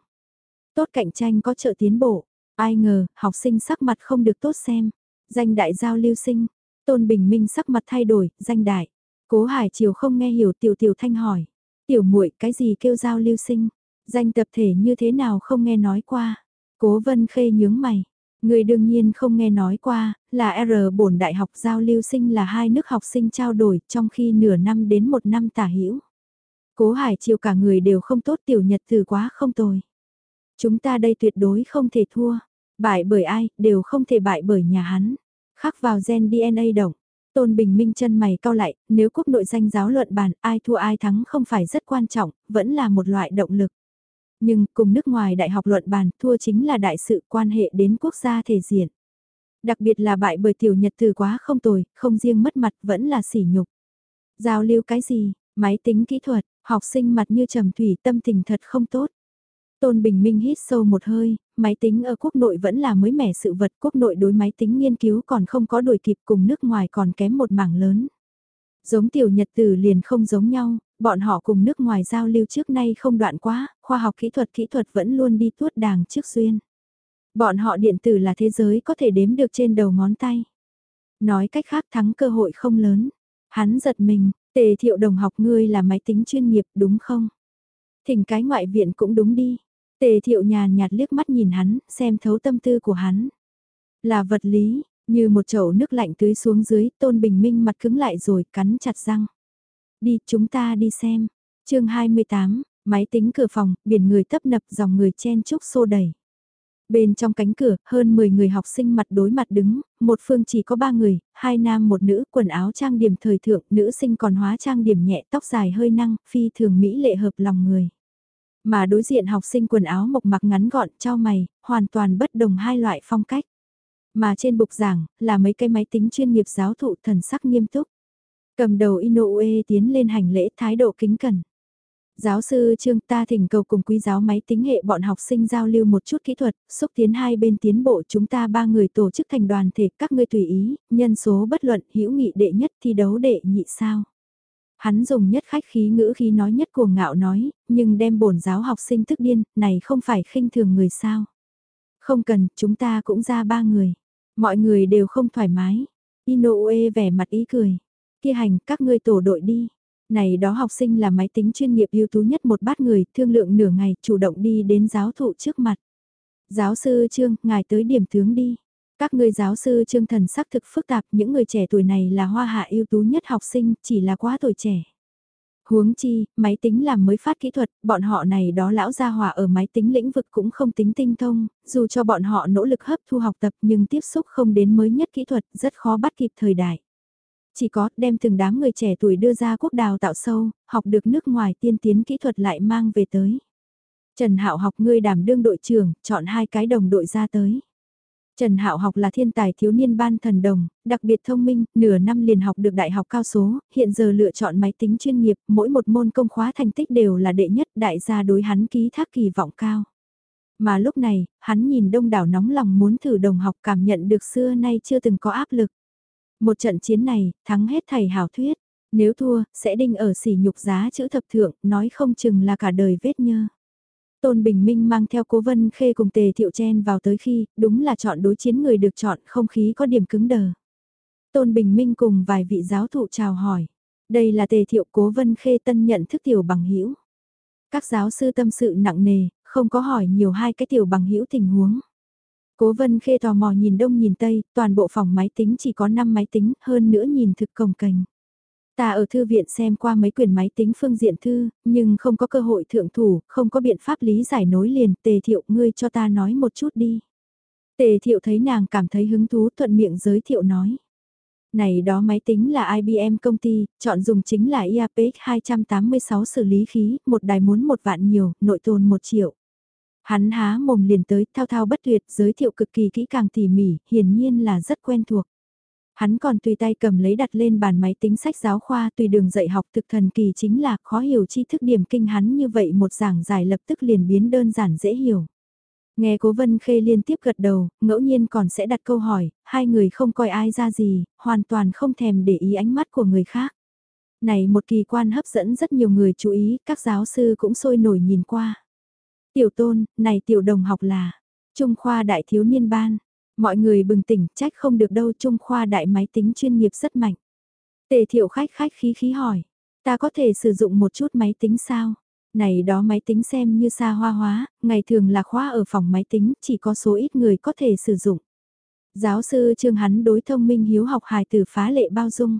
Tốt cạnh tranh có trợ tiến bộ. Ai ngờ, học sinh sắc mặt không được tốt xem. Danh đại giao lưu sinh. Tôn Bình Minh sắc mặt thay đổi, danh đại. Cố Hải Triều không nghe hiểu tiểu tiểu thanh hỏi. Tiểu muội cái gì kêu giao lưu sinh, danh tập thể như thế nào không nghe nói qua. Cố vân khê nhướng mày, người đương nhiên không nghe nói qua, là R bổn đại học giao lưu sinh là hai nước học sinh trao đổi trong khi nửa năm đến một năm tả hữu Cố hải chiều cả người đều không tốt tiểu nhật từ quá không tồi. Chúng ta đây tuyệt đối không thể thua, bại bởi ai, đều không thể bại bởi nhà hắn. Khắc vào gen DNA động. Tôn Bình Minh chân mày cao lại, nếu quốc nội danh giáo luận bàn ai thua ai thắng không phải rất quan trọng, vẫn là một loại động lực. Nhưng cùng nước ngoài đại học luận bàn thua chính là đại sự quan hệ đến quốc gia thể diện. Đặc biệt là bại bởi tiểu nhật từ quá không tồi, không riêng mất mặt vẫn là sỉ nhục. Giao lưu cái gì, máy tính kỹ thuật, học sinh mặt như trầm thủy tâm tình thật không tốt. Tôn Bình Minh hít sâu một hơi, máy tính ở quốc nội vẫn là mới mẻ sự vật quốc nội đối máy tính nghiên cứu còn không có đuổi kịp cùng nước ngoài còn kém một mảng lớn. Giống tiểu nhật tử liền không giống nhau, bọn họ cùng nước ngoài giao lưu trước nay không đoạn quá, khoa học kỹ thuật kỹ thuật vẫn luôn đi tuốt đàng trước xuyên. Bọn họ điện tử là thế giới có thể đếm được trên đầu ngón tay. Nói cách khác thắng cơ hội không lớn. Hắn giật mình, tề thiệu đồng học ngươi là máy tính chuyên nghiệp đúng không? Thỉnh cái ngoại viện cũng đúng đi. Tề thiệu nhàn nhạt liếc mắt nhìn hắn, xem thấu tâm tư của hắn. Là vật lý, như một chậu nước lạnh tưới xuống dưới, tôn bình minh mặt cứng lại rồi, cắn chặt răng. Đi, chúng ta đi xem. chương 28, máy tính cửa phòng, biển người tấp nập dòng người chen chúc xô đẩy. Bên trong cánh cửa, hơn 10 người học sinh mặt đối mặt đứng, một phương chỉ có 3 người, hai nam một nữ, quần áo trang điểm thời thượng, nữ sinh còn hóa trang điểm nhẹ, tóc dài hơi năng, phi thường mỹ lệ hợp lòng người. Mà đối diện học sinh quần áo mộc mặc ngắn gọn cho mày, hoàn toàn bất đồng hai loại phong cách. Mà trên bục giảng, là mấy cái máy tính chuyên nghiệp giáo thụ thần sắc nghiêm túc. Cầm đầu Inoue tiến lên hành lễ thái độ kính cẩn. Giáo sư Trương ta thỉnh cầu cùng quý giáo máy tính hệ bọn học sinh giao lưu một chút kỹ thuật, xúc tiến hai bên tiến bộ chúng ta ba người tổ chức thành đoàn thể các ngươi tùy ý, nhân số bất luận hữu nghị đệ nhất thi đấu đệ nhị sao. Hắn dùng nhất khách khí ngữ khí nói nhất cuồng ngạo nói, nhưng đem bổn giáo học sinh tức điên, này không phải khinh thường người sao. Không cần, chúng ta cũng ra ba người. Mọi người đều không thoải mái. Inoue vẻ mặt ý cười. Kia hành, các ngươi tổ đội đi. Này đó học sinh là máy tính chuyên nghiệp ưu tú nhất một bát người, thương lượng nửa ngày, chủ động đi đến giáo thụ trước mặt. Giáo sư Trương, ngài tới điểm tướng đi. Các người giáo sư Trương Thần sắc thực phức tạp, những người trẻ tuổi này là hoa hạ ưu tú nhất học sinh, chỉ là quá tuổi trẻ. Huống chi, máy tính làm mới phát kỹ thuật, bọn họ này đó lão gia hỏa ở máy tính lĩnh vực cũng không tính tinh thông, dù cho bọn họ nỗ lực hấp thu học tập nhưng tiếp xúc không đến mới nhất kỹ thuật, rất khó bắt kịp thời đại. Chỉ có đem từng đám người trẻ tuổi đưa ra quốc đào tạo sâu, học được nước ngoài tiên tiến kỹ thuật lại mang về tới. Trần Hạo học ngươi đảm đương đội trưởng, chọn hai cái đồng đội ra tới. Trần Hạo học là thiên tài thiếu niên ban thần đồng, đặc biệt thông minh, nửa năm liền học được đại học cao số, hiện giờ lựa chọn máy tính chuyên nghiệp, mỗi một môn công khóa thành tích đều là đệ nhất, đại gia đối hắn ký thác kỳ vọng cao. Mà lúc này, hắn nhìn đông đảo nóng lòng muốn thử đồng học cảm nhận được xưa nay chưa từng có áp lực. Một trận chiến này, thắng hết thầy hảo thuyết, nếu thua, sẽ đinh ở sỉ nhục giá chữ thập thượng, nói không chừng là cả đời vết nhơ. Tôn Bình Minh mang theo cố vân khê cùng tề thiệu chen vào tới khi, đúng là chọn đối chiến người được chọn không khí có điểm cứng đờ. Tôn Bình Minh cùng vài vị giáo thụ chào hỏi. Đây là tề thiệu cố vân khê tân nhận thức tiểu bằng hữu Các giáo sư tâm sự nặng nề, không có hỏi nhiều hai cái tiểu bằng hữu tình huống. Cố vân khê tò mò nhìn đông nhìn tây, toàn bộ phòng máy tính chỉ có 5 máy tính, hơn nữa nhìn thực cồng cành. Ta ở thư viện xem qua mấy quyển máy tính phương diện thư, nhưng không có cơ hội thượng thủ, không có biện pháp lý giải nối liền, tề thiệu ngươi cho ta nói một chút đi. Tề thiệu thấy nàng cảm thấy hứng thú thuận miệng giới thiệu nói. Này đó máy tính là IBM công ty, chọn dùng chính là IAPX 286 xử lý khí, một đài muốn một vạn nhiều, nội tồn một triệu. Hắn há mồm liền tới, thao thao bất tuyệt, giới thiệu cực kỳ kỹ càng tỉ mỉ, hiển nhiên là rất quen thuộc. Hắn còn tùy tay cầm lấy đặt lên bàn máy tính sách giáo khoa tùy đường dạy học thực thần kỳ chính là khó hiểu tri thức điểm kinh hắn như vậy một giảng giải lập tức liền biến đơn giản dễ hiểu. Nghe cố vân khê liên tiếp gật đầu, ngẫu nhiên còn sẽ đặt câu hỏi, hai người không coi ai ra gì, hoàn toàn không thèm để ý ánh mắt của người khác. Này một kỳ quan hấp dẫn rất nhiều người chú ý, các giáo sư cũng sôi nổi nhìn qua. Tiểu tôn, này tiểu đồng học là, Trung khoa đại thiếu niên ban, Mọi người bừng tỉnh, trách không được đâu Trung Khoa đại máy tính chuyên nghiệp rất mạnh. Tề thiệu khách khách khí khí hỏi. Ta có thể sử dụng một chút máy tính sao? Này đó máy tính xem như xa hoa hóa, ngày thường là khóa ở phòng máy tính, chỉ có số ít người có thể sử dụng. Giáo sư Trương hắn đối thông minh hiếu học hài từ phá lệ bao dung.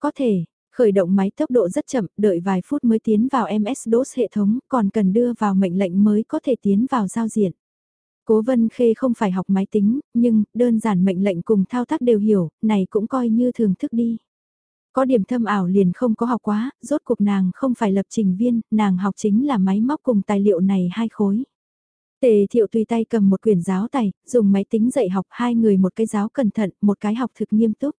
Có thể, khởi động máy tốc độ rất chậm, đợi vài phút mới tiến vào MS-DOS hệ thống, còn cần đưa vào mệnh lệnh mới có thể tiến vào giao diện. Cố Vân Khê không phải học máy tính, nhưng đơn giản mệnh lệnh cùng thao tác đều hiểu, này cũng coi như thường thức đi. Có điểm thâm ảo liền không có học quá, rốt cuộc nàng không phải lập trình viên, nàng học chính là máy móc cùng tài liệu này hai khối. Tề thiệu tùy tay cầm một quyển giáo tài, dùng máy tính dạy học hai người một cái giáo cẩn thận, một cái học thực nghiêm túc.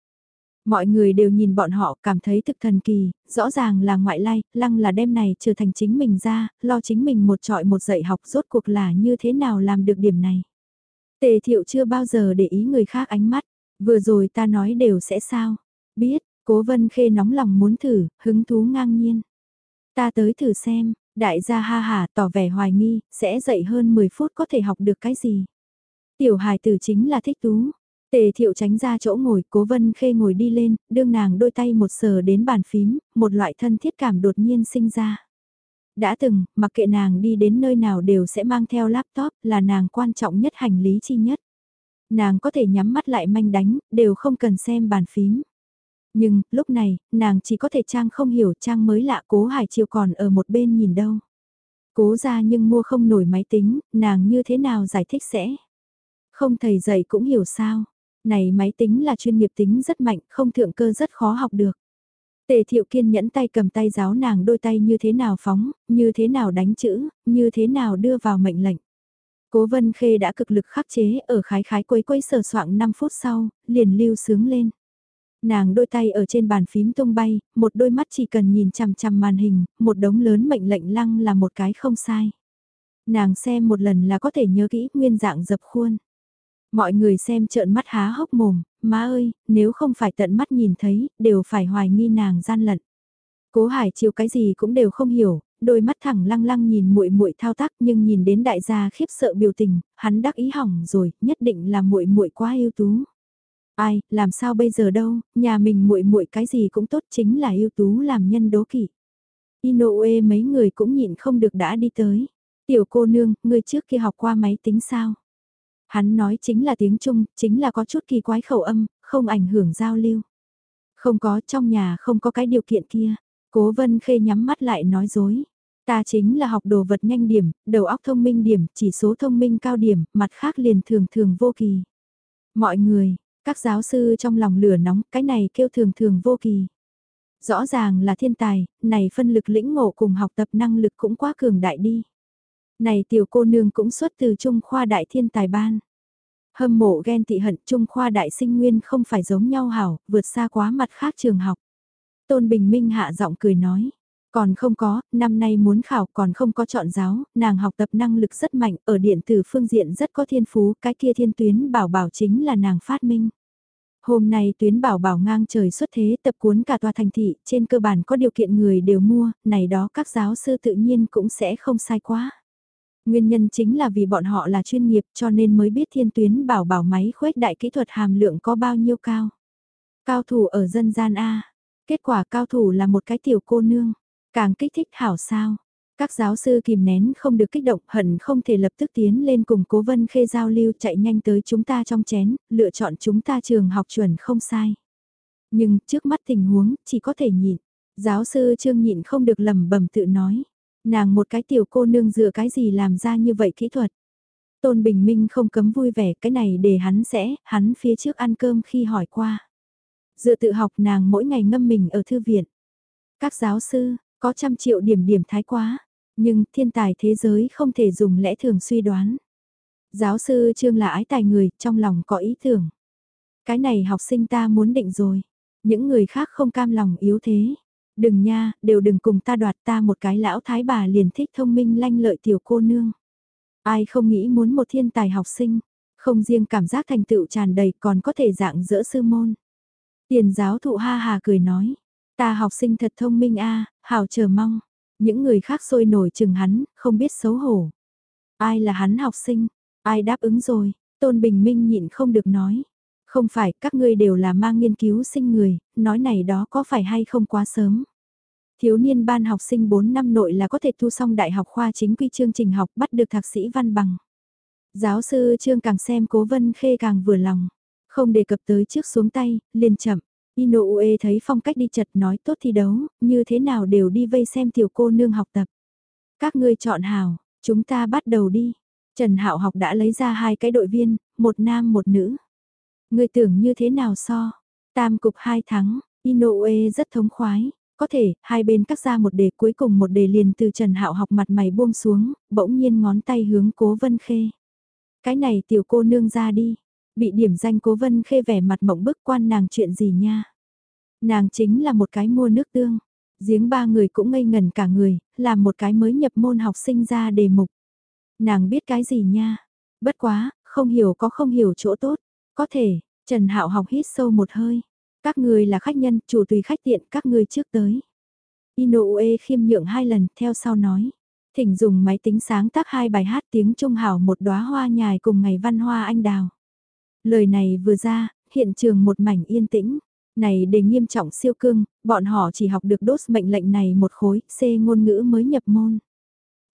Mọi người đều nhìn bọn họ cảm thấy thực thần kỳ, rõ ràng là ngoại lai, lăng là đêm này trở thành chính mình ra, lo chính mình một trọi một dạy học rốt cuộc là như thế nào làm được điểm này. Tề thiệu chưa bao giờ để ý người khác ánh mắt, vừa rồi ta nói đều sẽ sao, biết, cố vân khê nóng lòng muốn thử, hứng thú ngang nhiên. Ta tới thử xem, đại gia ha hà tỏ vẻ hoài nghi, sẽ dạy hơn 10 phút có thể học được cái gì. Tiểu hài tử chính là thích tú, Tề thiệu tránh ra chỗ ngồi, cố vân khê ngồi đi lên, đương nàng đôi tay một sờ đến bàn phím, một loại thân thiết cảm đột nhiên sinh ra. Đã từng, mặc kệ nàng đi đến nơi nào đều sẽ mang theo laptop, là nàng quan trọng nhất hành lý chi nhất. Nàng có thể nhắm mắt lại manh đánh, đều không cần xem bàn phím. Nhưng, lúc này, nàng chỉ có thể trang không hiểu trang mới lạ cố hải chiều còn ở một bên nhìn đâu. Cố ra nhưng mua không nổi máy tính, nàng như thế nào giải thích sẽ. Không thầy dạy cũng hiểu sao. Này máy tính là chuyên nghiệp tính rất mạnh, không thượng cơ rất khó học được. Tề thiệu kiên nhẫn tay cầm tay giáo nàng đôi tay như thế nào phóng, như thế nào đánh chữ, như thế nào đưa vào mệnh lệnh. Cố vân khê đã cực lực khắc chế ở khái khái quấy quấy sờ soạng 5 phút sau, liền lưu sướng lên. Nàng đôi tay ở trên bàn phím tung bay, một đôi mắt chỉ cần nhìn chằm chằm màn hình, một đống lớn mệnh lệnh lăng là một cái không sai. Nàng xem một lần là có thể nhớ kỹ nguyên dạng dập khuôn. Mọi người xem trợn mắt há hốc mồm, má ơi, nếu không phải tận mắt nhìn thấy, đều phải hoài nghi nàng gian lận. Cố Hải chiều cái gì cũng đều không hiểu, đôi mắt thẳng lăng lăng nhìn muội muội thao tác nhưng nhìn đến đại gia khiếp sợ biểu tình, hắn đắc ý hỏng rồi, nhất định là muội muội quá ưu tú. Ai, làm sao bây giờ đâu, nhà mình muội muội cái gì cũng tốt chính là ưu tú làm nhân đố kỵ. Inoue mấy người cũng nhịn không được đã đi tới. Tiểu cô nương, ngươi trước kia học qua máy tính sao? Hắn nói chính là tiếng Trung, chính là có chút kỳ quái khẩu âm, không ảnh hưởng giao lưu. Không có trong nhà không có cái điều kiện kia. Cố vân khê nhắm mắt lại nói dối. Ta chính là học đồ vật nhanh điểm, đầu óc thông minh điểm, chỉ số thông minh cao điểm, mặt khác liền thường thường vô kỳ. Mọi người, các giáo sư trong lòng lửa nóng, cái này kêu thường thường vô kỳ. Rõ ràng là thiên tài, này phân lực lĩnh ngộ cùng học tập năng lực cũng quá cường đại đi. Này tiểu cô nương cũng xuất từ Trung khoa đại thiên tài ban. Hâm mộ ghen tị hận Trung khoa đại sinh nguyên không phải giống nhau hảo, vượt xa quá mặt khác trường học. Tôn Bình Minh hạ giọng cười nói. Còn không có, năm nay muốn khảo còn không có chọn giáo, nàng học tập năng lực rất mạnh, ở điện tử phương diện rất có thiên phú, cái kia thiên tuyến bảo bảo chính là nàng phát minh. Hôm nay tuyến bảo bảo ngang trời xuất thế tập cuốn cả tòa thành thị, trên cơ bản có điều kiện người đều mua, này đó các giáo sư tự nhiên cũng sẽ không sai quá. Nguyên nhân chính là vì bọn họ là chuyên nghiệp cho nên mới biết thiên tuyến bảo bảo máy khuếch đại kỹ thuật hàm lượng có bao nhiêu cao. Cao thủ ở dân gian A. Kết quả cao thủ là một cái tiểu cô nương. Càng kích thích hảo sao. Các giáo sư kìm nén không được kích động hận không thể lập tức tiến lên cùng cố vân khê giao lưu chạy nhanh tới chúng ta trong chén, lựa chọn chúng ta trường học chuẩn không sai. Nhưng trước mắt tình huống chỉ có thể nhịn. Giáo sư trương nhịn không được lầm bầm tự nói. Nàng một cái tiểu cô nương dựa cái gì làm ra như vậy kỹ thuật. Tôn Bình Minh không cấm vui vẻ cái này để hắn sẽ, hắn phía trước ăn cơm khi hỏi qua. Dựa tự học nàng mỗi ngày ngâm mình ở thư viện. Các giáo sư, có trăm triệu điểm điểm thái quá, nhưng thiên tài thế giới không thể dùng lẽ thường suy đoán. Giáo sư Trương là ái tài người, trong lòng có ý tưởng. Cái này học sinh ta muốn định rồi. Những người khác không cam lòng yếu thế. Đừng nha, đều đừng cùng ta đoạt ta một cái lão thái bà liền thích thông minh lanh lợi tiểu cô nương. Ai không nghĩ muốn một thiên tài học sinh, không riêng cảm giác thành tựu tràn đầy còn có thể dạng dỡ sư môn. Tiền giáo thụ ha hà cười nói, ta học sinh thật thông minh a, hào chờ mong. Những người khác sôi nổi chừng hắn, không biết xấu hổ. Ai là hắn học sinh, ai đáp ứng rồi, Tôn Bình Minh nhịn không được nói. Không phải, các ngươi đều là mang nghiên cứu sinh người, nói này đó có phải hay không quá sớm. Thiếu niên ban học sinh 4 năm nội là có thể thu xong đại học khoa chính quy chương trình học bắt được thạc sĩ văn bằng. Giáo sư Trương càng xem cố vân khê càng vừa lòng. Không đề cập tới trước xuống tay, liền chậm. Inoue thấy phong cách đi chật nói tốt thi đấu, như thế nào đều đi vây xem tiểu cô nương học tập. Các ngươi chọn hào, chúng ta bắt đầu đi. Trần Hạo học đã lấy ra hai cái đội viên, một nam một nữ. Ngươi tưởng như thế nào so? Tam cục hai thắng, Inoue rất thống khoái. Có thể, hai bên cắt ra một đề cuối cùng một đề liền từ Trần Hạo học mặt mày buông xuống, bỗng nhiên ngón tay hướng cố vân khê. Cái này tiểu cô nương ra đi, bị điểm danh cố vân khê vẻ mặt mộng bức quan nàng chuyện gì nha. Nàng chính là một cái mua nước tương, giếng ba người cũng ngây ngần cả người, làm một cái mới nhập môn học sinh ra đề mục. Nàng biết cái gì nha, bất quá, không hiểu có không hiểu chỗ tốt, có thể, Trần Hạo học hít sâu một hơi. Các người là khách nhân, chủ tùy khách tiện, các người trước tới. Inoue khiêm nhượng hai lần, theo sau nói. Thỉnh dùng máy tính sáng tác hai bài hát tiếng Trung Hảo một đóa hoa nhài cùng ngày văn hoa anh đào. Lời này vừa ra, hiện trường một mảnh yên tĩnh. Này đề nghiêm trọng siêu cương, bọn họ chỉ học được đốt mệnh lệnh này một khối, C ngôn ngữ mới nhập môn.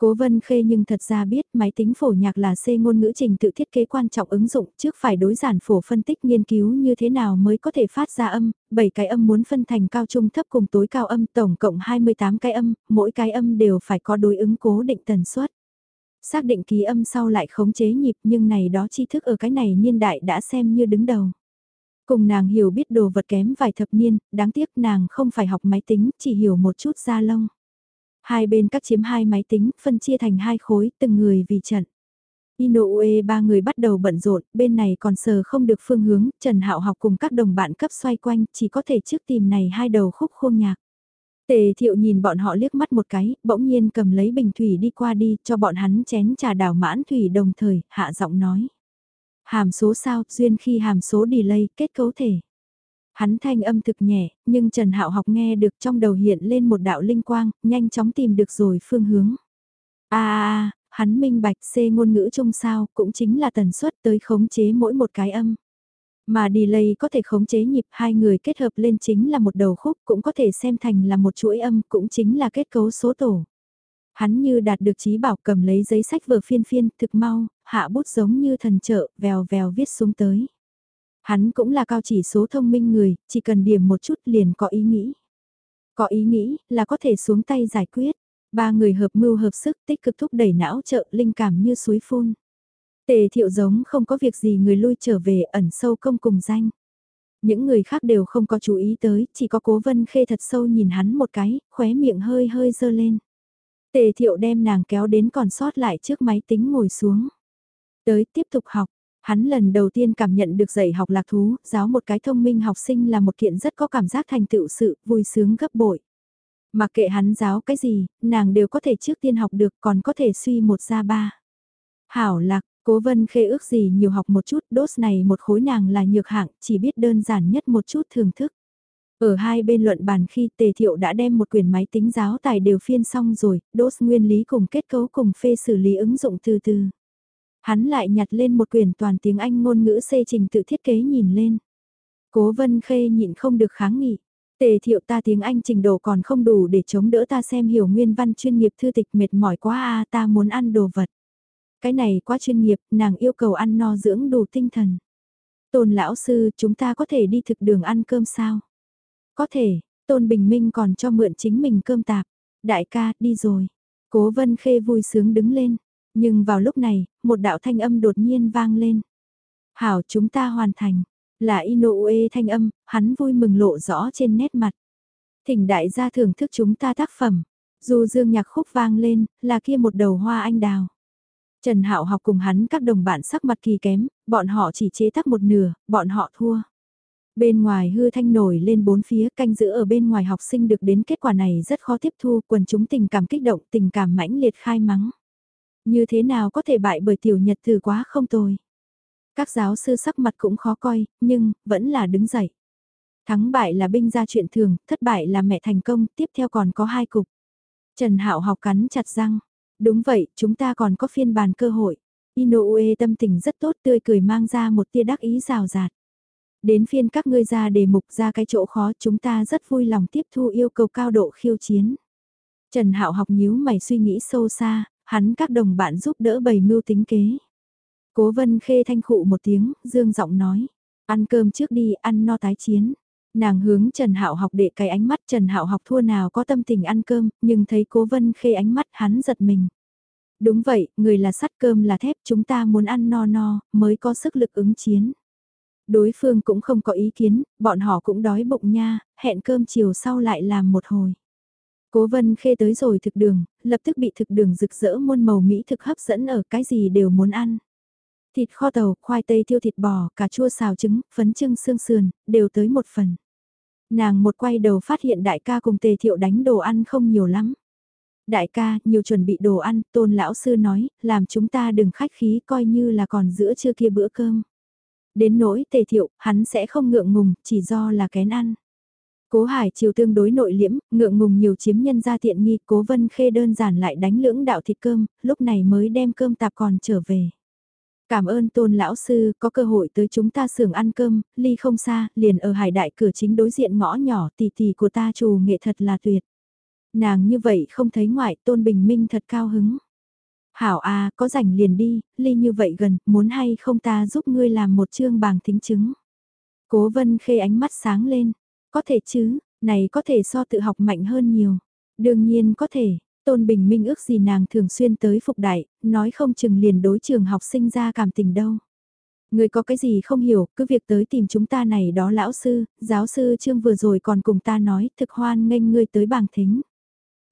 Cố Vân Khê nhưng thật ra biết máy tính phổ nhạc là C ngôn ngữ trình tự thiết kế quan trọng ứng dụng trước phải đối giản phổ phân tích nghiên cứu như thế nào mới có thể phát ra âm, 7 cái âm muốn phân thành cao trung thấp cùng tối cao âm tổng cộng 28 cái âm, mỗi cái âm đều phải có đối ứng cố định tần suất. Xác định ký âm sau lại khống chế nhịp nhưng này đó tri thức ở cái này niên đại đã xem như đứng đầu. Cùng nàng hiểu biết đồ vật kém vài thập niên, đáng tiếc nàng không phải học máy tính, chỉ hiểu một chút ra lông. Hai bên các chiếm hai máy tính, phân chia thành hai khối, từng người vì trận. Inoue ba người bắt đầu bận rộn, bên này còn sờ không được phương hướng, Trần Hạo học cùng các đồng bạn cấp xoay quanh, chỉ có thể trước tìm này hai đầu khúc khôn nhạc. Tề thiệu nhìn bọn họ liếc mắt một cái, bỗng nhiên cầm lấy bình thủy đi qua đi, cho bọn hắn chén trà đào mãn thủy đồng thời, hạ giọng nói. Hàm số sao, duyên khi hàm số delay, kết cấu thể. Hắn thanh âm thực nhẹ, nhưng Trần Hạo học nghe được trong đầu hiện lên một đạo linh quang, nhanh chóng tìm được rồi phương hướng. A hắn minh bạch C ngôn ngữ chung sao, cũng chính là tần suất tới khống chế mỗi một cái âm. Mà delay có thể khống chế nhịp hai người kết hợp lên chính là một đầu khúc, cũng có thể xem thành là một chuỗi âm, cũng chính là kết cấu số tổ. Hắn như đạt được trí bảo cầm lấy giấy sách vừa phiên phiên, thực mau, hạ bút giống như thần trợ, vèo vèo viết xuống tới. Hắn cũng là cao chỉ số thông minh người, chỉ cần điểm một chút liền có ý nghĩ. Có ý nghĩ là có thể xuống tay giải quyết. Ba người hợp mưu hợp sức tích cực thúc đẩy não trợ linh cảm như suối phun. Tề thiệu giống không có việc gì người lui trở về ẩn sâu công cùng danh. Những người khác đều không có chú ý tới, chỉ có cố vân khê thật sâu nhìn hắn một cái, khóe miệng hơi hơi dơ lên. Tề thiệu đem nàng kéo đến còn sót lại trước máy tính ngồi xuống. Tới tiếp tục học, Hắn lần đầu tiên cảm nhận được dạy học lạc thú, giáo một cái thông minh học sinh là một kiện rất có cảm giác thành tựu sự, vui sướng gấp bội. Mặc kệ hắn giáo cái gì, nàng đều có thể trước tiên học được còn có thể suy một ra ba. Hảo lạc, cố vân khê ước gì nhiều học một chút, đốt này một khối nàng là nhược hạng, chỉ biết đơn giản nhất một chút thưởng thức. Ở hai bên luận bàn khi tề thiệu đã đem một quyển máy tính giáo tài đều phiên xong rồi, đốt nguyên lý cùng kết cấu cùng phê xử lý ứng dụng từ từ. Hắn lại nhặt lên một quyển toàn tiếng Anh ngôn ngữ xê trình tự thiết kế nhìn lên. Cố vân khê nhịn không được kháng nghị. Tề thiệu ta tiếng Anh trình độ còn không đủ để chống đỡ ta xem hiểu nguyên văn chuyên nghiệp thư tịch mệt mỏi quá a ta muốn ăn đồ vật. Cái này quá chuyên nghiệp, nàng yêu cầu ăn no dưỡng đủ tinh thần. Tôn lão sư, chúng ta có thể đi thực đường ăn cơm sao? Có thể, Tôn Bình Minh còn cho mượn chính mình cơm tạp. Đại ca, đi rồi. Cố Vân Khê vui sướng đứng lên. Nhưng vào lúc này, một đạo thanh âm đột nhiên vang lên. Hảo chúng ta hoàn thành, là Inoue thanh âm, hắn vui mừng lộ rõ trên nét mặt. Thỉnh đại gia thưởng thức chúng ta tác phẩm, dù dương nhạc khúc vang lên, là kia một đầu hoa anh đào. Trần Hạo học cùng hắn các đồng bạn sắc mặt kỳ kém, bọn họ chỉ chế tác một nửa, bọn họ thua. Bên ngoài hư thanh nổi lên bốn phía canh giữ ở bên ngoài học sinh được đến kết quả này rất khó tiếp thu, quần chúng tình cảm kích động, tình cảm mãnh liệt khai mắng. Như thế nào có thể bại bởi tiểu nhật thử quá không tồi. Các giáo sư sắc mặt cũng khó coi, nhưng, vẫn là đứng dậy. Thắng bại là binh ra chuyện thường, thất bại là mẹ thành công, tiếp theo còn có hai cục. Trần Hạo học cắn chặt răng. Đúng vậy, chúng ta còn có phiên bàn cơ hội. Inoue tâm tình rất tốt tươi cười mang ra một tia đắc ý rào rạt. Đến phiên các ngươi ra đề mục ra cái chỗ khó chúng ta rất vui lòng tiếp thu yêu cầu cao độ khiêu chiến. Trần Hạo học nhíu mày suy nghĩ sâu xa, hắn các đồng bạn giúp đỡ bày mưu tính kế. Cố vân khê thanh khụ một tiếng, dương giọng nói, ăn cơm trước đi, ăn no tái chiến. Nàng hướng Trần Hạo học để cái ánh mắt Trần Hạo học thua nào có tâm tình ăn cơm, nhưng thấy Cố Vân Khê ánh mắt hắn giật mình. Đúng vậy, người là sắt cơm là thép, chúng ta muốn ăn no no, mới có sức lực ứng chiến. Đối phương cũng không có ý kiến, bọn họ cũng đói bụng nha, hẹn cơm chiều sau lại làm một hồi. Cố vân khê tới rồi thực đường, lập tức bị thực đường rực rỡ muôn màu mỹ thực hấp dẫn ở cái gì đều muốn ăn. Thịt kho tàu, khoai tây tiêu thịt bò, cà chua xào trứng, phấn trưng xương sườn, đều tới một phần. Nàng một quay đầu phát hiện đại ca cùng tề thiệu đánh đồ ăn không nhiều lắm. Đại ca, nhiều chuẩn bị đồ ăn, tôn lão sư nói, làm chúng ta đừng khách khí coi như là còn giữa trưa kia bữa cơm. Đến nỗi tề thiệu, hắn sẽ không ngượng ngùng, chỉ do là kén ăn. Cố Hải chiều tương đối nội liễm, ngượng ngùng nhiều chiếm nhân ra tiện nghi, cố vân khê đơn giản lại đánh lưỡng đạo thịt cơm, lúc này mới đem cơm tạp còn trở về. Cảm ơn tôn lão sư, có cơ hội tới chúng ta xưởng ăn cơm, ly không xa, liền ở hải đại cửa chính đối diện ngõ nhỏ tỷ tỷ của ta trù nghệ thật là tuyệt. Nàng như vậy không thấy ngoại tôn bình minh thật cao hứng. Hảo à, có rảnh liền đi, ly như vậy gần, muốn hay không ta giúp ngươi làm một chương bảng thính chứng. Cố vân khê ánh mắt sáng lên, có thể chứ, này có thể so tự học mạnh hơn nhiều. Đương nhiên có thể, Tôn Bình Minh ước gì nàng thường xuyên tới phục đại, nói không chừng liền đối trường học sinh ra cảm tình đâu. Người có cái gì không hiểu, cứ việc tới tìm chúng ta này đó lão sư, giáo sư Trương vừa rồi còn cùng ta nói, thực hoan nghênh ngươi tới bảng thính.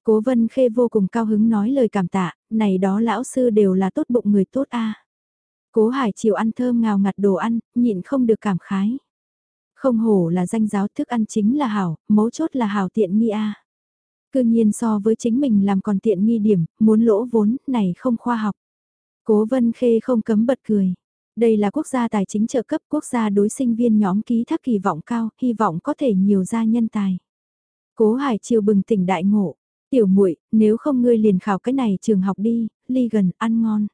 Cố Vân Khê vô cùng cao hứng nói lời cảm tạ, này đó lão sư đều là tốt bụng người tốt a. Cố Hải chiều ăn thơm ngào ngạt đồ ăn, nhịn không được cảm khái. Không hổ là danh giáo thức ăn chính là hảo, mấu chốt là hảo tiện nghi a. Cư nhiên so với chính mình làm còn tiện nghi điểm, muốn lỗ vốn, này không khoa học. Cố Vân Khê không cấm bật cười. Đây là quốc gia tài chính trợ cấp quốc gia đối sinh viên nhóm ký thác kỳ vọng cao, hy vọng có thể nhiều ra nhân tài. Cố Hải chiều bừng tỉnh đại ngộ, tiểu muội nếu không ngươi liền khảo cái này trường học đi, ly gần, ăn ngon.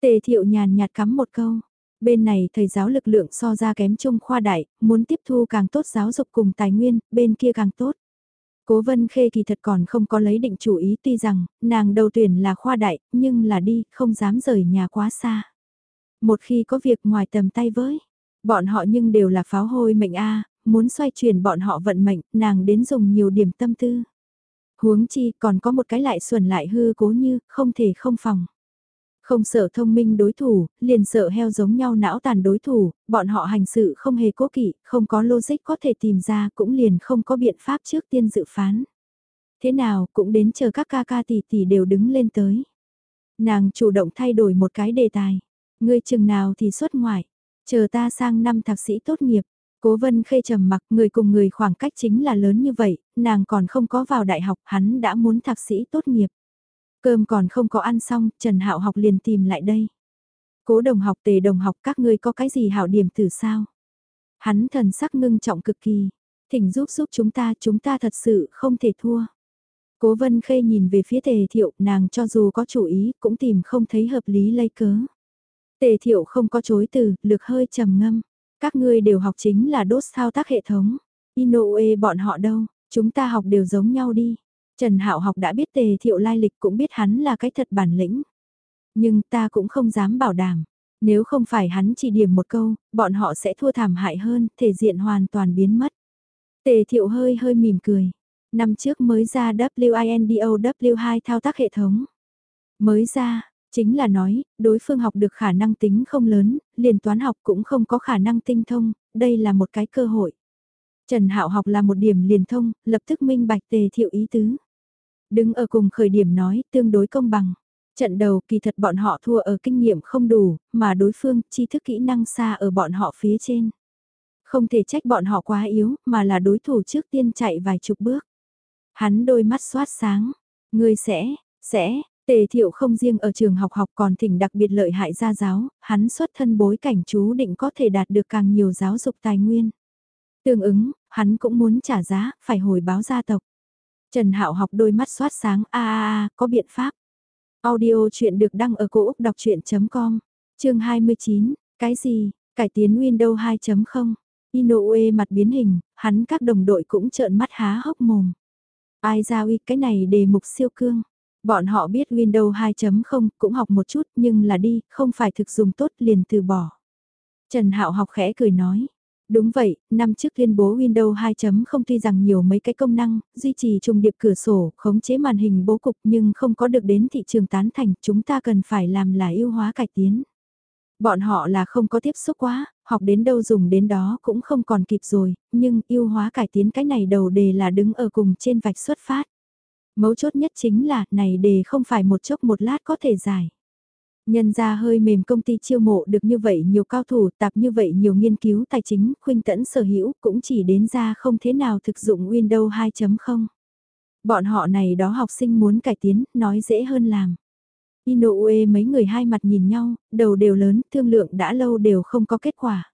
Tề thiệu nhàn nhạt cắm một câu, bên này thầy giáo lực lượng so ra kém chung khoa đại, muốn tiếp thu càng tốt giáo dục cùng tài nguyên, bên kia càng tốt. Cố Vân Khê kỳ thật còn không có lấy định chủ ý tuy rằng, nàng đầu tuyển là khoa đại, nhưng là đi, không dám rời nhà quá xa. Một khi có việc ngoài tầm tay với, bọn họ nhưng đều là pháo hôi mệnh A, muốn xoay chuyển bọn họ vận mệnh, nàng đến dùng nhiều điểm tâm tư. Huống chi còn có một cái lại xuẩn lại hư cố như, không thể không phòng. Không sợ thông minh đối thủ, liền sợ heo giống nhau não tàn đối thủ, bọn họ hành sự không hề cố kỵ, không có logic có thể tìm ra cũng liền không có biện pháp trước tiên dự phán. Thế nào cũng đến chờ các ca ca tỷ tỷ đều đứng lên tới. Nàng chủ động thay đổi một cái đề tài. Ngươi chừng nào thì xuất ngoại, chờ ta sang năm thạc sĩ tốt nghiệp. Cố vân khê trầm mặc người cùng người khoảng cách chính là lớn như vậy, nàng còn không có vào đại học, hắn đã muốn thạc sĩ tốt nghiệp. Cơm còn không có ăn xong, Trần Hạo học liền tìm lại đây. Cố đồng học tề đồng học các ngươi có cái gì hảo điểm từ sao? Hắn thần sắc ngưng trọng cực kỳ. Thỉnh giúp giúp chúng ta, chúng ta thật sự không thể thua. Cố vân khê nhìn về phía tề thiệu, nàng cho dù có chủ ý, cũng tìm không thấy hợp lý lây cớ. Tề thiệu không có chối từ, lực hơi trầm ngâm. Các ngươi đều học chính là đốt thao tác hệ thống. Inoue bọn họ đâu, chúng ta học đều giống nhau đi. Trần Hạo học đã biết tề thiệu lai lịch cũng biết hắn là cái thật bản lĩnh. Nhưng ta cũng không dám bảo đảm. Nếu không phải hắn chỉ điểm một câu, bọn họ sẽ thua thảm hại hơn, thể diện hoàn toàn biến mất. Tề thiệu hơi hơi mỉm cười. Năm trước mới ra WINDOW2 thao tác hệ thống. Mới ra, chính là nói, đối phương học được khả năng tính không lớn, liền toán học cũng không có khả năng tinh thông, đây là một cái cơ hội. Trần Hạo học là một điểm liền thông, lập tức minh bạch tề thiệu ý tứ. Đứng ở cùng khởi điểm nói, tương đối công bằng. Trận đầu kỳ thật bọn họ thua ở kinh nghiệm không đủ, mà đối phương tri thức kỹ năng xa ở bọn họ phía trên. Không thể trách bọn họ quá yếu, mà là đối thủ trước tiên chạy vài chục bước. Hắn đôi mắt xoát sáng. Ngươi sẽ, sẽ, tề thiệu không riêng ở trường học học còn thỉnh đặc biệt lợi hại gia giáo, hắn xuất thân bối cảnh chú định có thể đạt được càng nhiều giáo dục tài nguyên. Tương ứng, hắn cũng muốn trả giá, phải hồi báo gia tộc. Trần Hạo học đôi mắt xoát sáng, a a a, có biện pháp. Audio chuyện được đăng ở cổ Úc đọc chuyện.com, chương 29, cái gì, cải tiến Windows 2.0. Inoue mặt biến hình, hắn các đồng đội cũng trợn mắt há hốc mồm. Ai ra uy cái này đề mục siêu cương. Bọn họ biết Windows 2.0 cũng học một chút nhưng là đi, không phải thực dùng tốt liền từ bỏ. Trần Hạo học khẽ cười nói. Đúng vậy, năm trước tuyên bố Windows 2.0 tuy rằng nhiều mấy cái công năng, duy trì trùng điệp cửa sổ, khống chế màn hình bố cục nhưng không có được đến thị trường tán thành, chúng ta cần phải làm là ưu hóa cải tiến. Bọn họ là không có tiếp xúc quá, học đến đâu dùng đến đó cũng không còn kịp rồi, nhưng ưu hóa cải tiến cái này đầu đề là đứng ở cùng trên vạch xuất phát. Mấu chốt nhất chính là, này đề không phải một chốc một lát có thể giải. Nhân ra hơi mềm công ty chiêu mộ được như vậy nhiều cao thủ tạp như vậy nhiều nghiên cứu tài chính, khuynh tẫn sở hữu cũng chỉ đến ra không thế nào thực dụng Windows 2.0. Bọn họ này đó học sinh muốn cải tiến, nói dễ hơn làm. Inoue mấy người hai mặt nhìn nhau, đầu đều lớn, thương lượng đã lâu đều không có kết quả.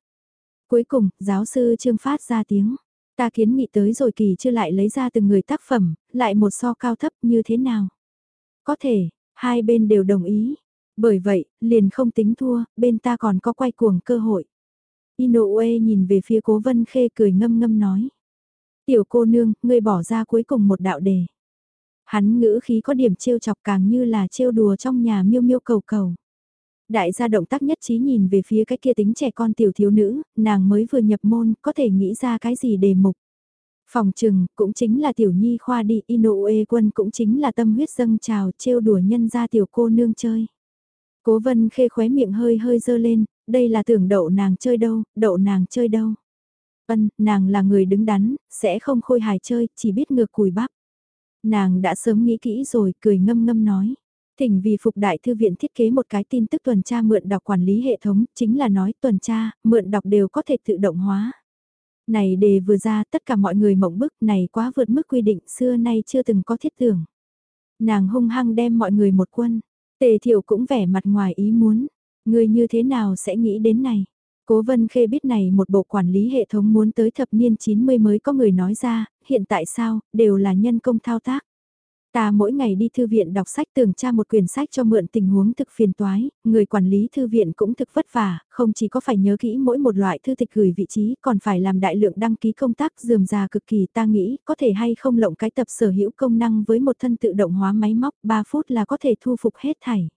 Cuối cùng, giáo sư Trương phát ra tiếng. Ta kiến nghị tới rồi kỳ chưa lại lấy ra từng người tác phẩm, lại một so cao thấp như thế nào? Có thể, hai bên đều đồng ý. Bởi vậy, liền không tính thua, bên ta còn có quay cuồng cơ hội. Inoue nhìn về phía cố vân khê cười ngâm ngâm nói. Tiểu cô nương, ngươi bỏ ra cuối cùng một đạo đề. Hắn ngữ khí có điểm trêu chọc càng như là trêu đùa trong nhà miêu miêu cầu cầu. Đại gia động tác nhất trí nhìn về phía cái kia tính trẻ con tiểu thiếu nữ, nàng mới vừa nhập môn, có thể nghĩ ra cái gì đề mục. Phòng trừng, cũng chính là tiểu nhi khoa đi, Inoue quân cũng chính là tâm huyết dâng trào, trêu đùa nhân ra tiểu cô nương chơi. Cố vân khê khóe miệng hơi hơi dơ lên, đây là tưởng đậu nàng chơi đâu, đậu nàng chơi đâu. Vân, nàng là người đứng đắn, sẽ không khôi hài chơi, chỉ biết ngược cùi bắp. Nàng đã sớm nghĩ kỹ rồi, cười ngâm ngâm nói. Thỉnh vì Phục Đại Thư viện thiết kế một cái tin tức tuần tra mượn đọc quản lý hệ thống, chính là nói tuần tra, mượn đọc đều có thể tự động hóa. Này đề vừa ra tất cả mọi người mộng bức này quá vượt mức quy định xưa nay chưa từng có thiết tưởng. Nàng hung hăng đem mọi người một quân, tề thiểu cũng vẻ mặt ngoài ý muốn, người như thế nào sẽ nghĩ đến này. Cố Vân Khê biết này một bộ quản lý hệ thống muốn tới thập niên 90 mới có người nói ra, hiện tại sao, đều là nhân công thao tác. Ta mỗi ngày đi thư viện đọc sách tưởng tra một quyển sách cho mượn tình huống thực phiền toái, người quản lý thư viện cũng thực vất vả, không chỉ có phải nhớ kỹ mỗi một loại thư tịch gửi vị trí, còn phải làm đại lượng đăng ký công tác dườm già cực kỳ ta nghĩ có thể hay không lộng cái tập sở hữu công năng với một thân tự động hóa máy móc 3 phút là có thể thu phục hết thảy.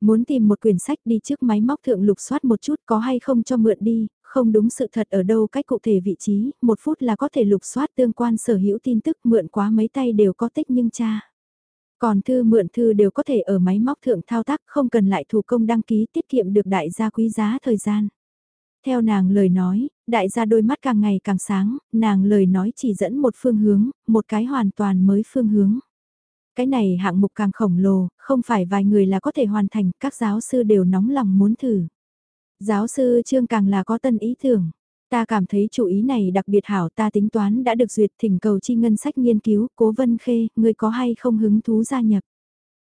Muốn tìm một quyển sách đi trước máy móc thượng lục soát một chút có hay không cho mượn đi, không đúng sự thật ở đâu cách cụ thể vị trí, một phút là có thể lục soát tương quan sở hữu tin tức mượn quá mấy tay đều có tích nhưng cha. Còn thư mượn thư đều có thể ở máy móc thượng thao tác không cần lại thủ công đăng ký tiết kiệm được đại gia quý giá thời gian. Theo nàng lời nói, đại gia đôi mắt càng ngày càng sáng, nàng lời nói chỉ dẫn một phương hướng, một cái hoàn toàn mới phương hướng. Cái này hạng mục càng khổng lồ, không phải vài người là có thể hoàn thành, các giáo sư đều nóng lòng muốn thử. Giáo sư Trương càng là có tân ý tưởng. Ta cảm thấy chủ ý này đặc biệt hảo ta tính toán đã được duyệt thỉnh cầu chi ngân sách nghiên cứu, cố vân khê, người có hay không hứng thú gia nhập.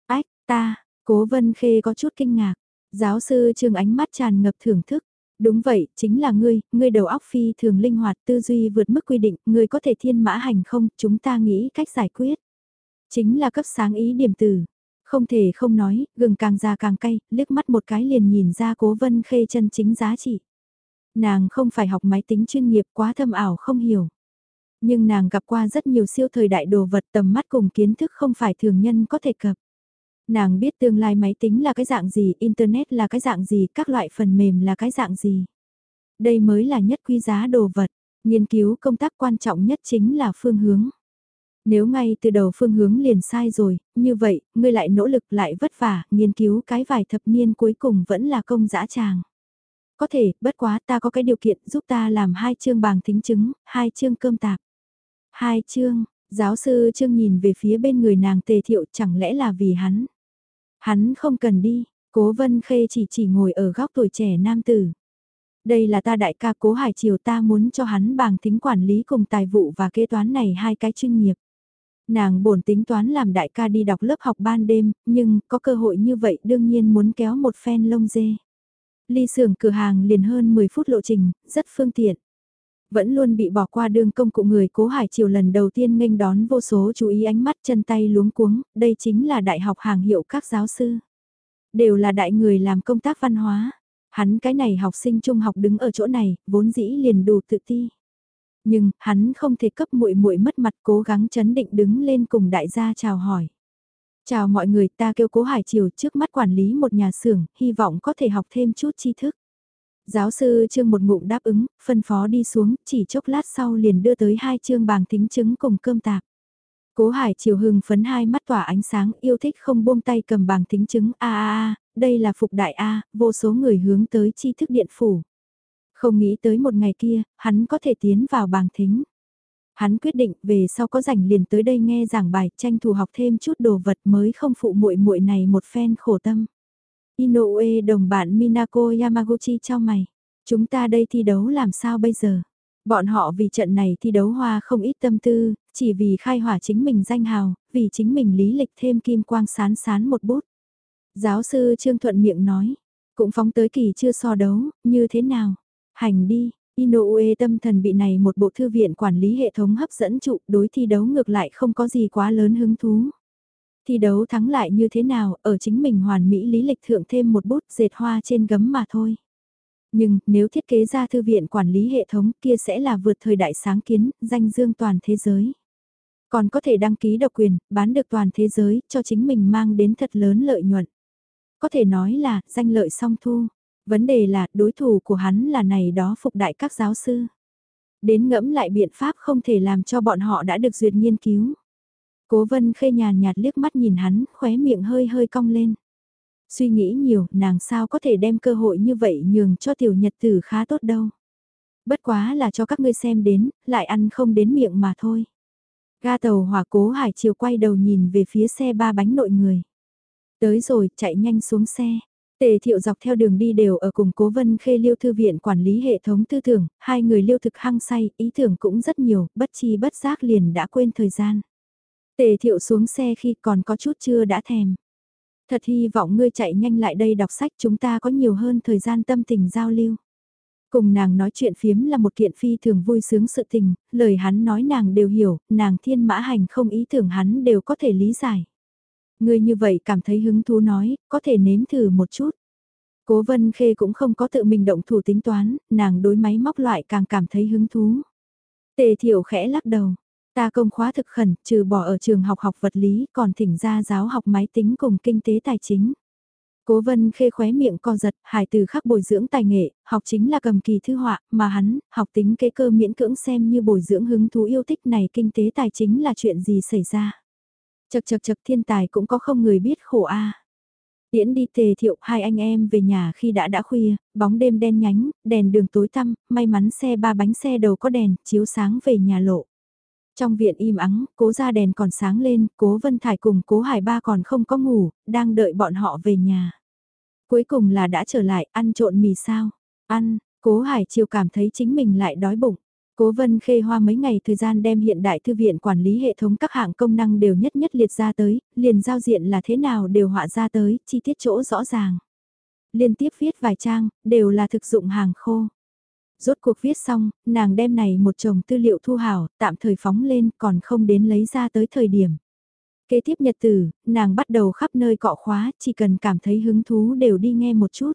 Ách, ta, cố vân khê có chút kinh ngạc. Giáo sư Trương ánh mắt tràn ngập thưởng thức. Đúng vậy, chính là ngươi, ngươi đầu óc phi thường linh hoạt tư duy vượt mức quy định, ngươi có thể thiên mã hành không, chúng ta nghĩ cách giải quyết. Chính là cấp sáng ý điểm từ. Không thể không nói, gừng càng già càng cay, liếc mắt một cái liền nhìn ra cố vân khê chân chính giá trị. Nàng không phải học máy tính chuyên nghiệp quá thâm ảo không hiểu. Nhưng nàng gặp qua rất nhiều siêu thời đại đồ vật tầm mắt cùng kiến thức không phải thường nhân có thể cập. Nàng biết tương lai máy tính là cái dạng gì, Internet là cái dạng gì, các loại phần mềm là cái dạng gì. Đây mới là nhất quý giá đồ vật, nghiên cứu công tác quan trọng nhất chính là phương hướng. Nếu ngay từ đầu phương hướng liền sai rồi, như vậy, ngươi lại nỗ lực lại vất vả, nghiên cứu cái vài thập niên cuối cùng vẫn là công dã tràng. Có thể, bất quá ta có cái điều kiện giúp ta làm hai chương bảng thính chứng, hai chương cơm tạp. Hai chương, giáo sư chương nhìn về phía bên người nàng tề thiệu chẳng lẽ là vì hắn. Hắn không cần đi, cố vân khê chỉ chỉ ngồi ở góc tuổi trẻ nam tử. Đây là ta đại ca cố hải triều ta muốn cho hắn bảng thính quản lý cùng tài vụ và kế toán này hai cái chuyên nghiệp. Nàng bổn tính toán làm đại ca đi đọc lớp học ban đêm, nhưng có cơ hội như vậy đương nhiên muốn kéo một phen lông dê. Ly xưởng cửa hàng liền hơn 10 phút lộ trình, rất phương tiện. Vẫn luôn bị bỏ qua đường công cụ người cố hải chiều lần đầu tiên nghênh đón vô số chú ý ánh mắt chân tay luống cuống, đây chính là đại học hàng hiệu các giáo sư. Đều là đại người làm công tác văn hóa. Hắn cái này học sinh trung học đứng ở chỗ này, vốn dĩ liền đủ tự ti. Nhưng, hắn không thể cấp muội muội mất mặt cố gắng chấn định đứng lên cùng đại gia chào hỏi. Chào mọi người ta kêu cố Hải Triều trước mắt quản lý một nhà xưởng, hy vọng có thể học thêm chút tri thức. Giáo sư trương một ngụm đáp ứng, phân phó đi xuống, chỉ chốc lát sau liền đưa tới hai chương bàng tính chứng cùng cơm tạp. Cố Hải Triều hưng phấn hai mắt tỏa ánh sáng yêu thích không buông tay cầm bàng tính chứng a a a, đây là phục đại A, vô số người hướng tới tri thức điện phủ. Không nghĩ tới một ngày kia, hắn có thể tiến vào bàng thính. Hắn quyết định về sau có rảnh liền tới đây nghe giảng bài, tranh thủ học thêm chút đồ vật mới không phụ muội muội này một phen khổ tâm. Inoue đồng bạn Minako Yamaguchi cho mày. Chúng ta đây thi đấu làm sao bây giờ? Bọn họ vì trận này thi đấu hoa không ít tâm tư, chỉ vì khai hỏa chính mình danh hào, vì chính mình lý lịch thêm kim quang sán sán một bút. Giáo sư Trương Thuận miệng nói, cũng phóng tới kỳ chưa so đấu, như thế nào? Hành đi, Inoue tâm thần bị này một bộ thư viện quản lý hệ thống hấp dẫn trụ đối thi đấu ngược lại không có gì quá lớn hứng thú. Thi đấu thắng lại như thế nào, ở chính mình hoàn mỹ lý lịch thượng thêm một bút dệt hoa trên gấm mà thôi. Nhưng, nếu thiết kế ra thư viện quản lý hệ thống kia sẽ là vượt thời đại sáng kiến, danh dương toàn thế giới. Còn có thể đăng ký độc quyền, bán được toàn thế giới, cho chính mình mang đến thật lớn lợi nhuận. Có thể nói là, danh lợi song thu. Vấn đề là, đối thủ của hắn là này đó phục đại các giáo sư. Đến ngẫm lại biện pháp không thể làm cho bọn họ đã được duyệt nghiên cứu. Cố vân khê nhàn nhạt liếc mắt nhìn hắn, khóe miệng hơi hơi cong lên. Suy nghĩ nhiều, nàng sao có thể đem cơ hội như vậy nhường cho tiểu nhật tử khá tốt đâu. Bất quá là cho các ngươi xem đến, lại ăn không đến miệng mà thôi. Ga tàu hỏa cố hải chiều quay đầu nhìn về phía xe ba bánh nội người. Tới rồi, chạy nhanh xuống xe. Tề thiệu dọc theo đường đi đều ở cùng cố vân khê liêu thư viện quản lý hệ thống tư tưởng, hai người liêu thực hăng say, ý tưởng cũng rất nhiều, bất chi bất giác liền đã quên thời gian. Tề thiệu xuống xe khi còn có chút chưa đã thèm. Thật hy vọng ngươi chạy nhanh lại đây đọc sách chúng ta có nhiều hơn thời gian tâm tình giao lưu. Cùng nàng nói chuyện phiếm là một kiện phi thường vui sướng sự tình, lời hắn nói nàng đều hiểu, nàng thiên mã hành không ý tưởng hắn đều có thể lý giải. Ngươi như vậy cảm thấy hứng thú nói, có thể nếm thử một chút. Cố vân khê cũng không có tự mình động thủ tính toán, nàng đối máy móc loại càng cảm thấy hứng thú. Tề thiểu khẽ lắc đầu, ta công khóa thực khẩn, trừ bỏ ở trường học học vật lý còn thỉnh ra giáo học máy tính cùng kinh tế tài chính. Cố vân khê khóe miệng co giật, hải từ khắc bồi dưỡng tài nghệ, học chính là cầm kỳ thư họa, mà hắn, học tính kế cơ miễn cưỡng xem như bồi dưỡng hứng thú yêu thích này kinh tế tài chính là chuyện gì xảy ra. Chật chật chật thiên tài cũng có không người biết khổ a. Tiễn đi tề thiệu hai anh em về nhà khi đã đã khuya, bóng đêm đen nhánh, đèn đường tối tăm, may mắn xe ba bánh xe đầu có đèn, chiếu sáng về nhà lộ. Trong viện im ắng, cố ra đèn còn sáng lên, cố Vân Thải cùng cố Hải Ba còn không có ngủ, đang đợi bọn họ về nhà. Cuối cùng là đã trở lại, ăn trộn mì sao? Ăn, cố Hải chiều cảm thấy chính mình lại đói bụng. Cố Vân Khê Hoa mấy ngày thời gian đem hiện đại thư viện quản lý hệ thống các hạng công năng đều nhất nhất liệt ra tới, liền giao diện là thế nào đều họa ra tới, chi tiết chỗ rõ ràng. Liên tiếp viết vài trang, đều là thực dụng hàng khô. Rốt cuộc viết xong, nàng đem này một chồng tư liệu thu hảo, tạm thời phóng lên còn không đến lấy ra tới thời điểm. Kế tiếp nhật tử, nàng bắt đầu khắp nơi cọ khóa, chỉ cần cảm thấy hứng thú đều đi nghe một chút.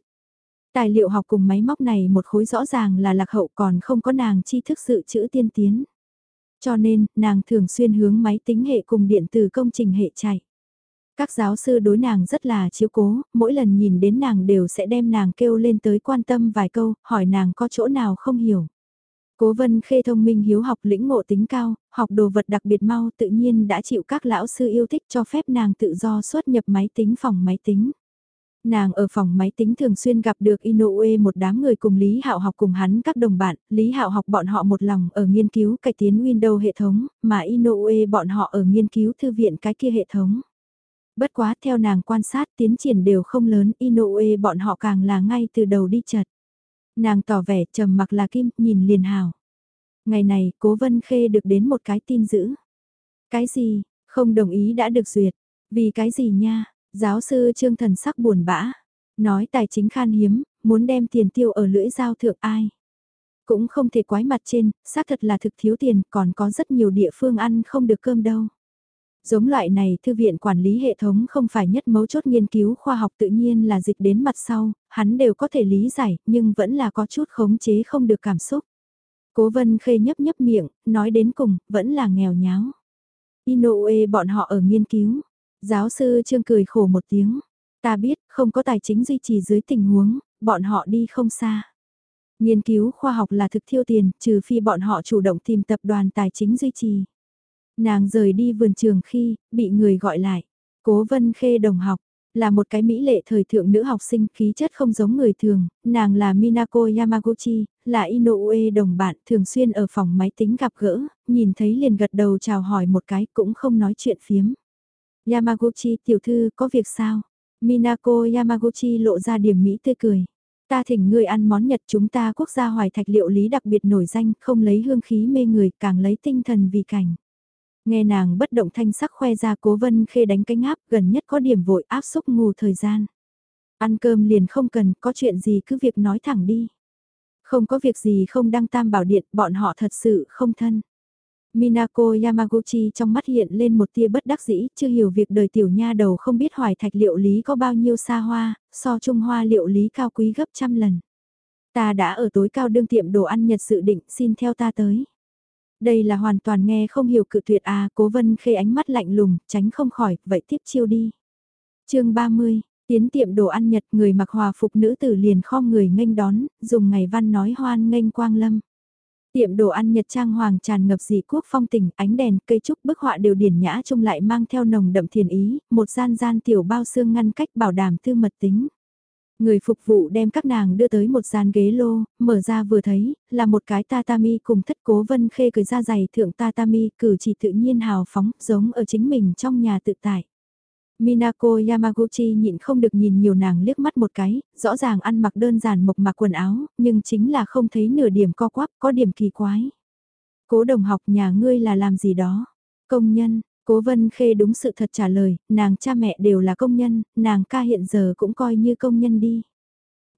Tài liệu học cùng máy móc này một khối rõ ràng là lạc hậu còn không có nàng chi thức sự chữ tiên tiến. Cho nên, nàng thường xuyên hướng máy tính hệ cùng điện tử công trình hệ chạy. Các giáo sư đối nàng rất là chiếu cố, mỗi lần nhìn đến nàng đều sẽ đem nàng kêu lên tới quan tâm vài câu, hỏi nàng có chỗ nào không hiểu. Cố vân khê thông minh hiếu học lĩnh ngộ tính cao, học đồ vật đặc biệt mau tự nhiên đã chịu các lão sư yêu thích cho phép nàng tự do xuất nhập máy tính phòng máy tính. Nàng ở phòng máy tính thường xuyên gặp được Inoue một đám người cùng Lý Hạo học cùng hắn các đồng bạn, Lý Hạo học bọn họ một lòng ở nghiên cứu cải tiến Windows hệ thống, mà Inoue bọn họ ở nghiên cứu thư viện cái kia hệ thống. Bất quá theo nàng quan sát tiến triển đều không lớn, Inoue bọn họ càng là ngay từ đầu đi chật. Nàng tỏ vẻ trầm mặc là kim, nhìn liền hào. Ngày này, cố vân khê được đến một cái tin dữ. Cái gì, không đồng ý đã được duyệt. Vì cái gì nha, giáo sư trương thần sắc buồn bã. Nói tài chính khan hiếm, muốn đem tiền tiêu ở lưỡi giao thượng ai. Cũng không thể quái mặt trên, xác thật là thực thiếu tiền, còn có rất nhiều địa phương ăn không được cơm đâu. Giống loại này thư viện quản lý hệ thống không phải nhất mấu chốt nghiên cứu khoa học tự nhiên là dịch đến mặt sau, hắn đều có thể lý giải, nhưng vẫn là có chút khống chế không được cảm xúc. Cố vân khê nhấp nhấp miệng, nói đến cùng, vẫn là nghèo nháo. Inoue bọn họ ở nghiên cứu. Giáo sư Trương cười khổ một tiếng. Ta biết, không có tài chính duy trì dưới tình huống, bọn họ đi không xa. Nghiên cứu khoa học là thực thiêu tiền, trừ phi bọn họ chủ động tìm tập đoàn tài chính duy trì. Nàng rời đi vườn trường khi, bị người gọi lại. Cố vân khê đồng học, là một cái mỹ lệ thời thượng nữ học sinh khí chất không giống người thường, nàng là Minako Yamaguchi, là Inoue đồng bạn thường xuyên ở phòng máy tính gặp gỡ, nhìn thấy liền gật đầu chào hỏi một cái cũng không nói chuyện phiếm. Yamaguchi tiểu thư có việc sao? Minako Yamaguchi lộ ra điểm mỹ tươi cười. Ta thỉnh ngươi ăn món Nhật chúng ta quốc gia hoài thạch liệu lý đặc biệt nổi danh, không lấy hương khí mê người, càng lấy tinh thần vì cảnh. Nghe nàng bất động thanh sắc khoe ra cố vân khê đánh cánh áp gần nhất có điểm vội áp xúc ngủ thời gian. Ăn cơm liền không cần, có chuyện gì cứ việc nói thẳng đi. Không có việc gì không đăng tam bảo điện, bọn họ thật sự không thân. Minako Yamaguchi trong mắt hiện lên một tia bất đắc dĩ, chưa hiểu việc đời tiểu nha đầu không biết hoài thạch liệu lý có bao nhiêu xa hoa, so trung hoa liệu lý cao quý gấp trăm lần. Ta đã ở tối cao đương tiệm đồ ăn nhật sự định, xin theo ta tới. Đây là hoàn toàn nghe không hiểu cự tuyệt à, cố vân khê ánh mắt lạnh lùng, tránh không khỏi, vậy tiếp chiêu đi. chương 30, tiến tiệm đồ ăn nhật người mặc hòa phục nữ tử liền khom người nghênh đón, dùng ngày văn nói hoan nghênh quang lâm. Tiệm đồ ăn Nhật Trang Hoàng tràn ngập dị quốc phong tình, ánh đèn, cây trúc bức họa đều điển nhã trông lại mang theo nồng đậm thiền ý, một gian gian tiểu bao xương ngăn cách bảo đảm tư mật tính. Người phục vụ đem các nàng đưa tới một gian ghế lô, mở ra vừa thấy, là một cái tatami cùng thất cố vân khê cười ra giày thượng tatami cử chỉ tự nhiên hào phóng, giống ở chính mình trong nhà tự tại. Minako Yamaguchi nhịn không được nhìn nhiều nàng liếc mắt một cái, rõ ràng ăn mặc đơn giản mộc mạc quần áo, nhưng chính là không thấy nửa điểm co quắp, có điểm kỳ quái. Cố đồng học nhà ngươi là làm gì đó? Công nhân, Cố Vân Khê đúng sự thật trả lời, nàng cha mẹ đều là công nhân, nàng ca hiện giờ cũng coi như công nhân đi.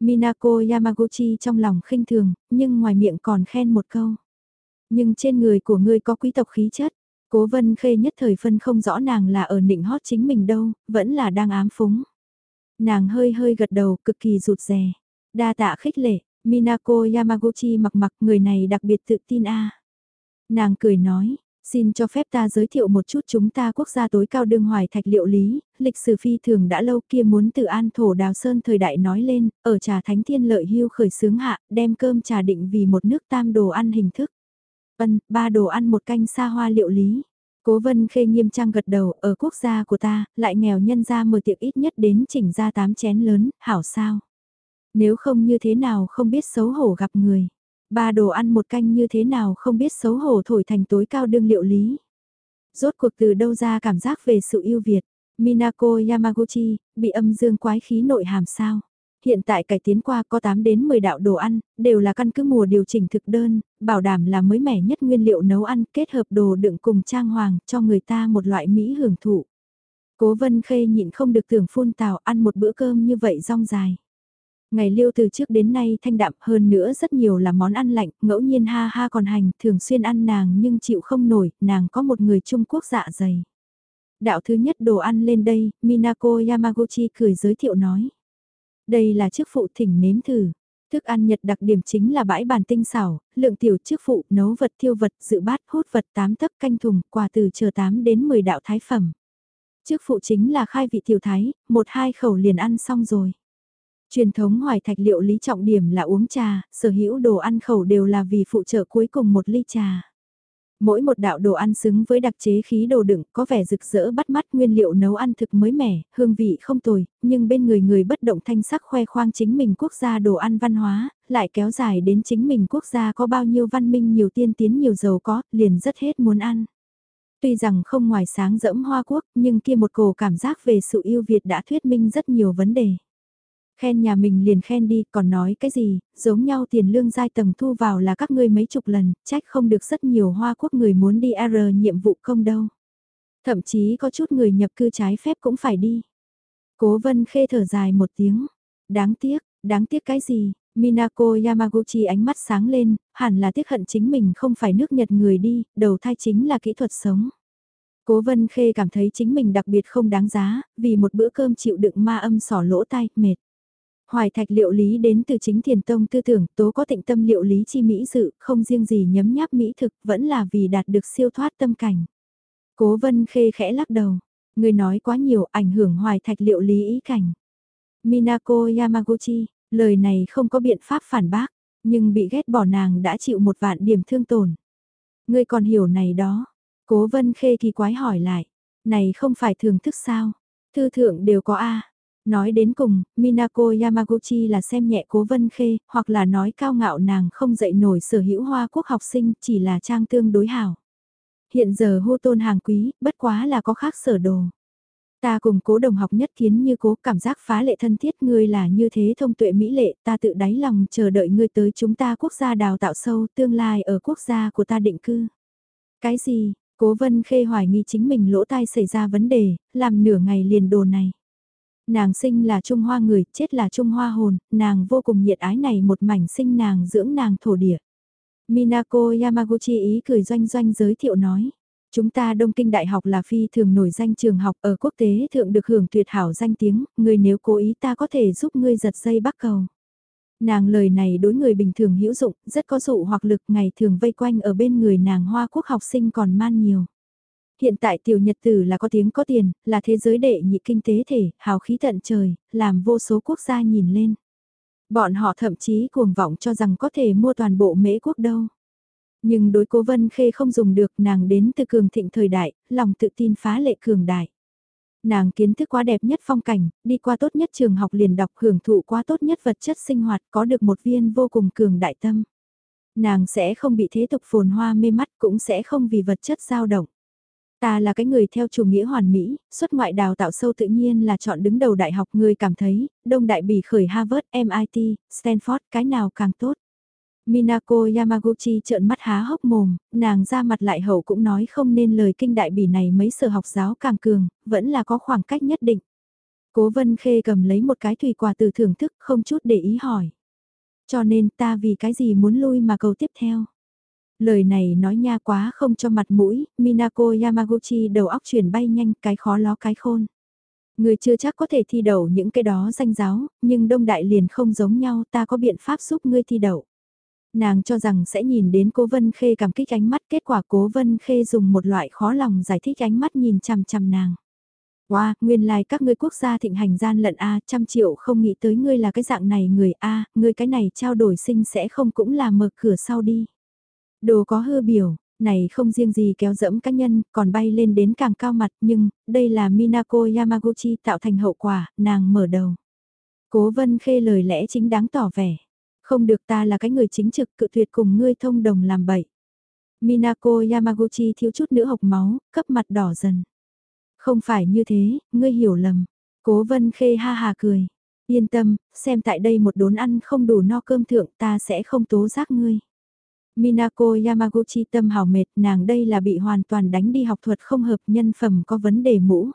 Minako Yamaguchi trong lòng khinh thường, nhưng ngoài miệng còn khen một câu. Nhưng trên người của ngươi có quý tộc khí chất, Cố vân khê nhất thời phân không rõ nàng là ở nịnh hót chính mình đâu, vẫn là đang ám phúng. Nàng hơi hơi gật đầu cực kỳ rụt rè. Đa tạ khích lệ, Minako Yamaguchi mặc mặc người này đặc biệt tự tin a. Nàng cười nói, xin cho phép ta giới thiệu một chút chúng ta quốc gia tối cao đương hoài thạch liệu lý, lịch sử phi thường đã lâu kia muốn từ an thổ đào sơn thời đại nói lên, ở trà thánh thiên lợi hưu khởi sướng hạ, đem cơm trà định vì một nước tam đồ ăn hình thức. Vân, ba đồ ăn một canh xa hoa liệu lý. Cố vân khê nghiêm trang gật đầu, ở quốc gia của ta, lại nghèo nhân ra mở tiệc ít nhất đến chỉnh ra tám chén lớn, hảo sao. Nếu không như thế nào không biết xấu hổ gặp người. Ba đồ ăn một canh như thế nào không biết xấu hổ thổi thành tối cao đương liệu lý. Rốt cuộc từ đâu ra cảm giác về sự yêu Việt. Minako Yamaguchi, bị âm dương quái khí nội hàm sao. Hiện tại cải tiến qua có 8 đến 10 đạo đồ ăn, đều là căn cứ mùa điều chỉnh thực đơn, bảo đảm là mới mẻ nhất nguyên liệu nấu ăn kết hợp đồ đựng cùng trang hoàng cho người ta một loại mỹ hưởng thụ. Cố vân khê nhịn không được tưởng phun tào ăn một bữa cơm như vậy rong dài. Ngày liêu từ trước đến nay thanh đạm hơn nữa rất nhiều là món ăn lạnh, ngẫu nhiên ha ha còn hành, thường xuyên ăn nàng nhưng chịu không nổi, nàng có một người Trung Quốc dạ dày. Đạo thứ nhất đồ ăn lên đây, Minako Yamaguchi cười giới thiệu nói. Đây là chức phụ thỉnh nếm thử. Thức ăn Nhật đặc điểm chính là bãi bàn tinh xảo, lượng tiểu chức phụ, nấu vật thiêu vật, dự bát hút vật tám tấc canh thùng, quà từ chờ 8 đến 10 đạo thái phẩm. Chức phụ chính là khai vị tiểu thái, một hai khẩu liền ăn xong rồi. Truyền thống hoài thạch liệu lý trọng điểm là uống trà, sở hữu đồ ăn khẩu đều là vì phụ trợ cuối cùng một ly trà. Mỗi một đạo đồ ăn xứng với đặc chế khí đồ đựng có vẻ rực rỡ bắt mắt nguyên liệu nấu ăn thực mới mẻ, hương vị không tồi, nhưng bên người người bất động thanh sắc khoe khoang chính mình quốc gia đồ ăn văn hóa, lại kéo dài đến chính mình quốc gia có bao nhiêu văn minh nhiều tiên tiến nhiều giàu có, liền rất hết muốn ăn. Tuy rằng không ngoài sáng dẫm hoa quốc, nhưng kia một cổ cảm giác về sự yêu Việt đã thuyết minh rất nhiều vấn đề. Khen nhà mình liền khen đi, còn nói cái gì, giống nhau tiền lương giai tầng thu vào là các ngươi mấy chục lần, trách không được rất nhiều hoa quốc người muốn đi R nhiệm vụ không đâu. Thậm chí có chút người nhập cư trái phép cũng phải đi. Cố vân khê thở dài một tiếng. Đáng tiếc, đáng tiếc cái gì? Minako Yamaguchi ánh mắt sáng lên, hẳn là tiếc hận chính mình không phải nước Nhật người đi, đầu thai chính là kỹ thuật sống. Cố Vân Khê cảm thấy chính mình đặc biệt không đáng giá, vì một bữa cơm chịu đựng ma âm sỏ lỗ tai, mệt. Hoài thạch liệu lý đến từ chính thiền tông tư tưởng, tố có tịnh tâm liệu lý chi mỹ dự, không riêng gì nhấm nháp mỹ thực, vẫn là vì đạt được siêu thoát tâm cảnh. Cố vân khê khẽ lắc đầu, người nói quá nhiều ảnh hưởng hoài thạch liệu lý ý cảnh. Minako Yamaguchi, lời này không có biện pháp phản bác, nhưng bị ghét bỏ nàng đã chịu một vạn điểm thương tổn. Ngươi còn hiểu này đó. Cố vân khê kỳ quái hỏi lại, này không phải thường thức sao? Thư thượng đều có A, Nói đến cùng, Minako Yamaguchi là xem nhẹ cố vân khê, hoặc là nói cao ngạo nàng không dạy nổi sở hữu hoa quốc học sinh, chỉ là trang tương đối hảo. Hiện giờ hô tôn hàng quý, bất quá là có khác sở đồ. Ta cùng cố đồng học nhất kiến như cố cảm giác phá lệ thân thiết ngươi là như thế thông tuệ mỹ lệ, ta tự đáy lòng chờ đợi ngươi tới chúng ta quốc gia đào tạo sâu tương lai ở quốc gia của ta định cư. Cái gì, cố vân khê hoài nghi chính mình lỗ tai xảy ra vấn đề, làm nửa ngày liền đồ này. Nàng sinh là Trung Hoa người, chết là Trung Hoa hồn, nàng vô cùng nhiệt ái này một mảnh sinh nàng dưỡng nàng thổ địa. Minako Yamaguchi ý cười doanh doanh giới thiệu nói. Chúng ta Đông Kinh Đại học là phi thường nổi danh trường học ở quốc tế thượng được hưởng tuyệt hảo danh tiếng, người nếu cố ý ta có thể giúp ngươi giật dây bắc cầu. Nàng lời này đối người bình thường hữu dụng, rất có dụ hoặc lực ngày thường vây quanh ở bên người nàng hoa quốc học sinh còn man nhiều hiện tại tiểu nhật tử là có tiếng có tiền, là thế giới đệ nhị kinh tế thể, hào khí tận trời, làm vô số quốc gia nhìn lên. Bọn họ thậm chí cuồng vọng cho rằng có thể mua toàn bộ mễ quốc đâu. Nhưng đối cố vân khê không dùng được nàng đến từ cường thịnh thời đại, lòng tự tin phá lệ cường đại. Nàng kiến thức quá đẹp nhất phong cảnh, đi qua tốt nhất trường học liền đọc hưởng thụ quá tốt nhất vật chất sinh hoạt có được một viên vô cùng cường đại tâm. Nàng sẽ không bị thế tục phồn hoa mê mắt cũng sẽ không vì vật chất dao động. Ta là cái người theo chủ nghĩa hoàn mỹ, xuất ngoại đào tạo sâu tự nhiên là chọn đứng đầu đại học người cảm thấy, Đông Đại Bỉ khởi Harvard, MIT, Stanford, cái nào càng tốt. Minako Yamaguchi trợn mắt há hốc mồm, nàng ra mặt lại hậu cũng nói không nên lời kinh đại bỉ này mấy sở học giáo càng cường, vẫn là có khoảng cách nhất định. Cố vân khê cầm lấy một cái thủy quà từ thưởng thức không chút để ý hỏi. Cho nên ta vì cái gì muốn lui mà cầu tiếp theo. Lời này nói nha quá không cho mặt mũi, Minako Yamaguchi đầu óc chuyển bay nhanh cái khó ló cái khôn. Người chưa chắc có thể thi đậu những cái đó danh giáo, nhưng đông đại liền không giống nhau ta có biện pháp giúp ngươi thi đậu. Nàng cho rằng sẽ nhìn đến cố vân khê cảm kích ánh mắt kết quả cố vân khê dùng một loại khó lòng giải thích ánh mắt nhìn chằm chằm nàng. Wow, nguyên lai like các ngươi quốc gia thịnh hành gian lận A, trăm triệu không nghĩ tới ngươi là cái dạng này người A, ngươi cái này trao đổi sinh sẽ không cũng là mở cửa sau đi. Đồ có hư biểu, này không riêng gì kéo dẫm cá nhân, còn bay lên đến càng cao mặt, nhưng, đây là Minako Yamaguchi tạo thành hậu quả, nàng mở đầu. Cố vân khê lời lẽ chính đáng tỏ vẻ. Không được ta là cái người chính trực cự tuyệt cùng ngươi thông đồng làm bậy. Minako Yamaguchi thiếu chút nữa hộc máu, cấp mặt đỏ dần. Không phải như thế, ngươi hiểu lầm. Cố vân khê ha hà cười. Yên tâm, xem tại đây một đốn ăn không đủ no cơm thượng ta sẽ không tố giác ngươi. Minako Yamaguchi tâm hào mệt nàng đây là bị hoàn toàn đánh đi học thuật không hợp nhân phẩm có vấn đề mũ.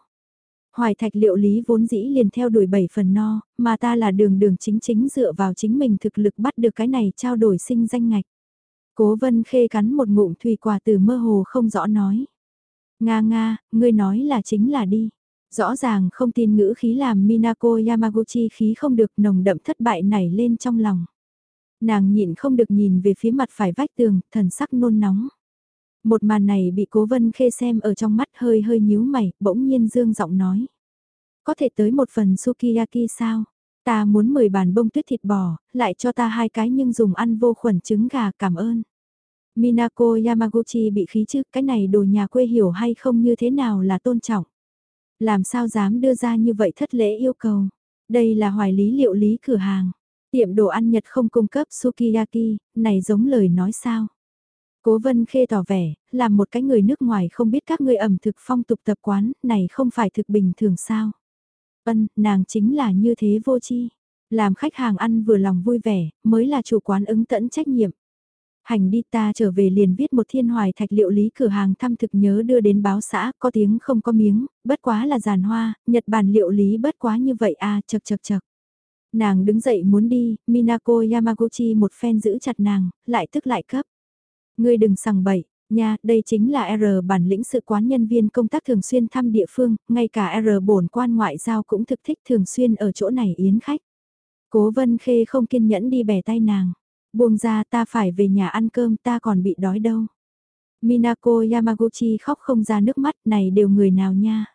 Hoài thạch liệu lý vốn dĩ liền theo đuổi bảy phần no, mà ta là đường đường chính chính dựa vào chính mình thực lực bắt được cái này trao đổi sinh danh ngạch. Cố vân khê cắn một ngụm thủy quả từ mơ hồ không rõ nói. Nga nga, ngươi nói là chính là đi. Rõ ràng không tin ngữ khí làm Minako Yamaguchi khí không được nồng đậm thất bại nảy lên trong lòng. Nàng nhịn không được nhìn về phía mặt phải vách tường, thần sắc nôn nóng. Một màn này bị cố vân khê xem ở trong mắt hơi hơi nhíu mày, bỗng nhiên dương giọng nói. Có thể tới một phần sukiyaki sao? Ta muốn 10 bàn bông tuyết thịt bò, lại cho ta hai cái nhưng dùng ăn vô khuẩn trứng gà cảm ơn. Minako Yamaguchi bị khí chứ, cái này đồ nhà quê hiểu hay không như thế nào là tôn trọng. Làm sao dám đưa ra như vậy thất lễ yêu cầu. Đây là hoài lý liệu lý cửa hàng. Tiệm đồ ăn Nhật không cung cấp sukiyaki, này giống lời nói sao. Cố vân khê tỏ vẻ, làm một cái người nước ngoài không biết các người ẩm thực phong tục tập quán, này không phải thực bình thường sao. Ân, nàng chính là như thế vô chi. Làm khách hàng ăn vừa lòng vui vẻ, mới là chủ quán ứng tẫn trách nhiệm. Hành đi ta trở về liền viết một thiên hoài thạch liệu lý cửa hàng thăm thực nhớ đưa đến báo xã, có tiếng không có miếng, bất quá là giàn hoa, Nhật Bản liệu lý bất quá như vậy à, chật chật chật. Nàng đứng dậy muốn đi, Minako Yamaguchi một phen giữ chặt nàng, lại tức lại cấp. Ngươi đừng sằng bậy, Nha, đây chính là R bản lĩnh sự quán nhân viên công tác thường xuyên thăm địa phương, ngay cả R bổn quan ngoại giao cũng thực thích thường xuyên ở chỗ này yến khách. Cố Vân Khê không kiên nhẫn đi bẻ tay nàng. Buông ra ta phải về nhà ăn cơm ta còn bị đói đâu. Minako Yamaguchi khóc không ra nước mắt này đều người nào nha.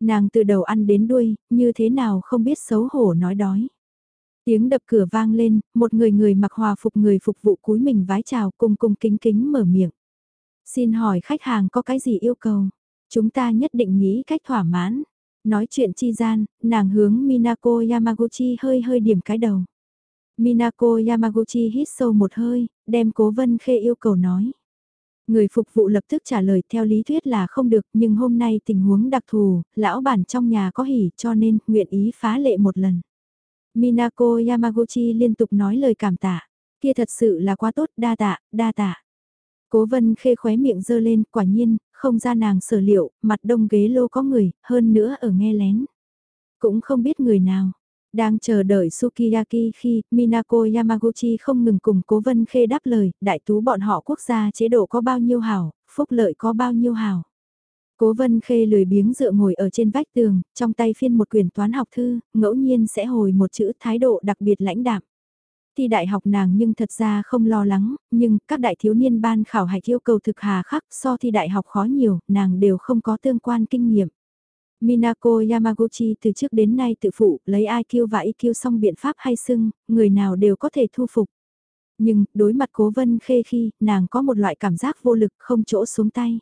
Nàng từ đầu ăn đến đuôi, như thế nào không biết xấu hổ nói đói. Tiếng đập cửa vang lên, một người người mặc hòa phục người phục vụ cúi mình vái chào cung cung kính kính mở miệng. Xin hỏi khách hàng có cái gì yêu cầu? Chúng ta nhất định nghĩ cách thỏa mãn. Nói chuyện chi gian, nàng hướng Minako Yamaguchi hơi hơi điểm cái đầu. Minako Yamaguchi hít sâu một hơi, đem cố vân khê yêu cầu nói. Người phục vụ lập tức trả lời theo lý thuyết là không được nhưng hôm nay tình huống đặc thù, lão bản trong nhà có hỉ cho nên nguyện ý phá lệ một lần. Minako Yamaguchi liên tục nói lời cảm tạ, kia thật sự là quá tốt, đa tạ, đa tạ. Cố vân khê khóe miệng dơ lên, quả nhiên, không ra nàng sở liệu, mặt đông ghế lô có người, hơn nữa ở nghe lén. Cũng không biết người nào. Đang chờ đợi Sukiyaki khi Minako Yamaguchi không ngừng cùng Cố Vân Khê đáp lời, đại tú bọn họ quốc gia chế độ có bao nhiêu hảo, phúc lợi có bao nhiêu hảo. Cố Vân Khê lười biếng dựa ngồi ở trên vách tường, trong tay phiên một quyển toán học thư, ngẫu nhiên sẽ hồi một chữ thái độ đặc biệt lãnh đạm thi đại học nàng nhưng thật ra không lo lắng, nhưng các đại thiếu niên ban khảo hạch yêu cầu thực hà khắc so thi đại học khó nhiều, nàng đều không có tương quan kinh nghiệm. Minako Yamaguchi từ trước đến nay tự phụ, lấy IQ và EQ xong biện pháp hay sưng, người nào đều có thể thu phục. Nhưng, đối mặt cố vân khê khi, nàng có một loại cảm giác vô lực không chỗ xuống tay.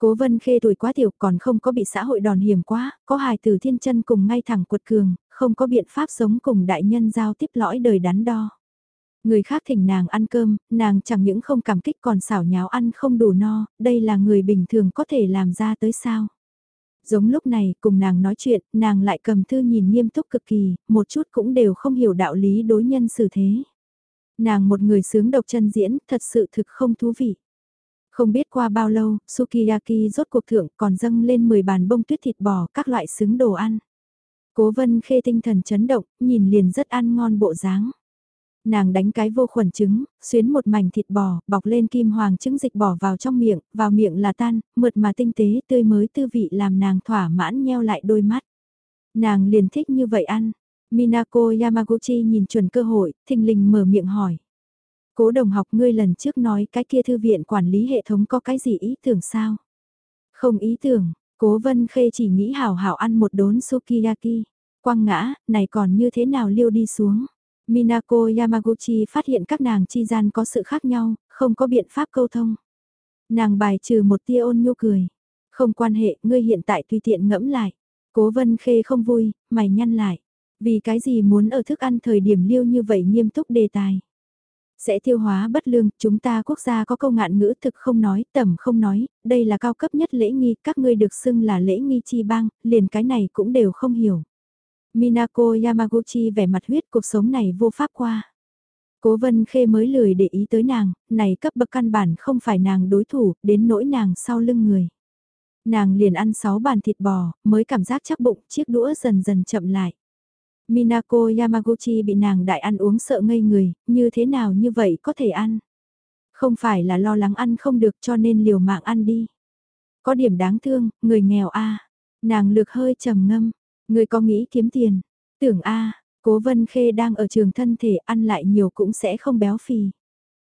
Cố vân khê tuổi quá tiểu còn không có bị xã hội đòn hiểm quá, có hài từ thiên chân cùng ngay thẳng quật cường, không có biện pháp sống cùng đại nhân giao tiếp lõi đời đắn đo. Người khác thỉnh nàng ăn cơm, nàng chẳng những không cảm kích còn xảo nháo ăn không đủ no, đây là người bình thường có thể làm ra tới sao. Giống lúc này, cùng nàng nói chuyện, nàng lại cầm thư nhìn nghiêm túc cực kỳ, một chút cũng đều không hiểu đạo lý đối nhân xử thế. Nàng một người sướng độc chân diễn, thật sự thực không thú vị. Không biết qua bao lâu, Sukiyaki rốt cuộc thượng còn dâng lên 10 bàn bông tuyết thịt bò các loại xứng đồ ăn. Cố vân khê tinh thần chấn động, nhìn liền rất ăn ngon bộ dáng. Nàng đánh cái vô khuẩn trứng, xuyến một mảnh thịt bò, bọc lên kim hoàng trứng dịch bỏ vào trong miệng, vào miệng là tan, mượt mà tinh tế tươi mới tư vị làm nàng thỏa mãn nheo lại đôi mắt. Nàng liền thích như vậy ăn. Minako Yamaguchi nhìn chuẩn cơ hội, thình lình mở miệng hỏi. Cố đồng học ngươi lần trước nói cái kia thư viện quản lý hệ thống có cái gì ý tưởng sao? Không ý tưởng, cố vân khê chỉ nghĩ hảo hảo ăn một đốn sukiyaki. Quang ngã, này còn như thế nào liêu đi xuống? Minako Yamaguchi phát hiện các nàng chi gian có sự khác nhau, không có biện pháp câu thông. Nàng bài trừ một tia ôn nhu cười. Không quan hệ, ngươi hiện tại tùy tiện ngẫm lại. Cố vân khê không vui, mày nhăn lại. Vì cái gì muốn ở thức ăn thời điểm liêu như vậy nghiêm túc đề tài. Sẽ tiêu hóa bất lương, chúng ta quốc gia có câu ngạn ngữ thực không nói, tầm không nói, đây là cao cấp nhất lễ nghi, các ngươi được xưng là lễ nghi chi bang, liền cái này cũng đều không hiểu. Minako Yamaguchi vẻ mặt huyết cuộc sống này vô pháp qua. Cố vân khê mới lười để ý tới nàng, này cấp bậc căn bản không phải nàng đối thủ, đến nỗi nàng sau lưng người. Nàng liền ăn 6 bàn thịt bò, mới cảm giác chắc bụng, chiếc đũa dần dần chậm lại. Minako Yamaguchi bị nàng đại ăn uống sợ ngây người, như thế nào như vậy có thể ăn. Không phải là lo lắng ăn không được cho nên liều mạng ăn đi. Có điểm đáng thương, người nghèo a Nàng lược hơi trầm ngâm, người có nghĩ kiếm tiền. Tưởng a cố vân khê đang ở trường thân thể ăn lại nhiều cũng sẽ không béo phì.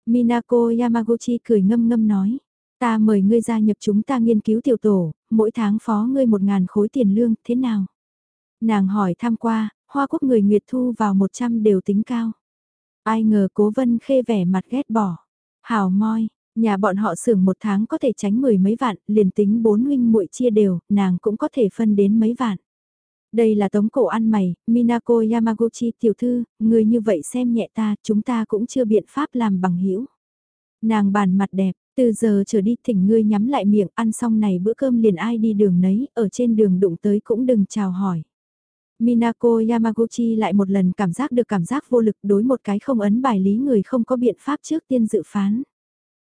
Minako Yamaguchi cười ngâm ngâm nói. Ta mời ngươi gia nhập chúng ta nghiên cứu tiểu tổ, mỗi tháng phó ngươi một ngàn khối tiền lương, thế nào? Nàng hỏi tham qua, Hoa Quốc người Nguyệt thu vào 100 đều tính cao. Ai ngờ cố vân khê vẻ mặt ghét bỏ. Hảo moi, nhà bọn họ xưởng một tháng có thể tránh mười mấy vạn, liền tính bốn huynh muội chia đều, nàng cũng có thể phân đến mấy vạn. Đây là tống cổ ăn mày, Minako Yamaguchi tiểu thư, người như vậy xem nhẹ ta, chúng ta cũng chưa biện pháp làm bằng hữu Nàng bàn mặt đẹp, từ giờ trở đi thỉnh ngươi nhắm lại miệng ăn xong này bữa cơm liền ai đi đường nấy, ở trên đường đụng tới cũng đừng chào hỏi. Minako Yamaguchi lại một lần cảm giác được cảm giác vô lực đối một cái không ấn bài lý người không có biện pháp trước tiên dự phán.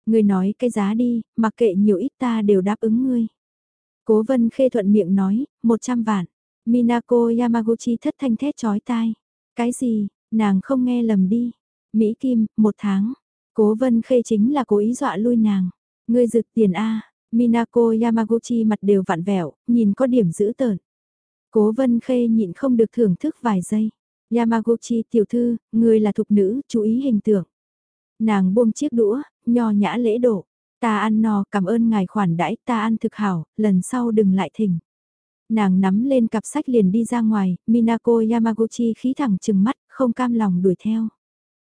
Người nói cái giá đi, mặc kệ nhiều ít ta đều đáp ứng ngươi. Cố vân khê thuận miệng nói, 100 vạn. Minako Yamaguchi thất thanh thét chói tai. Cái gì, nàng không nghe lầm đi. Mỹ Kim, một tháng. Cố vân khê chính là cố ý dọa lui nàng. Ngươi rực tiền A, Minako Yamaguchi mặt đều vặn vẹo, nhìn có điểm dữ tợn. Cố vân khê nhịn không được thưởng thức vài giây. Yamaguchi tiểu thư, người là thục nữ, chú ý hình tượng. Nàng buông chiếc đũa, nho nhã lễ độ. Ta ăn no, cảm ơn ngài khoản đãi, ta ăn thực hảo, lần sau đừng lại thỉnh. Nàng nắm lên cặp sách liền đi ra ngoài, Minako Yamaguchi khí thẳng chừng mắt, không cam lòng đuổi theo.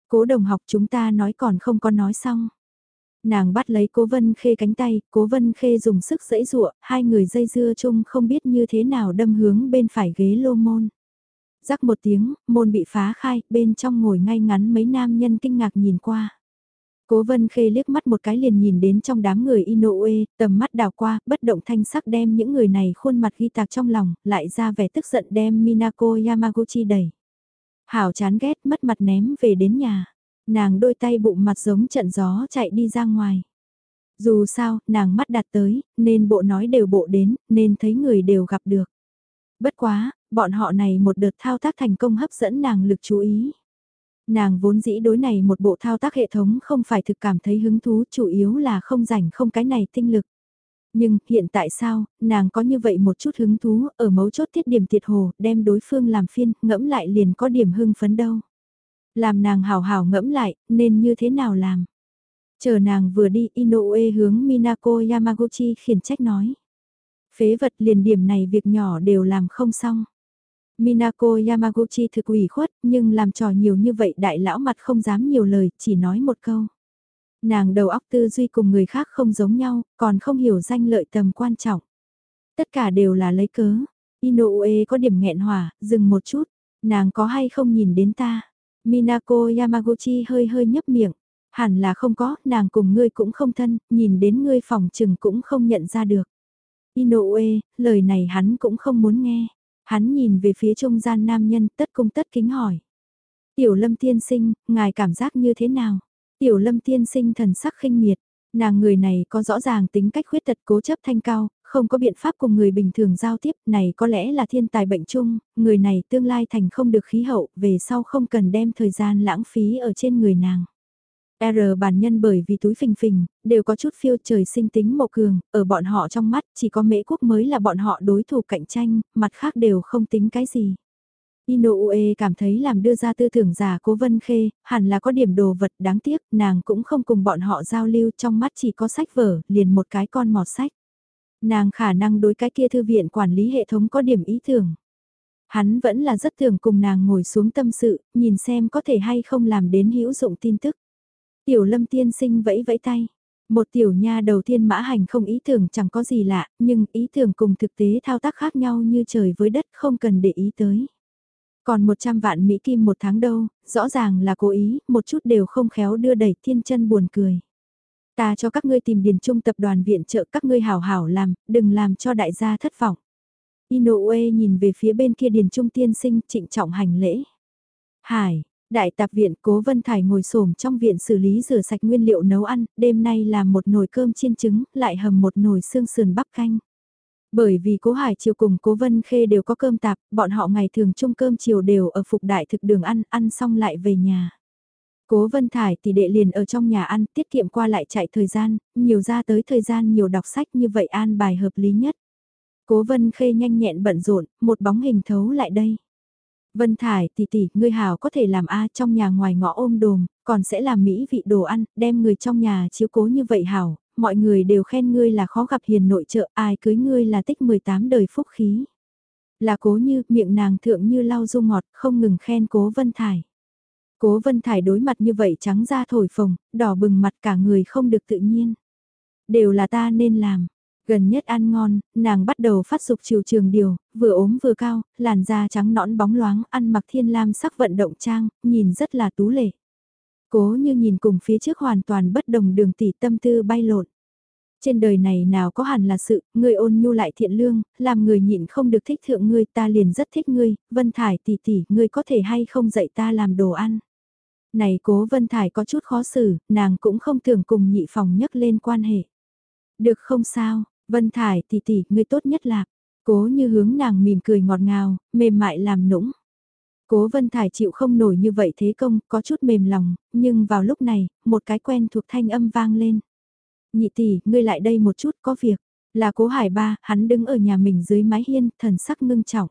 Cố đồng học chúng ta nói còn không có nói xong. Nàng bắt lấy cố vân khê cánh tay, cố vân khê dùng sức dẫy dụa, hai người dây dưa chung không biết như thế nào đâm hướng bên phải ghế lô môn. Rắc một tiếng, môn bị phá khai, bên trong ngồi ngay ngắn mấy nam nhân kinh ngạc nhìn qua. Cố vân khê liếc mắt một cái liền nhìn đến trong đám người Inoue, tầm mắt đào qua, bất động thanh sắc đem những người này khuôn mặt ghi tạc trong lòng, lại ra vẻ tức giận đem Minako Yamaguchi đẩy. Hảo chán ghét mất mặt ném về đến nhà. Nàng đôi tay bụng mặt giống trận gió chạy đi ra ngoài. Dù sao, nàng mắt đặt tới, nên bộ nói đều bộ đến, nên thấy người đều gặp được. Bất quá, bọn họ này một đợt thao tác thành công hấp dẫn nàng lực chú ý. Nàng vốn dĩ đối này một bộ thao tác hệ thống không phải thực cảm thấy hứng thú chủ yếu là không rảnh không cái này tinh lực. Nhưng hiện tại sao, nàng có như vậy một chút hứng thú ở mấu chốt tiết điểm thiệt hồ đem đối phương làm phiên ngẫm lại liền có điểm hưng phấn đâu. Làm nàng hào hào ngẫm lại nên như thế nào làm. Chờ nàng vừa đi Inoue hướng Minako Yamaguchi khiển trách nói. Phế vật liền điểm này việc nhỏ đều làm không xong. Minako Yamaguchi thực ủy khuất, nhưng làm trò nhiều như vậy đại lão mặt không dám nhiều lời, chỉ nói một câu. Nàng đầu óc tư duy cùng người khác không giống nhau, còn không hiểu danh lợi tầm quan trọng. Tất cả đều là lấy cớ. Inoue có điểm nghẹn hỏa, dừng một chút. Nàng có hay không nhìn đến ta? Minako Yamaguchi hơi hơi nhấp miệng. Hẳn là không có, nàng cùng ngươi cũng không thân, nhìn đến ngươi phòng trừng cũng không nhận ra được. Inoue, lời này hắn cũng không muốn nghe. Hắn nhìn về phía trung gian nam nhân tất cung tất kính hỏi. Tiểu lâm tiên sinh, ngài cảm giác như thế nào? Tiểu lâm tiên sinh thần sắc khinh miệt. Nàng người này có rõ ràng tính cách khuyết tật cố chấp thanh cao, không có biện pháp cùng người bình thường giao tiếp, này có lẽ là thiên tài bệnh chung, người này tương lai thành không được khí hậu, về sau không cần đem thời gian lãng phí ở trên người nàng. R bản nhân bởi vì túi phình phình, đều có chút phiêu trời sinh tính mộ cường, ở bọn họ trong mắt chỉ có mễ quốc mới là bọn họ đối thủ cạnh tranh, mặt khác đều không tính cái gì. Inoue cảm thấy làm đưa ra tư tưởng giả cố vân khê, hẳn là có điểm đồ vật đáng tiếc, nàng cũng không cùng bọn họ giao lưu trong mắt chỉ có sách vở, liền một cái con mọt sách. Nàng khả năng đối cái kia thư viện quản lý hệ thống có điểm ý tưởng. Hắn vẫn là rất thường cùng nàng ngồi xuống tâm sự, nhìn xem có thể hay không làm đến hữu dụng tin tức. Tiểu lâm tiên sinh vẫy vẫy tay. Một tiểu nha đầu tiên mã hành không ý tưởng chẳng có gì lạ, nhưng ý tưởng cùng thực tế thao tác khác nhau như trời với đất không cần để ý tới. Còn 100 vạn Mỹ Kim một tháng đâu, rõ ràng là cố ý, một chút đều không khéo đưa đẩy thiên chân buồn cười. Ta cho các ngươi tìm điền trung tập đoàn viện trợ các ngươi hảo hảo làm, đừng làm cho đại gia thất vọng. Inoue nhìn về phía bên kia điền trung tiên sinh trịnh trọng hành lễ. Hải, đại tạp viện cố Vân Thải ngồi xổm trong viện xử lý rửa sạch nguyên liệu nấu ăn, đêm nay làm một nồi cơm chiên trứng, lại hầm một nồi xương sườn bắp canh. Bởi vì cố Hải chiều cùng cố Vân Khê đều có cơm tạp, bọn họ ngày thường chung cơm chiều đều ở phục đại thực đường ăn, ăn xong lại về nhà. Cố Vân Thải thì đệ liền ở trong nhà ăn, tiết kiệm qua lại chạy thời gian, nhiều ra tới thời gian nhiều đọc sách như vậy an bài hợp lý nhất. Cố Vân Khê nhanh nhẹn bận rộn, một bóng hình thấu lại đây. Vân Thải tỷ tỷ, ngươi hảo có thể làm A trong nhà ngoài ngõ ôm đồm, còn sẽ làm mỹ vị đồ ăn, đem người trong nhà chiếu cố như vậy hảo, mọi người đều khen ngươi là khó gặp hiền nội trợ, ai cưới ngươi là tích 18 đời phúc khí. Là cố như, miệng nàng thượng như lau du ngọt, không ngừng khen cố Vân Thải. Cố Vân Thải đối mặt như vậy trắng ra thổi phồng, đỏ bừng mặt cả người không được tự nhiên. Đều là ta nên làm. Gần nhất ăn ngon, nàng bắt đầu phát dục chiều trường điều, vừa ốm vừa cao, làn da trắng nõn bóng loáng, ăn mặc thiên lam sắc vận động trang, nhìn rất là tú lệ. Cố như nhìn cùng phía trước hoàn toàn bất đồng đường tỷ tâm tư bay lộn. Trên đời này nào có hẳn là sự, người ôn nhu lại thiện lương, làm người nhịn không được thích thượng ngươi ta liền rất thích ngươi, Vân Thải tỷ tỷ, ngươi có thể hay không dạy ta làm đồ ăn. Này cố Vân Thải có chút khó xử, nàng cũng không tưởng cùng nhị phòng nhắc lên quan hệ. Được không sao, Vân Thải tỷ tỷ, ngươi tốt nhất là, cố như hướng nàng mỉm cười ngọt ngào, mềm mại làm nũng. Cố Vân Thải chịu không nổi như vậy thế công, có chút mềm lòng, nhưng vào lúc này, một cái quen thuộc thanh âm vang lên. Nhị tỷ, ngươi lại đây một chút có việc. Là cố hải ba, hắn đứng ở nhà mình dưới mái hiên, thần sắc ngưng trọng.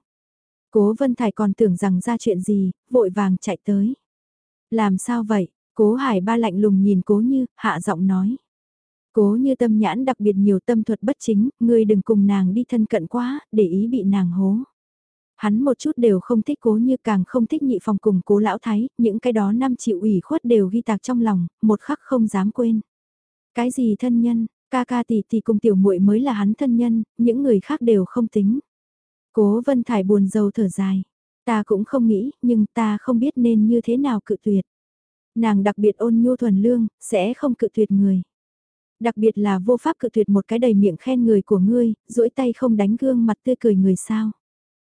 Cố Vân Thải còn tưởng rằng ra chuyện gì, vội vàng chạy tới. Làm sao vậy? Cố Hải ba lạnh lùng nhìn Cố Như, hạ giọng nói. Cố Như tâm nhãn đặc biệt nhiều tâm thuật bất chính, ngươi đừng cùng nàng đi thân cận quá, để ý bị nàng hố. Hắn một chút đều không thích Cố Như càng không thích nhị phòng cùng Cố Lão Thái, những cái đó năm chịu ủy khuất đều ghi tạc trong lòng, một khắc không dám quên. Cái gì thân nhân, ca ca tỷ tỷ cùng tiểu muội mới là hắn thân nhân, những người khác đều không tính. Cố Vân Thải buồn rầu thở dài. Ta cũng không nghĩ, nhưng ta không biết nên như thế nào cự tuyệt. Nàng đặc biệt ôn nhu thuần lương, sẽ không cự tuyệt người. Đặc biệt là vô pháp cự tuyệt một cái đầy miệng khen người của ngươi, duỗi tay không đánh gương mặt tươi cười người sao.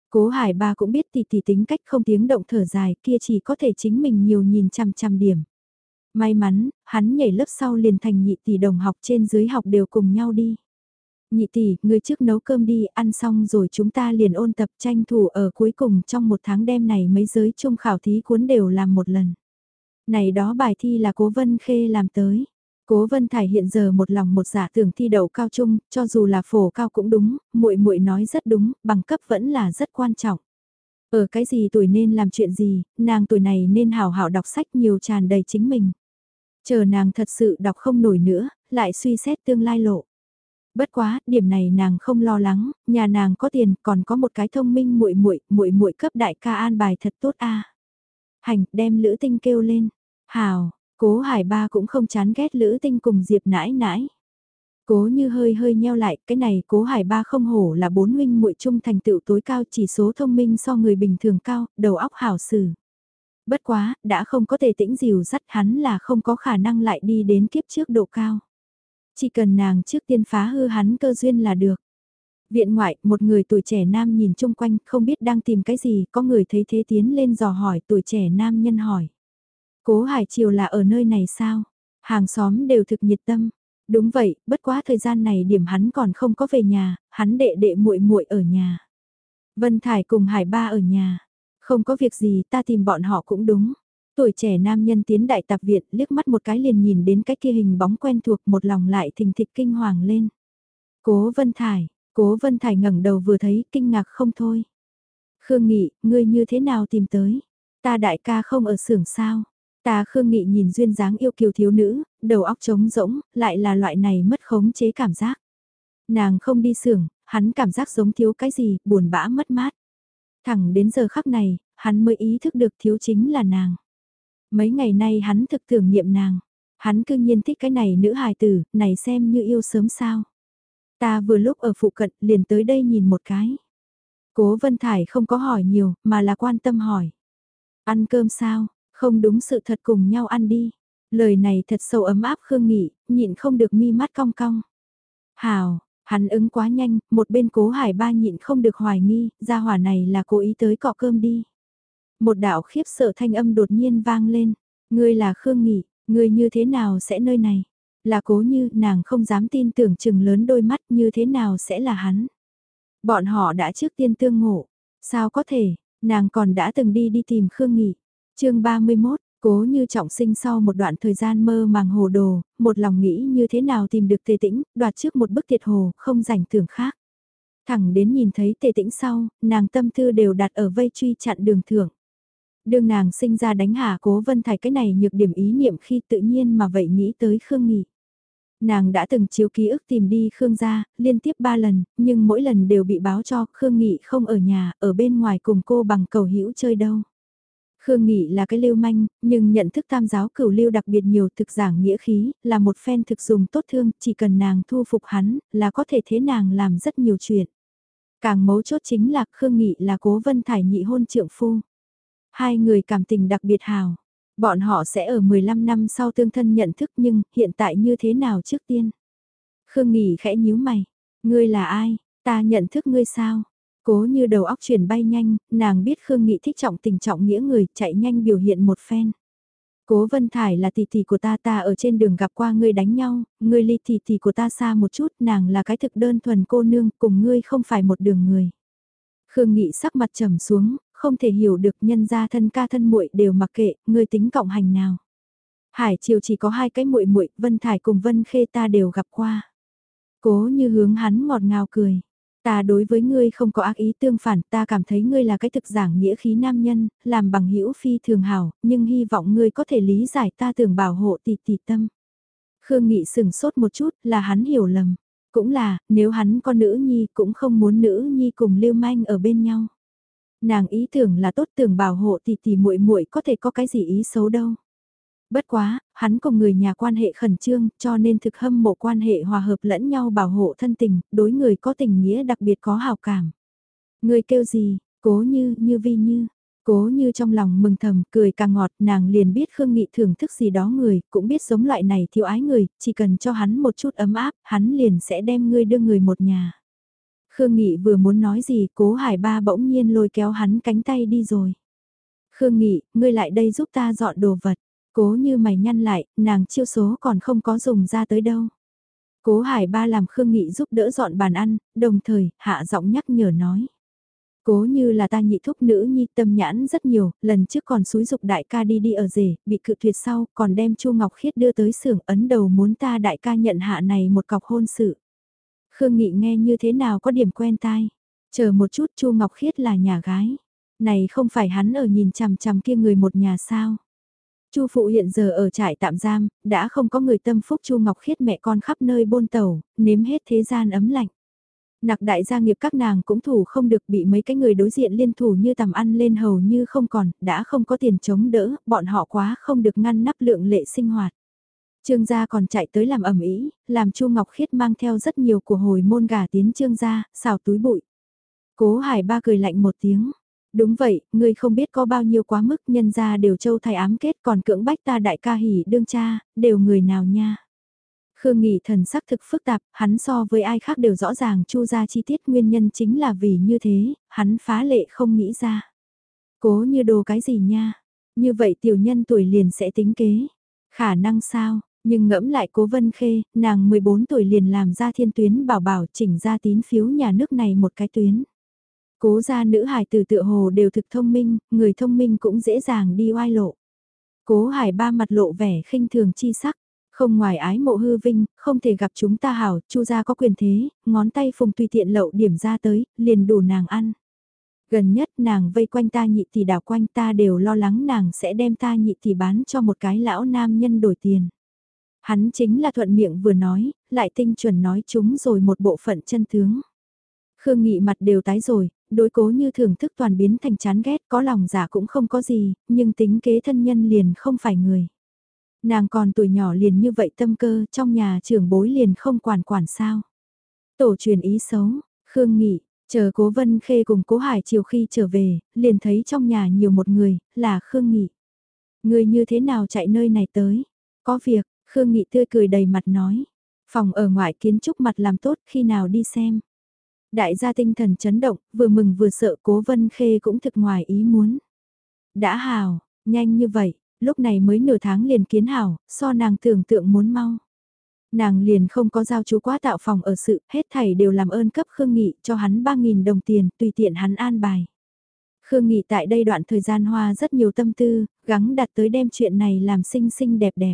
Cố Hải ba cũng biết tỷ tỷ tính cách không tiếng động thở dài kia chỉ có thể chính mình nhiều nhìn chăm chăm điểm. May mắn, hắn nhảy lớp sau liền thành nhị tỷ đồng học trên dưới học đều cùng nhau đi nhị tỷ, người trước nấu cơm đi, ăn xong rồi chúng ta liền ôn tập tranh thủ ở cuối cùng trong một tháng đêm này mấy giới trung khảo thí cuốn đều làm một lần. Này đó bài thi là cố vân khê làm tới. Cố Vân Thải hiện giờ một lòng một dạ tưởng thi đậu cao trung, cho dù là phổ cao cũng đúng, muội muội nói rất đúng, bằng cấp vẫn là rất quan trọng. Ở cái gì tuổi nên làm chuyện gì, nàng tuổi này nên hào hảo đọc sách nhiều tràn đầy chính mình. Chờ nàng thật sự đọc không nổi nữa, lại suy xét tương lai lộ. Bất quá, điểm này nàng không lo lắng, nhà nàng có tiền, còn có một cái thông minh muội muội, muội muội cấp đại ca an bài thật tốt a. Hành, đem Lữ Tinh kêu lên. Hào, Cố Hải Ba cũng không chán ghét Lữ Tinh cùng Diệp nãi nãi. Cố như hơi hơi nheo lại, cái này Cố Hải Ba không hổ là bốn huynh muội trung thành tựu tối cao chỉ số thông minh so người bình thường cao, đầu óc hảo xử. Bất quá, đã không có thể tĩnh dìu dắt hắn là không có khả năng lại đi đến kiếp trước độ cao. Chỉ cần nàng trước tiên phá hư hắn cơ duyên là được. Viện ngoại, một người tuổi trẻ nam nhìn chung quanh, không biết đang tìm cái gì, có người thấy thế tiến lên dò hỏi, tuổi trẻ nam nhân hỏi. Cố Hải Triều là ở nơi này sao? Hàng xóm đều thực nhiệt tâm. Đúng vậy, bất quá thời gian này điểm hắn còn không có về nhà, hắn đệ đệ muội muội ở nhà. Vân Thải cùng Hải Ba ở nhà. Không có việc gì ta tìm bọn họ cũng đúng. Tuổi trẻ nam nhân tiến đại tạp viện liếc mắt một cái liền nhìn đến cái kia hình bóng quen thuộc một lòng lại thình thịch kinh hoàng lên. Cố Vân Thải, Cố Vân Thải ngẩng đầu vừa thấy kinh ngạc không thôi. Khương Nghị, ngươi như thế nào tìm tới? Ta đại ca không ở xưởng sao? Ta Khương Nghị nhìn duyên dáng yêu kiều thiếu nữ, đầu óc trống rỗng, lại là loại này mất khống chế cảm giác. Nàng không đi xưởng, hắn cảm giác giống thiếu cái gì, buồn bã mất mát. Thẳng đến giờ khắc này, hắn mới ý thức được thiếu chính là nàng. Mấy ngày nay hắn thực tưởng niệm nàng. Hắn cương nhiên thích cái này nữ hài tử, này xem như yêu sớm sao. Ta vừa lúc ở phụ cận liền tới đây nhìn một cái. Cố Vân Thải không có hỏi nhiều, mà là quan tâm hỏi. Ăn cơm sao, không đúng sự thật cùng nhau ăn đi. Lời này thật sâu ấm áp Khương Nghị, nhịn không được mi mắt cong cong. Hào, hắn ứng quá nhanh, một bên cố hải ba nhịn không được hoài nghi, gia hỏa này là cố ý tới cọ cơm đi. Một đạo khiếp sợ thanh âm đột nhiên vang lên. Ngươi là Khương Nghị, ngươi như thế nào sẽ nơi này? Là cố như nàng không dám tin tưởng chừng lớn đôi mắt như thế nào sẽ là hắn. Bọn họ đã trước tiên tương ngộ. Sao có thể, nàng còn đã từng đi đi tìm Khương Nghị. chương 31, Cố như trọng sinh sau một đoạn thời gian mơ màng hồ đồ, một lòng nghĩ như thế nào tìm được tề tĩnh, đoạt trước một bức thiệt hồ, không rảnh tưởng khác. Thẳng đến nhìn thấy tề tĩnh sau, nàng tâm tư đều đặt ở vây truy chặn đường thưởng. Đương nàng sinh ra đánh hạ cố vân thải cái này nhược điểm ý niệm khi tự nhiên mà vậy nghĩ tới Khương Nghị. Nàng đã từng chiếu ký ức tìm đi Khương gia, liên tiếp ba lần, nhưng mỗi lần đều bị báo cho Khương Nghị không ở nhà, ở bên ngoài cùng cô bằng cầu hữu chơi đâu. Khương Nghị là cái lưu manh, nhưng nhận thức tam giáo cửu lưu đặc biệt nhiều thực giảng nghĩa khí, là một phen thực dùng tốt thương, chỉ cần nàng thu phục hắn, là có thể thế nàng làm rất nhiều chuyện. Càng mấu chốt chính là Khương Nghị là cố vân thải nhị hôn trượng phu. Hai người cảm tình đặc biệt hào. Bọn họ sẽ ở 15 năm sau tương thân nhận thức nhưng hiện tại như thế nào trước tiên? Khương Nghỉ khẽ nhíu mày. Ngươi là ai? Ta nhận thức ngươi sao? Cố như đầu óc chuyển bay nhanh, nàng biết Khương Nghị thích trọng tình trọng nghĩa người, chạy nhanh biểu hiện một phen. Cố Vân Thải là tỷ tỷ của ta ta ở trên đường gặp qua ngươi đánh nhau, ngươi ly tỷ tỷ của ta xa một chút, nàng là cái thực đơn thuần cô nương, cùng ngươi không phải một đường người. Khương Nghị sắc mặt trầm xuống, không thể hiểu được nhân gia thân ca thân muội đều mặc kệ, ngươi tính cộng hành nào. Hải Triều chỉ có hai cái muội muội, Vân Thải cùng Vân Khê ta đều gặp qua. Cố như hướng hắn ngọt ngào cười. Ta đối với ngươi không có ác ý tương phản, ta cảm thấy ngươi là cái thực giảng nghĩa khí nam nhân, làm bằng hữu phi thường hảo, nhưng hy vọng ngươi có thể lý giải ta tưởng bảo hộ tỷ tỷ tâm. Khương Nghị sừng sốt một chút, là hắn hiểu lầm. Cũng là, nếu hắn có nữ nhi cũng không muốn nữ nhi cùng lưu manh ở bên nhau. Nàng ý tưởng là tốt tưởng bảo hộ tỷ tỷ muội muội có thể có cái gì ý xấu đâu. Bất quá, hắn cùng người nhà quan hệ khẩn trương cho nên thực hâm mộ quan hệ hòa hợp lẫn nhau bảo hộ thân tình, đối người có tình nghĩa đặc biệt có hào cảm. Người kêu gì, cố như, như vi như, Cố như trong lòng mừng thầm, cười càng ngọt, nàng liền biết Khương Nghị thưởng thức gì đó người, cũng biết giống loại này thiếu ái người, chỉ cần cho hắn một chút ấm áp, hắn liền sẽ đem ngươi đưa người một nhà. Khương Nghị vừa muốn nói gì, cố hải ba bỗng nhiên lôi kéo hắn cánh tay đi rồi. Khương Nghị, ngươi lại đây giúp ta dọn đồ vật. Cố như mày nhăn lại, nàng chiêu số còn không có dùng ra tới đâu. Cố hải ba làm Khương Nghị giúp đỡ dọn bàn ăn, đồng thời, hạ giọng nhắc nhở nói. Cố như là ta nhị thúc nữ nhi tâm nhãn rất nhiều, lần trước còn xúi dục đại ca đi đi ở rể, bị cự tuyệt sau, còn đem Chu Ngọc Khiết đưa tới xưởng ấn đầu muốn ta đại ca nhận hạ này một cọc hôn sự. Khương Nghị nghe như thế nào có điểm quen tai. Chờ một chút Chu Ngọc Khiết là nhà gái. Này không phải hắn ở nhìn chằm chằm kia người một nhà sao. Chu phụ hiện giờ ở trại tạm giam, đã không có người tâm phúc Chu Ngọc Khiết mẹ con khắp nơi bôn tàu nếm hết thế gian ấm lạnh. Nặc đại gia nghiệp các nàng cũng thủ không được bị mấy cái người đối diện liên thủ như tầm ăn lên hầu như không còn, đã không có tiền chống đỡ, bọn họ quá không được ngăn nắp lượng lệ sinh hoạt. Trương gia còn chạy tới làm ẩm ý, làm Chu Ngọc Khiết mang theo rất nhiều của hồi môn gà tiến trương gia, xào túi bụi. Cố Hải ba cười lạnh một tiếng. Đúng vậy, ngươi không biết có bao nhiêu quá mức nhân gia đều châu thay ám kết còn cưỡng bách ta đại ca hỉ đương cha, đều người nào nha. Khương Nghị thần sắc thực phức tạp, hắn so với ai khác đều rõ ràng chu ra chi tiết nguyên nhân chính là vì như thế, hắn phá lệ không nghĩ ra. Cố như đồ cái gì nha, như vậy tiểu nhân tuổi liền sẽ tính kế. Khả năng sao, nhưng ngẫm lại cố vân khê, nàng 14 tuổi liền làm ra thiên tuyến bảo bảo chỉnh ra tín phiếu nhà nước này một cái tuyến. Cố gia nữ hải từ tựa hồ đều thực thông minh, người thông minh cũng dễ dàng đi oai lộ. Cố hải ba mặt lộ vẻ khinh thường chi sắc, không ngoài ái mộ hư vinh, không thể gặp chúng ta hảo, chu gia có quyền thế, ngón tay phùng tùy tiện lậu điểm ra tới, liền đủ nàng ăn. Gần nhất nàng vây quanh ta nhị tỷ đảo quanh ta đều lo lắng nàng sẽ đem ta nhị tỷ bán cho một cái lão nam nhân đổi tiền. Hắn chính là thuận miệng vừa nói, lại tinh chuẩn nói chúng rồi một bộ phận chân tướng. Khương Nghị mặt đều tái rồi, đối cố như thưởng thức toàn biến thành chán ghét có lòng giả cũng không có gì, nhưng tính kế thân nhân liền không phải người. Nàng còn tuổi nhỏ liền như vậy tâm cơ trong nhà trưởng bối liền không quản quản sao. Tổ truyền ý xấu, Khương Nghị, chờ cố Vân Khê cùng cố Hải chiều khi trở về, liền thấy trong nhà nhiều một người, là Khương Nghị. Người như thế nào chạy nơi này tới? Có việc, Khương Nghị tươi cười đầy mặt nói. Phòng ở ngoại kiến trúc mặt làm tốt khi nào đi xem. Đại gia tinh thần chấn động, vừa mừng vừa sợ cố Vân Khê cũng thực ngoài ý muốn. Đã hào, nhanh như vậy, lúc này mới nửa tháng liền kiến hảo, so nàng tưởng tượng muốn mau. Nàng liền không có giao chú quá tạo phòng ở sự, hết thảy đều làm ơn cấp Khương Nghị cho hắn 3.000 đồng tiền, tùy tiện hắn an bài. Khương Nghị tại đây đoạn thời gian hoa rất nhiều tâm tư, gắng đặt tới đem chuyện này làm xinh xinh đẹp đẹp.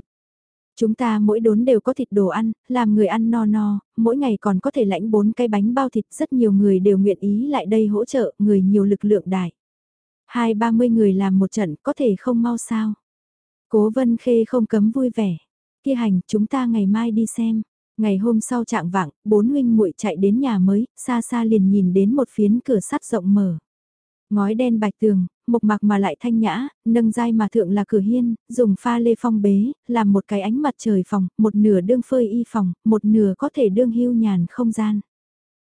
Chúng ta mỗi đốn đều có thịt đồ ăn, làm người ăn no no, mỗi ngày còn có thể lãnh bốn cái bánh bao thịt, rất nhiều người đều nguyện ý lại đây hỗ trợ, người nhiều lực lượng đại. Hai ba mươi người làm một trận có thể không mau sao. Cố Vân Khê không cấm vui vẻ. Kia hành, chúng ta ngày mai đi xem. Ngày hôm sau trạng vạng, bốn huynh muội chạy đến nhà mới, xa xa liền nhìn đến một phiến cửa sắt rộng mở. Ngói đen bạch tường, mộc mạc mà lại thanh nhã, nâng dai mà thượng là cửa hiên, dùng pha lê phong bế, làm một cái ánh mặt trời phòng, một nửa đương phơi y phòng, một nửa có thể đương hưu nhàn không gian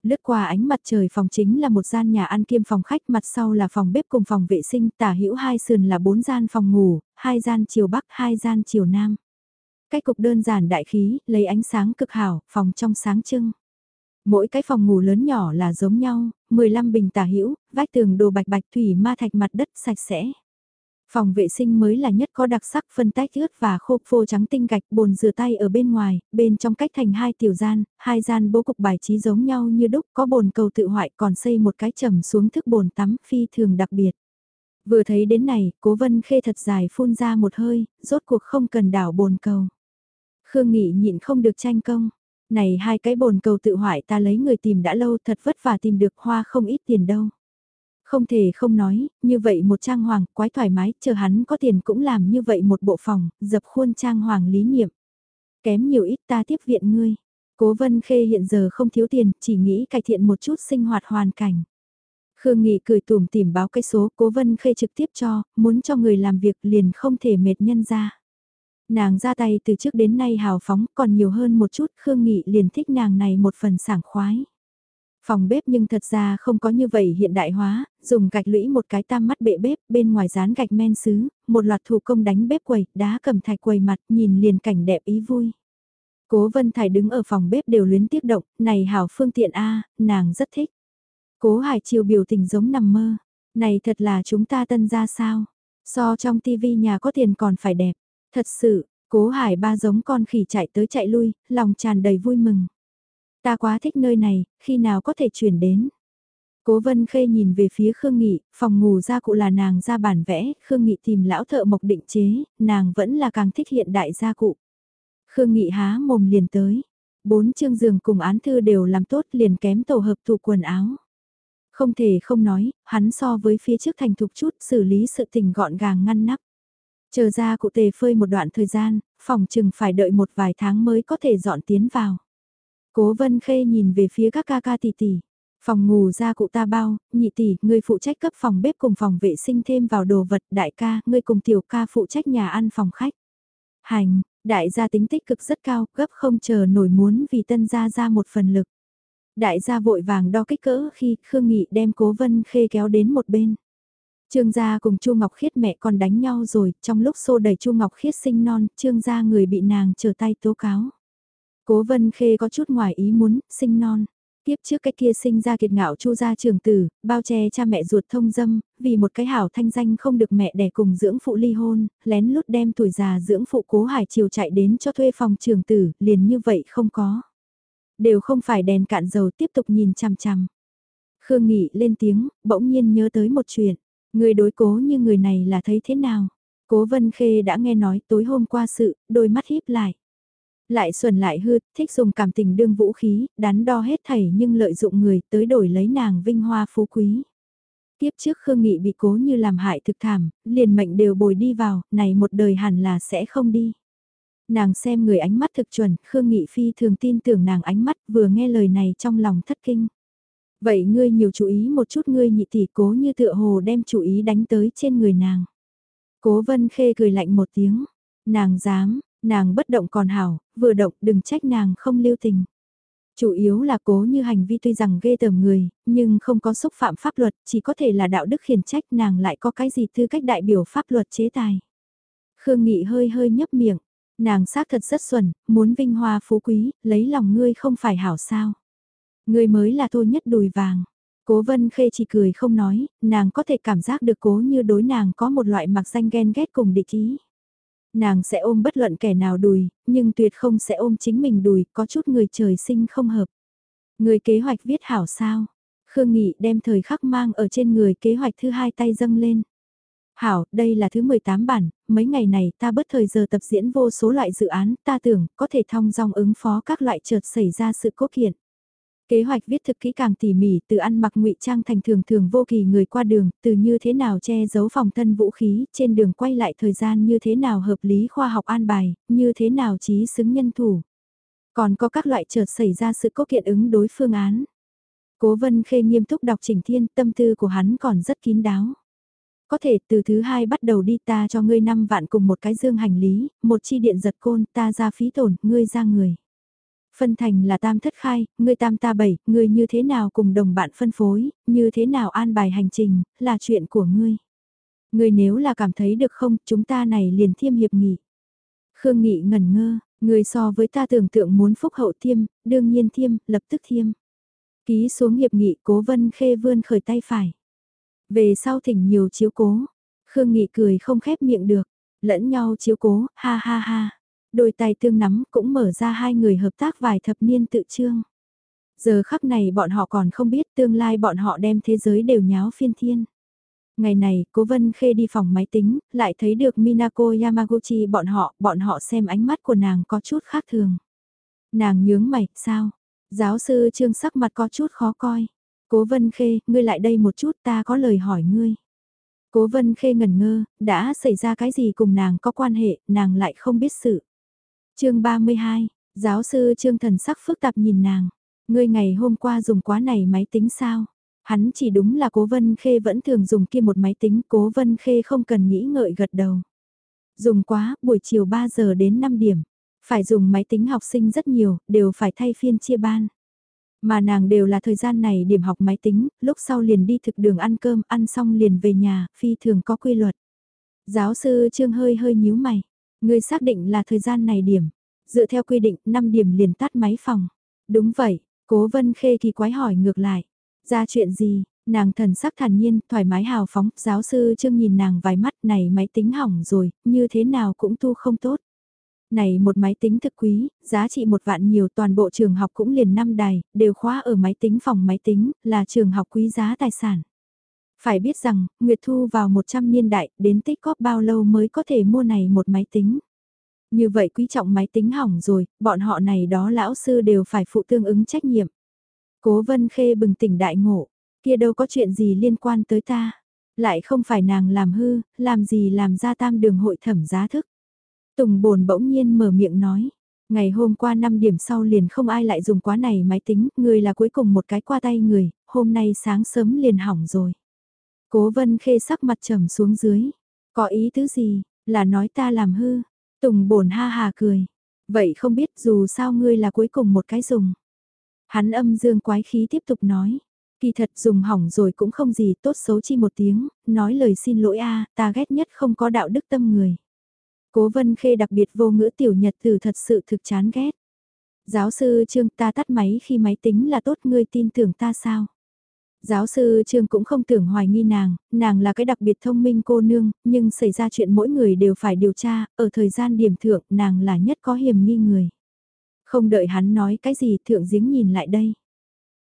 lướt qua ánh mặt trời phòng chính là một gian nhà ăn kiêm phòng khách mặt sau là phòng bếp cùng phòng vệ sinh tả hữu hai sườn là bốn gian phòng ngủ, hai gian chiều bắc, hai gian chiều nam. Cách cục đơn giản đại khí, lấy ánh sáng cực hảo, phòng trong sáng trưng. Mỗi cái phòng ngủ lớn nhỏ là giống nhau, 15 bình tả hữu, vách tường đồ bạch bạch thủy ma thạch mặt đất sạch sẽ. Phòng vệ sinh mới là nhất có đặc sắc phân tách ướt và khô phô trắng tinh gạch bồn rửa tay ở bên ngoài, bên trong cách thành hai tiểu gian, hai gian bố cục bài trí giống nhau như đúc có bồn cầu tự hoại còn xây một cái trầm xuống thức bồn tắm phi thường đặc biệt. Vừa thấy đến này, cố vân khê thật dài phun ra một hơi, rốt cuộc không cần đảo bồn cầu. Khương Nghị nhịn không được tranh công. Này hai cái bồn cầu tự hoại ta lấy người tìm đã lâu thật vất vả tìm được hoa không ít tiền đâu. Không thể không nói, như vậy một trang hoàng, quái thoải mái, chờ hắn có tiền cũng làm như vậy một bộ phòng, dập khuôn trang hoàng lý niệm. Kém nhiều ít ta tiếp viện ngươi. Cố Vân Khê hiện giờ không thiếu tiền, chỉ nghĩ cải thiện một chút sinh hoạt hoàn cảnh. Khương Nghị cười tủm tìm báo cái số Cố Vân Khê trực tiếp cho, muốn cho người làm việc liền không thể mệt nhân ra. Nàng ra tay từ trước đến nay hào phóng còn nhiều hơn một chút Khương Nghị liền thích nàng này một phần sảng khoái. Phòng bếp nhưng thật ra không có như vậy hiện đại hóa, dùng gạch lũy một cái tam mắt bệ bếp, bên ngoài dán gạch men sứ, một loạt thủ công đánh bếp quầy, đá cầm thạch quầy mặt, nhìn liền cảnh đẹp ý vui. Cố Vân Thải đứng ở phòng bếp đều luyến tiếc động, này hảo phương tiện A, nàng rất thích. Cố Hải Chiều biểu tình giống nằm mơ, này thật là chúng ta tân ra sao, so trong tivi nhà có tiền còn phải đẹp, thật sự, Cố Hải ba giống con khỉ chạy tới chạy lui, lòng tràn đầy vui mừng. Ta quá thích nơi này, khi nào có thể chuyển đến. Cố Vân Khê nhìn về phía Khương Nghị, phòng ngủ gia cụ là nàng ra bản vẽ, Khương Nghị tìm lão thợ mộc định chế, nàng vẫn là càng thích hiện đại gia cụ. Khương Nghị há mồm liền tới. Bốn chương giường cùng án thư đều làm tốt liền kém tổ hợp tủ quần áo. Không thể không nói, hắn so với phía trước thành thục chút xử lý sự tình gọn gàng ngăn nắp. Chờ ra cụ tề phơi một đoạn thời gian, phòng chừng phải đợi một vài tháng mới có thể dọn tiến vào. Cố Vân Khê nhìn về phía các ca ca tỷ tỷ. Phòng ngủ ra cụ ta bao, nhị tỷ, ngươi phụ trách cấp phòng bếp cùng phòng vệ sinh thêm vào đồ vật, đại ca, ngươi cùng tiểu ca phụ trách nhà ăn phòng khách. Hành, đại gia tính tích cực rất cao, gấp không chờ nổi muốn vì tân gia ra một phần lực. Đại gia vội vàng đo kích cỡ khi Khương Nghị đem cố vân khê kéo đến một bên. Trương gia cùng Chu Ngọc Khiết mẹ con đánh nhau rồi, trong lúc xô đẩy Chu Ngọc Khiết sinh non, Trương gia người bị nàng trở tay tố cáo. Cố Vân Khê có chút ngoài ý muốn, sinh non. Tiếp trước cái kia sinh ra kiệt ngạo chu gia trường tử, bao che cha mẹ ruột thông dâm, vì một cái hảo thanh danh không được mẹ đẻ cùng dưỡng phụ ly hôn, lén lút đem tuổi già dưỡng phụ cố hải triều chạy đến cho thuê phòng trường tử, liền như vậy không có. Đều không phải đèn cạn dầu tiếp tục nhìn chằm chằm. Khương Nghị lên tiếng, bỗng nhiên nhớ tới một chuyện. Người đối cố như người này là thấy thế nào? Cố Vân Khê đã nghe nói tối hôm qua sự, đôi mắt híp lại. Lại xuẩn lại hư, thích dùng cảm tình đương vũ khí, đắn đo hết thảy nhưng lợi dụng người tới đổi lấy nàng vinh hoa phú quý. Tiếp trước Khương Nghị bị cố như làm hại thực thảm, liền mệnh đều bồi đi vào, này một đời hẳn là sẽ không đi. Nàng xem người ánh mắt thực chuẩn, Khương Nghị phi thường tin tưởng nàng ánh mắt vừa nghe lời này trong lòng thất kinh. Vậy ngươi nhiều chú ý một chút ngươi nhị tỷ cố như tựa hồ đem chú ý đánh tới trên người nàng. Cố vân khê cười lạnh một tiếng, nàng dám, Nàng bất động còn hảo, vừa động đừng trách nàng không lưu tình. Chủ yếu là cố như hành vi tuy rằng ghê tởm người, nhưng không có xúc phạm pháp luật, chỉ có thể là đạo đức khiển trách nàng lại có cái gì tư cách đại biểu pháp luật chế tài. Khương Nghị hơi hơi nhấp miệng, nàng xác thật rất xuẩn, muốn vinh hoa phú quý, lấy lòng ngươi không phải hảo sao. Ngươi mới là thô nhất đùi vàng. Cố vân khê chỉ cười không nói, nàng có thể cảm giác được cố như đối nàng có một loại mặc danh ghen ghét cùng địch ý. Nàng sẽ ôm bất luận kẻ nào đùi, nhưng tuyệt không sẽ ôm chính mình đùi, có chút người trời sinh không hợp. Người kế hoạch viết hảo sao? Khương Nghị đem thời khắc mang ở trên người kế hoạch thứ hai tay dâng lên. Hảo, đây là thứ 18 bản, mấy ngày này ta bất thời giờ tập diễn vô số loại dự án, ta tưởng có thể thông dong ứng phó các loại chợt xảy ra sự cố kiện. Kế hoạch viết thực kỹ càng tỉ mỉ từ ăn mặc ngụy trang thành thường thường vô kỳ người qua đường, từ như thế nào che giấu phòng thân vũ khí, trên đường quay lại thời gian như thế nào hợp lý khoa học an bài, như thế nào trí xứng nhân thủ. Còn có các loại chợt xảy ra sự cố kiện ứng đối phương án. Cố vân khê nghiêm túc đọc trình thiên tâm tư của hắn còn rất kín đáo. Có thể từ thứ hai bắt đầu đi ta cho ngươi năm vạn cùng một cái dương hành lý, một chi điện giật côn ta ra phí tổn, ngươi ra người. Phân thành là tam thất khai, người tam ta bảy, người như thế nào cùng đồng bạn phân phối, như thế nào an bài hành trình, là chuyện của ngươi. Ngươi nếu là cảm thấy được không, chúng ta này liền thiêm hiệp nghị. Khương Nghị ngẩn ngơ, ngươi so với ta tưởng tượng muốn phúc hậu thiêm, đương nhiên thiêm, lập tức thiêm. Ký xuống hiệp nghị cố vân khê vươn khởi tay phải. Về sau thỉnh nhiều chiếu cố. Khương Nghị cười không khép miệng được. Lẫn nhau chiếu cố, ha ha ha đôi tay tương nắm cũng mở ra hai người hợp tác vài thập niên tự trương. Giờ khắc này bọn họ còn không biết tương lai bọn họ đem thế giới đều nháo phiên thiên. Ngày này, Cố Vân Khê đi phòng máy tính, lại thấy được Minako Yamaguchi bọn họ, bọn họ xem ánh mắt của nàng có chút khác thường. Nàng nhướng mày, sao? Giáo sư Trương sắc mặt có chút khó coi. Cố Vân Khê, ngươi lại đây một chút ta có lời hỏi ngươi. Cố Vân Khê ngẩn ngơ, đã xảy ra cái gì cùng nàng có quan hệ, nàng lại không biết sự chương 32, giáo sư Trương thần sắc phức tạp nhìn nàng. Ngươi ngày hôm qua dùng quá này máy tính sao? Hắn chỉ đúng là Cố Vân Khê vẫn thường dùng kia một máy tính, Cố Vân Khê không cần nghĩ ngợi gật đầu. Dùng quá, buổi chiều 3 giờ đến 5 điểm. Phải dùng máy tính học sinh rất nhiều, đều phải thay phiên chia ban. Mà nàng đều là thời gian này điểm học máy tính, lúc sau liền đi thực đường ăn cơm, ăn xong liền về nhà, phi thường có quy luật. Giáo sư Trương hơi hơi nhíu mày. Ngươi xác định là thời gian này điểm. Dựa theo quy định, 5 điểm liền tắt máy phòng. Đúng vậy, cố vân khê kỳ quái hỏi ngược lại. Ra chuyện gì, nàng thần sắc thản nhiên, thoải mái hào phóng, giáo sư Trương nhìn nàng vài mắt này máy tính hỏng rồi, như thế nào cũng tu không tốt. Này một máy tính thực quý, giá trị một vạn nhiều toàn bộ trường học cũng liền năm đài, đều khóa ở máy tính phòng máy tính, là trường học quý giá tài sản. Phải biết rằng, Nguyệt Thu vào 100 niên đại, đến tích góp bao lâu mới có thể mua này một máy tính. Như vậy quý trọng máy tính hỏng rồi, bọn họ này đó lão sư đều phải phụ tương ứng trách nhiệm. Cố Vân Khê bừng tỉnh đại ngộ, kia đâu có chuyện gì liên quan tới ta. Lại không phải nàng làm hư, làm gì làm ra tam đường hội thẩm giá thức. Tùng bồn bỗng nhiên mở miệng nói. Ngày hôm qua 5 điểm sau liền không ai lại dùng quá này máy tính, người là cuối cùng một cái qua tay người, hôm nay sáng sớm liền hỏng rồi. Cố vân khê sắc mặt trầm xuống dưới. Có ý tứ gì, là nói ta làm hư. Tùng bồn ha hà cười. Vậy không biết dù sao ngươi là cuối cùng một cái dùng. Hắn âm dương quái khí tiếp tục nói. Kỳ thật dùng hỏng rồi cũng không gì tốt xấu chi một tiếng, nói lời xin lỗi a ta ghét nhất không có đạo đức tâm người. Cố vân khê đặc biệt vô ngữ tiểu nhật từ thật sự thực chán ghét. Giáo sư Trương ta tắt máy khi máy tính là tốt ngươi tin tưởng ta sao? Giáo sư Trương cũng không tưởng hoài nghi nàng, nàng là cái đặc biệt thông minh cô nương, nhưng xảy ra chuyện mỗi người đều phải điều tra, ở thời gian điểm thượng nàng là nhất có hiểm nghi người. Không đợi hắn nói cái gì thượng giếng nhìn lại đây.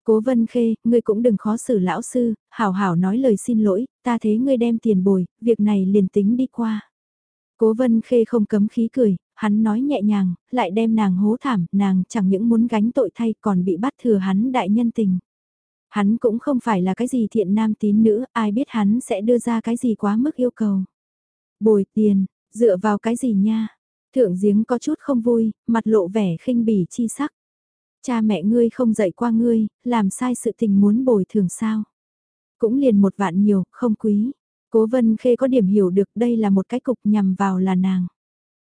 Cố vân khê, ngươi cũng đừng khó xử lão sư, hảo hảo nói lời xin lỗi, ta thấy ngươi đem tiền bồi, việc này liền tính đi qua. Cố vân khê không cấm khí cười, hắn nói nhẹ nhàng, lại đem nàng hố thảm, nàng chẳng những muốn gánh tội thay còn bị bắt thừa hắn đại nhân tình. Hắn cũng không phải là cái gì thiện nam tín nữ, ai biết hắn sẽ đưa ra cái gì quá mức yêu cầu. Bồi tiền, dựa vào cái gì nha? Thượng giếng có chút không vui, mặt lộ vẻ khinh bỉ chi sắc. Cha mẹ ngươi không dạy qua ngươi, làm sai sự tình muốn bồi thường sao? Cũng liền một vạn nhiều, không quý. Cố vân khê có điểm hiểu được đây là một cái cục nhằm vào là nàng.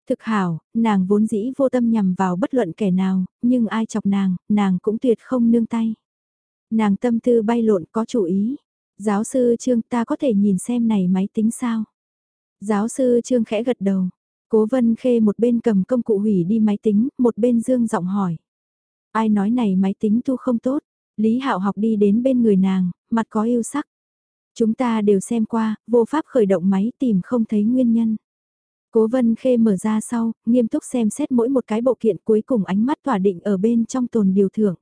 Thực hảo, nàng vốn dĩ vô tâm nhằm vào bất luận kẻ nào, nhưng ai chọc nàng, nàng cũng tuyệt không nương tay. Nàng tâm tư bay lộn có chủ ý. Giáo sư Trương ta có thể nhìn xem này máy tính sao? Giáo sư Trương khẽ gật đầu. Cố vân khê một bên cầm công cụ hủy đi máy tính, một bên dương giọng hỏi. Ai nói này máy tính tu không tốt? Lý Hạo học đi đến bên người nàng, mặt có yêu sắc. Chúng ta đều xem qua, vô pháp khởi động máy tìm không thấy nguyên nhân. Cố vân khê mở ra sau, nghiêm túc xem xét mỗi một cái bộ kiện cuối cùng ánh mắt tỏa định ở bên trong tồn điều thưởng.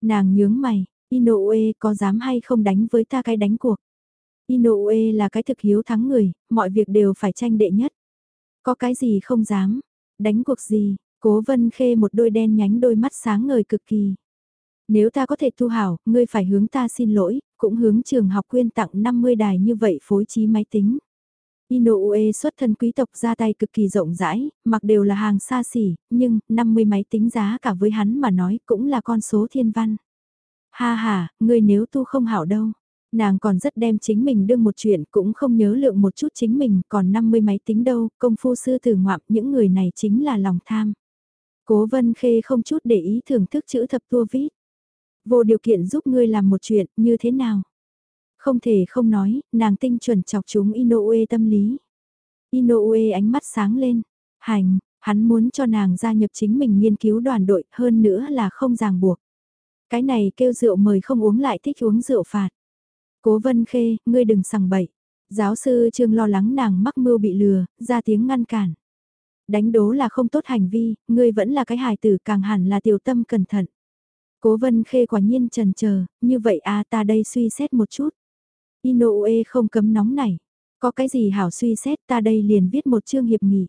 Nàng nhướng mày, Inoue có dám hay không đánh với ta cái đánh cuộc. Inoue là cái thực hiếu thắng người, mọi việc đều phải tranh đệ nhất. Có cái gì không dám, đánh cuộc gì, cố vân khê một đôi đen nhánh đôi mắt sáng ngời cực kỳ. Nếu ta có thể thu hảo, ngươi phải hướng ta xin lỗi, cũng hướng trường học quyên tặng 50 đài như vậy phối trí máy tính. Inoue xuất thân quý tộc ra tay cực kỳ rộng rãi, mặc đều là hàng xa xỉ, nhưng 50 máy tính giá cả với hắn mà nói cũng là con số thiên văn. Ha ha, ngươi nếu tu không hảo đâu. Nàng còn rất đem chính mình đương một chuyện cũng không nhớ lượng một chút chính mình còn 50 máy tính đâu, công phu sư tử ngoạm những người này chính là lòng tham. Cố vân khê không chút để ý thưởng thức chữ thập tua vít. Vô điều kiện giúp ngươi làm một chuyện như thế nào? Không thể không nói, nàng tinh chuẩn chọc chúng Inoue tâm lý. Inoue ánh mắt sáng lên. Hành, hắn muốn cho nàng gia nhập chính mình nghiên cứu đoàn đội hơn nữa là không ràng buộc. Cái này kêu rượu mời không uống lại thích uống rượu phạt. Cố vân khê, ngươi đừng sằng bậy. Giáo sư Trương lo lắng nàng mắc mưu bị lừa, ra tiếng ngăn cản. Đánh đố là không tốt hành vi, ngươi vẫn là cái hài tử càng hẳn là tiểu tâm cẩn thận. Cố vân khê quả nhiên trần chờ như vậy à ta đây suy xét một chút. Inoue không cấm nóng này. Có cái gì hảo suy xét ta đây liền viết một chương hiệp nghị.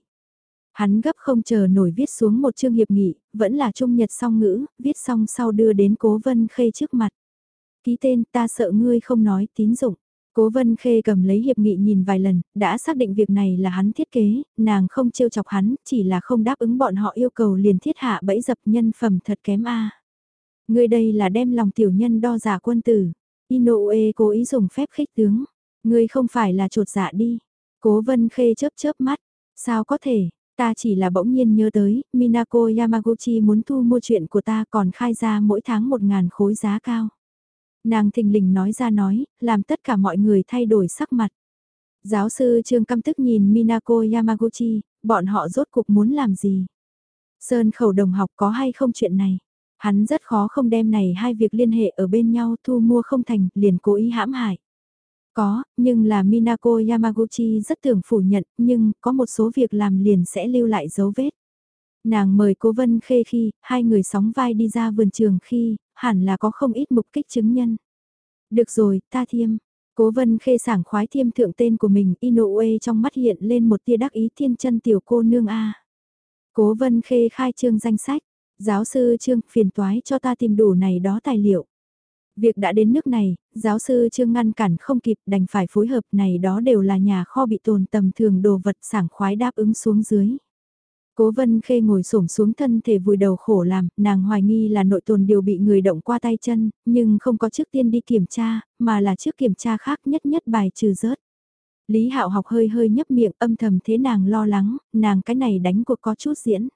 Hắn gấp không chờ nổi viết xuống một chương hiệp nghị, vẫn là trung nhật song ngữ, viết xong sau đưa đến cố vân khê trước mặt. Ký tên ta sợ ngươi không nói tín dụng. Cố Vân Khê cầm lấy hiệp nghị nhìn vài lần, đã xác định việc này là hắn thiết kế, nàng không trêu chọc hắn, chỉ là không đáp ứng bọn họ yêu cầu liền thiết hạ bẫy dập nhân phẩm thật kém a. Ngươi đây là đem lòng tiểu nhân đo giả quân tử. Inoue cố ý dùng phép khích tướng. Ngươi không phải là trột dạ đi. Cố Vân Khê chớp chớp mắt. Sao có thể, ta chỉ là bỗng nhiên nhớ tới, Minako Yamaguchi muốn thu mua chuyện của ta còn khai ra mỗi tháng một ngàn khối giá cao. Nàng thình lình nói ra nói, làm tất cả mọi người thay đổi sắc mặt. Giáo sư Trương căm tức nhìn Minako Yamaguchi, bọn họ rốt cuộc muốn làm gì? Sơn khẩu đồng học có hay không chuyện này? Hắn rất khó không đem này hai việc liên hệ ở bên nhau thu mua không thành, liền cố ý hãm hại. Có, nhưng là Minako Yamaguchi rất tưởng phủ nhận, nhưng có một số việc làm liền sẽ lưu lại dấu vết. Nàng mời cố vân khê khi, hai người sóng vai đi ra vườn trường khi, hẳn là có không ít mục kích chứng nhân. Được rồi, ta thiêm. Cố vân khê sảng khoái thiêm thượng tên của mình, Inoue trong mắt hiện lên một tia đắc ý thiên chân tiểu cô nương A. Cố vân khê khai trương danh sách, giáo sư trương phiền toái cho ta tìm đủ này đó tài liệu. Việc đã đến nước này, giáo sư trương ngăn cản không kịp đành phải phối hợp này đó đều là nhà kho bị tồn tầm thường đồ vật sảng khoái đáp ứng xuống dưới. Cố vân khê ngồi xổm xuống thân thể vùi đầu khổ làm, nàng hoài nghi là nội tồn điều bị người động qua tay chân, nhưng không có trước tiên đi kiểm tra, mà là trước kiểm tra khác nhất nhất bài trừ rớt. Lý Hạo học hơi hơi nhấp miệng âm thầm thế nàng lo lắng, nàng cái này đánh cuộc có chút diễn.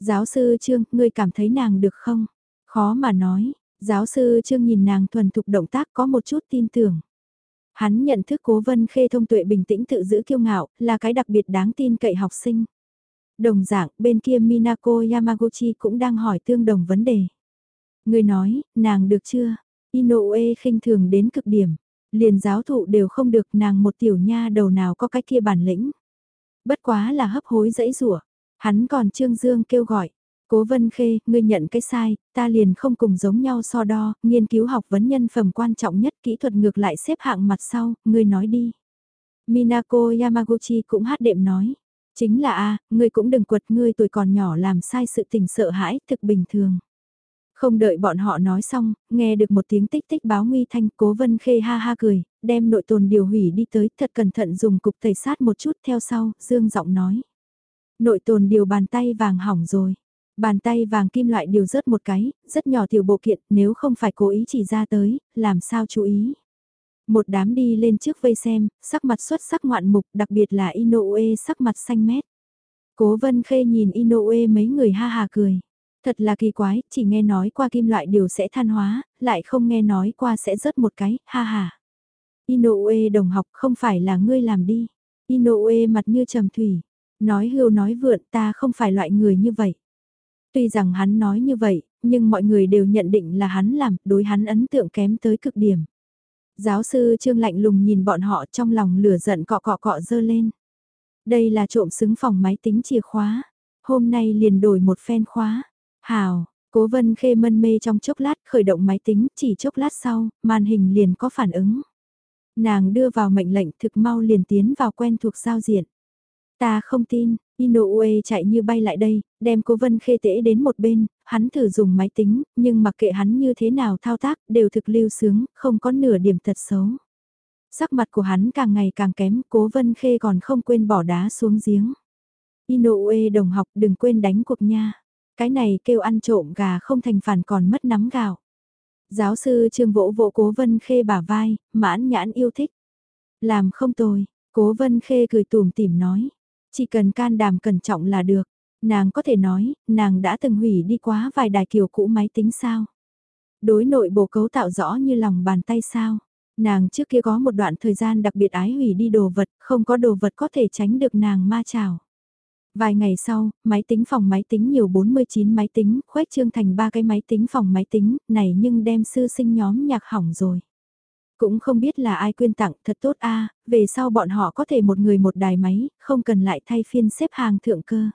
Giáo sư Trương, ngươi cảm thấy nàng được không? Khó mà nói, giáo sư Trương nhìn nàng thuần thục động tác có một chút tin tưởng. Hắn nhận thức cố vân khê thông tuệ bình tĩnh tự giữ kiêu ngạo, là cái đặc biệt đáng tin cậy học sinh. Đồng dạng, bên kia Minako Yamaguchi cũng đang hỏi tương đồng vấn đề. Người nói, nàng được chưa? Inoue khinh thường đến cực điểm. Liền giáo thụ đều không được nàng một tiểu nha đầu nào có cái kia bản lĩnh. Bất quá là hấp hối dãy rủa Hắn còn Trương Dương kêu gọi. Cố Vân Khê, ngươi nhận cái sai, ta liền không cùng giống nhau so đo, nghiên cứu học vấn nhân phẩm quan trọng nhất kỹ thuật ngược lại xếp hạng mặt sau, ngươi nói đi. Minako Yamaguchi cũng hát đệm nói. Chính là a, ngươi cũng đừng quật ngươi tuổi còn nhỏ làm sai sự tình sợ hãi, thực bình thường. Không đợi bọn họ nói xong, nghe được một tiếng tích tích báo nguy thanh cố vân khê ha ha cười, đem nội tồn điều hủy đi tới, thật cẩn thận dùng cục tẩy sát một chút theo sau, dương giọng nói. Nội tồn điều bàn tay vàng hỏng rồi. Bàn tay vàng kim loại điều rớt một cái, rất nhỏ tiểu bộ kiện, nếu không phải cố ý chỉ ra tới, làm sao chú ý. Một đám đi lên trước vây xem, sắc mặt xuất sắc ngoạn mục, đặc biệt là Inoue sắc mặt xanh mét. Cố vân khê nhìn Inoue mấy người ha hà cười. Thật là kỳ quái, chỉ nghe nói qua kim loại đều sẽ than hóa, lại không nghe nói qua sẽ rớt một cái, ha ha Inoue đồng học không phải là ngươi làm đi. Inoue mặt như trầm thủy. Nói hưu nói vượn ta không phải loại người như vậy. Tuy rằng hắn nói như vậy, nhưng mọi người đều nhận định là hắn làm, đối hắn ấn tượng kém tới cực điểm. Giáo sư Trương lạnh lùng nhìn bọn họ trong lòng lửa giận cọ cọ cọ dơ lên. Đây là trộm xứng phòng máy tính chìa khóa. Hôm nay liền đổi một phen khóa. Hào, cố vân khê mân mê trong chốc lát khởi động máy tính chỉ chốc lát sau, màn hình liền có phản ứng. Nàng đưa vào mệnh lệnh thực mau liền tiến vào quen thuộc giao diện. Ta không tin, Inoue chạy như bay lại đây, đem cố vân khê tễ đến một bên, hắn thử dùng máy tính, nhưng mặc kệ hắn như thế nào thao tác, đều thực lưu sướng, không có nửa điểm thật xấu. Sắc mặt của hắn càng ngày càng kém, cố vân khê còn không quên bỏ đá xuống giếng. Inoue đồng học đừng quên đánh cuộc nha. Cái này kêu ăn trộm gà không thành phản còn mất nắm gạo. Giáo sư trương vỗ vỗ cố vân khê bả vai, mãn nhãn yêu thích. Làm không tồi, cố vân khê cười tùm tìm nói. Chỉ cần can đảm cẩn trọng là được. Nàng có thể nói, nàng đã từng hủy đi quá vài đài kiểu cũ máy tính sao. Đối nội bộ cấu tạo rõ như lòng bàn tay sao. Nàng trước kia có một đoạn thời gian đặc biệt ái hủy đi đồ vật, không có đồ vật có thể tránh được nàng ma trào. Vài ngày sau, máy tính phòng máy tính nhiều 49 máy tính, khuếch trương thành ba cái máy tính phòng máy tính, này nhưng đem sư sinh nhóm nhạc hỏng rồi. Cũng không biết là ai quyên tặng thật tốt a về sau bọn họ có thể một người một đài máy, không cần lại thay phiên xếp hàng thượng cơ.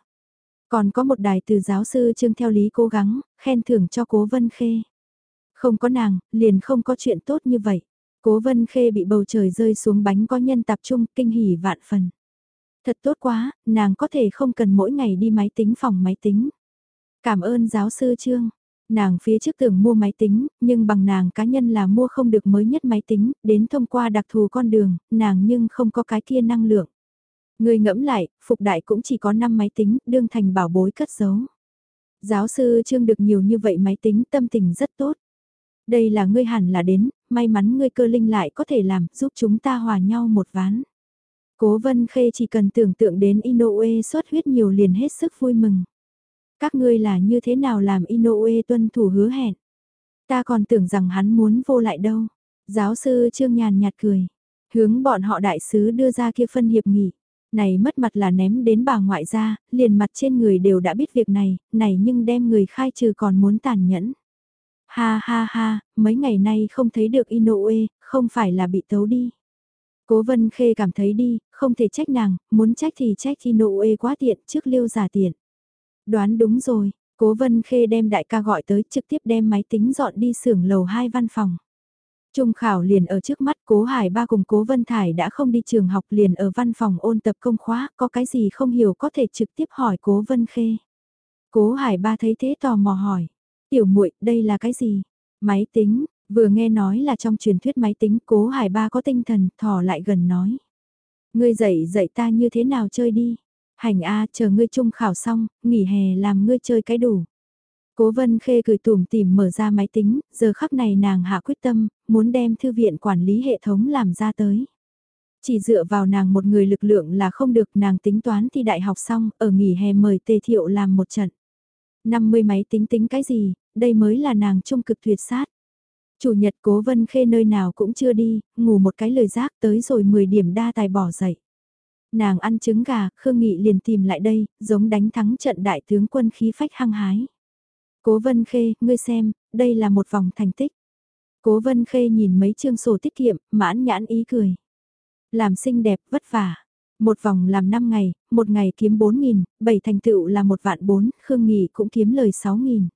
Còn có một đài từ giáo sư Trương theo lý cố gắng, khen thưởng cho cố Vân Khê. Không có nàng, liền không có chuyện tốt như vậy. Cố Vân Khê bị bầu trời rơi xuống bánh có nhân tập trung kinh hỉ vạn phần. Thật tốt quá, nàng có thể không cần mỗi ngày đi máy tính phòng máy tính. Cảm ơn giáo sư Trương. Nàng phía trước tưởng mua máy tính, nhưng bằng nàng cá nhân là mua không được mới nhất máy tính, đến thông qua đặc thù con đường, nàng nhưng không có cái kia năng lượng. Người ngẫm lại, Phục Đại cũng chỉ có 5 máy tính, đương thành bảo bối cất giấu. Giáo sư Trương được nhiều như vậy máy tính tâm tình rất tốt. Đây là ngươi hẳn là đến, may mắn ngươi cơ linh lại có thể làm, giúp chúng ta hòa nhau một ván. Cố Vân Khê chỉ cần tưởng tượng đến Inoue xuất huyết nhiều liền hết sức vui mừng. Các ngươi là như thế nào làm Inoue tuân thủ hứa hẹn? Ta còn tưởng rằng hắn muốn vô lại đâu. Giáo sư Trương Nhàn nhạt cười. Hướng bọn họ đại sứ đưa ra kia phân hiệp nghị. Này mất mặt là ném đến bà ngoại ra, liền mặt trên người đều đã biết việc này, này nhưng đem người khai trừ còn muốn tàn nhẫn. Ha ha ha, mấy ngày nay không thấy được Inoue, không phải là bị tấu đi. Cố Vân Khê cảm thấy đi, không thể trách nàng, muốn trách thì trách Inoue quá tiện trước liêu giả tiện. Đoán đúng rồi, Cố Vân Khê đem đại ca gọi tới trực tiếp đem máy tính dọn đi xưởng lầu 2 văn phòng. Trung khảo liền ở trước mắt Cố Hải ba cùng Cố Vân Thải đã không đi trường học liền ở văn phòng ôn tập công khóa, có cái gì không hiểu có thể trực tiếp hỏi Cố Vân Khê. Cố Hải ba thấy thế tò mò hỏi, tiểu muội đây là cái gì? Máy tính, vừa nghe nói là trong truyền thuyết máy tính Cố Hải ba có tinh thần thò lại gần nói. Ngươi dạy dạy ta như thế nào chơi đi? Hành A chờ ngươi trung khảo xong, nghỉ hè làm ngươi chơi cái đủ. Cố vân khê cười tủm tìm mở ra máy tính, giờ khắc này nàng hạ quyết tâm, muốn đem thư viện quản lý hệ thống làm ra tới. Chỉ dựa vào nàng một người lực lượng là không được nàng tính toán thì đại học xong, ở nghỉ hè mời tề thiệu làm một trận. 50 máy tính tính cái gì, đây mới là nàng trung cực tuyệt sát. Chủ nhật cố vân khê nơi nào cũng chưa đi, ngủ một cái lời giác tới rồi 10 điểm đa tài bỏ dậy. Nàng ăn trứng gà, Khương Nghị liền tìm lại đây, giống đánh thắng trận đại tướng quân khí phách hăng hái. Cố Vân Khê, ngươi xem, đây là một vòng thành tích. Cố Vân Khê nhìn mấy chương sổ tiết kiệm, mãn nhãn ý cười. Làm xinh đẹp, vất vả. Một vòng làm 5 ngày, một ngày kiếm 4.000, bảy thành tựu là một vạn 4, Khương Nghị cũng kiếm lời 6.000.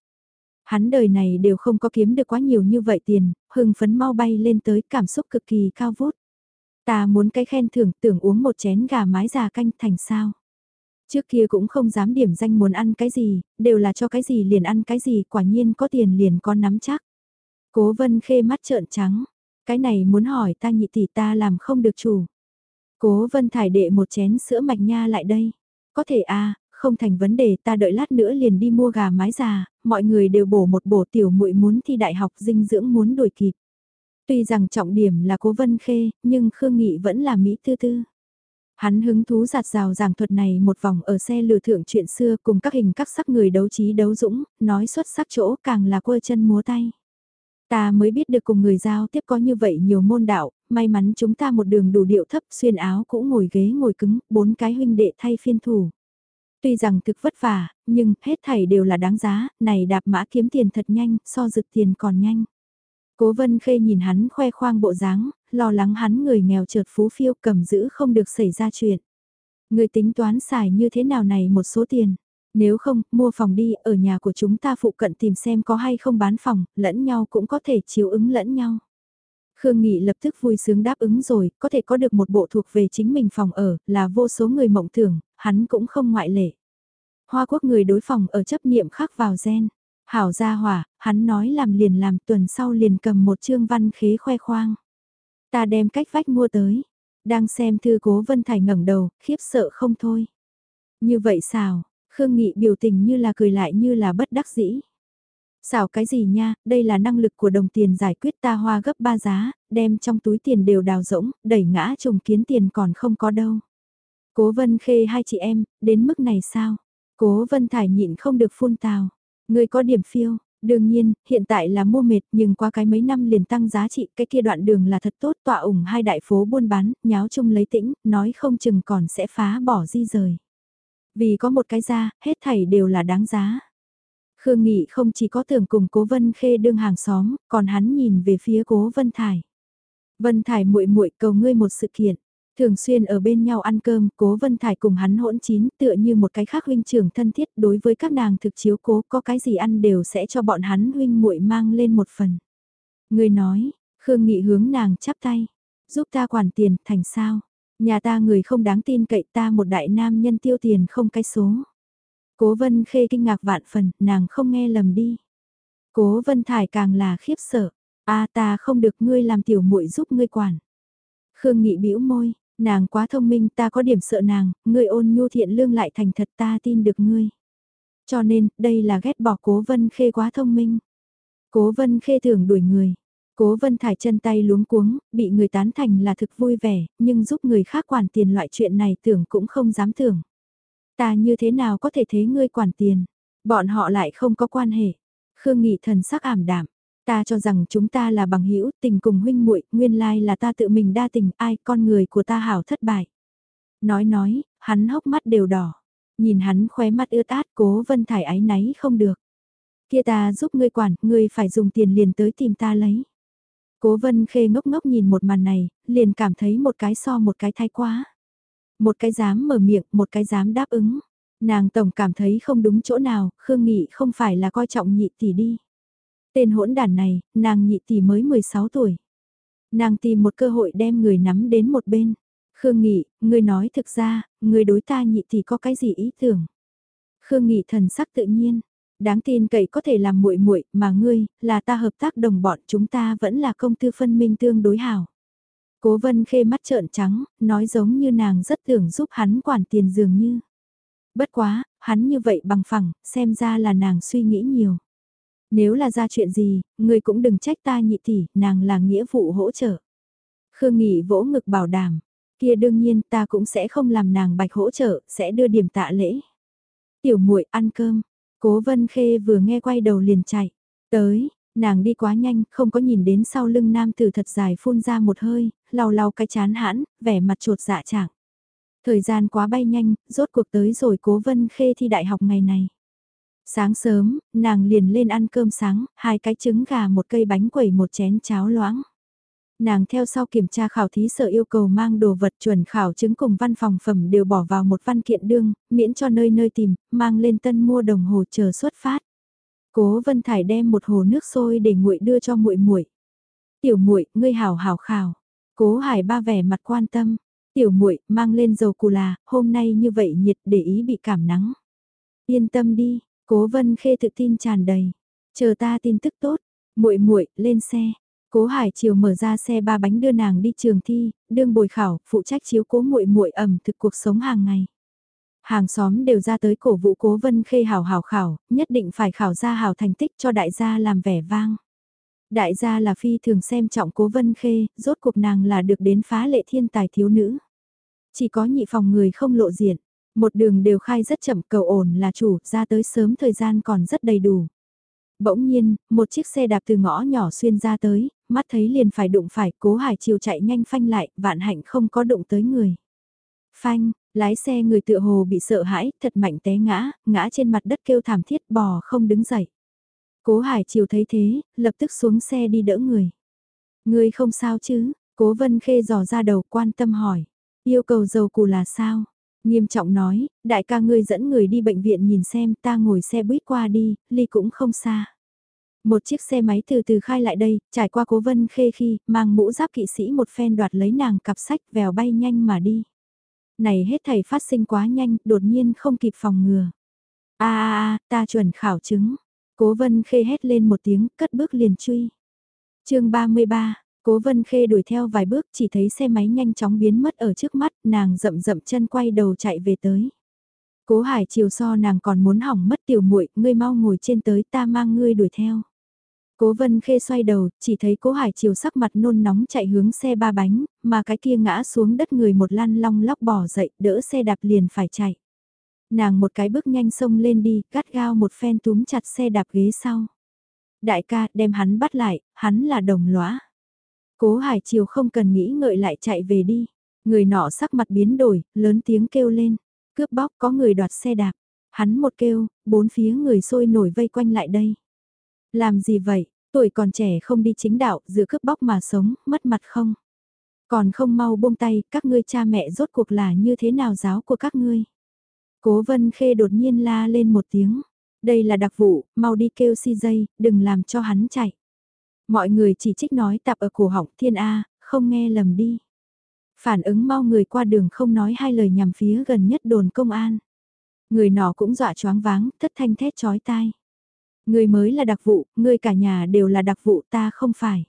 Hắn đời này đều không có kiếm được quá nhiều như vậy tiền, hưng phấn mau bay lên tới cảm xúc cực kỳ cao vút. Ta muốn cái khen thưởng tưởng uống một chén gà mái già canh thành sao. Trước kia cũng không dám điểm danh muốn ăn cái gì, đều là cho cái gì liền ăn cái gì, quả nhiên có tiền liền có nắm chắc. Cố vân khê mắt trợn trắng, cái này muốn hỏi ta nhị tỷ ta làm không được chủ. Cố vân thải đệ một chén sữa mạch nha lại đây. Có thể a à, không thành vấn đề ta đợi lát nữa liền đi mua gà mái già, mọi người đều bổ một bổ tiểu muội muốn thi đại học dinh dưỡng muốn đuổi kịp. Tuy rằng trọng điểm là cố vân khê, nhưng Khương Nghị vẫn là Mỹ tư tư. Hắn hứng thú giạt rào giảng thuật này một vòng ở xe lừa thượng chuyện xưa cùng các hình các sắc người đấu trí đấu dũng, nói xuất sắc chỗ càng là quơ chân múa tay. Ta mới biết được cùng người giao tiếp có như vậy nhiều môn đạo, may mắn chúng ta một đường đủ điệu thấp xuyên áo cũng ngồi ghế ngồi cứng, bốn cái huynh đệ thay phiên thủ. Tuy rằng thực vất vả, nhưng hết thảy đều là đáng giá, này đạp mã kiếm tiền thật nhanh, so dực tiền còn nhanh. Cố vân khê nhìn hắn khoe khoang bộ dáng, lo lắng hắn người nghèo trượt phú phiêu cầm giữ không được xảy ra chuyện. Người tính toán xài như thế nào này một số tiền. Nếu không, mua phòng đi, ở nhà của chúng ta phụ cận tìm xem có hay không bán phòng, lẫn nhau cũng có thể chiếu ứng lẫn nhau. Khương Nghị lập tức vui sướng đáp ứng rồi, có thể có được một bộ thuộc về chính mình phòng ở, là vô số người mộng tưởng, hắn cũng không ngoại lệ. Hoa quốc người đối phòng ở chấp niệm khắc vào gen. Hảo gia hỏa, hắn nói làm liền làm tuần sau liền cầm một chương văn khế khoe khoang. Ta đem cách vách mua tới. Đang xem thư cố Vân Thải ngẩng đầu, khiếp sợ không thôi. Như vậy sao? Khương Nghị biểu tình như là cười lại như là bất đắc dĩ. Xảo cái gì nha, đây là năng lực của đồng tiền giải quyết ta hoa gấp ba giá, đem trong túi tiền đều đào rỗng, đẩy ngã trùng kiến tiền còn không có đâu. Cố Vân Khê hai chị em, đến mức này sao? Cố Vân Thải nhịn không được phun tào. Người có điểm phiêu, đương nhiên, hiện tại là mua mệt nhưng qua cái mấy năm liền tăng giá trị, cái kia đoạn đường là thật tốt tọa ủng hai đại phố buôn bán, nháo chung lấy tĩnh, nói không chừng còn sẽ phá bỏ di rời. Vì có một cái ra, hết thảy đều là đáng giá. Khương Nghị không chỉ có tưởng cùng Cố Vân Khê đương hàng xóm, còn hắn nhìn về phía Cố Vân Thải. Vân Thải muội muội cầu ngươi một sự kiện. Thường xuyên ở bên nhau ăn cơm, cố Vân Thải cùng hắn hỗn chín tựa như một cái khác huynh trưởng thân thiết đối với các nàng thực chiếu cố có cái gì ăn đều sẽ cho bọn hắn huynh muội mang lên một phần. Người nói, Khương Nghị hướng nàng chắp tay, giúp ta quản tiền, thành sao? Nhà ta người không đáng tin cậy ta một đại nam nhân tiêu tiền không cái số. Cố Vân Khê kinh ngạc vạn phần, nàng không nghe lầm đi. Cố Vân Thải càng là khiếp sợ, a ta không được ngươi làm tiểu muội giúp ngươi quản. Khương Nghị bĩu môi, nàng quá thông minh ta có điểm sợ nàng, ngươi ôn nhu thiện lương lại thành thật ta tin được ngươi. Cho nên, đây là ghét bỏ Cố Vân Khê quá thông minh. Cố Vân Khê thường đuổi người. Cố Vân Thải chân tay luống cuống, bị người tán thành là thực vui vẻ, nhưng giúp người khác quản tiền loại chuyện này tưởng cũng không dám tưởng. Ta như thế nào có thể thế ngươi quản tiền, bọn họ lại không có quan hệ. Khương Nghị thần sắc ảm đạm, ta cho rằng chúng ta là bằng hữu tình cùng huynh muội nguyên lai là ta tự mình đa tình, ai con người của ta hảo thất bại. Nói nói, hắn hốc mắt đều đỏ, nhìn hắn khóe mắt ướt át cố Vân Thải ái náy không được. Kia ta giúp ngươi quản, ngươi phải dùng tiền liền tới tìm ta lấy. Cố vân khê ngốc ngốc nhìn một màn này, liền cảm thấy một cái so một cái thái quá. Một cái dám mở miệng, một cái dám đáp ứng. Nàng tổng cảm thấy không đúng chỗ nào, Khương Nghị không phải là coi trọng nhị tỷ đi. Tên hỗn đản này, nàng nhị tỷ mới 16 tuổi. Nàng tìm một cơ hội đem người nắm đến một bên. Khương Nghị, ngươi nói thực ra, ngươi đối ta nhị tỷ có cái gì ý tưởng? Khương Nghị thần sắc tự nhiên, Đáng tin cậy có thể làm muội muội, mà ngươi, là ta hợp tác đồng bọn, chúng ta vẫn là công tư phân minh tương đối hảo. Cố vân khê mắt trợn trắng, nói giống như nàng rất tưởng giúp hắn quản tiền dường như. Bất quá, hắn như vậy bằng phẳng, xem ra là nàng suy nghĩ nhiều. Nếu là ra chuyện gì, người cũng đừng trách ta nhị tỷ, nàng là nghĩa vụ hỗ trợ. Khương Nghị vỗ ngực bảo đảm, kia đương nhiên ta cũng sẽ không làm nàng bạch hỗ trợ, sẽ đưa điểm tạ lễ. Tiểu muội ăn cơm, Cố Vân Khê vừa nghe quay đầu liền chạy. Tới, nàng đi quá nhanh, không có nhìn đến sau lưng nam tử thật dài phun ra một hơi, lau lau cái chán hãn, vẻ mặt trột dạ trạng. Thời gian quá bay nhanh, rốt cuộc tới rồi Cố Vân Khê thi đại học ngày này. Sáng sớm, nàng liền lên ăn cơm sáng, hai cái trứng gà một cây bánh quẩy một chén cháo loãng. Nàng theo sau kiểm tra khảo thí sở yêu cầu mang đồ vật chuẩn khảo chứng cùng văn phòng phẩm đều bỏ vào một văn kiện đương, miễn cho nơi nơi tìm, mang lên tân mua đồng hồ chờ xuất phát. Cố Vân Thải đem một hồ nước sôi để nguội đưa cho muội muội. Tiểu muội, ngươi hảo hảo khảo. Cố Hải ba vẻ mặt quan tâm. Tiểu muội, mang lên dầu cù là, hôm nay như vậy nhiệt để ý bị cảm nắng. Yên tâm đi, Cố Vân Khê tự tin tràn đầy. Chờ ta tin tức tốt. Muội muội, lên xe. Cố Hải Triều mở ra xe ba bánh đưa nàng đi trường thi, đương bồi khảo, phụ trách chiếu cố muội muội ẩm thực cuộc sống hàng ngày. Hàng xóm đều ra tới cổ vũ Cố Vân Khê hảo hảo khảo, nhất định phải khảo ra hảo thành tích cho đại gia làm vẻ vang. Đại gia là phi thường xem trọng Cố Vân Khê, rốt cuộc nàng là được đến phá lệ thiên tài thiếu nữ. Chỉ có nhị phòng người không lộ diện, một đường đều khai rất chậm cầu ổn là chủ, ra tới sớm thời gian còn rất đầy đủ. Bỗng nhiên, một chiếc xe đạp từ ngõ nhỏ xuyên ra tới, mắt thấy liền phải đụng phải, cố hải chiều chạy nhanh phanh lại, vạn hạnh không có đụng tới người. Phanh, lái xe người tựa hồ bị sợ hãi, thật mạnh té ngã, ngã trên mặt đất kêu thảm thiết bò không đứng dậy. Cố hải chiều thấy thế, lập tức xuống xe đi đỡ người. Người không sao chứ, cố vân khê dò ra đầu quan tâm hỏi. Yêu cầu dầu cù là sao? Nghiêm trọng nói, đại ca ngươi dẫn người đi bệnh viện nhìn xem ta ngồi xe buýt qua đi, ly cũng không xa. Một chiếc xe máy từ từ khai lại đây, trải qua cố vân khê khi, mang mũ giáp kỵ sĩ một phen đoạt lấy nàng cặp sách vèo bay nhanh mà đi. Này hết thầy phát sinh quá nhanh, đột nhiên không kịp phòng ngừa. a a a ta chuẩn khảo chứng. Cố vân khê hét lên một tiếng, cất bước liền truy. chương 33, Cố Vân Khê đuổi theo vài bước chỉ thấy xe máy nhanh chóng biến mất ở trước mắt, nàng rậm rậm chân quay đầu chạy về tới. Cố Hải chiều so nàng còn muốn hỏng mất tiểu muội, ngươi mau ngồi trên tới ta mang ngươi đuổi theo. Cố Vân Khê xoay đầu, chỉ thấy Cố Hải chiều sắc mặt nôn nóng chạy hướng xe ba bánh, mà cái kia ngã xuống đất người một lăn long lóc bỏ dậy, đỡ xe đạp liền phải chạy. Nàng một cái bước nhanh xông lên đi, cắt gao một phen túm chặt xe đạp ghế sau. Đại ca, đem hắn bắt lại, hắn là đồng lõa. Cố Hải Triều không cần nghĩ ngợi lại chạy về đi. Người nọ sắc mặt biến đổi, lớn tiếng kêu lên. Cướp bóc có người đoạt xe đạp. Hắn một kêu, bốn phía người sôi nổi vây quanh lại đây. Làm gì vậy, tuổi còn trẻ không đi chính đạo, dựa cướp bóc mà sống, mất mặt không? Còn không mau buông tay, các ngươi cha mẹ rốt cuộc là như thế nào giáo của các ngươi? Cố vân khê đột nhiên la lên một tiếng. Đây là đặc vụ, mau đi kêu si dây, đừng làm cho hắn chạy. Mọi người chỉ trích nói tạp ở cổ họng thiên A, không nghe lầm đi. Phản ứng mau người qua đường không nói hai lời nhằm phía gần nhất đồn công an. Người nọ cũng dọa choáng váng, thất thanh thét chói tai. Người mới là đặc vụ, người cả nhà đều là đặc vụ ta không phải.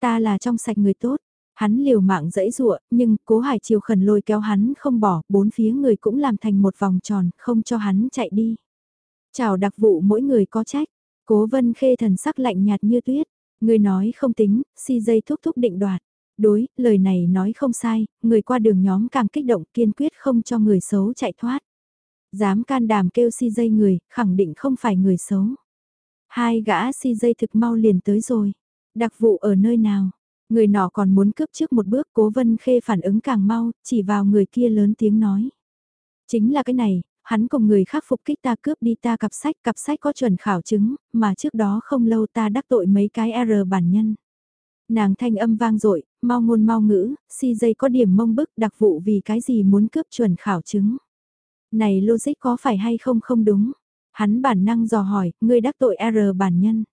Ta là trong sạch người tốt, hắn liều mạng dẫy dụa, nhưng cố hải chiều khẩn lôi kéo hắn không bỏ, bốn phía người cũng làm thành một vòng tròn, không cho hắn chạy đi. Chào đặc vụ mỗi người có trách, cố vân khê thần sắc lạnh nhạt như tuyết, người nói không tính, si dây thúc thúc định đoạt. Đối, lời này nói không sai, người qua đường nhóm càng kích động kiên quyết không cho người xấu chạy thoát. Dám can đảm kêu si dây người, khẳng định không phải người xấu. Hai gã si dây thực mau liền tới rồi. Đặc vụ ở nơi nào? Người nọ còn muốn cướp trước một bước cố vân khê phản ứng càng mau, chỉ vào người kia lớn tiếng nói. Chính là cái này, hắn cùng người khác phục kích ta cướp đi ta cặp sách, cặp sách có chuẩn khảo chứng, mà trước đó không lâu ta đắc tội mấy cái R bản nhân. Nàng thanh âm vang dội mau ngôn mau ngữ, si dây có điểm mông bức đặc vụ vì cái gì muốn cướp chuẩn khảo chứng. Này logic có phải hay không không đúng? Hắn bản năng dò hỏi, ngươi đắc tội R bản nhân.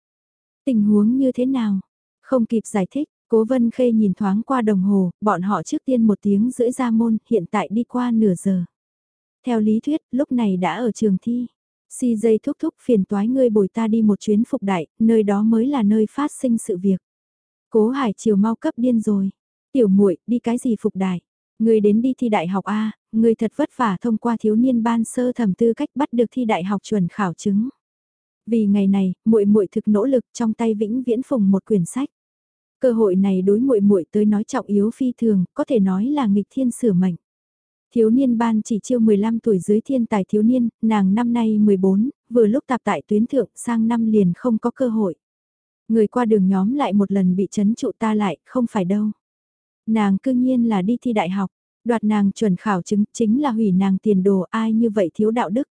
Tình huống như thế nào? Không kịp giải thích, Cố Vân Khê nhìn thoáng qua đồng hồ, bọn họ trước tiên một tiếng rưỡi ra môn, hiện tại đi qua nửa giờ. Theo lý thuyết, lúc này đã ở trường thi. Si dây thúc thúc phiền toái ngươi bồi ta đi một chuyến phục đại, nơi đó mới là nơi phát sinh sự việc. Cố Hải chiều mau cấp điên rồi. Tiểu muội đi cái gì phục đại? Ngươi đến đi thi đại học A, ngươi thật vất vả thông qua thiếu niên ban sơ thẩm tư cách bắt được thi đại học chuẩn khảo chứng. Vì ngày này, muội muội thực nỗ lực trong tay vĩnh viễn phùng một quyển sách. Cơ hội này đối muội muội tới nói trọng yếu phi thường, có thể nói là nghịch thiên sửa mệnh. Thiếu niên ban chỉ chiêu 15 tuổi dưới thiên tài thiếu niên, nàng năm nay 14, vừa lúc tạp tại tuyến thượng sang năm liền không có cơ hội. Người qua đường nhóm lại một lần bị chấn trụ ta lại, không phải đâu. Nàng cư nhiên là đi thi đại học, đoạt nàng chuẩn khảo chứng chính là hủy nàng tiền đồ ai như vậy thiếu đạo đức.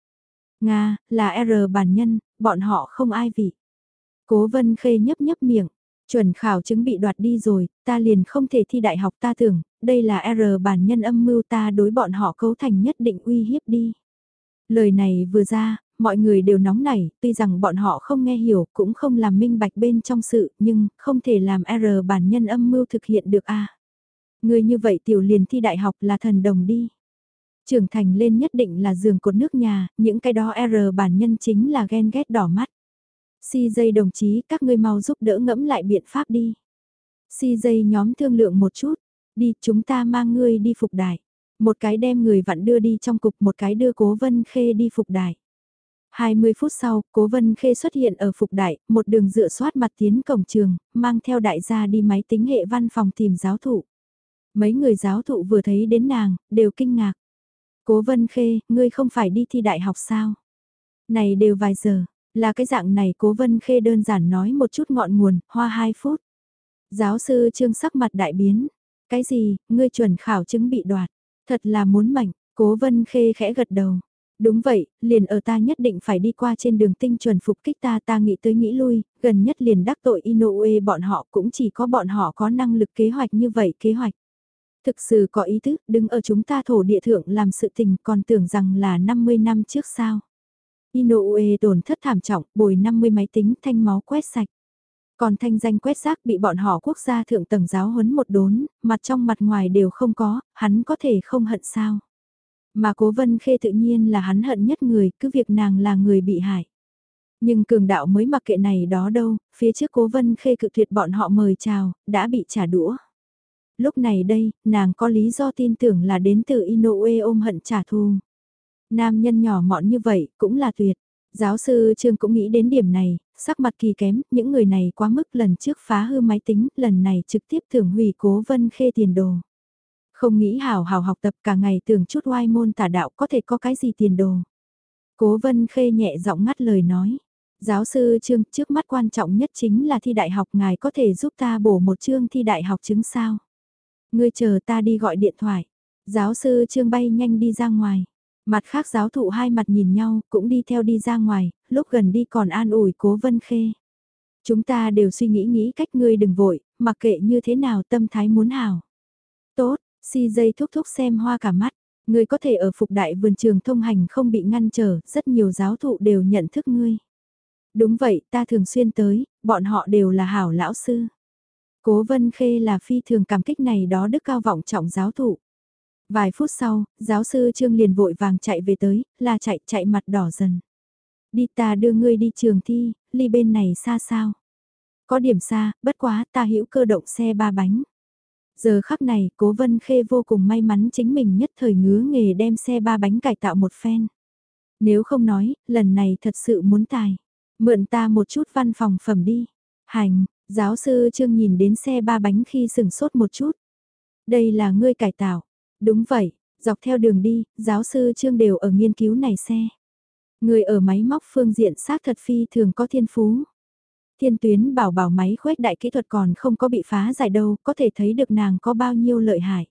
Nga, là R bản nhân, bọn họ không ai vị. Cố vân khê nhấp nhấp miệng, chuẩn khảo chứng bị đoạt đi rồi, ta liền không thể thi đại học ta tưởng, đây là R bản nhân âm mưu ta đối bọn họ cấu thành nhất định uy hiếp đi. Lời này vừa ra, mọi người đều nóng nảy, tuy rằng bọn họ không nghe hiểu cũng không làm minh bạch bên trong sự, nhưng không thể làm R bản nhân âm mưu thực hiện được a. Người như vậy tiểu liền thi đại học là thần đồng đi. Trưởng thành lên nhất định là giường cột nước nhà, những cái đó R bản nhân chính là ghen ghét đỏ mắt. Si dây đồng chí, các ngươi mau giúp đỡ ngẫm lại biện pháp đi. Si dây nhóm thương lượng một chút, đi chúng ta mang ngươi đi phục đại. Một cái đem người vặn đưa đi trong cục, một cái đưa cố vân khê đi phục đại. 20 phút sau, Cố Vân Khê xuất hiện ở Phục Đại, một đường dựa soát mặt tiến cổng trường, mang theo đại gia đi máy tính hệ văn phòng tìm giáo thụ. Mấy người giáo thụ vừa thấy đến nàng, đều kinh ngạc. Cố Vân Khê, ngươi không phải đi thi đại học sao? Này đều vài giờ, là cái dạng này Cố Vân Khê đơn giản nói một chút ngọn nguồn, hoa 2 phút. Giáo sư trương sắc mặt đại biến. Cái gì, ngươi chuẩn khảo chứng bị đoạt. Thật là muốn mảnh, Cố Vân Khê khẽ gật đầu. Đúng vậy, liền ở ta nhất định phải đi qua trên đường tinh chuẩn phục kích ta ta nghĩ tới nghĩ lui, gần nhất liền đắc tội Inoue bọn họ cũng chỉ có bọn họ có năng lực kế hoạch như vậy kế hoạch. Thực sự có ý thức, đứng ở chúng ta thổ địa thượng làm sự tình còn tưởng rằng là 50 năm trước sao. Inoue tổn thất thảm trọng, bồi 50 máy tính thanh máu quét sạch. Còn thanh danh quét rác bị bọn họ quốc gia thượng tầng giáo huấn một đốn, mặt trong mặt ngoài đều không có, hắn có thể không hận sao. Mà cố vân khê tự nhiên là hắn hận nhất người, cứ việc nàng là người bị hại. Nhưng cường đạo mới mặc kệ này đó đâu, phía trước cố vân khê cự tuyệt bọn họ mời chào, đã bị trả đũa. Lúc này đây, nàng có lý do tin tưởng là đến từ Inoue ôm hận trả thù. Nam nhân nhỏ mọn như vậy, cũng là tuyệt. Giáo sư Trương cũng nghĩ đến điểm này, sắc mặt kỳ kém, những người này quá mức lần trước phá hư máy tính, lần này trực tiếp thưởng hủy cố vân khê tiền đồ. Không nghĩ hào hào học tập cả ngày tưởng chút oai môn tả đạo có thể có cái gì tiền đồ. Cố vân khê nhẹ giọng ngắt lời nói. Giáo sư Trương trước mắt quan trọng nhất chính là thi đại học ngài có thể giúp ta bổ một chương thi đại học chứng sao. Ngươi chờ ta đi gọi điện thoại. Giáo sư Trương bay nhanh đi ra ngoài. Mặt khác giáo thụ hai mặt nhìn nhau, cũng đi theo đi ra ngoài, lúc gần đi còn an ủi cố vân khê. Chúng ta đều suy nghĩ nghĩ cách ngươi đừng vội, mặc kệ như thế nào tâm thái muốn hảo. Tốt, si dây thúc thúc xem hoa cả mắt, ngươi có thể ở phục đại vườn trường thông hành không bị ngăn trở, rất nhiều giáo thụ đều nhận thức ngươi. Đúng vậy, ta thường xuyên tới, bọn họ đều là hảo lão sư. Cố Vân Khê là phi thường cảm kích này đó đức cao vọng trọng giáo thụ. Vài phút sau, giáo sư Trương liền vội vàng chạy về tới, là chạy chạy mặt đỏ dần. Đi ta đưa ngươi đi trường thi, ly bên này xa sao? Có điểm xa, bất quá ta hữu cơ động xe ba bánh. Giờ khắc này, cố vân khê vô cùng may mắn chính mình nhất thời ngứa nghề đem xe ba bánh cải tạo một phen. Nếu không nói, lần này thật sự muốn tài. Mượn ta một chút văn phòng phẩm đi. Hành, giáo sư Trương nhìn đến xe ba bánh khi sừng sốt một chút. Đây là ngươi cải tạo. Đúng vậy, dọc theo đường đi, giáo sư Trương đều ở nghiên cứu này xe. Người ở máy móc phương diện xác thật phi thường có thiên phú. Thiên tuyến bảo bảo máy khuếch đại kỹ thuật còn không có bị phá giải đâu, có thể thấy được nàng có bao nhiêu lợi hại.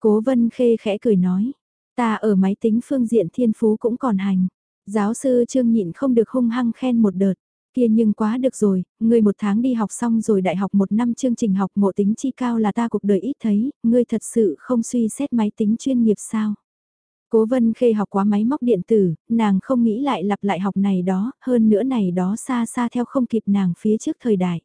Cố vân khê khẽ cười nói, ta ở máy tính phương diện thiên phú cũng còn hành. Giáo sư Trương nhịn không được hung hăng khen một đợt. Kia nhưng quá được rồi, ngươi một tháng đi học xong rồi đại học một năm chương trình học mộ tính chi cao là ta cuộc đời ít thấy, ngươi thật sự không suy xét máy tính chuyên nghiệp sao. Cố vân khê học quá máy móc điện tử, nàng không nghĩ lại lặp lại học này đó, hơn nữa này đó xa xa theo không kịp nàng phía trước thời đại.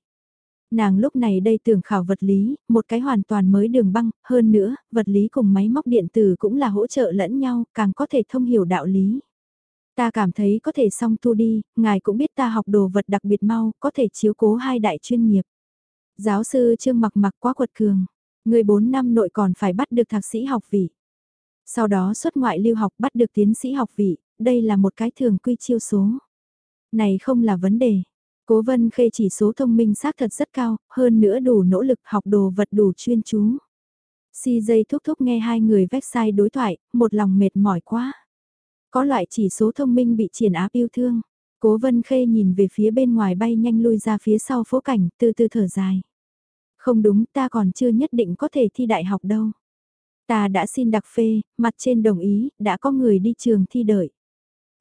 Nàng lúc này đây tưởng khảo vật lý, một cái hoàn toàn mới đường băng, hơn nữa, vật lý cùng máy móc điện tử cũng là hỗ trợ lẫn nhau, càng có thể thông hiểu đạo lý. Ta cảm thấy có thể xong tu đi, ngài cũng biết ta học đồ vật đặc biệt mau, có thể chiếu cố hai đại chuyên nghiệp. Giáo sư Trương mặc mặc quá quật cường, người 4 năm nội còn phải bắt được thạc sĩ học vị. Sau đó xuất ngoại lưu học bắt được tiến sĩ học vị, đây là một cái thường quy chiêu số. Này không là vấn đề. Cố vân khê chỉ số thông minh xác thật rất cao, hơn nữa đủ nỗ lực học đồ vật đủ chuyên chú. Si dây thúc thúc nghe hai người vách sai đối thoại, một lòng mệt mỏi quá. Có loại chỉ số thông minh bị triển áp yêu thương. Cố vân khê nhìn về phía bên ngoài bay nhanh lui ra phía sau phố cảnh, từ từ thở dài. Không đúng, ta còn chưa nhất định có thể thi đại học đâu. Ta đã xin đặc phê, mặt trên đồng ý, đã có người đi trường thi đợi.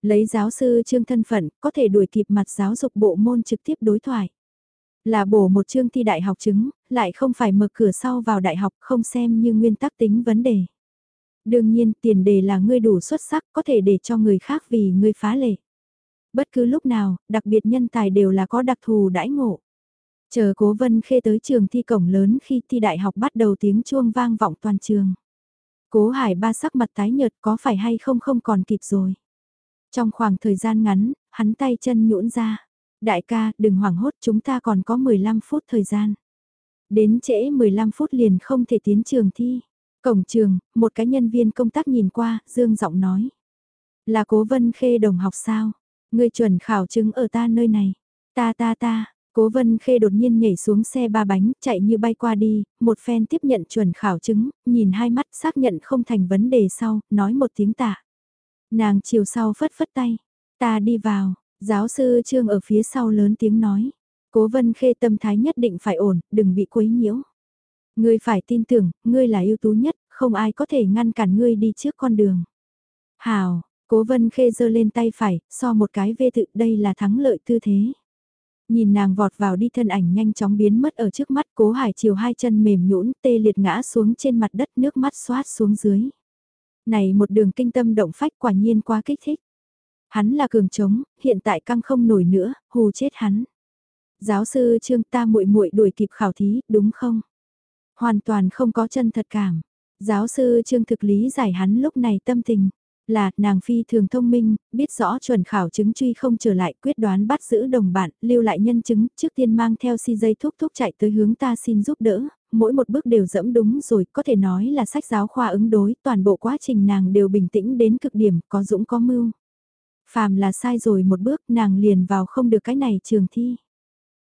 Lấy giáo sư trương thân phận, có thể đuổi kịp mặt giáo dục bộ môn trực tiếp đối thoại. Là bổ một chương thi đại học chứng, lại không phải mở cửa sau vào đại học không xem như nguyên tắc tính vấn đề. Đương nhiên tiền đề là ngươi đủ xuất sắc có thể để cho người khác vì ngươi phá lệ. Bất cứ lúc nào, đặc biệt nhân tài đều là có đặc thù đãi ngộ. Chờ cố vân khê tới trường thi cổng lớn khi thi đại học bắt đầu tiếng chuông vang vọng toàn trường. Cố hải ba sắc mặt tái nhợt có phải hay không không còn kịp rồi. Trong khoảng thời gian ngắn, hắn tay chân nhũn ra. Đại ca, đừng hoảng hốt chúng ta còn có 15 phút thời gian. Đến trễ 15 phút liền không thể tiến trường thi. Cổng trường, một cái nhân viên công tác nhìn qua, dương giọng nói. Là cố vân khê đồng học sao? Người chuẩn khảo chứng ở ta nơi này. Ta ta ta, Cố Vân Khê đột nhiên nhảy xuống xe ba bánh, chạy như bay qua đi, một phen tiếp nhận chuẩn khảo chứng, nhìn hai mắt xác nhận không thành vấn đề sau, nói một tiếng tạ. Nàng chiều sau phất phất tay, ta đi vào, giáo sư Trương ở phía sau lớn tiếng nói. Cố Vân Khê tâm thái nhất định phải ổn, đừng bị quấy nhiễu. Ngươi phải tin tưởng, ngươi là ưu tú nhất, không ai có thể ngăn cản ngươi đi trước con đường. Hào, Cố Vân Khê giơ lên tay phải, so một cái vê tự đây là thắng lợi tư thế. Nhìn nàng vọt vào đi thân ảnh nhanh chóng biến mất ở trước mắt cố hải chiều hai chân mềm nhũn tê liệt ngã xuống trên mặt đất nước mắt xoát xuống dưới. Này một đường kinh tâm động phách quả nhiên quá kích thích. Hắn là cường trống, hiện tại căng không nổi nữa, hù chết hắn. Giáo sư Trương ta muội muội đuổi kịp khảo thí, đúng không? Hoàn toàn không có chân thật cảm. Giáo sư Trương thực lý giải hắn lúc này tâm tình là nàng phi thường thông minh, biết rõ chuẩn khảo chứng truy không trở lại quyết đoán bắt giữ đồng bạn, lưu lại nhân chứng, trước tiên mang theo si dây thúc thúc chạy tới hướng ta xin giúp đỡ, mỗi một bước đều dẫm đúng rồi, có thể nói là sách giáo khoa ứng đối, toàn bộ quá trình nàng đều bình tĩnh đến cực điểm, có dũng có mưu. Phàm là sai rồi một bước, nàng liền vào không được cái này trường thi.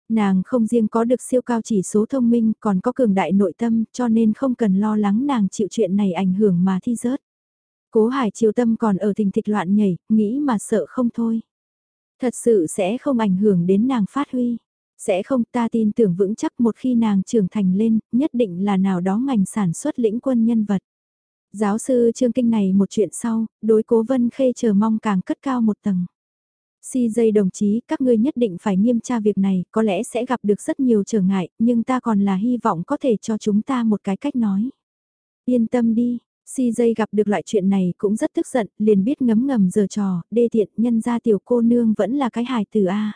Nàng không riêng có được siêu cao chỉ số thông minh, còn có cường đại nội tâm, cho nên không cần lo lắng nàng chịu chuyện này ảnh hưởng mà thi rớt. Cố Hải Triều Tâm còn ở tình thịch loạn nhảy, nghĩ mà sợ không thôi. Thật sự sẽ không ảnh hưởng đến nàng phát huy. Sẽ không ta tin tưởng vững chắc một khi nàng trưởng thành lên, nhất định là nào đó ngành sản xuất lĩnh quân nhân vật. Giáo sư Trương Kinh này một chuyện sau, đối cố vân khê chờ mong càng cất cao một tầng. Si dây đồng chí, các ngươi nhất định phải nghiêm tra việc này, có lẽ sẽ gặp được rất nhiều trở ngại, nhưng ta còn là hy vọng có thể cho chúng ta một cái cách nói. Yên tâm đi, CJ gặp được loại chuyện này cũng rất tức giận, liền biết ngấm ngầm giờ trò, đê tiện nhân ra tiểu cô nương vẫn là cái hài từ A.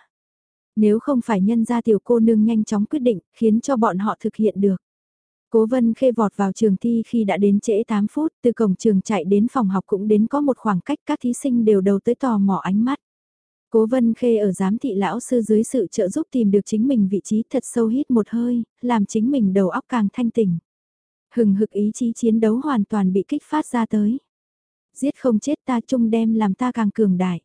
Nếu không phải nhân gia tiểu cô nương nhanh chóng quyết định, khiến cho bọn họ thực hiện được. Cố vân khê vọt vào trường thi khi đã đến trễ 8 phút, từ cổng trường chạy đến phòng học cũng đến có một khoảng cách các thí sinh đều đầu tới tò mò ánh mắt. Cố vân khê ở giám thị lão sư dưới sự trợ giúp tìm được chính mình vị trí thật sâu hít một hơi, làm chính mình đầu óc càng thanh tỉnh. Hừng hực ý chí chiến đấu hoàn toàn bị kích phát ra tới. Giết không chết ta chung đem làm ta càng cường đại.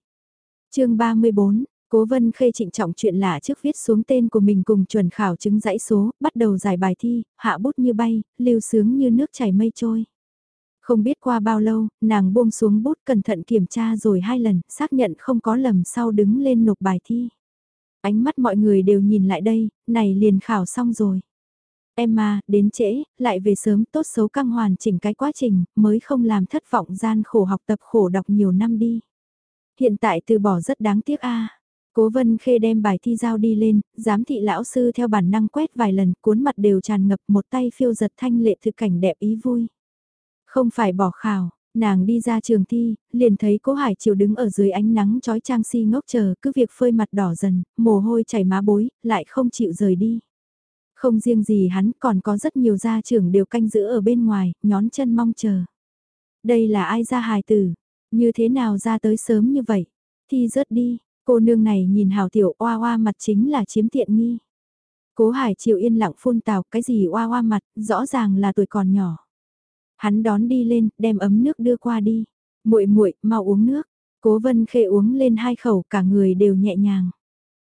chương 34, Cố Vân Khê trịnh trọng chuyện lạ trước viết xuống tên của mình cùng chuẩn khảo chứng dãy số, bắt đầu giải bài thi, hạ bút như bay, lưu sướng như nước chảy mây trôi. Không biết qua bao lâu, nàng buông xuống bút cẩn thận kiểm tra rồi hai lần, xác nhận không có lầm sau đứng lên nộp bài thi. Ánh mắt mọi người đều nhìn lại đây, này liền khảo xong rồi. Emma, đến trễ, lại về sớm tốt xấu căng hoàn chỉnh cái quá trình, mới không làm thất vọng gian khổ học tập khổ đọc nhiều năm đi. Hiện tại từ bỏ rất đáng tiếc a Cố vân khê đem bài thi giao đi lên, giám thị lão sư theo bản năng quét vài lần, cuốn mặt đều tràn ngập một tay phiêu giật thanh lệ thực cảnh đẹp ý vui. Không phải bỏ khảo, nàng đi ra trường thi, liền thấy cố Hải Triều đứng ở dưới ánh nắng trói trang si ngốc chờ, cứ việc phơi mặt đỏ dần, mồ hôi chảy má bối, lại không chịu rời đi. Không riêng gì hắn còn có rất nhiều gia trưởng đều canh giữ ở bên ngoài, nhón chân mong chờ. Đây là ai ra hài tử? Như thế nào ra tới sớm như vậy? Thi rớt đi, cô nương này nhìn hào tiểu oa oa mặt chính là chiếm tiện nghi. Cố hải chịu yên lặng phun tào cái gì oa oa mặt, rõ ràng là tuổi còn nhỏ. Hắn đón đi lên, đem ấm nước đưa qua đi. muội muội mau uống nước. Cố vân khê uống lên hai khẩu cả người đều nhẹ nhàng.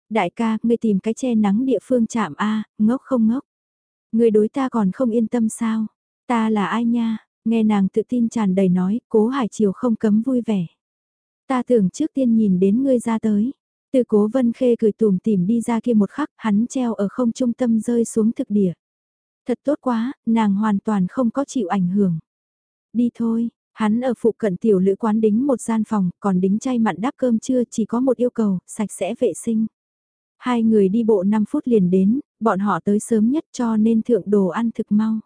Đại ca, ngươi tìm cái che nắng địa phương chạm A, ngốc không ngốc. Ngươi đối ta còn không yên tâm sao? Ta là ai nha? Nghe nàng tự tin tràn đầy nói, cố hải chiều không cấm vui vẻ. Ta tưởng trước tiên nhìn đến ngươi ra tới. Từ cố vân khê cười tùm tìm đi ra kia một khắc, hắn treo ở không trung tâm rơi xuống thực địa. Thật tốt quá, nàng hoàn toàn không có chịu ảnh hưởng. Đi thôi, hắn ở phụ cận tiểu lữ quán đính một gian phòng, còn đính chay mặn đáp cơm trưa chỉ có một yêu cầu, sạch sẽ vệ sinh. Hai người đi bộ 5 phút liền đến, bọn họ tới sớm nhất cho nên thượng đồ ăn thực mau.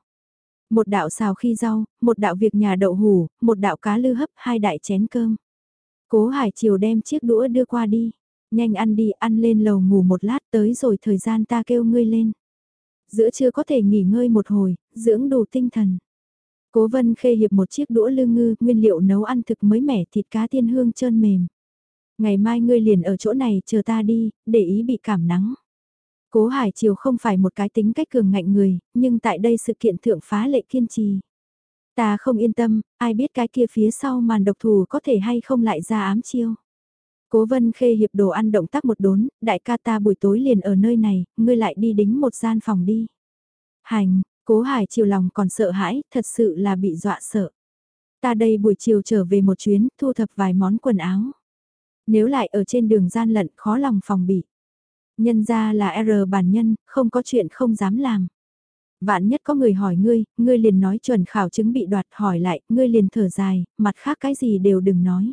Một đạo xào khi rau, một đạo việc nhà đậu hủ, một đạo cá lư hấp, hai đại chén cơm. Cố Hải Triều đem chiếc đũa đưa qua đi. Nhanh ăn đi, ăn lên lầu ngủ một lát tới rồi thời gian ta kêu ngươi lên. Giữa trưa có thể nghỉ ngơi một hồi, dưỡng đủ tinh thần. Cố vân khê hiệp một chiếc đũa lư ngư, nguyên liệu nấu ăn thực mới mẻ thịt cá tiên hương trơn mềm. Ngày mai ngươi liền ở chỗ này chờ ta đi, để ý bị cảm nắng. Cố Hải Triều không phải một cái tính cách cường ngạnh người, nhưng tại đây sự kiện thượng phá lệ kiên trì. Ta không yên tâm, ai biết cái kia phía sau màn độc thù có thể hay không lại ra ám chiêu. Cố vân khê hiệp đồ ăn động tác một đốn, đại ca ta buổi tối liền ở nơi này, ngươi lại đi đính một gian phòng đi. Hành, cố hải triều lòng còn sợ hãi, thật sự là bị dọa sợ. Ta đây buổi chiều trở về một chuyến, thu thập vài món quần áo. Nếu lại ở trên đường gian lận khó lòng phòng bị. Nhân ra là R bản nhân, không có chuyện không dám làm. Vạn nhất có người hỏi ngươi, ngươi liền nói chuẩn khảo chứng bị đoạt hỏi lại, ngươi liền thở dài, mặt khác cái gì đều đừng nói.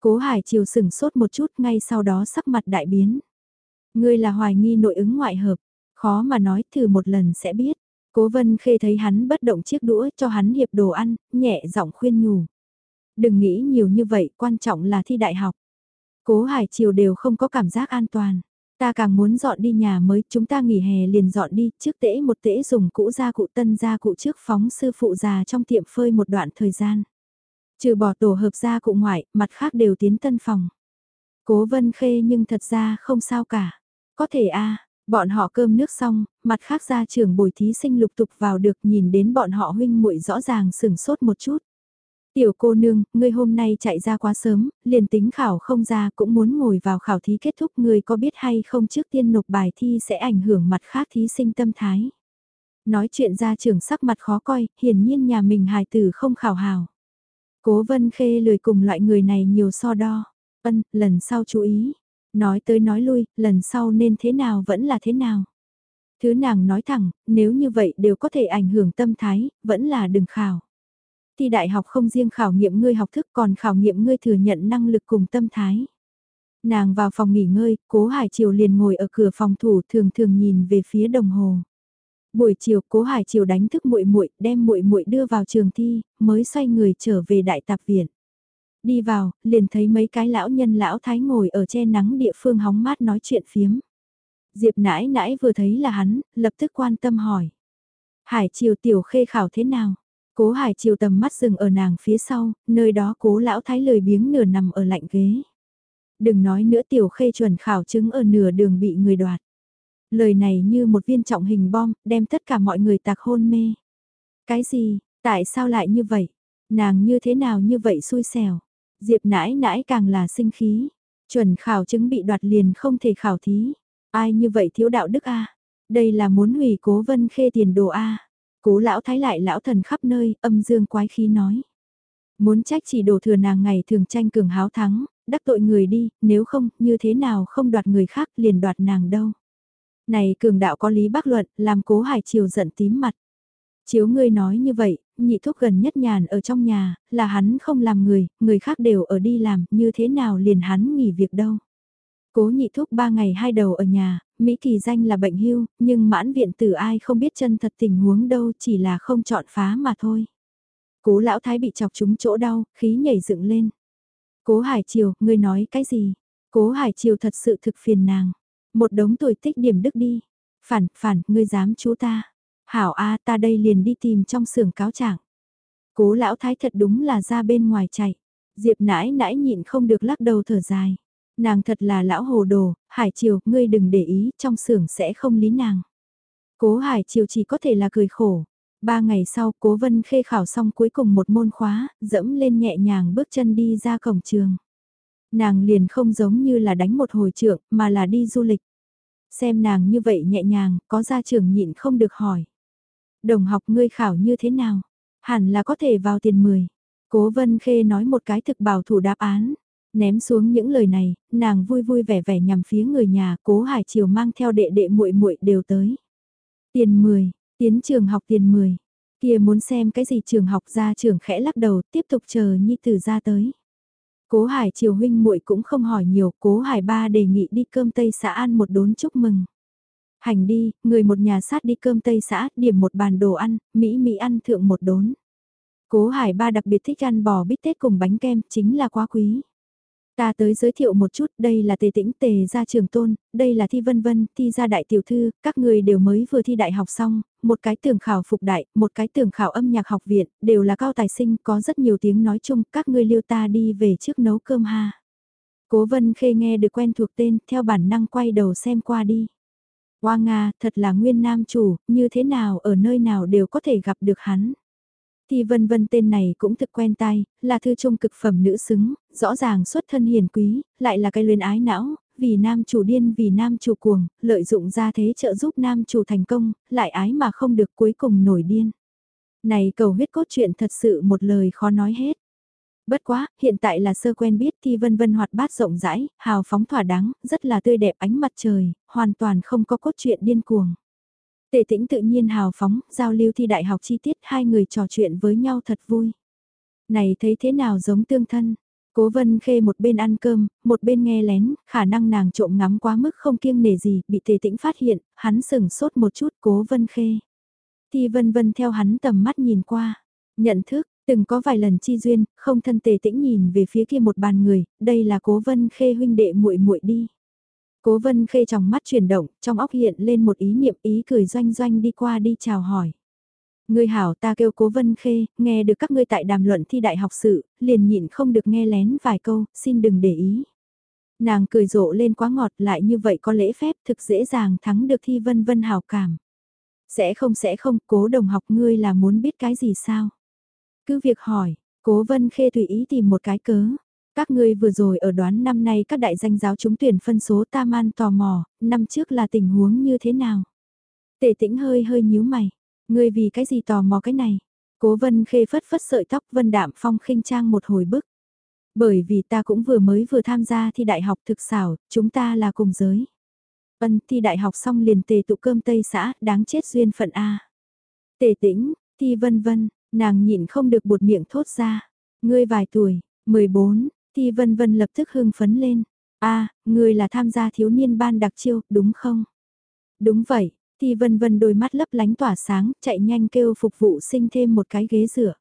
Cố Hải Triều sừng sốt một chút ngay sau đó sắc mặt đại biến. Ngươi là hoài nghi nội ứng ngoại hợp, khó mà nói thử một lần sẽ biết. Cố Vân Khê thấy hắn bất động chiếc đũa cho hắn hiệp đồ ăn, nhẹ giọng khuyên nhủ. Đừng nghĩ nhiều như vậy, quan trọng là thi đại học. Cố Hải Triều đều không có cảm giác an toàn. Ta càng muốn dọn đi nhà mới, chúng ta nghỉ hè liền dọn đi, trước tễ một tễ dùng cũ gia cụ tân gia cụ trước phóng sư phụ già trong tiệm phơi một đoạn thời gian. Trừ bỏ tổ hợp gia cụ ngoại, mặt khác đều tiến tân phòng. Cố vân khê nhưng thật ra không sao cả. Có thể a bọn họ cơm nước xong, mặt khác gia trưởng bồi thí sinh lục tục vào được nhìn đến bọn họ huynh muội rõ ràng sừng sốt một chút. Tiểu cô nương, ngươi hôm nay chạy ra quá sớm, liền tính khảo không ra cũng muốn ngồi vào khảo thí kết thúc ngươi có biết hay không trước tiên nộp bài thi sẽ ảnh hưởng mặt khác thí sinh tâm thái. Nói chuyện ra trường sắc mặt khó coi, hiển nhiên nhà mình hài tử không khảo hào. Cố vân khê lười cùng loại người này nhiều so đo. Ân, lần sau chú ý. Nói tới nói lui, lần sau nên thế nào vẫn là thế nào. Thứ nàng nói thẳng, nếu như vậy đều có thể ảnh hưởng tâm thái, vẫn là đừng khảo. Thi đại học không riêng khảo nghiệm ngươi học thức còn khảo nghiệm ngươi thừa nhận năng lực cùng tâm thái. Nàng vào phòng nghỉ ngơi, cố Hải Triều liền ngồi ở cửa phòng thủ thường thường nhìn về phía đồng hồ. Buổi chiều, Cố Hải Triều đánh thức muội muội, đem muội muội đưa vào trường thi, mới xoay người trở về đại tạp viện. Đi vào, liền thấy mấy cái lão nhân lão thái ngồi ở che nắng địa phương hóng mát nói chuyện phiếm. Diệp nãi nãi vừa thấy là hắn, lập tức quan tâm hỏi. Hải Triều tiểu khê khảo thế nào? Cố Hải Triều tầm mắt dừng ở nàng phía sau, nơi đó cố lão thái lười biếng nửa nằm ở lạnh ghế. Đừng nói nữa tiểu khê chuẩn khảo chứng ở nửa đường bị người đoạt. Lời này như một viên trọng hình bom, đem tất cả mọi người tạc hôn mê. Cái gì, tại sao lại như vậy? Nàng như thế nào như vậy xui xẻo? Diệp nãi nãi càng là sinh khí. Chuẩn khảo chứng bị đoạt liền không thể khảo thí. Ai như vậy thiếu đạo đức a Đây là muốn hủy cố vân khê tiền đồ a Cố lão thái lại lão thần khắp nơi, âm dương quái khí nói. Muốn trách chỉ đổ thừa nàng ngày thường tranh cường háo thắng, đắc tội người đi, nếu không, như thế nào không đoạt người khác liền đoạt nàng đâu. Này cường đạo có lý bác luận, làm cố hải chiều giận tím mặt. Chiếu ngươi nói như vậy, nhị thúc gần nhất nhàn ở trong nhà, là hắn không làm người, người khác đều ở đi làm, như thế nào liền hắn nghỉ việc đâu. Cố nhị thúc ba ngày hai đầu ở nhà, Mỹ kỳ danh là bệnh hưu, nhưng mãn viện tử ai không biết chân thật tình huống đâu chỉ là không chọn phá mà thôi. Cố lão thái bị chọc trúng chỗ đau, khí nhảy dựng lên. Cố Hải Triều, ngươi nói cái gì? Cố Hải Triều thật sự thực phiền nàng. Một đống tuổi tích điểm đức đi. Phản, phản, ngươi dám chú ta. Hảo A ta đây liền đi tìm trong xưởng cáo trạng. Cố lão thái thật đúng là ra bên ngoài chạy. Diệp nãi nãi nhịn không được lắc đầu thở dài. Nàng thật là lão hồ đồ, Hải Triều, ngươi đừng để ý, trong xưởng sẽ không lý nàng. Cố Hải Triều chỉ có thể là cười khổ. Ba ngày sau, Cố Vân Khê khảo xong cuối cùng một môn khóa, dẫm lên nhẹ nhàng bước chân đi ra cổng trường. Nàng liền không giống như là đánh một hồi trưởng, mà là đi du lịch. Xem nàng như vậy nhẹ nhàng, có ra trường nhịn không được hỏi. Đồng học ngươi khảo như thế nào? Hẳn là có thể vào tiền 10. Cố Vân Khê nói một cái thực bảo thủ đáp án. Ném xuống những lời này, nàng vui vui vẻ vẻ nhằm phía người nhà, Cố Hải Triều mang theo đệ đệ muội muội đều tới. Tiền 10, tiến trường học tiền 10. Kia muốn xem cái gì trường học ra trường khẽ lắc đầu, tiếp tục chờ Nhi Tử ra tới. Cố Hải Triều huynh muội cũng không hỏi nhiều, Cố Hải ba đề nghị đi cơm Tây xã ăn một đốn chúc mừng. Hành đi, người một nhà sát đi cơm Tây xã, điểm một bàn đồ ăn, Mỹ Mỹ ăn thượng một đốn. Cố Hải ba đặc biệt thích ăn bò bít tết cùng bánh kem, chính là quá quý. Ta tới giới thiệu một chút, đây là tề tĩnh tề gia trường tôn, đây là thi vân vân, thi gia đại tiểu thư, các người đều mới vừa thi đại học xong, một cái tưởng khảo phục đại, một cái tưởng khảo âm nhạc học viện, đều là cao tài sinh, có rất nhiều tiếng nói chung, các ngươi liêu ta đi về trước nấu cơm ha. Cố vân khê nghe được quen thuộc tên, theo bản năng quay đầu xem qua đi. Hoa Nga, thật là nguyên nam chủ, như thế nào ở nơi nào đều có thể gặp được hắn. Thì vân vân tên này cũng thực quen tai, là thư trung cực phẩm nữ xứng, rõ ràng xuất thân hiền quý, lại là cái luyến ái não, vì nam chủ điên vì nam chủ cuồng, lợi dụng ra thế trợ giúp nam chủ thành công, lại ái mà không được cuối cùng nổi điên. Này cầu huyết cốt truyện thật sự một lời khó nói hết. Bất quá, hiện tại là sơ quen biết thì vân vân hoạt bát rộng rãi, hào phóng thỏa đáng, rất là tươi đẹp ánh mặt trời, hoàn toàn không có cốt truyện điên cuồng. Tề tĩnh tự nhiên hào phóng, giao lưu thi đại học chi tiết hai người trò chuyện với nhau thật vui. Này thấy thế nào giống tương thân, Cố vân khê một bên ăn cơm, một bên nghe lén, khả năng nàng trộm ngắm quá mức không kiêng nể gì, bị tề tĩnh phát hiện, hắn sừng sốt một chút cố vân khê. Thì vân vân theo hắn tầm mắt nhìn qua, nhận thức, từng có vài lần chi duyên, không thân tề tĩnh nhìn về phía kia một bàn người, đây là cố vân khê huynh đệ muội muội đi. Cố vân khê trong mắt chuyển động, trong óc hiện lên một ý niệm ý cười doanh doanh đi qua đi chào hỏi. Người hảo ta kêu cố vân khê, nghe được các ngươi tại đàm luận thi đại học sự, liền nhịn không được nghe lén vài câu, xin đừng để ý. Nàng cười rộ lên quá ngọt lại như vậy có lễ phép thực dễ dàng thắng được thi vân vân hảo cảm. Sẽ không sẽ không, cố đồng học ngươi là muốn biết cái gì sao? Cứ việc hỏi, cố vân khê tùy ý tìm một cái cớ. Các ngươi vừa rồi ở đoán năm nay các đại danh giáo trúng tuyển phân số ta man tò mò, năm trước là tình huống như thế nào? Tề tĩnh hơi hơi nhíu mày, ngươi vì cái gì tò mò cái này? Cố vân khê phất phất sợi tóc vân đạm phong khinh trang một hồi bức. Bởi vì ta cũng vừa mới vừa tham gia thi đại học thực xảo, chúng ta là cùng giới. vân thi đại học xong liền tề tụ cơm Tây xã, đáng chết duyên phận A. Tề tĩnh, thi vân vân, nàng nhịn không được bột miệng thốt ra. Ngươi vài tuổi, 14, Thi vân vân lập tức hưng phấn lên. a à, người là tham gia thiếu niên ban đặc chiêu, đúng không? Đúng vậy, Thi vân vân đôi mắt lấp lánh tỏa sáng, chạy nhanh kêu phục vụ sinh thêm một cái ghế rửa.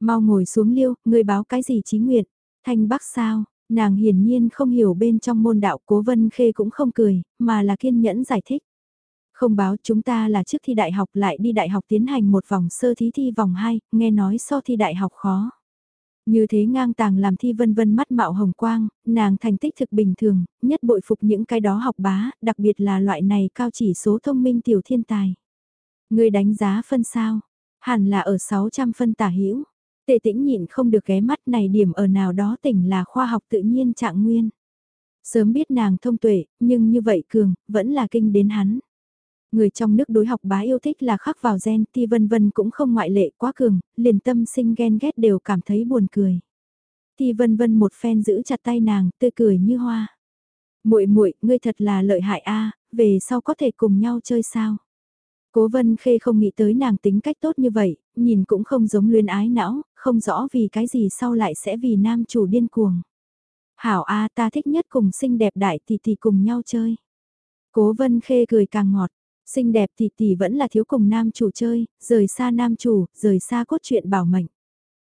Mau ngồi xuống liêu, người báo cái gì chí nguyện? Thanh Bắc sao? Nàng hiển nhiên không hiểu bên trong môn đạo cố vân khê cũng không cười, mà là kiên nhẫn giải thích. Không báo chúng ta là trước thi đại học lại đi đại học tiến hành một vòng sơ thí thi vòng 2, nghe nói so thi đại học khó. Như thế ngang tàng làm thi vân vân mắt mạo hồng quang, nàng thành tích thực bình thường, nhất bội phục những cái đó học bá, đặc biệt là loại này cao chỉ số thông minh tiểu thiên tài. Người đánh giá phân sao? Hẳn là ở 600 phân tả hữu Tề tĩnh nhịn không được ghé mắt này điểm ở nào đó tỉnh là khoa học tự nhiên trạng nguyên. Sớm biết nàng thông tuệ, nhưng như vậy cường, vẫn là kinh đến hắn. Người trong nước đối học bá yêu thích là khắc vào gen, ti vân vân cũng không ngoại lệ quá cường, liền tâm sinh ghen ghét đều cảm thấy buồn cười. Ti vân vân một phen giữ chặt tay nàng, tươi cười như hoa. muội muội ngươi thật là lợi hại a về sau có thể cùng nhau chơi sao? Cố vân khê không nghĩ tới nàng tính cách tốt như vậy, nhìn cũng không giống luyến ái não, không rõ vì cái gì sau lại sẽ vì nam chủ điên cuồng. Hảo A ta thích nhất cùng xinh đẹp đại tỷ tỷ cùng nhau chơi. Cố vân khê cười càng ngọt, xinh đẹp thì tỷ vẫn là thiếu cùng nam chủ chơi, rời xa nam chủ, rời xa cốt truyện bảo mệnh.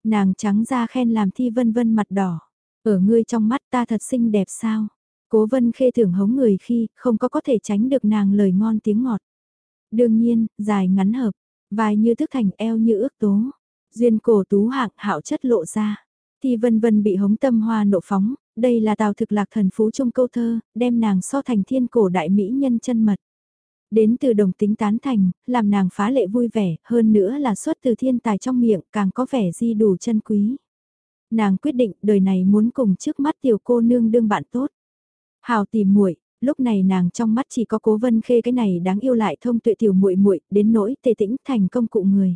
Nàng trắng ra khen làm thi vân vân mặt đỏ. Ở ngươi trong mắt ta thật xinh đẹp sao? Cố vân khê thưởng hống người khi không có có thể tránh được nàng lời ngon tiếng ngọt. Đương nhiên, dài ngắn hợp, vai như thức thành eo như ước tố. Duyên cổ tú hạng hạo chất lộ ra. Thì vân vân bị hống tâm hoa nộ phóng, đây là tào thực lạc thần phú trong câu thơ, đem nàng so thành thiên cổ đại mỹ nhân chân mật. Đến từ đồng tính tán thành, làm nàng phá lệ vui vẻ, hơn nữa là xuất từ thiên tài trong miệng, càng có vẻ di đủ chân quý. Nàng quyết định đời này muốn cùng trước mắt tiểu cô nương đương bạn tốt. Hào tìm muội lúc này nàng trong mắt chỉ có cố vân khê cái này đáng yêu lại thông tuệ tiểu muội muội đến nỗi tề tĩnh thành công cụ người.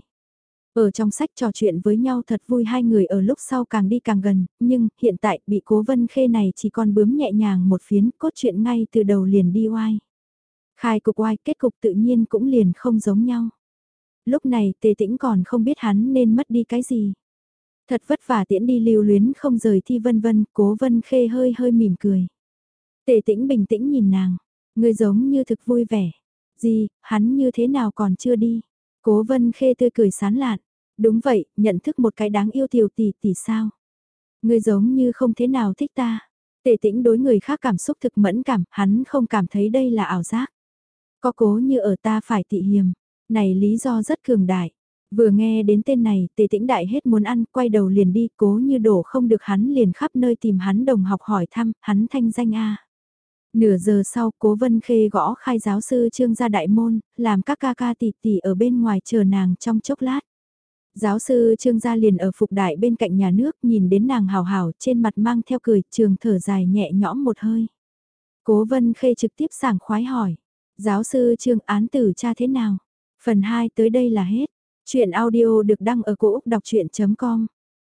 Ở trong sách trò chuyện với nhau thật vui hai người ở lúc sau càng đi càng gần, nhưng hiện tại bị cố vân khê này chỉ còn bướm nhẹ nhàng một phiến cốt truyện ngay từ đầu liền đi oai. Khai cục oai kết cục tự nhiên cũng liền không giống nhau. Lúc này tề tĩnh còn không biết hắn nên mất đi cái gì. Thật vất vả tiễn đi lưu luyến không rời thi vân vân, cố vân khê hơi hơi mỉm cười. Tề tĩnh bình tĩnh nhìn nàng, người giống như thực vui vẻ. Gì, hắn như thế nào còn chưa đi? Cố vân khê tươi cười sán lạn. Đúng vậy, nhận thức một cái đáng yêu tiểu tỷ tỷ sao? Người giống như không thế nào thích ta. Tề tĩnh đối người khác cảm xúc thực mẫn cảm, hắn không cảm thấy đây là ảo giác. Có cố như ở ta phải tị hiềm. Này lý do rất cường đại. Vừa nghe đến tên này, tề tĩnh đại hết muốn ăn, quay đầu liền đi, cố như đổ không được hắn liền khắp nơi tìm hắn đồng học hỏi thăm, hắn thanh danh A. Nửa giờ sau, cố vân khê gõ khai giáo sư trương gia đại môn, làm các ca ca tỷ tỷ ở bên ngoài chờ nàng trong chốc lát. Giáo sư trương gia liền ở phục đại bên cạnh nhà nước nhìn đến nàng hào hào trên mặt mang theo cười trường thở dài nhẹ nhõm một hơi. Cố vân khê trực tiếp sảng khoái hỏi. Giáo sư trương án tử cha thế nào? Phần 2 tới đây là hết. Chuyện audio được đăng ở cổ Úc đọc chuyện.com